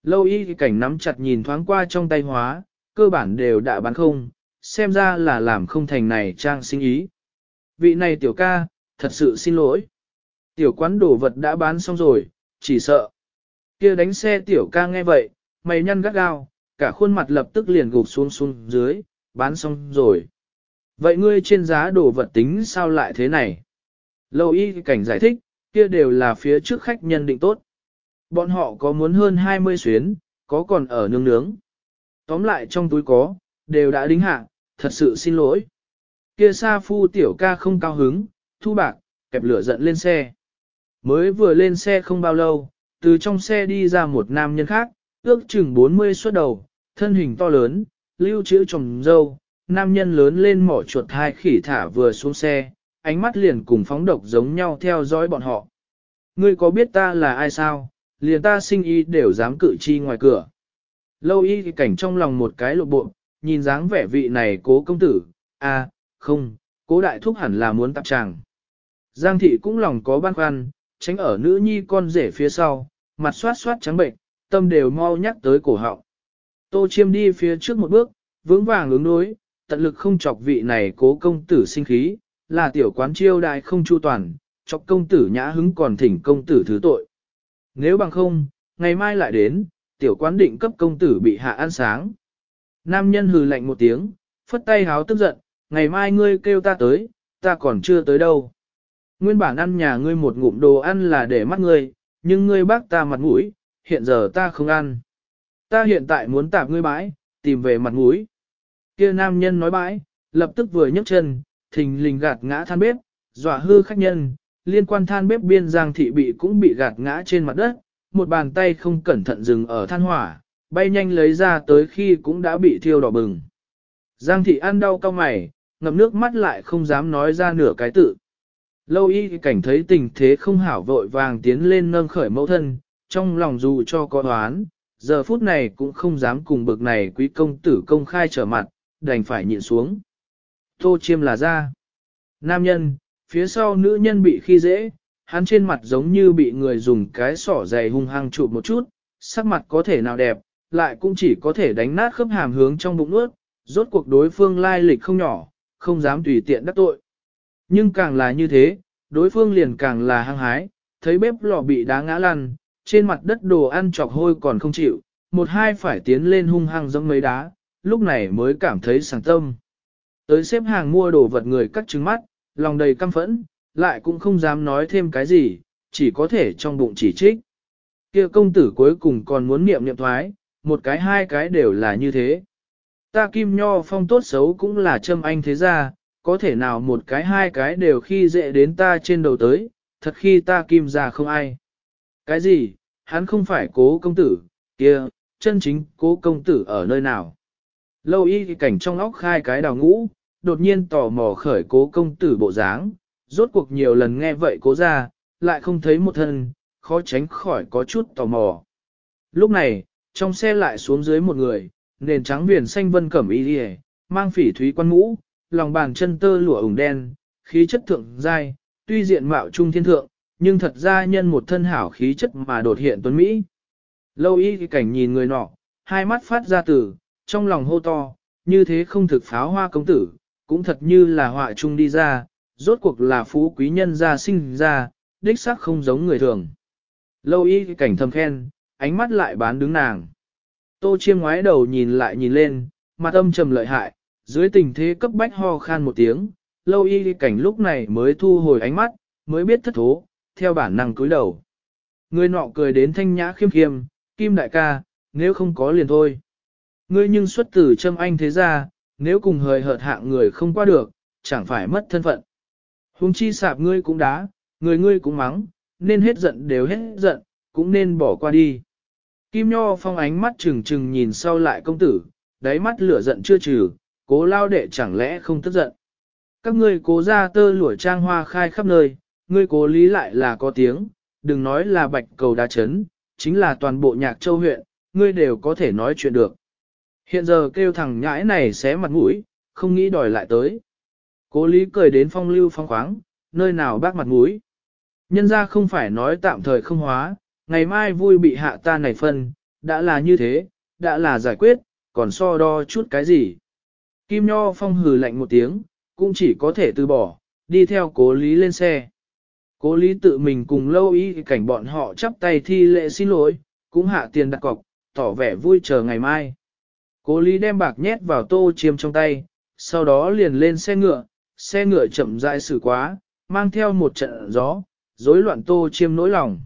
Lâu y cảnh nắm chặt nhìn thoáng qua trong tay hóa, cơ bản đều đã bán không, xem ra là làm không thành này trang sinh ý. Vị này tiểu ca, thật sự xin lỗi. Tiểu quán đồ vật đã bán xong rồi, chỉ sợ. kia đánh xe tiểu ca nghe vậy, mày nhăn gắt gao, cả khuôn mặt lập tức liền gục xuống xuống dưới, bán xong rồi. Vậy ngươi trên giá đồ vật tính sao lại thế này? Lâu y cảnh giải thích, kia đều là phía trước khách nhân định tốt. Bọn họ có muốn hơn 20 xuyến, có còn ở nương nướng. Tóm lại trong túi có, đều đã đính hạ, thật sự xin lỗi. Kia sa phu tiểu ca không cao hứng, thu bạc, kẹp lửa giận lên xe. Mới vừa lên xe không bao lâu, từ trong xe đi ra một nam nhân khác, ước chừng 40 xuất đầu, thân hình to lớn, lưu trữ trồng dâu, nam nhân lớn lên mỏ chuột hai khỉ thả vừa xuống xe, ánh mắt liền cùng phóng độc giống nhau theo dõi bọn họ. Ngươi có biết ta là ai sao, liền ta sinh y đều dám cự chi ngoài cửa. Lâu y cảnh trong lòng một cái lộ bộ, nhìn dáng vẻ vị này cố công tử, à, không, cố đại thúc hẳn là muốn tạp chàng. Giang thị cũng lòng có băn khoăn, tránh ở nữ nhi con rể phía sau, mặt xoát xoát trắng bệnh, tâm đều mau nhắc tới cổ họng. Tô chiêm đi phía trước một bước, vững vàng ứng đối, tận lực không chọc vị này cố công tử sinh khí, là tiểu quán chiêu đại không chu toàn, chọc công tử nhã hứng còn thỉnh công tử thứ tội. Nếu bằng không, ngày mai lại đến, tiểu quán định cấp công tử bị hạ ăn sáng. Nam nhân hừ lạnh một tiếng, phất tay háo tức giận, ngày mai ngươi kêu ta tới, ta còn chưa tới đâu. Nguyên bản ăn nhà ngươi một ngụm đồ ăn là để mắt ngươi, nhưng ngươi bác ta mặt mũi, hiện giờ ta không ăn. Ta hiện tại muốn tạp ngươi bãi, tìm về mặt mũi. Kia nam nhân nói bãi, lập tức vừa nhấc chân, thình lình gạt ngã than bếp, dọa hư khách nhân, liên quan than bếp biên giang thị bị cũng bị gạt ngã trên mặt đất, một bàn tay không cẩn thận dừng ở than hỏa, bay nhanh lấy ra tới khi cũng đã bị thiêu đỏ bừng. Giang thị ăn đau cao mày, ngậm nước mắt lại không dám nói ra nửa cái tự. Lâu y cảnh thấy tình thế không hảo vội vàng tiến lên nâng khởi mẫu thân, trong lòng dù cho có đoán, giờ phút này cũng không dám cùng bực này quý công tử công khai trở mặt, đành phải nhịn xuống. Tô chiêm là ra. Nam nhân, phía sau nữ nhân bị khi dễ, hắn trên mặt giống như bị người dùng cái sỏ dày hung hăng chụp một chút, sắc mặt có thể nào đẹp, lại cũng chỉ có thể đánh nát khớp hàm hướng trong bụng nuốt, rốt cuộc đối phương lai lịch không nhỏ, không dám tùy tiện đắc tội. Nhưng càng là như thế, đối phương liền càng là hăng hái, thấy bếp lò bị đá ngã lăn, trên mặt đất đồ ăn chọc hôi còn không chịu, một hai phải tiến lên hung hăng giống mấy đá, lúc này mới cảm thấy sảng tâm. Tới xếp hàng mua đồ vật người cắt trứng mắt, lòng đầy căm phẫn, lại cũng không dám nói thêm cái gì, chỉ có thể trong bụng chỉ trích. kia công tử cuối cùng còn muốn niệm niệm thoái, một cái hai cái đều là như thế. Ta kim nho phong tốt xấu cũng là châm anh thế ra, có thể nào một cái hai cái đều khi dễ đến ta trên đầu tới, thật khi ta kim ra không ai. Cái gì, hắn không phải cố công tử, kia, chân chính cố công tử ở nơi nào. Lâu y cảnh trong óc khai cái đào ngũ, đột nhiên tò mò khởi cố công tử bộ dáng, rốt cuộc nhiều lần nghe vậy cố ra, lại không thấy một thân, khó tránh khỏi có chút tò mò. Lúc này, trong xe lại xuống dưới một người, nền trắng viền xanh vân cẩm y đi mang phỉ thúy quan mũ, lòng bàn chân tơ lụa ủng đen, khí chất thượng giai, tuy diện mạo trung thiên thượng, nhưng thật ra nhân một thân hảo khí chất mà đột hiện tuấn Mỹ. Lâu y cảnh nhìn người nọ, hai mắt phát ra từ, trong lòng hô to, như thế không thực pháo hoa công tử, cũng thật như là họa trung đi ra, rốt cuộc là phú quý nhân gia sinh ra, đích xác không giống người thường. Lâu y cảnh thầm khen, ánh mắt lại bán đứng nàng. Tô chiêm ngoái đầu nhìn lại nhìn lên, mặt âm trầm lợi hại, dưới tình thế cấp bách ho khan một tiếng, lâu y cảnh lúc này mới thu hồi ánh mắt, mới biết thất thố, theo bản năng cúi đầu. Người nọ cười đến thanh nhã khiêm khiêm, kim đại ca, nếu không có liền thôi. Ngươi nhưng xuất tử châm anh thế ra, nếu cùng hời hợt hạng người không qua được, chẳng phải mất thân phận. Hùng chi sạp ngươi cũng đá, người ngươi cũng mắng, nên hết giận đều hết giận, cũng nên bỏ qua đi. Kim Nho phong ánh mắt trừng trừng nhìn sau lại công tử, đáy mắt lửa giận chưa trừ, cố lao đệ chẳng lẽ không tức giận. Các ngươi cố ra tơ lụa trang hoa khai khắp nơi, ngươi cố lý lại là có tiếng, đừng nói là bạch cầu đá chấn, chính là toàn bộ nhạc châu huyện, ngươi đều có thể nói chuyện được. Hiện giờ kêu thằng nhãi này xé mặt mũi, không nghĩ đòi lại tới. Cố lý cười đến phong lưu phong khoáng, nơi nào bác mặt mũi. Nhân ra không phải nói tạm thời không hóa, ngày mai vui bị hạ ta này phân, đã là như thế, đã là giải quyết, còn so đo chút cái gì. Kim Nho Phong hừ lạnh một tiếng, cũng chỉ có thể từ bỏ, đi theo cố lý lên xe. Cố lý tự mình cùng lâu ý cảnh bọn họ chắp tay thi lệ xin lỗi, cũng hạ tiền đặt cọc, tỏ vẻ vui chờ ngày mai. Cố lý đem bạc nhét vào tô chiêm trong tay, sau đó liền lên xe ngựa, xe ngựa chậm rãi xử quá, mang theo một trận gió, rối loạn tô chiêm nỗi lòng.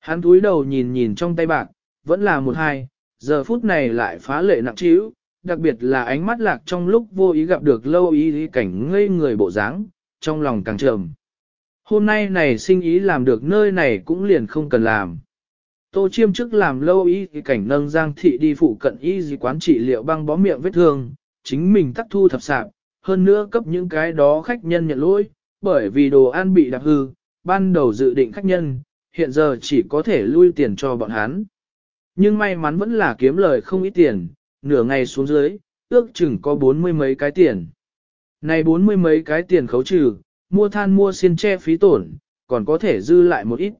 Hắn túi đầu nhìn nhìn trong tay bạc, vẫn là một hai, giờ phút này lại phá lệ nặng trĩu, đặc biệt là ánh mắt lạc trong lúc vô ý gặp được lâu ý cảnh ngây người bộ dáng, trong lòng càng trầm. Hôm nay này sinh ý làm được nơi này cũng liền không cần làm. Tô chiêm chức làm lâu ý cảnh nâng giang thị đi phụ cận y gì quán trị liệu băng bó miệng vết thương, chính mình tắc thu thập sạp, hơn nữa cấp những cái đó khách nhân nhận lỗi, bởi vì đồ ăn bị đạp hư, ban đầu dự định khách nhân, hiện giờ chỉ có thể lui tiền cho bọn hắn. Nhưng may mắn vẫn là kiếm lời không ít tiền, nửa ngày xuống dưới, ước chừng có bốn mươi mấy cái tiền. Này bốn mươi mấy cái tiền khấu trừ, mua than mua xiên che phí tổn, còn có thể dư lại một ít.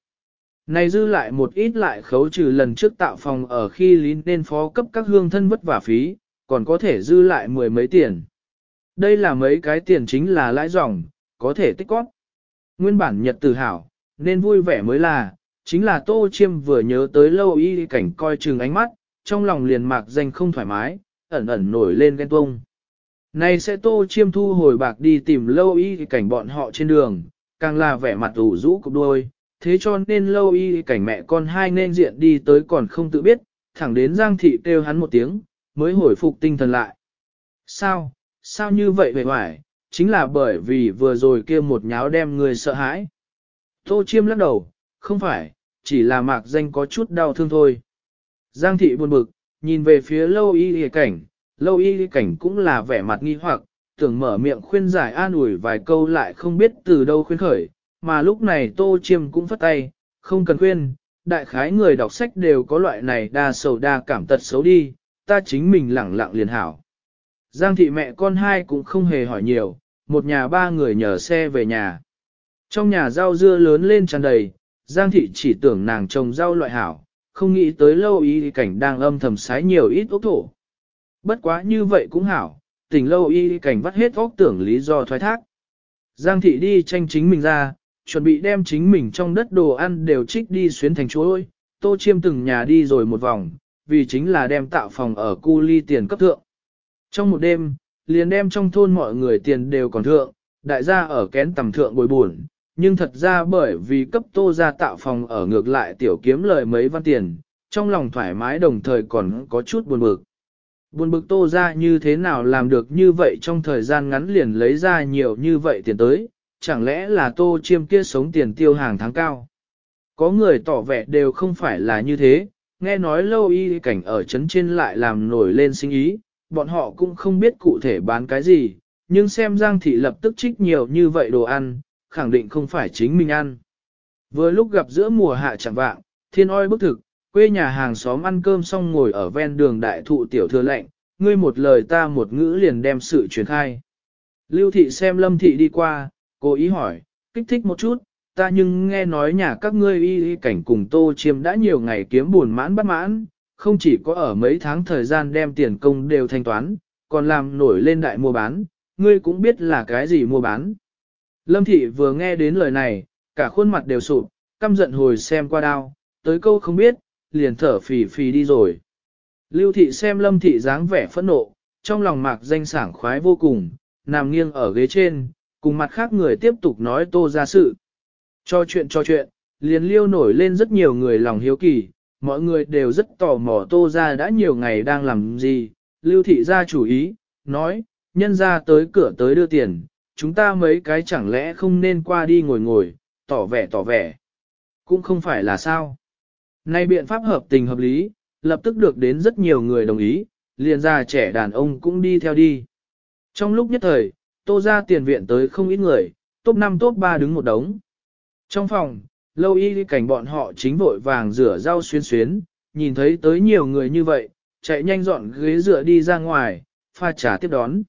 Này dư lại một ít lại khấu trừ lần trước tạo phòng ở khi lý nên phó cấp các hương thân vất vả phí, còn có thể dư lại mười mấy tiền. Đây là mấy cái tiền chính là lãi dòng, có thể tích cóp. Nguyên bản nhật tự hào, nên vui vẻ mới là, chính là Tô Chiêm vừa nhớ tới lâu y cảnh coi chừng ánh mắt, trong lòng liền mạc danh không thoải mái, ẩn ẩn nổi lên ghen tuông. Này sẽ Tô Chiêm thu hồi bạc đi tìm lâu y cảnh bọn họ trên đường, càng là vẻ mặt ủ rũ cục đôi, thế cho nên lâu y cảnh mẹ con hai nên diện đi tới còn không tự biết, thẳng đến Giang Thị kêu hắn một tiếng, mới hồi phục tinh thần lại. Sao, sao như vậy về hoài, chính là bởi vì vừa rồi kia một nháo đem người sợ hãi. Tô Chiêm lắc đầu, không phải, chỉ là mạc danh có chút đau thương thôi. Giang Thị buồn bực, nhìn về phía lâu y cảnh, lâu y cảnh cũng là vẻ mặt nghi hoặc, tưởng mở miệng khuyên giải an ủi vài câu lại không biết từ đâu khuyên khởi, mà lúc này Tô Chiêm cũng phất tay, không cần khuyên, đại khái người đọc sách đều có loại này đa sầu đa cảm tật xấu đi, ta chính mình lẳng lặng liền hảo. Giang thị mẹ con hai cũng không hề hỏi nhiều, một nhà ba người nhờ xe về nhà. Trong nhà rau dưa lớn lên tràn đầy, Giang thị chỉ tưởng nàng trồng rau loại hảo, không nghĩ tới lâu y cảnh đang âm thầm sái nhiều ít ốc thổ. Bất quá như vậy cũng hảo, tình lâu y cảnh vắt hết óc tưởng lý do thoái thác. Giang thị đi tranh chính mình ra, chuẩn bị đem chính mình trong đất đồ ăn đều trích đi xuyến thành chuối, tô chiêm từng nhà đi rồi một vòng, vì chính là đem tạo phòng ở cu ly tiền cấp thượng. Trong một đêm, liền đem trong thôn mọi người tiền đều còn thượng, đại gia ở kén tầm thượng bồi buồn, nhưng thật ra bởi vì cấp tô ra tạo phòng ở ngược lại tiểu kiếm lời mấy văn tiền, trong lòng thoải mái đồng thời còn có chút buồn bực. Buồn bực tô ra như thế nào làm được như vậy trong thời gian ngắn liền lấy ra nhiều như vậy tiền tới, chẳng lẽ là tô chiêm kia sống tiền tiêu hàng tháng cao. Có người tỏ vẻ đều không phải là như thế, nghe nói lâu y cảnh ở trấn trên lại làm nổi lên sinh ý, bọn họ cũng không biết cụ thể bán cái gì, nhưng xem Giang Thị lập tức trích nhiều như vậy đồ ăn, khẳng định không phải chính mình ăn. Vừa lúc gặp giữa mùa hạ chẳng vạng, thiên oi bức thực, quê nhà hàng xóm ăn cơm xong ngồi ở ven đường đại thụ tiểu thừa lệnh, ngươi một lời ta một ngữ liền đem sự truyền khai. Lưu thị xem lâm thị đi qua, cố ý hỏi, kích thích một chút, ta nhưng nghe nói nhà các ngươi y y cảnh cùng tô chiêm đã nhiều ngày kiếm buồn mãn bất mãn, không chỉ có ở mấy tháng thời gian đem tiền công đều thanh toán, còn làm nổi lên đại mua bán, ngươi cũng biết là cái gì mua bán. Lâm thị vừa nghe đến lời này, cả khuôn mặt đều sụp, căm giận hồi xem qua đao, tới câu không biết, liền thở phì phì đi rồi. Lưu thị xem lâm thị dáng vẻ phẫn nộ, trong lòng mạc danh sảng khoái vô cùng, nằm nghiêng ở ghế trên, cùng mặt khác người tiếp tục nói tô ra sự. Cho chuyện cho chuyện, liền liêu nổi lên rất nhiều người lòng hiếu kỳ, mọi người đều rất tò mò tô ra đã nhiều ngày đang làm gì, lưu thị ra chủ ý, nói, nhân ra tới cửa tới đưa tiền, chúng ta mấy cái chẳng lẽ không nên qua đi ngồi ngồi, tỏ vẻ tỏ vẻ. Cũng không phải là sao. Nay biện pháp hợp tình hợp lý, lập tức được đến rất nhiều người đồng ý, liền ra trẻ đàn ông cũng đi theo đi. Trong lúc nhất thời, tô ra tiền viện tới không ít người, top 5 top 3 đứng một đống. Trong phòng, lâu y cảnh bọn họ chính vội vàng rửa rau xuyên xuyến, nhìn thấy tới nhiều người như vậy, chạy nhanh dọn ghế rửa đi ra ngoài, pha trà tiếp đón.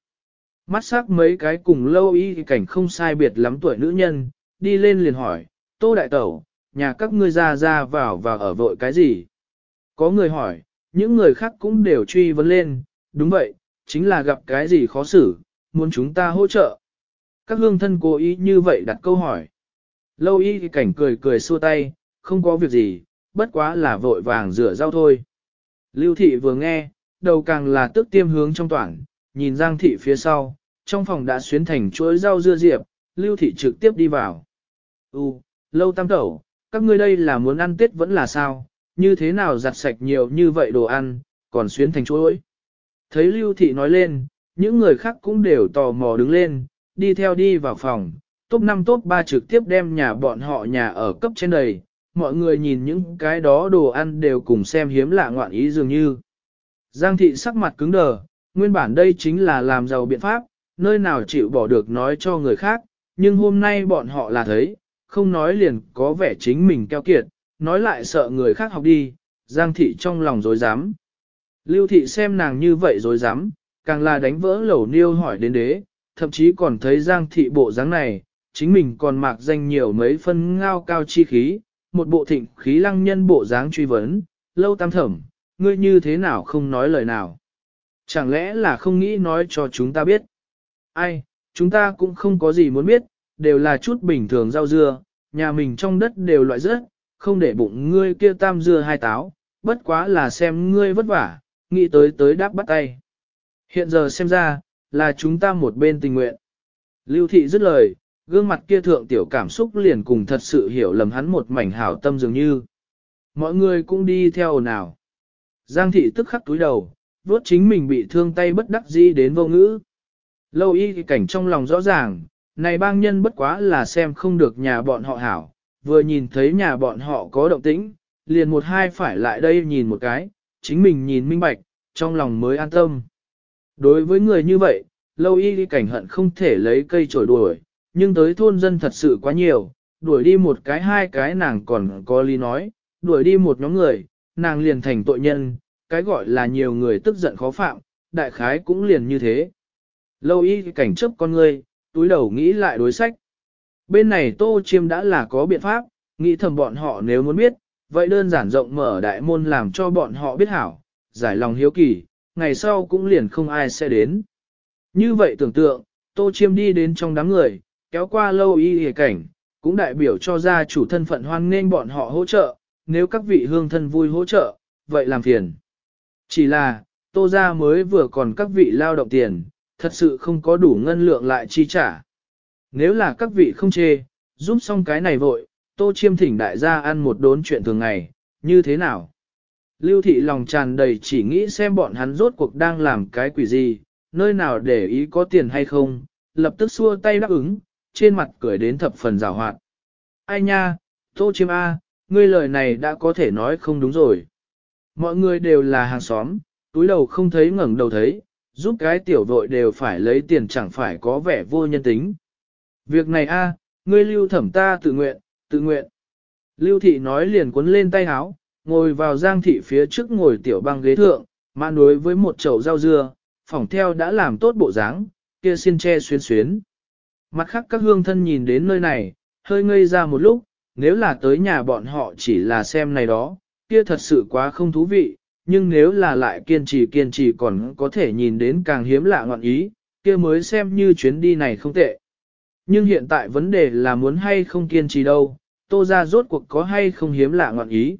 Mắt sắc mấy cái cùng lâu y cảnh không sai biệt lắm tuổi nữ nhân, đi lên liền hỏi, tô đại tẩu, nhà các ngươi ra ra vào và ở vội cái gì? Có người hỏi, những người khác cũng đều truy vấn lên, đúng vậy, chính là gặp cái gì khó xử, muốn chúng ta hỗ trợ. Các hương thân cố ý như vậy đặt câu hỏi. Lâu y cảnh cười cười xua tay, không có việc gì, bất quá là vội vàng rửa rau thôi. Lưu thị vừa nghe, đầu càng là tức tiêm hướng trong toàn, nhìn Giang thị phía sau, trong phòng đã xuyến thành chuỗi rau dưa diệp, Lưu thị trực tiếp đi vào. U, lâu tam tẩu, các ngươi đây là muốn ăn tết vẫn là sao, như thế nào giặt sạch nhiều như vậy đồ ăn, còn xuyến thành chuỗi. Thấy Lưu thị nói lên, những người khác cũng đều tò mò đứng lên, đi theo đi vào phòng, top 5 top 3 trực tiếp đem nhà bọn họ nhà ở cấp trên đầy, mọi người nhìn những cái đó đồ ăn đều cùng xem hiếm lạ ngoạn ý dường như. Giang thị sắc mặt cứng đờ, Nguyên bản đây chính là làm giàu biện pháp, nơi nào chịu bỏ được nói cho người khác, nhưng hôm nay bọn họ là thấy, không nói liền có vẻ chính mình keo kiệt, nói lại sợ người khác học đi, Giang thị trong lòng dối dám. Lưu thị xem nàng như vậy dối dám, càng là đánh vỡ lẩu niêu hỏi đến đế, thậm chí còn thấy Giang thị bộ dáng này, chính mình còn mạc danh nhiều mấy phân ngao cao chi khí, một bộ thịnh khí lăng nhân bộ dáng truy vấn, lâu tam thẩm, ngươi như thế nào không nói lời nào. Chẳng lẽ là không nghĩ nói cho chúng ta biết? Ai, chúng ta cũng không có gì muốn biết, đều là chút bình thường rau dưa, nhà mình trong đất đều loại rớt, không để bụng ngươi kia tam dưa hai táo, bất quá là xem ngươi vất vả, nghĩ tới tới đáp bắt tay. Hiện giờ xem ra, là chúng ta một bên tình nguyện. Lưu thị dứt lời, gương mặt kia thượng tiểu cảm xúc liền cùng thật sự hiểu lầm hắn một mảnh hảo tâm dường như. Mọi người cũng đi theo nào. Giang thị tức khắc túi đầu, vuốt chính mình bị thương tay bất đắc dĩ đến vô ngữ. Lâu y thì cảnh trong lòng rõ ràng, này bang nhân bất quá là xem không được nhà bọn họ hảo, vừa nhìn thấy nhà bọn họ có động tĩnh, liền một hai phải lại đây nhìn một cái, chính mình nhìn minh bạch, trong lòng mới an tâm. Đối với người như vậy, lâu y đi cảnh hận không thể lấy cây trổi đuổi, nhưng tới thôn dân thật sự quá nhiều, đuổi đi một cái hai cái nàng còn có lý nói, đuổi đi một nhóm người, nàng liền thành tội nhân, cái gọi là nhiều người tức giận khó phạm, đại khái cũng liền như thế. Lâu y cảnh chấp con ngươi, túi đầu nghĩ lại đối sách. Bên này tô chiêm đã là có biện pháp, nghĩ thầm bọn họ nếu muốn biết, vậy đơn giản rộng mở đại môn làm cho bọn họ biết hảo, giải lòng hiếu kỳ, ngày sau cũng liền không ai sẽ đến. Như vậy tưởng tượng, tô chiêm đi đến trong đám người, kéo qua lâu y hề cảnh, cũng đại biểu cho gia chủ thân phận hoan nên bọn họ hỗ trợ, nếu các vị hương thân vui hỗ trợ, vậy làm phiền. Chỉ là, tô gia mới vừa còn các vị lao động tiền, thật sự không có đủ ngân lượng lại chi trả. Nếu là các vị không chê, giúp xong cái này vội, tô chiêm thỉnh đại gia ăn một đốn chuyện thường ngày, như thế nào? Lưu thị lòng tràn đầy chỉ nghĩ xem bọn hắn rốt cuộc đang làm cái quỷ gì, nơi nào để ý có tiền hay không, lập tức xua tay đáp ứng, trên mặt cười đến thập phần rào hoạt. Ai nha, tô chiêm A, ngươi lời này đã có thể nói không đúng rồi. Mọi người đều là hàng xóm, túi đầu không thấy ngẩng đầu thấy, giúp cái tiểu vội đều phải lấy tiền chẳng phải có vẻ vô nhân tính. Việc này a, ngươi lưu thẩm ta tự nguyện, tự nguyện. Lưu thị nói liền cuốn lên tay háo, ngồi vào giang thị phía trước ngồi tiểu băng ghế thượng, mạn đối với một chậu rau dưa, phỏng theo đã làm tốt bộ dáng, kia xin che xuyên xuyến. Mặt khác các hương thân nhìn đến nơi này, hơi ngây ra một lúc, nếu là tới nhà bọn họ chỉ là xem này đó, kia thật sự quá không thú vị, nhưng nếu là lại kiên trì kiên trì còn có thể nhìn đến càng hiếm lạ ngọn ý, kia mới xem như chuyến đi này không tệ. Nhưng hiện tại vấn đề là muốn hay không kiên trì đâu, tô ra rốt cuộc có hay không hiếm lạ ngọn ý.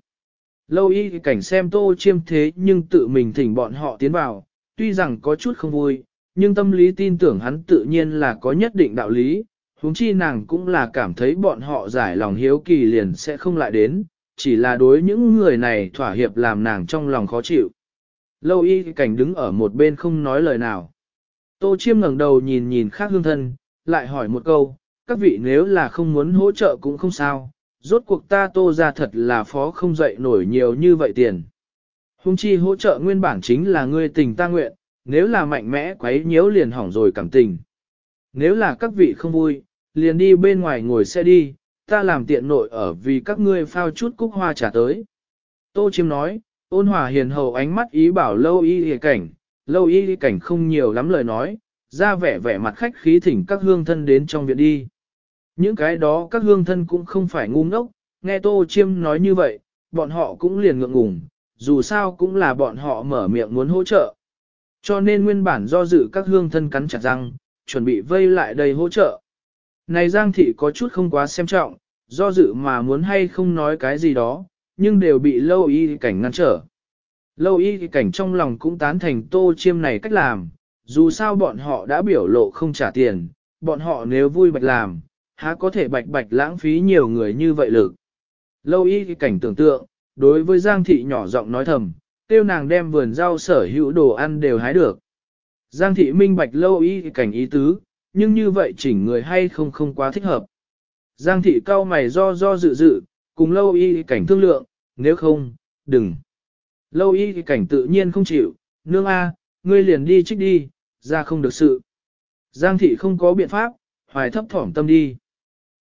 Lâu y cảnh xem tô chiêm thế nhưng tự mình thỉnh bọn họ tiến vào, tuy rằng có chút không vui, nhưng tâm lý tin tưởng hắn tự nhiên là có nhất định đạo lý, huống chi nàng cũng là cảm thấy bọn họ giải lòng hiếu kỳ liền sẽ không lại đến, chỉ là đối những người này thỏa hiệp làm nàng trong lòng khó chịu. Lâu y cảnh đứng ở một bên không nói lời nào. Tô chiêm ngẩng đầu nhìn nhìn khác hương thân, lại hỏi một câu, các vị nếu là không muốn hỗ trợ cũng không sao, rốt cuộc ta tô ra thật là phó không dậy nổi nhiều như vậy tiền. Hùng chi hỗ trợ nguyên bản chính là ngươi tình ta nguyện, nếu là mạnh mẽ quấy nhiễu liền hỏng rồi cảm tình. Nếu là các vị không vui, liền đi bên ngoài ngồi xe đi, ta làm tiện nội ở vì các ngươi phao chút cúc hoa trả tới. Tô Chiêm nói, ôn hòa hiền hậu ánh mắt ý bảo lâu y y cảnh, lâu y y cảnh không nhiều lắm lời nói, ra vẻ vẻ mặt khách khí thỉnh các hương thân đến trong viện đi. Những cái đó các hương thân cũng không phải ngu ngốc, nghe Tô Chiêm nói như vậy, bọn họ cũng liền ngượng ngùng, dù sao cũng là bọn họ mở miệng muốn hỗ trợ. Cho nên nguyên bản do dự các hương thân cắn chặt răng, chuẩn bị vây lại đây hỗ trợ. Này Giang Thị có chút không quá xem trọng, do dự mà muốn hay không nói cái gì đó, nhưng đều bị lâu y cảnh ngăn trở. Lâu y cảnh trong lòng cũng tán thành tô chiêm này cách làm, dù sao bọn họ đã biểu lộ không trả tiền, bọn họ nếu vui bạch làm, há có thể bạch bạch lãng phí nhiều người như vậy lực. Lâu y cảnh tưởng tượng, đối với Giang Thị nhỏ giọng nói thầm, tiêu nàng đem vườn rau sở hữu đồ ăn đều hái được. Giang Thị minh bạch lâu y cảnh ý tứ, nhưng như vậy chỉnh người hay không không quá thích hợp. Giang thị cao mày do do dự dự, cùng lâu y cảnh thương lượng, nếu không, đừng. Lâu y cảnh tự nhiên không chịu, nương A, ngươi liền đi trích đi, ra không được sự. Giang thị không có biện pháp, hoài thấp thỏm tâm đi.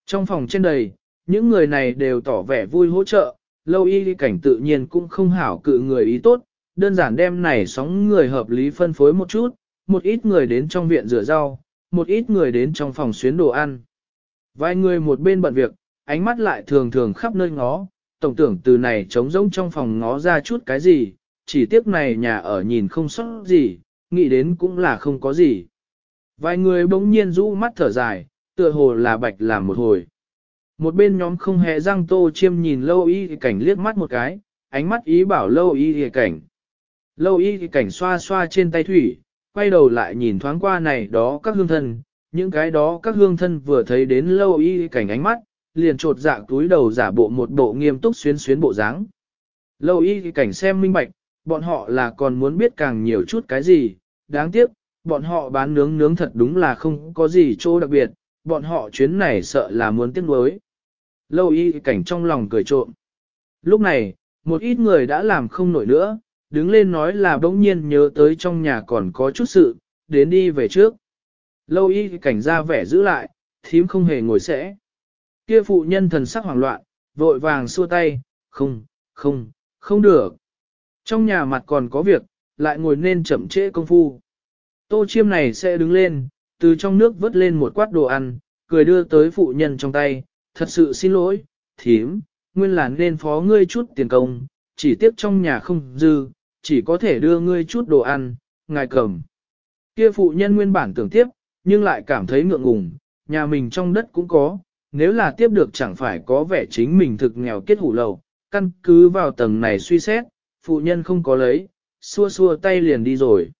Trong phòng trên đầy, những người này đều tỏ vẻ vui hỗ trợ, lâu y cảnh tự nhiên cũng không hảo cự người ý tốt, đơn giản đem này sóng người hợp lý phân phối một chút, một ít người đến trong viện rửa rau, một ít người đến trong phòng xuyến đồ ăn. Vài người một bên bận việc, ánh mắt lại thường thường khắp nơi ngó, tổng tưởng từ này trống rỗng trong phòng ngó ra chút cái gì, chỉ tiếc này nhà ở nhìn không sót gì, nghĩ đến cũng là không có gì. Vài người bỗng nhiên rũ mắt thở dài, tựa hồ là bạch làm một hồi. Một bên nhóm không hề răng tô chiêm nhìn lâu y cảnh liếc mắt một cái, ánh mắt ý bảo lâu y cảnh. Lâu y cảnh xoa xoa trên tay thủy, quay đầu lại nhìn thoáng qua này đó các hương thân, những cái đó các hương thân vừa thấy đến lâu y cảnh ánh mắt, liền trột dạ túi đầu giả bộ một bộ nghiêm túc xuyến xuyến bộ dáng. Lâu y cảnh xem minh bạch, bọn họ là còn muốn biết càng nhiều chút cái gì, đáng tiếc, bọn họ bán nướng nướng thật đúng là không có gì chỗ đặc biệt, bọn họ chuyến này sợ là muốn tiếc nuối. Lâu y cảnh trong lòng cười trộm. Lúc này, một ít người đã làm không nổi nữa, đứng lên nói là bỗng nhiên nhớ tới trong nhà còn có chút sự, đến đi về trước. Lâu y cảnh ra vẻ giữ lại, thím không hề ngồi sẽ. Kia phụ nhân thần sắc hoảng loạn, vội vàng xua tay, không, không, không được. Trong nhà mặt còn có việc, lại ngồi nên chậm trễ công phu. Tô chiêm này sẽ đứng lên, từ trong nước vớt lên một quát đồ ăn, cười đưa tới phụ nhân trong tay, thật sự xin lỗi, thím, nguyên là nên phó ngươi chút tiền công, chỉ tiếc trong nhà không dư, chỉ có thể đưa ngươi chút đồ ăn, ngài cầm. Kia phụ nhân nguyên bản tưởng tiếp, nhưng lại cảm thấy ngượng ngùng, nhà mình trong đất cũng có, nếu là tiếp được chẳng phải có vẻ chính mình thực nghèo kết hủ lầu, căn cứ vào tầng này suy xét, phụ nhân không có lấy, xua xua tay liền đi rồi.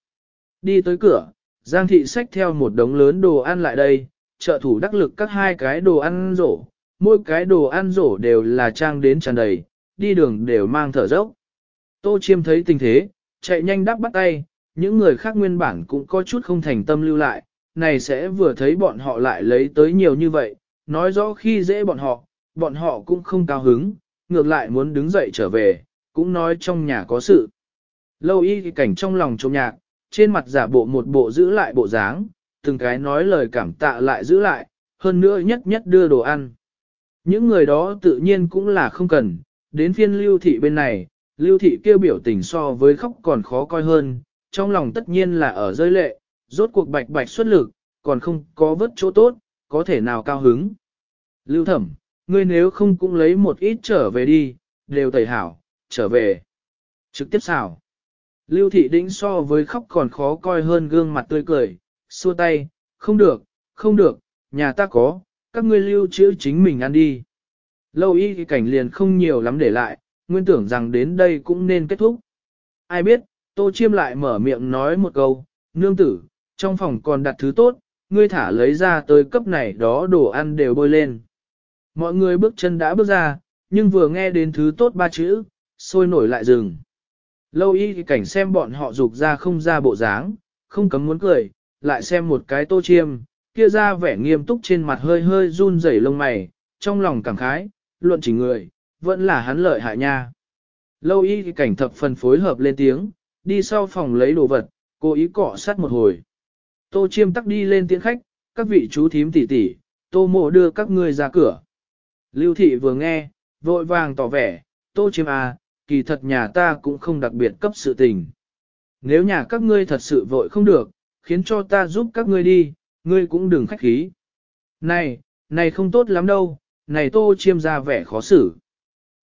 Đi tới cửa, Giang thị xách theo một đống lớn đồ ăn lại đây, trợ thủ đắc lực các hai cái đồ ăn rổ, mỗi cái đồ ăn rổ đều là trang đến tràn đầy, đi đường đều mang thở dốc. Tô chiêm thấy tình thế, chạy nhanh đắp bắt tay, những người khác nguyên bản cũng có chút không thành tâm lưu lại, này sẽ vừa thấy bọn họ lại lấy tới nhiều như vậy, nói rõ khi dễ bọn họ, bọn họ cũng không cao hứng, ngược lại muốn đứng dậy trở về, cũng nói trong nhà có sự. Lâu y cảnh trong lòng trông nhạc, trên mặt giả bộ một bộ giữ lại bộ dáng, từng cái nói lời cảm tạ lại giữ lại, hơn nữa nhất nhất đưa đồ ăn. Những người đó tự nhiên cũng là không cần, đến phiên lưu thị bên này, lưu thị kêu biểu tình so với khóc còn khó coi hơn, trong lòng tất nhiên là ở rơi lệ, rốt cuộc bạch bạch xuất lực, còn không có vất chỗ tốt, có thể nào cao hứng. Lưu thẩm, ngươi nếu không cũng lấy một ít trở về đi, đều tẩy hảo, trở về. Trực tiếp xảo. Lưu thị đĩnh so với khóc còn khó coi hơn gương mặt tươi cười, xua tay, không được, không được, nhà ta có, các ngươi lưu trữ chính mình ăn đi. Lâu y cảnh liền không nhiều lắm để lại, nguyên tưởng rằng đến đây cũng nên kết thúc. Ai biết, tô chiêm lại mở miệng nói một câu, nương tử, trong phòng còn đặt thứ tốt, ngươi thả lấy ra tới cấp này đó đồ ăn đều bôi lên. Mọi người bước chân đã bước ra, nhưng vừa nghe đến thứ tốt ba chữ, sôi nổi lại dừng. Lâu y cảnh xem bọn họ rục ra không ra bộ dáng, không cấm muốn cười, lại xem một cái tô chiêm, kia ra vẻ nghiêm túc trên mặt hơi hơi run rẩy lông mày, trong lòng cảm khái, luận chỉ người, vẫn là hắn lợi hại nha. Lâu y cảnh thập phần phối hợp lên tiếng, đi sau phòng lấy đồ vật, cố ý cọ sát một hồi. Tô chiêm tắc đi lên tiếng khách, các vị chú thím tỷ tỷ, tô mộ đưa các ngươi ra cửa. Lưu thị vừa nghe, vội vàng tỏ vẻ, tô chiêm à, kỳ thật nhà ta cũng không đặc biệt cấp sự tình. Nếu nhà các ngươi thật sự vội không được, khiến cho ta giúp các ngươi đi, ngươi cũng đừng khách khí. Này, này không tốt lắm đâu, này tô chiêm ra vẻ khó xử.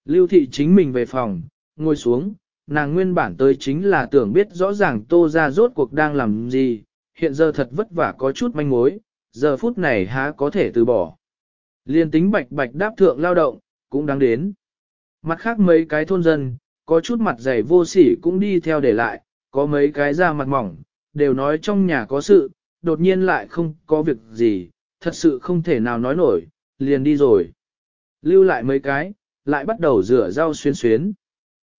Lưu thị chính mình về phòng, ngồi xuống, nàng nguyên bản tới chính là tưởng biết rõ ràng tô ra rốt cuộc đang làm gì, hiện giờ thật vất vả có chút manh mối, giờ phút này há có thể từ bỏ. Liên tính bạch bạch đáp thượng lao động, cũng đáng đến. Mặt khác mấy cái thôn dân, có chút mặt dày vô sỉ cũng đi theo để lại, có mấy cái da mặt mỏng, đều nói trong nhà có sự, đột nhiên lại không có việc gì, thật sự không thể nào nói nổi, liền đi rồi. Lưu lại mấy cái, lại bắt đầu rửa rau xuyến xuyến.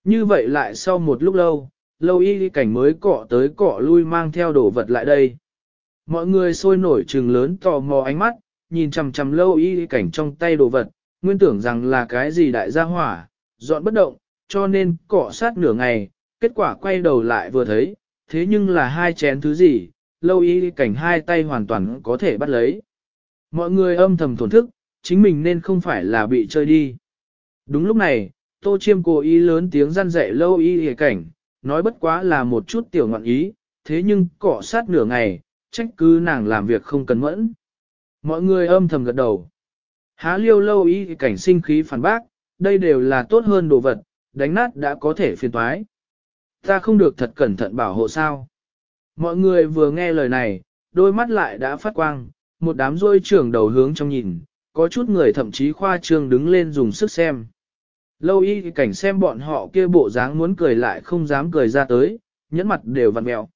Như vậy lại sau một lúc lâu, lâu y cảnh mới cọ tới cọ lui mang theo đồ vật lại đây. Mọi người sôi nổi trừng lớn tò mò ánh mắt, nhìn chằm chằm lâu y cảnh trong tay đồ vật, nguyên tưởng rằng là cái gì đại gia hỏa, dọn bất động, cho nên cọ sát nửa ngày, kết quả quay đầu lại vừa thấy, thế nhưng là hai chén thứ gì, lâu y cảnh hai tay hoàn toàn có thể bắt lấy. Mọi người âm thầm thổn thức, chính mình nên không phải là bị chơi đi. Đúng lúc này, Tô Chiêm cố ý lớn tiếng răn dạy lâu y cảnh, nói bất quá là một chút tiểu ngọn ý, thế nhưng cọ sát nửa ngày, trách cứ nàng làm việc không cần mẫn. Mọi người âm thầm gật đầu. Há liêu lâu y cảnh sinh khí phản bác, đây đều là tốt hơn đồ vật, đánh nát đã có thể phiền toái. Ta không được thật cẩn thận bảo hộ sao. Mọi người vừa nghe lời này, đôi mắt lại đã phát quang, một đám rôi trưởng đầu hướng trong nhìn, có chút người thậm chí khoa trương đứng lên dùng sức xem. Lâu y cảnh xem bọn họ kia bộ dáng muốn cười lại không dám cười ra tới, nhẫn mặt đều vặn mẹo.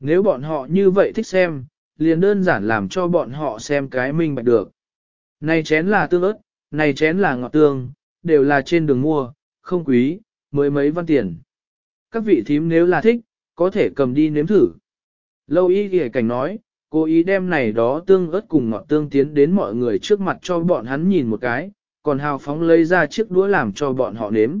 Nếu bọn họ như vậy thích xem, liền đơn giản làm cho bọn họ xem cái mình bạch được. Này chén là tương ớt, này chén là ngọt tương, đều là trên đường mua, không quý, mới mấy văn tiền. Các vị thím nếu là thích, có thể cầm đi nếm thử. Lâu y ghề cảnh nói, cố ý đem này đó tương ớt cùng ngọt tương tiến đến mọi người trước mặt cho bọn hắn nhìn một cái, còn hào phóng lấy ra chiếc đũa làm cho bọn họ nếm.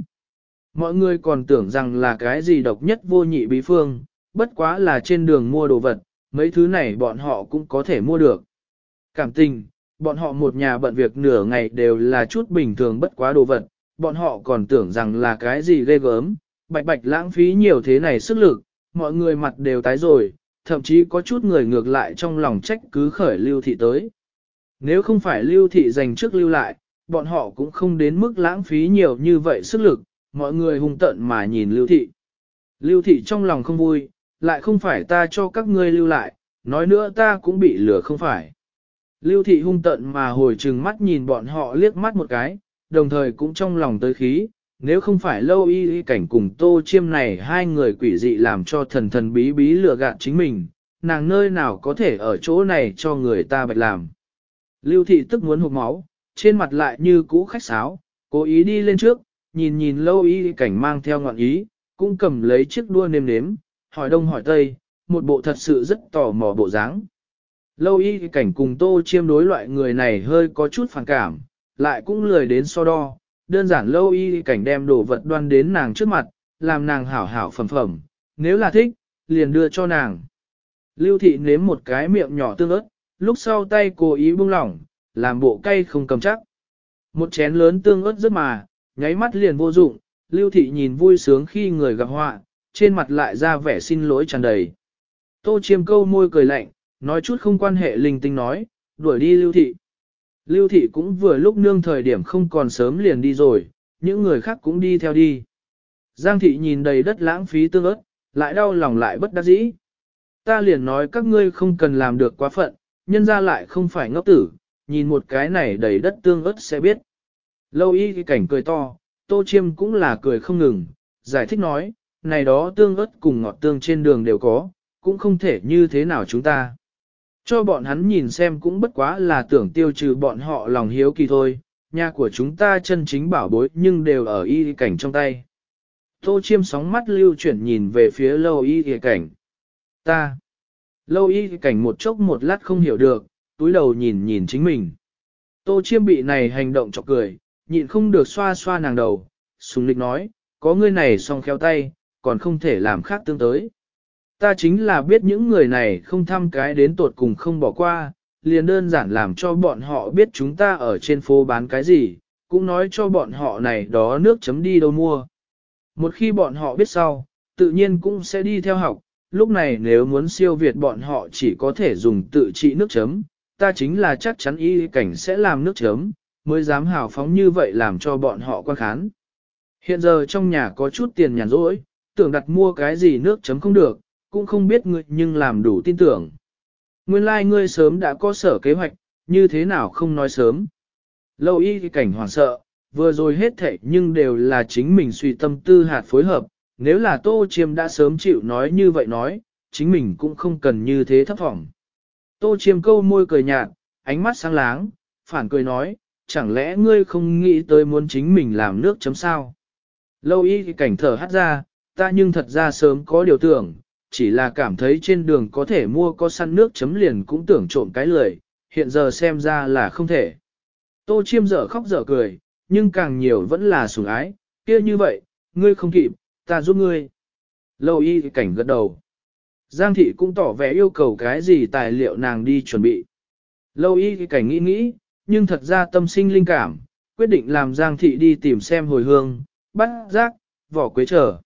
Mọi người còn tưởng rằng là cái gì độc nhất vô nhị bí phương, bất quá là trên đường mua đồ vật, mấy thứ này bọn họ cũng có thể mua được. Cảm tình, bọn họ một nhà bận việc nửa ngày đều là chút bình thường bất quá đồ vật, bọn họ còn tưởng rằng là cái gì ghê gớm, bạch bạch lãng phí nhiều thế này sức lực, mọi người mặt đều tái rồi, thậm chí có chút người ngược lại trong lòng trách cứ khởi lưu thị tới. Nếu không phải lưu thị dành trước lưu lại, bọn họ cũng không đến mức lãng phí nhiều như vậy sức lực, mọi người hung tận mà nhìn lưu thị. Lưu thị trong lòng không vui, lại không phải ta cho các ngươi lưu lại, nói nữa ta cũng bị lừa không phải. Lưu thị hung tận mà hồi trừng mắt nhìn bọn họ liếc mắt một cái, đồng thời cũng trong lòng tới khí, nếu không phải lâu y y cảnh cùng tô chiêm này hai người quỷ dị làm cho thần thần bí bí lừa gạt chính mình, nàng nơi nào có thể ở chỗ này cho người ta bạch làm. Lưu thị tức muốn hụt máu, trên mặt lại như cũ khách sáo, cố ý đi lên trước, nhìn nhìn lâu y cảnh mang theo ngọn ý, cũng cầm lấy chiếc đua nêm nếm, hỏi đông hỏi tây, một bộ thật sự rất tò mò bộ dáng. Lâu y cảnh cùng tô chiêm đối loại người này hơi có chút phản cảm, lại cũng lười đến so đo, đơn giản lâu y cảnh đem đồ vật đoan đến nàng trước mặt, làm nàng hảo hảo phẩm phẩm, nếu là thích, liền đưa cho nàng. Lưu thị nếm một cái miệng nhỏ tương ớt, lúc sau tay cố ý buông lỏng, làm bộ cay không cầm chắc. Một chén lớn tương ớt rất mà, nháy mắt liền vô dụng, lưu thị nhìn vui sướng khi người gặp họa, trên mặt lại ra vẻ xin lỗi tràn đầy. Tô chiêm câu môi cười lạnh, nói chút không quan hệ linh tinh nói, đuổi đi lưu thị. Lưu thị cũng vừa lúc nương thời điểm không còn sớm liền đi rồi, những người khác cũng đi theo đi. Giang thị nhìn đầy đất lãng phí tương ớt, lại đau lòng lại bất đắc dĩ. Ta liền nói các ngươi không cần làm được quá phận, nhân ra lại không phải ngốc tử, nhìn một cái này đầy đất tương ớt sẽ biết. Lâu y cái cảnh cười to, tô chiêm cũng là cười không ngừng, giải thích nói, này đó tương ớt cùng ngọt tương trên đường đều có, cũng không thể như thế nào chúng ta. Cho bọn hắn nhìn xem cũng bất quá là tưởng tiêu trừ bọn họ lòng hiếu kỳ thôi, nhà của chúng ta chân chính bảo bối nhưng đều ở y cảnh trong tay. Tô chiêm sóng mắt lưu chuyển nhìn về phía lâu y Y cảnh. Ta. Lâu y cảnh một chốc một lát không hiểu được, túi đầu nhìn nhìn chính mình. Tô chiêm bị này hành động chọc cười, nhịn không được xoa xoa nàng đầu, sùng lịch nói, có người này song khéo tay, còn không thể làm khác tương tới. Ta chính là biết những người này không thăm cái đến tột cùng không bỏ qua, liền đơn giản làm cho bọn họ biết chúng ta ở trên phố bán cái gì, cũng nói cho bọn họ này đó nước chấm đi đâu mua. Một khi bọn họ biết sau, tự nhiên cũng sẽ đi theo học, lúc này nếu muốn siêu việt bọn họ chỉ có thể dùng tự trị nước chấm, ta chính là chắc chắn y cảnh sẽ làm nước chấm, mới dám hào phóng như vậy làm cho bọn họ quan khán. Hiện giờ trong nhà có chút tiền nhàn rỗi, tưởng đặt mua cái gì nước chấm không được, cũng không biết ngươi nhưng làm đủ tin tưởng. Nguyên lai like ngươi sớm đã có sở kế hoạch, như thế nào không nói sớm. Lâu y cảnh hoảng sợ, vừa rồi hết thảy nhưng đều là chính mình suy tâm tư hạt phối hợp, nếu là Tô Chiêm đã sớm chịu nói như vậy nói, chính mình cũng không cần như thế thấp thỏm. Tô Chiêm câu môi cười nhạt, ánh mắt sáng láng, phản cười nói, chẳng lẽ ngươi không nghĩ tới muốn chính mình làm nước chấm sao? Lâu y cảnh thở hắt ra, ta nhưng thật ra sớm có điều tưởng, chỉ là cảm thấy trên đường có thể mua có săn nước chấm liền cũng tưởng trộm cái lười, hiện giờ xem ra là không thể. Tô chiêm dở khóc dở cười, nhưng càng nhiều vẫn là sủng ái, kia như vậy, ngươi không kịp, ta giúp ngươi. Lâu y cảnh gật đầu. Giang thị cũng tỏ vẻ yêu cầu cái gì tài liệu nàng đi chuẩn bị. Lâu y cảnh nghĩ nghĩ, nhưng thật ra tâm sinh linh cảm, quyết định làm Giang thị đi tìm xem hồi hương, bắt rác, vỏ quế trở.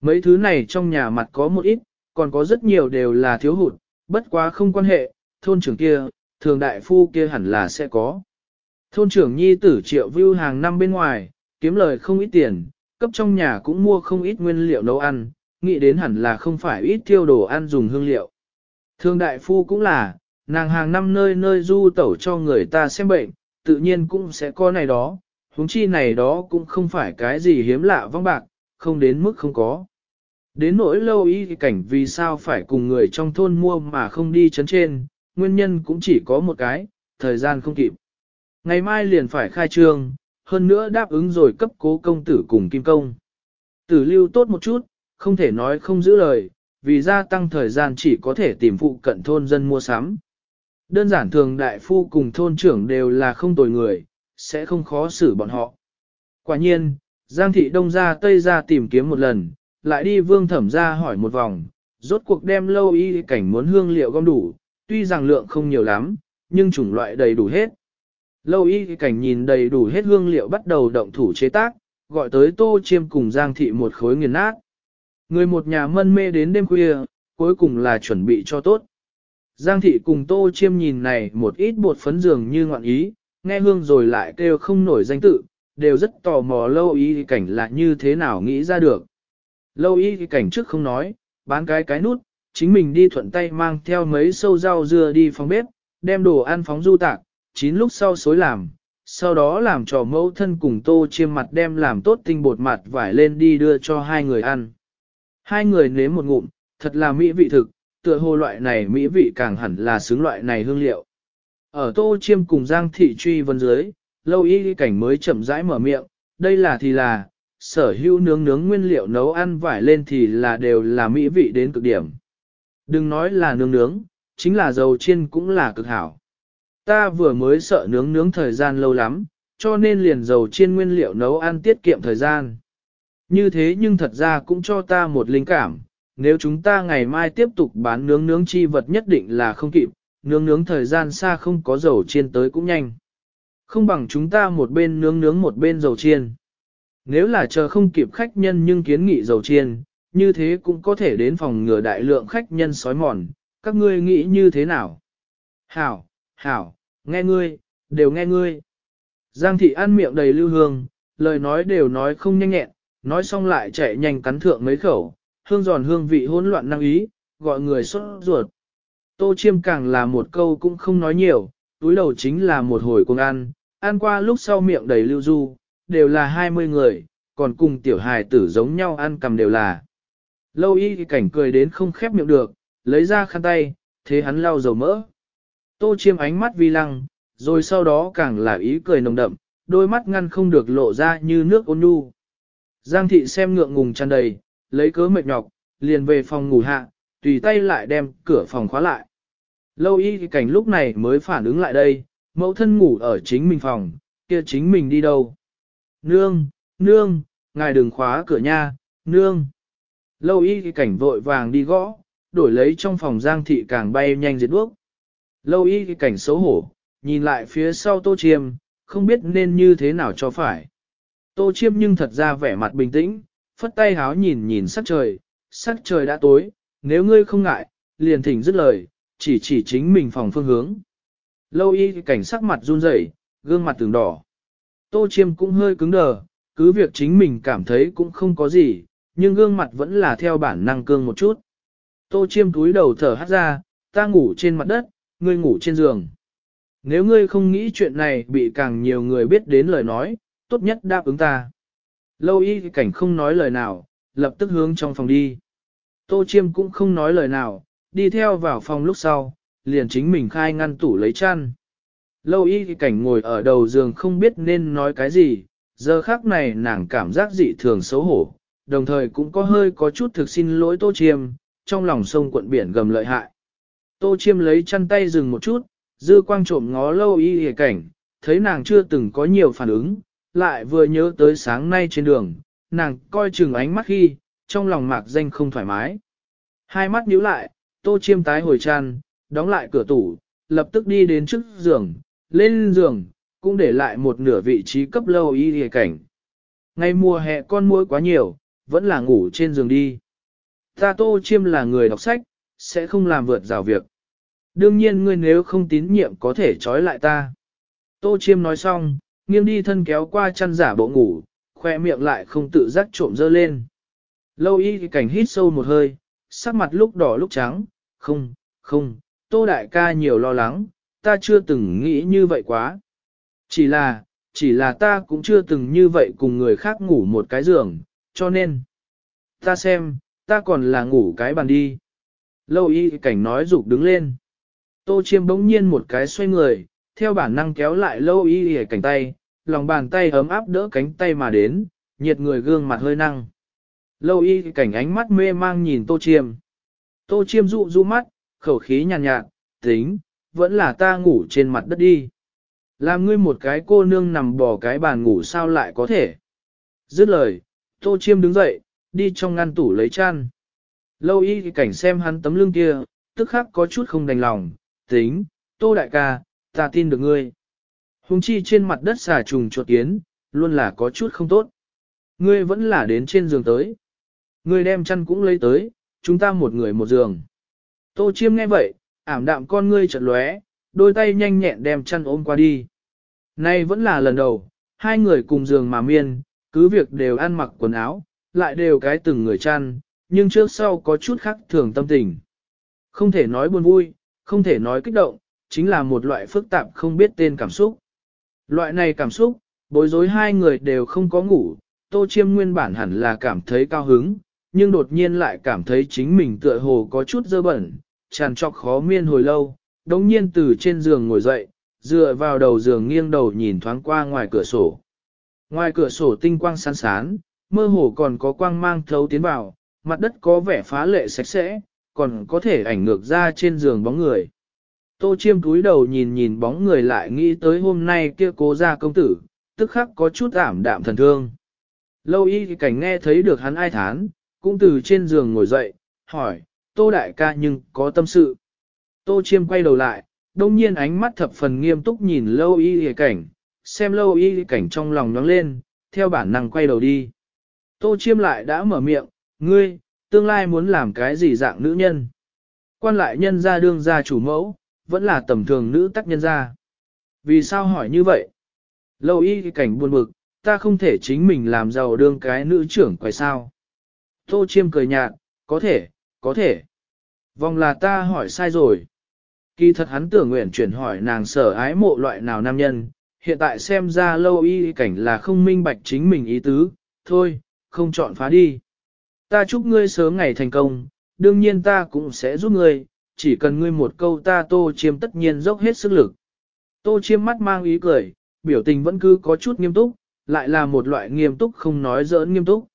Mấy thứ này trong nhà mặt có một ít, còn có rất nhiều đều là thiếu hụt, bất quá không quan hệ, thôn trưởng kia, thường đại phu kia hẳn là sẽ có. Thôn trưởng nhi tử triệu view hàng năm bên ngoài, kiếm lời không ít tiền, cấp trong nhà cũng mua không ít nguyên liệu nấu ăn, nghĩ đến hẳn là không phải ít tiêu đồ ăn dùng hương liệu. thường đại phu cũng là, nàng hàng năm nơi nơi du tẩu cho người ta xem bệnh, tự nhiên cũng sẽ có này đó, huống chi này đó cũng không phải cái gì hiếm lạ vong bạc, không đến mức không có. Đến nỗi lâu y cảnh vì sao phải cùng người trong thôn mua mà không đi chấn trên, nguyên nhân cũng chỉ có một cái, thời gian không kịp. Ngày mai liền phải khai trương, hơn nữa đáp ứng rồi cấp cố công tử cùng kim công. Tử lưu tốt một chút, không thể nói không giữ lời, vì gia tăng thời gian chỉ có thể tìm phụ cận thôn dân mua sắm. Đơn giản thường đại phu cùng thôn trưởng đều là không tồi người, sẽ không khó xử bọn họ. Quả nhiên, Giang thị đông ra tây ra tìm kiếm một lần, lại đi vương thẩm ra hỏi một vòng, rốt cuộc đem lâu y cảnh muốn hương liệu gom đủ, tuy rằng lượng không nhiều lắm, nhưng chủng loại đầy đủ hết. Lâu y cảnh nhìn đầy đủ hết hương liệu bắt đầu động thủ chế tác, gọi tới tô chiêm cùng Giang thị một khối nghiền nát. Người một nhà mân mê đến đêm khuya, cuối cùng là chuẩn bị cho tốt. Giang thị cùng tô chiêm nhìn này một ít bột phấn dường như ngoạn ý, nghe hương rồi lại kêu không nổi danh tự, đều rất tò mò lâu y cảnh là như thế nào nghĩ ra được. Lâu y cảnh trước không nói, bán cái cái nút, chính mình đi thuận tay mang theo mấy sâu rau dưa đi phòng bếp, đem đồ ăn phóng du tạc, chín lúc sau xối làm, sau đó làm trò mẫu thân cùng tô chiêm mặt đem làm tốt tinh bột mặt vải lên đi đưa cho hai người ăn. Hai người nếm một ngụm, thật là mỹ vị thực, tựa hồ loại này mỹ vị càng hẳn là xứng loại này hương liệu. Ở tô chiêm cùng giang thị truy vân dưới, lâu y cảnh mới chậm rãi mở miệng, đây là thì là, sở hữu nướng nướng nguyên liệu nấu ăn vải lên thì là đều là mỹ vị đến cực điểm. Đừng nói là nướng nướng, chính là dầu chiên cũng là cực hảo. Ta vừa mới sợ nướng nướng thời gian lâu lắm, cho nên liền dầu chiên nguyên liệu nấu ăn tiết kiệm thời gian. Như thế nhưng thật ra cũng cho ta một linh cảm, nếu chúng ta ngày mai tiếp tục bán nướng nướng chi vật nhất định là không kịp, nướng nướng thời gian xa không có dầu chiên tới cũng nhanh. Không bằng chúng ta một bên nướng nướng một bên dầu chiên. Nếu là chờ không kịp khách nhân nhưng kiến nghị dầu chiên, như thế cũng có thể đến phòng ngừa đại lượng khách nhân sói mòn, các ngươi nghĩ như thế nào? Hảo, hảo, nghe ngươi, đều nghe ngươi. Giang thị ăn miệng đầy lưu hương, lời nói đều nói không nhanh nhẹn, nói xong lại chạy nhanh cắn thượng mấy khẩu, hương giòn hương vị hỗn loạn năng ý, gọi người sốt ruột. Tô chiêm càng là một câu cũng không nói nhiều, túi đầu chính là một hồi cùng ăn, ăn qua lúc sau miệng đầy lưu du, đều là 20 người, còn cùng tiểu hài tử giống nhau ăn cầm đều là. Lâu y thì cảnh cười đến không khép miệng được, lấy ra khăn tay, thế hắn lau dầu mỡ. Tô chiêm ánh mắt vi lăng, rồi sau đó càng là ý cười nồng đậm, đôi mắt ngăn không được lộ ra như nước ôn nhu. Giang thị xem ngượng ngùng tràn đầy, lấy cớ mệt nhọc, liền về phòng ngủ hạ, tùy tay lại đem cửa phòng khóa lại. Lâu y thì cảnh lúc này mới phản ứng lại đây, mẫu thân ngủ ở chính mình phòng, kia chính mình đi đâu. Nương, nương, ngài đừng khóa cửa nha, nương. Lâu y cảnh vội vàng đi gõ, đổi lấy trong phòng giang thị càng bay nhanh diệt đuốc. Lâu y cảnh xấu hổ, nhìn lại phía sau tô chiêm, không biết nên như thế nào cho phải. Tô chiêm nhưng thật ra vẻ mặt bình tĩnh, phất tay háo nhìn nhìn sắc trời, sắc trời đã tối, nếu ngươi không ngại, liền thỉnh dứt lời, chỉ chỉ chính mình phòng phương hướng. Lâu y cảnh sắc mặt run rẩy, gương mặt từng đỏ. Tô chiêm cũng hơi cứng đờ, cứ việc chính mình cảm thấy cũng không có gì, nhưng gương mặt vẫn là theo bản năng cương một chút. Tô chiêm túi đầu thở hát ra, ta ngủ trên mặt đất, ngươi ngủ trên giường. Nếu ngươi không nghĩ chuyện này bị càng nhiều người biết đến lời nói, tốt nhất đáp ứng ta. Lâu y cảnh không nói lời nào, lập tức hướng trong phòng đi. Tô chiêm cũng không nói lời nào, đi theo vào phòng lúc sau, liền chính mình khai ngăn tủ lấy chăn. Lâu y cảnh ngồi ở đầu giường không biết nên nói cái gì, giờ khác này nàng cảm giác dị thường xấu hổ, đồng thời cũng có hơi có chút thực xin lỗi tô chiêm, trong lòng sông quận biển gầm lợi hại. Tô chiêm lấy chăn tay dừng một chút, dư quang trộm ngó lâu y hề cảnh, thấy nàng chưa từng có nhiều phản ứng, lại vừa nhớ tới sáng nay trên đường, nàng coi chừng ánh mắt khi, trong lòng mạc danh không thoải mái. Hai mắt nhíu lại, tô chiêm tái hồi chăn, đóng lại cửa tủ, lập tức đi đến trước giường, lên giường, cũng để lại một nửa vị trí cấp lâu y hề cảnh. Ngày mùa hè con muỗi quá nhiều, vẫn là ngủ trên giường đi. Ta tô chiêm là người đọc sách, sẽ không làm vượt rào việc. Đương nhiên ngươi nếu không tín nhiệm có thể trói lại ta. Tô chiêm nói xong, nghiêng đi thân kéo qua chăn giả bộ ngủ, khoe miệng lại không tự giác trộm dơ lên. Lâu y cảnh hít sâu một hơi, sắc mặt lúc đỏ lúc trắng, không, không, tô đại ca nhiều lo lắng, ta chưa từng nghĩ như vậy quá. Chỉ là, chỉ là ta cũng chưa từng như vậy cùng người khác ngủ một cái giường, cho nên, ta xem, ta còn là ngủ cái bàn đi. Lâu y cảnh nói rục đứng lên. Tô chiêm bỗng nhiên một cái xoay người, theo bản năng kéo lại lâu y cảnh tay, lòng bàn tay ấm áp đỡ cánh tay mà đến, nhiệt người gương mặt hơi năng. Lâu y cảnh ánh mắt mê mang nhìn tô chiêm. Tô chiêm dụ dụ mắt, khẩu khí nhàn nhạt, nhạt, tính, vẫn là ta ngủ trên mặt đất đi. Làm ngươi một cái cô nương nằm bò cái bàn ngủ sao lại có thể. Dứt lời, tô chiêm đứng dậy, đi trong ngăn tủ lấy chăn. Lâu y cảnh xem hắn tấm lưng kia, tức khắc có chút không đành lòng, tính, tô đại ca, ta tin được ngươi. Hùng chi trên mặt đất xà trùng chuột kiến, luôn là có chút không tốt. Ngươi vẫn là đến trên giường tới. Ngươi đem chăn cũng lấy tới, chúng ta một người một giường. Tô chiêm nghe vậy, ảm đạm con ngươi chợt lóe, đôi tay nhanh nhẹn đem chăn ôm qua đi. Nay vẫn là lần đầu, hai người cùng giường mà miên, cứ việc đều ăn mặc quần áo, lại đều cái từng người chăn, nhưng trước sau có chút khác thường tâm tình. Không thể nói buồn vui, không thể nói kích động, chính là một loại phức tạp không biết tên cảm xúc. Loại này cảm xúc, bối rối hai người đều không có ngủ, Tô Chiêm nguyên bản hẳn là cảm thấy cao hứng, nhưng đột nhiên lại cảm thấy chính mình tựa hồ có chút dơ bẩn, tràn trọc khó miên hồi lâu, đống nhiên từ trên giường ngồi dậy, dựa vào đầu giường nghiêng đầu nhìn thoáng qua ngoài cửa sổ. Ngoài cửa sổ tinh quang sáng sán, mơ hồ còn có quang mang thấu tiến vào, mặt đất có vẻ phá lệ sạch sẽ, còn có thể ảnh ngược ra trên giường bóng người. Tô chiêm túi đầu nhìn nhìn bóng người lại nghĩ tới hôm nay kia cố ra công tử, tức khắc có chút ảm đạm thần thương. Lâu y cảnh nghe thấy được hắn ai thán, cũng từ trên giường ngồi dậy, hỏi, tô đại ca nhưng có tâm sự. Tô chiêm quay đầu lại, đông nhiên ánh mắt thập phần nghiêm túc nhìn lâu y hề cảnh, xem lâu y hề cảnh trong lòng nhóng lên, theo bản năng quay đầu đi. Tô chiêm lại đã mở miệng, ngươi, tương lai muốn làm cái gì dạng nữ nhân. Quan lại nhân gia đương gia chủ mẫu, vẫn là tầm thường nữ tác nhân gia. Vì sao hỏi như vậy? Lâu y cảnh buồn bực, ta không thể chính mình làm giàu đương cái nữ trưởng quay sao. Tô chiêm cười nhạt, có thể, có thể. Vòng là ta hỏi sai rồi. Kỳ thật hắn tưởng nguyện chuyển hỏi nàng sở ái mộ loại nào nam nhân, hiện tại xem ra lâu y cảnh là không minh bạch chính mình ý tứ, thôi, không chọn phá đi. Ta chúc ngươi sớm ngày thành công, đương nhiên ta cũng sẽ giúp ngươi, chỉ cần ngươi một câu ta tô chiêm tất nhiên dốc hết sức lực. Tô chiêm mắt mang ý cười, biểu tình vẫn cứ có chút nghiêm túc, lại là một loại nghiêm túc không nói giỡn nghiêm túc.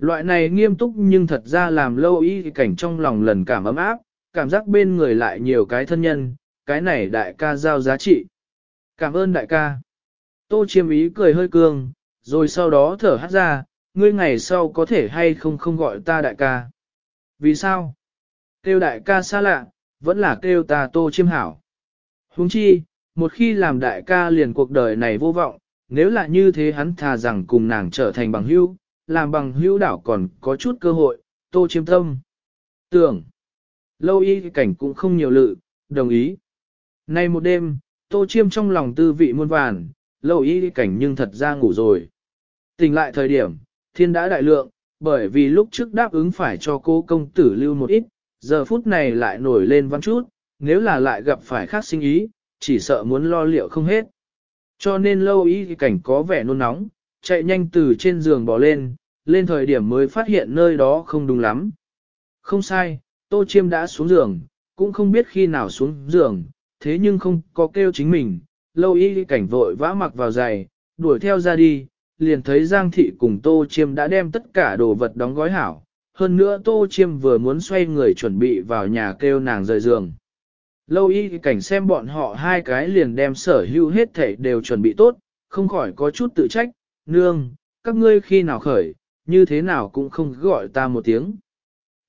Loại này nghiêm túc nhưng thật ra làm lâu y cảnh trong lòng lần cảm ấm áp, cảm giác bên người lại nhiều cái thân nhân, cái này đại ca giao giá trị. Cảm ơn đại ca. Tô chiêm ý cười hơi cương, rồi sau đó thở hát ra, ngươi ngày sau có thể hay không không gọi ta đại ca. Vì sao? Kêu đại ca xa lạ, vẫn là kêu ta tô chiêm hảo. Huống chi, một khi làm đại ca liền cuộc đời này vô vọng, nếu là như thế hắn thà rằng cùng nàng trở thành bằng hữu, làm bằng hữu đảo còn có chút cơ hội, tô chiêm tâm. Tưởng, lâu y cảnh cũng không nhiều lự, đồng ý. Nay một đêm, tô chiêm trong lòng tư vị muôn vàn, lâu y cảnh nhưng thật ra ngủ rồi. Tỉnh lại thời điểm, thiên đã đại lượng, bởi vì lúc trước đáp ứng phải cho cô công tử lưu một ít, giờ phút này lại nổi lên văn chút, nếu là lại gặp phải khác sinh ý, chỉ sợ muốn lo liệu không hết. Cho nên lâu y cảnh có vẻ nôn nóng, chạy nhanh từ trên giường bỏ lên, lên thời điểm mới phát hiện nơi đó không đúng lắm. Không sai, tô chiêm đã xuống giường, cũng không biết khi nào xuống giường, thế nhưng không có kêu chính mình, lâu y cảnh vội vã mặc vào giày, đuổi theo ra đi, liền thấy Giang Thị cùng Tô Chiêm đã đem tất cả đồ vật đóng gói hảo. Hơn nữa Tô Chiêm vừa muốn xoay người chuẩn bị vào nhà kêu nàng rời giường. Lâu y cảnh xem bọn họ hai cái liền đem sở hữu hết thảy đều chuẩn bị tốt, không khỏi có chút tự trách, nương, các ngươi khi nào khởi, như thế nào cũng không gọi ta một tiếng.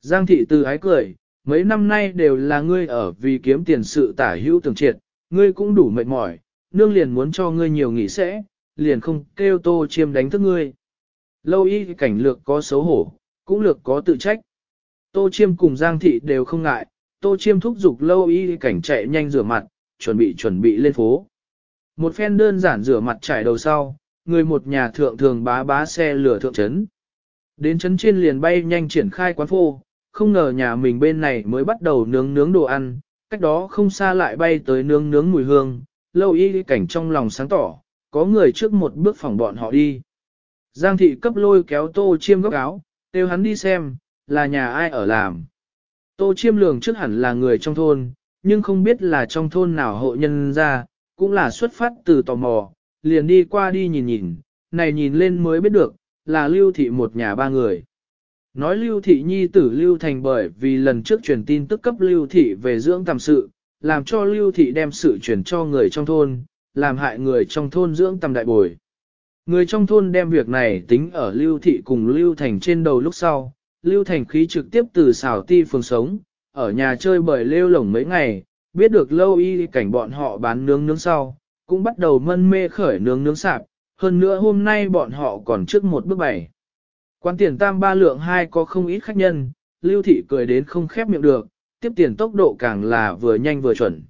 Giang thị từ ái cười, mấy năm nay đều là ngươi ở vì kiếm tiền sự tả hữu tưởng triệt, ngươi cũng đủ mệt mỏi, nương liền muốn cho ngươi nhiều nghỉ sẽ, liền không kêu tô chiêm đánh thức ngươi. Lâu y cảnh lược có xấu hổ, cũng lược có tự trách. Tô chiêm cùng Giang thị đều không ngại, tô chiêm thúc giục lâu y cảnh chạy nhanh rửa mặt, chuẩn bị chuẩn bị lên phố. Một phen đơn giản rửa mặt trải đầu sau, người một nhà thượng thường bá bá xe lửa thượng trấn. Đến chấn trên liền bay nhanh triển khai quán phô, không ngờ nhà mình bên này mới bắt đầu nướng nướng đồ ăn, cách đó không xa lại bay tới nướng nướng mùi hương, lâu y cảnh trong lòng sáng tỏ, có người trước một bước phòng bọn họ đi. Giang thị cấp lôi kéo tô chiêm góc áo, kêu hắn đi xem, là nhà ai ở làm. Tô chiêm lường trước hẳn là người trong thôn, nhưng không biết là trong thôn nào hộ nhân ra, cũng là xuất phát từ tò mò, liền đi qua đi nhìn nhìn, này nhìn lên mới biết được, là lưu thị một nhà ba người. Nói lưu thị nhi tử lưu thành bởi vì lần trước truyền tin tức cấp lưu thị về dưỡng tầm sự, làm cho lưu thị đem sự truyền cho người trong thôn, làm hại người trong thôn dưỡng tầm đại bồi. Người trong thôn đem việc này tính ở lưu thị cùng lưu thành trên đầu lúc sau, lưu thành khí trực tiếp từ xào ti phường sống, ở nhà chơi bời lêu lổng mấy ngày, biết được lâu y cảnh bọn họ bán nướng nướng sau, cũng bắt đầu mân mê khởi nướng nướng sạp, hơn nữa hôm nay bọn họ còn trước một bước bảy. Quan tiền tam ba lượng hai có không ít khách nhân, lưu thị cười đến không khép miệng được, tiếp tiền tốc độ càng là vừa nhanh vừa chuẩn.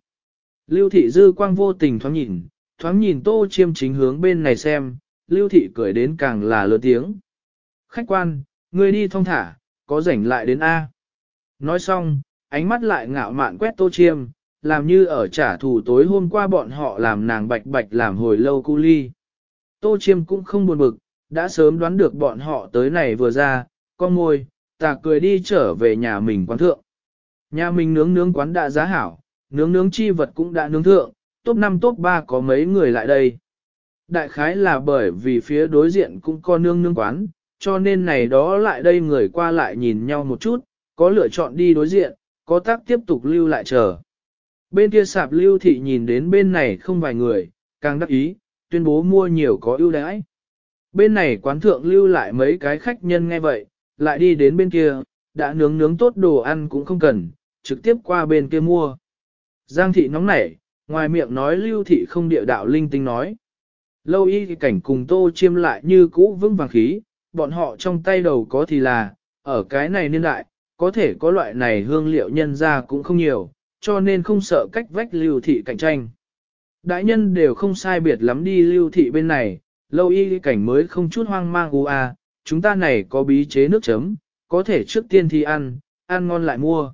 Lưu thị dư quang vô tình thoáng nhìn, thoáng nhìn tô chiêm chính hướng bên này xem, lưu thị cười đến càng là lớn tiếng. Khách quan, người đi thong thả, có rảnh lại đến A. Nói xong, ánh mắt lại ngạo mạn quét tô chiêm, làm như ở trả thù tối hôm qua bọn họ làm nàng bạch bạch làm hồi lâu cu ly. Tô chiêm cũng không buồn bực, đã sớm đoán được bọn họ tới này vừa ra, con môi, ta cười đi trở về nhà mình quán thượng. Nhà mình nướng nướng quán đã giá hảo, nướng nướng chi vật cũng đã nướng thượng, top 5 top 3 có mấy người lại đây. Đại khái là bởi vì phía đối diện cũng có nướng nướng quán, cho nên này đó lại đây người qua lại nhìn nhau một chút, có lựa chọn đi đối diện, có tác tiếp tục lưu lại chờ. Bên kia sạp lưu thị nhìn đến bên này không vài người, càng đắc ý, tuyên bố mua nhiều có ưu đãi. Bên này quán thượng lưu lại mấy cái khách nhân nghe vậy, lại đi đến bên kia, đã nướng nướng tốt đồ ăn cũng không cần, trực tiếp qua bên kia mua. Giang thị nóng nảy, ngoài miệng nói lưu thị không địa đạo linh tinh nói. Lâu y thì cảnh cùng tô chiêm lại như cũ vững vàng khí, bọn họ trong tay đầu có thì là, ở cái này niên đại, có thể có loại này hương liệu nhân ra cũng không nhiều, cho nên không sợ cách vách lưu thị cạnh tranh. Đại nhân đều không sai biệt lắm đi lưu thị bên này, lâu y cảnh mới không chút hoang mang u a, chúng ta này có bí chế nước chấm, có thể trước tiên thì ăn, ăn ngon lại mua.